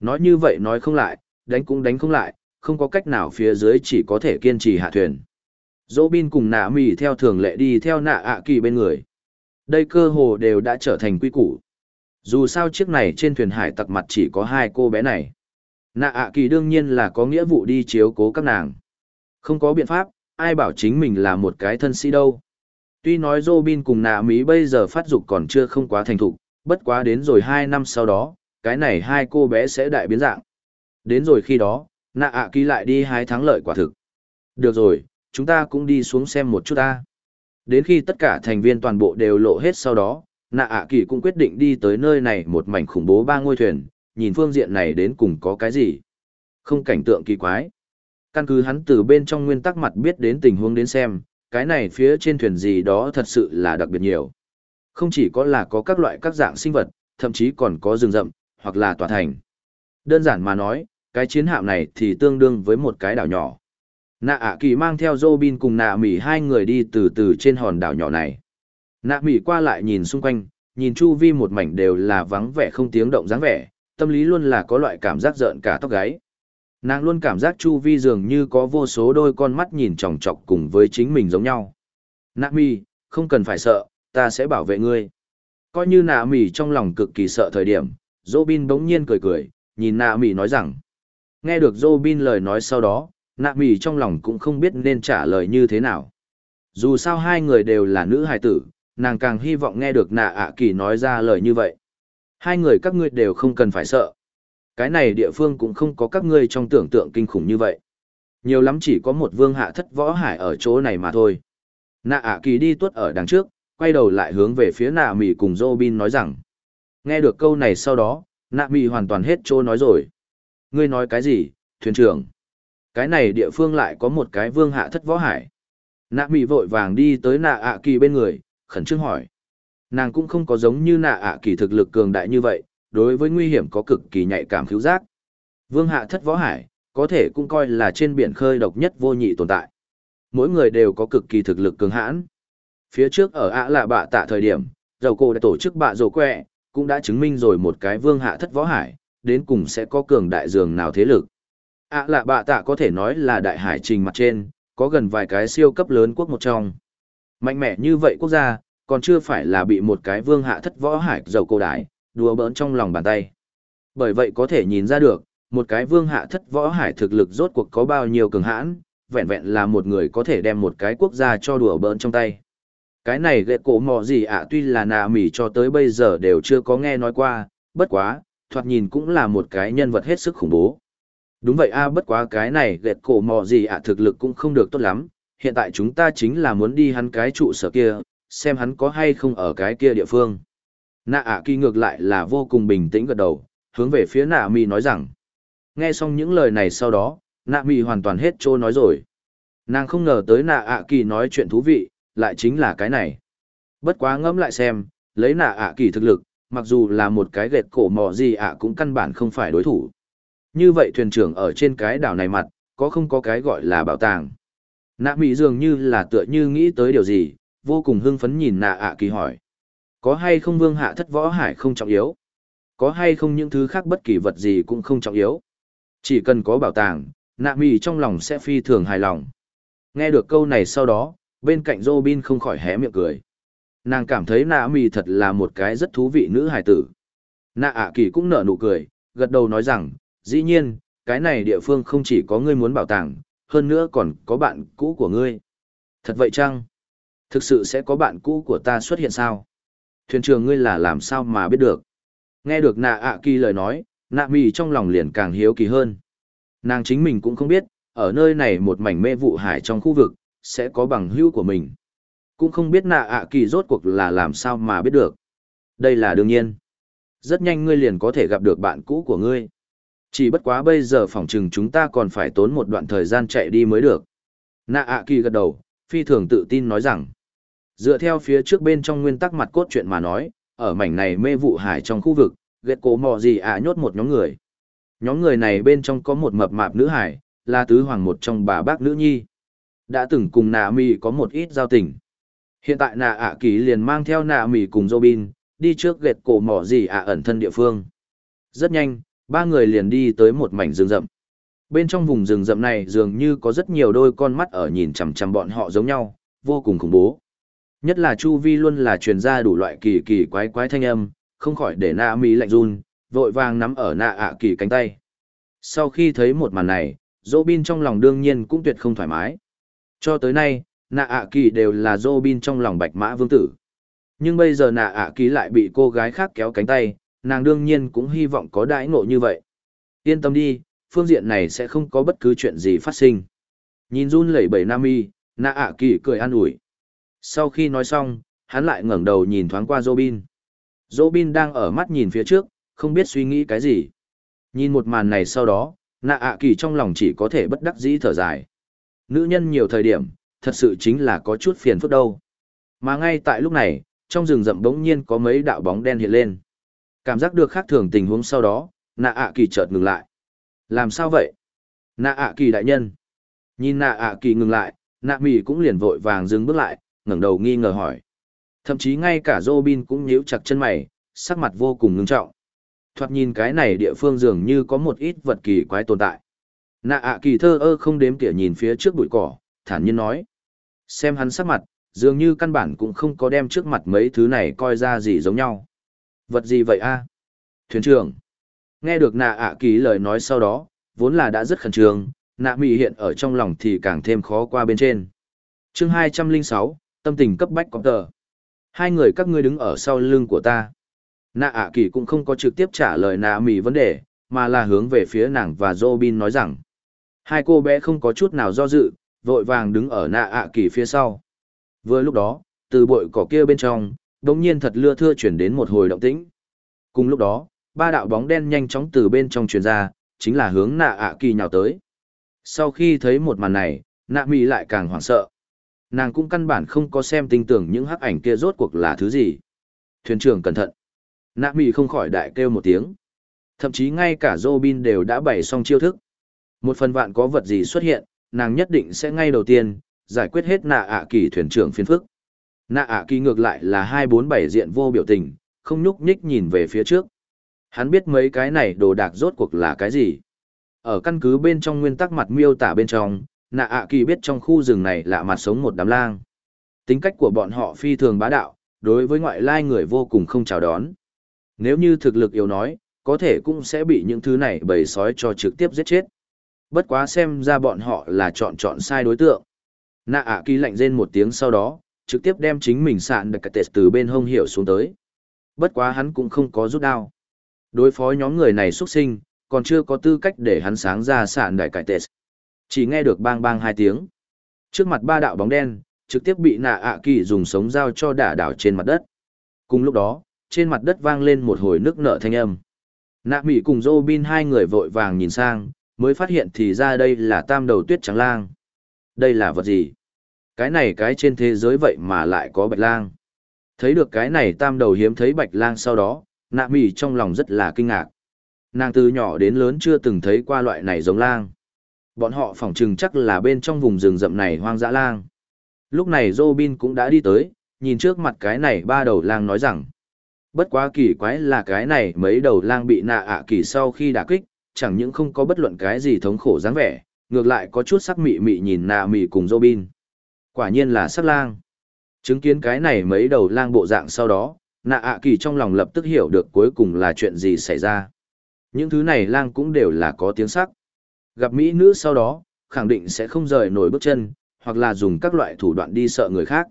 Nói như vậy nói không lại, đánh cũng đánh không lại, không có cách nào phía dưới chỉ có thể kiên trì hạ thuyền. Dỗ bin cùng nạ mì theo thường lệ đi theo nạ ạ kỳ bên người. Đây cơ hồ đều đã trở thành quy củ. Dù sao chiếc này trên thuyền hải tặc mặt chỉ có hai cô bé này. Nạ ạ kỳ đương nhiên là có nghĩa vụ đi chiếu cố các nàng. Không có biện pháp, ai bảo chính mình là một cái thân sĩ đâu. Tuy nói Robin cùng nạ Mỹ bây giờ phát dục còn chưa không quá thành thục, bất quá đến rồi hai năm sau đó, cái này hai cô bé sẽ đại biến dạng. Đến rồi khi đó, nạ ạ kỳ lại đi hai thắng lợi quả thực. Được rồi, chúng ta cũng đi xuống xem một chút ta. Đến khi tất cả thành viên toàn bộ đều lộ hết sau đó, nạ ạ kỳ cũng quyết định đi tới nơi này một mảnh khủng bố ba ngôi thuyền, nhìn phương diện này đến cùng có cái gì. Không cảnh tượng kỳ quái. Căn cứ hắn từ bên trong nguyên tắc mặt biết đến tình huống đến xem, cái này phía trên thuyền gì đó thật sự là đặc biệt nhiều. Không chỉ có là có các loại các dạng sinh vật, thậm chí còn có rừng rậm, hoặc là tòa thành. Đơn giản mà nói, cái chiến hạm này thì tương đương với một cái đảo nhỏ. Nạ ạ kỳ mang theo Robin cùng nạ mỉ hai người đi từ từ trên hòn đảo nhỏ này. Nạ mỉ qua lại nhìn xung quanh, nhìn chu vi một mảnh đều là vắng vẻ không tiếng động dáng vẻ, tâm lý luôn là có loại cảm giác giận cả tóc gáy. Nàng luôn cảm giác chu vi dường như có vô số đôi con mắt nhìn chòng chọc cùng với chính mình giống nhau. Nạ mi, không cần phải sợ, ta sẽ bảo vệ ngươi. Coi như nạ mỉ trong lòng cực kỳ sợ thời điểm, Robin bỗng nhiên cười cười, nhìn nạ mỉ nói rằng. Nghe được Robin lời nói sau đó, nạ mỉ trong lòng cũng không biết nên trả lời như thế nào. Dù sao hai người đều là nữ hài tử, nàng càng hy vọng nghe được nạ ạ kỳ nói ra lời như vậy. Hai người các ngươi đều không cần phải sợ. Cái này địa phương cũng không có các ngươi trong tưởng tượng kinh khủng như vậy. Nhiều lắm chỉ có một vương hạ thất võ hải ở chỗ này mà thôi. Nạ ạ kỳ đi tuốt ở đằng trước, quay đầu lại hướng về phía nạ mỹ cùng Robin nói rằng. Nghe được câu này sau đó, nạ mỹ hoàn toàn hết chỗ nói rồi. Ngươi nói cái gì, thuyền trưởng? Cái này địa phương lại có một cái vương hạ thất võ hải. Nạ mỹ vội vàng đi tới nạ ạ kỳ bên người, khẩn trương hỏi. Nàng cũng không có giống như nạ ạ kỳ thực lực cường đại như vậy, đối với nguy hiểm có cực kỳ nhạy cảm khiếu giác. Vương hạ thất võ hải, có thể cũng coi là trên biển khơi độc nhất vô nhị tồn tại. Mỗi người đều có cực kỳ thực lực cường hãn. Phía trước ở ạ là bạ tạ thời điểm, dầu cô đã tổ chức bạ dầu quẹ, cũng đã chứng minh rồi một cái vương hạ thất võ hải, đến cùng sẽ có cường đại dường nào thế lực. ạ là bạ tạ có thể nói là đại hải trình mặt trên, có gần vài cái siêu cấp lớn quốc một trong. Mạnh mẽ như vậy quốc gia, còn chưa phải là bị một cái vương hạ thất võ hải dầu cổ đái, đùa bỡn trong lòng bàn tay. Bởi vậy có thể nhìn ra được, một cái vương hạ thất võ hải thực lực rốt cuộc có bao nhiêu cường hãn, vẹn vẹn là một người có thể đem một cái quốc gia cho đùa bỡn trong tay. Cái này ghệ cổ mò gì ạ tuy là nà mỉ cho tới bây giờ đều chưa có nghe nói qua, bất quá, thoạt nhìn cũng là một cái nhân vật hết sức khủng bố. Đúng vậy a bất quá cái này ghệ cổ mò gì ạ thực lực cũng không được tốt lắm, hiện tại chúng ta chính là muốn đi hắn cái trụ sở kia, xem hắn có hay không ở cái kia địa phương. Nạ ạ kỳ ngược lại là vô cùng bình tĩnh gật đầu, hướng về phía nạ Mi nói rằng. Nghe xong những lời này sau đó, nạ Mi hoàn toàn hết trôi nói rồi. Nàng không ngờ tới nạ ạ kỳ nói chuyện thú vị, lại chính là cái này. Bất quá ngẫm lại xem, lấy nạ ạ kỳ thực lực, mặc dù là một cái gệt cổ mò gì ạ cũng căn bản không phải đối thủ. Như vậy thuyền trưởng ở trên cái đảo này mặt, có không có cái gọi là bảo tàng. Nạ mỹ dường như là tựa như nghĩ tới điều gì, vô cùng hưng phấn nhìn nạ ạ kỳ hỏi. Có hay không vương hạ thất võ hải không trọng yếu? Có hay không những thứ khác bất kỳ vật gì cũng không trọng yếu? Chỉ cần có bảo tàng, nạ mì trong lòng sẽ phi thường hài lòng. Nghe được câu này sau đó, bên cạnh Robin không khỏi hé miệng cười. Nàng cảm thấy nạ mì thật là một cái rất thú vị nữ hài tử. Nạ ạ kỳ cũng nở nụ cười, gật đầu nói rằng, dĩ nhiên, cái này địa phương không chỉ có ngươi muốn bảo tàng, hơn nữa còn có bạn cũ của ngươi. Thật vậy chăng? Thực sự sẽ có bạn cũ của ta xuất hiện sao? Thuyền trưởng ngươi là làm sao mà biết được? Nghe được nạ ạ kỳ lời nói, nạ mì trong lòng liền càng hiếu kỳ hơn. Nàng chính mình cũng không biết, ở nơi này một mảnh mê vụ hải trong khu vực, sẽ có bằng hữu của mình. Cũng không biết nạ ạ kỳ rốt cuộc là làm sao mà biết được. Đây là đương nhiên. Rất nhanh ngươi liền có thể gặp được bạn cũ của ngươi. Chỉ bất quá bây giờ phỏng chừng chúng ta còn phải tốn một đoạn thời gian chạy đi mới được. Nạ ạ kỳ gật đầu, phi thường tự tin nói rằng, dựa theo phía trước bên trong nguyên tắc mặt cốt truyện mà nói, ở mảnh này mê vụ hải trong khu vực, ghét cố mò gì ạ nhốt một nhóm người. Nhóm người này bên trong có một mập mạp nữ hải, là tứ hoàng một trong bà bác nữ nhi. Đã từng cùng nạ mì có một ít giao tình. Hiện tại nạ ạ kỳ liền mang theo nạ mì cùng Robin, đi trước ghét cổ mỏ gì ạ ẩn thân địa phương. Rất nhanh, ba người liền đi tới một mảnh rừng rậm. Bên trong vùng rừng rậm này dường như có rất nhiều đôi con mắt ở nhìn chằm chằm bọn họ giống nhau, vô cùng khủng bố. Nhất là Chu Vi luôn là truyền ra đủ loại kỳ kỳ quái quái thanh âm, không khỏi để nạ mỹ lạnh run, vội vàng nắm ở nạ ạ kỳ cánh tay. Sau khi thấy một màn này, Dô Bin trong lòng đương nhiên cũng tuyệt không thoải mái. Cho tới nay, nạ ạ kỳ đều là Dô Bin trong lòng bạch mã vương tử. Nhưng bây giờ nạ ạ kỳ lại bị cô gái khác kéo cánh tay, nàng đương nhiên cũng hy vọng có đãi ngộ như vậy. Yên tâm đi, phương diện này sẽ không có bất cứ chuyện gì phát sinh. Nhìn run lẩy bẩy Nam Y, nạ ạ kỳ cười an ủi. Sau khi nói xong, hắn lại ngẩng đầu nhìn thoáng qua Robin. Robin đang ở mắt nhìn phía trước, không biết suy nghĩ cái gì. Nhìn một màn này sau đó, nạ ạ kỳ trong lòng chỉ có thể bất đắc dĩ thở dài. Nữ nhân nhiều thời điểm, thật sự chính là có chút phiền phức đâu. Mà ngay tại lúc này, trong rừng rậm bỗng nhiên có mấy đạo bóng đen hiện lên. Cảm giác được khác thường tình huống sau đó, nạ ạ kỳ chợt ngừng lại. Làm sao vậy? Nạ ạ kỳ đại nhân. Nhìn nạ ạ kỳ ngừng lại, nạ mì cũng liền vội vàng dừng bước lại, ngẩng đầu nghi ngờ hỏi. Thậm chí ngay cả Robin cũng nhíu chặt chân mày, sắc mặt vô cùng ngưng trọng. Thoạt nhìn cái này địa phương dường như có một ít vật kỳ quái tồn tại. Nạ ạ kỳ thơ ơ không đếm tỉa nhìn phía trước bụi cỏ, thản nhiên nói. Xem hắn sắc mặt, dường như căn bản cũng không có đem trước mặt mấy thứ này coi ra gì giống nhau. Vật gì vậy a? Thuyền trưởng. Nghe được nạ ạ kỳ lời nói sau đó, vốn là đã rất khẩn trương, nạ mị hiện ở trong lòng thì càng thêm khó qua bên trên. chương hai trăm linh sáu tâm tình cấp bách có tờ. Hai người các ngươi đứng ở sau lưng của ta. Nạ ạ kỳ cũng không có trực tiếp trả lời nạ mị vấn đề, mà là hướng về phía nàng và Robin nói rằng. Hai cô bé không có chút nào do dự, vội vàng đứng ở nạ ạ kỳ phía sau. Vừa lúc đó, từ bụi cỏ kia bên trong, đống nhiên thật lưa thưa chuyển đến một hồi động tĩnh. Cùng lúc đó, ba đạo bóng đen nhanh chóng từ bên trong truyền ra, chính là hướng nạ ạ kỳ nhào tới. Sau khi thấy một màn này, nạ mì lại càng hoảng sợ. Nàng cũng căn bản không có xem tinh tưởng những hắc ảnh kia rốt cuộc là thứ gì. Thuyền trưởng cẩn thận. Nạ mì không khỏi đại kêu một tiếng. Thậm chí ngay cả Robin đều đã bày xong chiêu thức. Một phần vạn có vật gì xuất hiện, nàng nhất định sẽ ngay đầu tiên, giải quyết hết nạ ạ kỳ thuyền trưởng phiên phức. Nạ ạ kỳ ngược lại là hai bốn bảy diện vô biểu tình, không nhúc nhích nhìn về phía trước. Hắn biết mấy cái này đồ đạc rốt cuộc là cái gì. Ở căn cứ bên trong nguyên tắc mặt miêu tả bên trong, nạ ạ kỳ biết trong khu rừng này lạ mặt sống một đám lang. Tính cách của bọn họ phi thường bá đạo, đối với ngoại lai người vô cùng không chào đón. Nếu như thực lực yếu nói, có thể cũng sẽ bị những thứ này bầy sói cho trực tiếp giết chết. Bất quá xem ra bọn họ là chọn chọn sai đối tượng. Nạ ạ kỳ lạnh rên một tiếng sau đó, trực tiếp đem chính mình sạn đặc tệ từ bên hông hiểu xuống tới. Bất quá hắn cũng không có rút đao. Đối phó nhóm người này xuất sinh, còn chưa có tư cách để hắn sáng ra sạn đại cải tệ. Chỉ nghe được bang bang hai tiếng. Trước mặt ba đạo bóng đen, trực tiếp bị nạ ạ kỳ dùng sống dao cho đả đảo trên mặt đất. Cùng lúc đó, trên mặt đất vang lên một hồi nước nở thanh âm. Nạ Mỹ cùng Dô Bin hai người vội vàng nhìn sang, mới phát hiện thì ra đây là tam đầu tuyết trắng lang. Đây là vật gì? Cái này cái trên thế giới vậy mà lại có bạch lang. Thấy được cái này tam đầu hiếm thấy bạch lang sau đó, nạ Mỹ trong lòng rất là kinh ngạc. Nàng từ nhỏ đến lớn chưa từng thấy qua loại này giống lang. Bọn họ phỏng chừng chắc là bên trong vùng rừng rậm này hoang dã lang. Lúc này Robin cũng đã đi tới, nhìn trước mặt cái này ba đầu lang nói rằng. Bất quá kỳ quái là cái này mấy đầu lang bị nạ ạ kỳ sau khi đả kích, chẳng những không có bất luận cái gì thống khổ dáng vẻ, ngược lại có chút sắc mị mị nhìn nạ mị cùng Robin. Quả nhiên là sắc lang. Chứng kiến cái này mấy đầu lang bộ dạng sau đó, nạ ạ kỳ trong lòng lập tức hiểu được cuối cùng là chuyện gì xảy ra. Những thứ này lang cũng đều là có tiếng sắc. Gặp mỹ nữ sau đó, khẳng định sẽ không rời nổi bước chân, hoặc là dùng các loại thủ đoạn đi sợ người khác.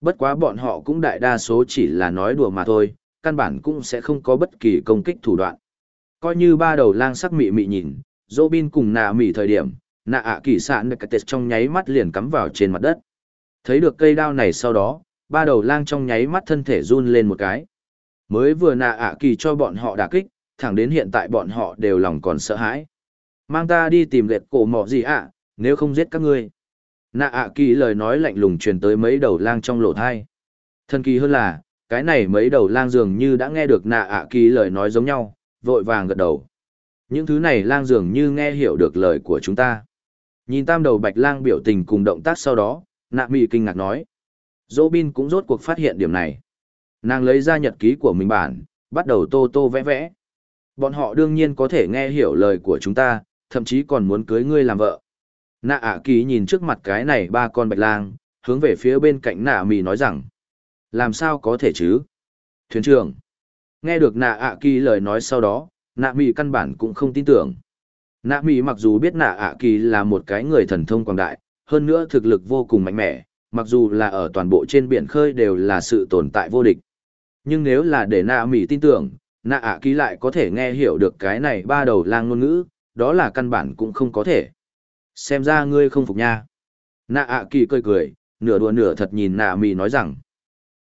Bất quá bọn họ cũng đại đa số chỉ là nói đùa mà thôi, căn bản cũng sẽ không có bất kỳ công kích thủ đoạn. Coi như ba đầu lang sắc mị mị nhìn, Robin cùng nạ mị thời điểm, nạ ạ kỳ sạn được tết trong nháy mắt liền cắm vào trên mặt đất. Thấy được cây đao này sau đó, ba đầu lang trong nháy mắt thân thể run lên một cái. Mới vừa nạ ạ kỳ cho bọn họ đả kích, thẳng đến hiện tại bọn họ đều lòng còn sợ hãi. Mang ta đi tìm lệt cổ mỏ gì ạ, nếu không giết các ngươi. Nạ ạ kỳ lời nói lạnh lùng truyền tới mấy đầu lang trong lỗ thai. Thần kỳ hơn là, cái này mấy đầu lang dường như đã nghe được nạ ạ kỳ lời nói giống nhau, vội vàng gật đầu. Những thứ này lang dường như nghe hiểu được lời của chúng ta. Nhìn tam đầu bạch lang biểu tình cùng động tác sau đó, nạ mỹ kinh ngạc nói. Dô bin cũng rốt cuộc phát hiện điểm này. Nàng lấy ra nhật ký của mình bản, bắt đầu tô tô vẽ vẽ. Bọn họ đương nhiên có thể nghe hiểu lời của chúng ta, thậm chí còn muốn cưới ngươi làm vợ. Nạ ạ kỳ nhìn trước mặt cái này ba con bạch lang, hướng về phía bên cạnh nạ mì nói rằng. Làm sao có thể chứ? Thuyền trưởng. Nghe được nạ ạ kỳ lời nói sau đó, nạ mì căn bản cũng không tin tưởng. Nạ mì mặc dù biết nạ ạ kỳ là một cái người thần thông quảng đại, hơn nữa thực lực vô cùng mạnh mẽ, mặc dù là ở toàn bộ trên biển khơi đều là sự tồn tại vô địch. Nhưng nếu là để nạ mì tin tưởng, nạ ạ kỳ lại có thể nghe hiểu được cái này ba đầu lang ngôn ngữ, đó là căn bản cũng không có thể. Xem ra ngươi không phục nha. Nạ ạ kỳ cười cười, nửa đùa nửa thật nhìn nạ mì nói rằng,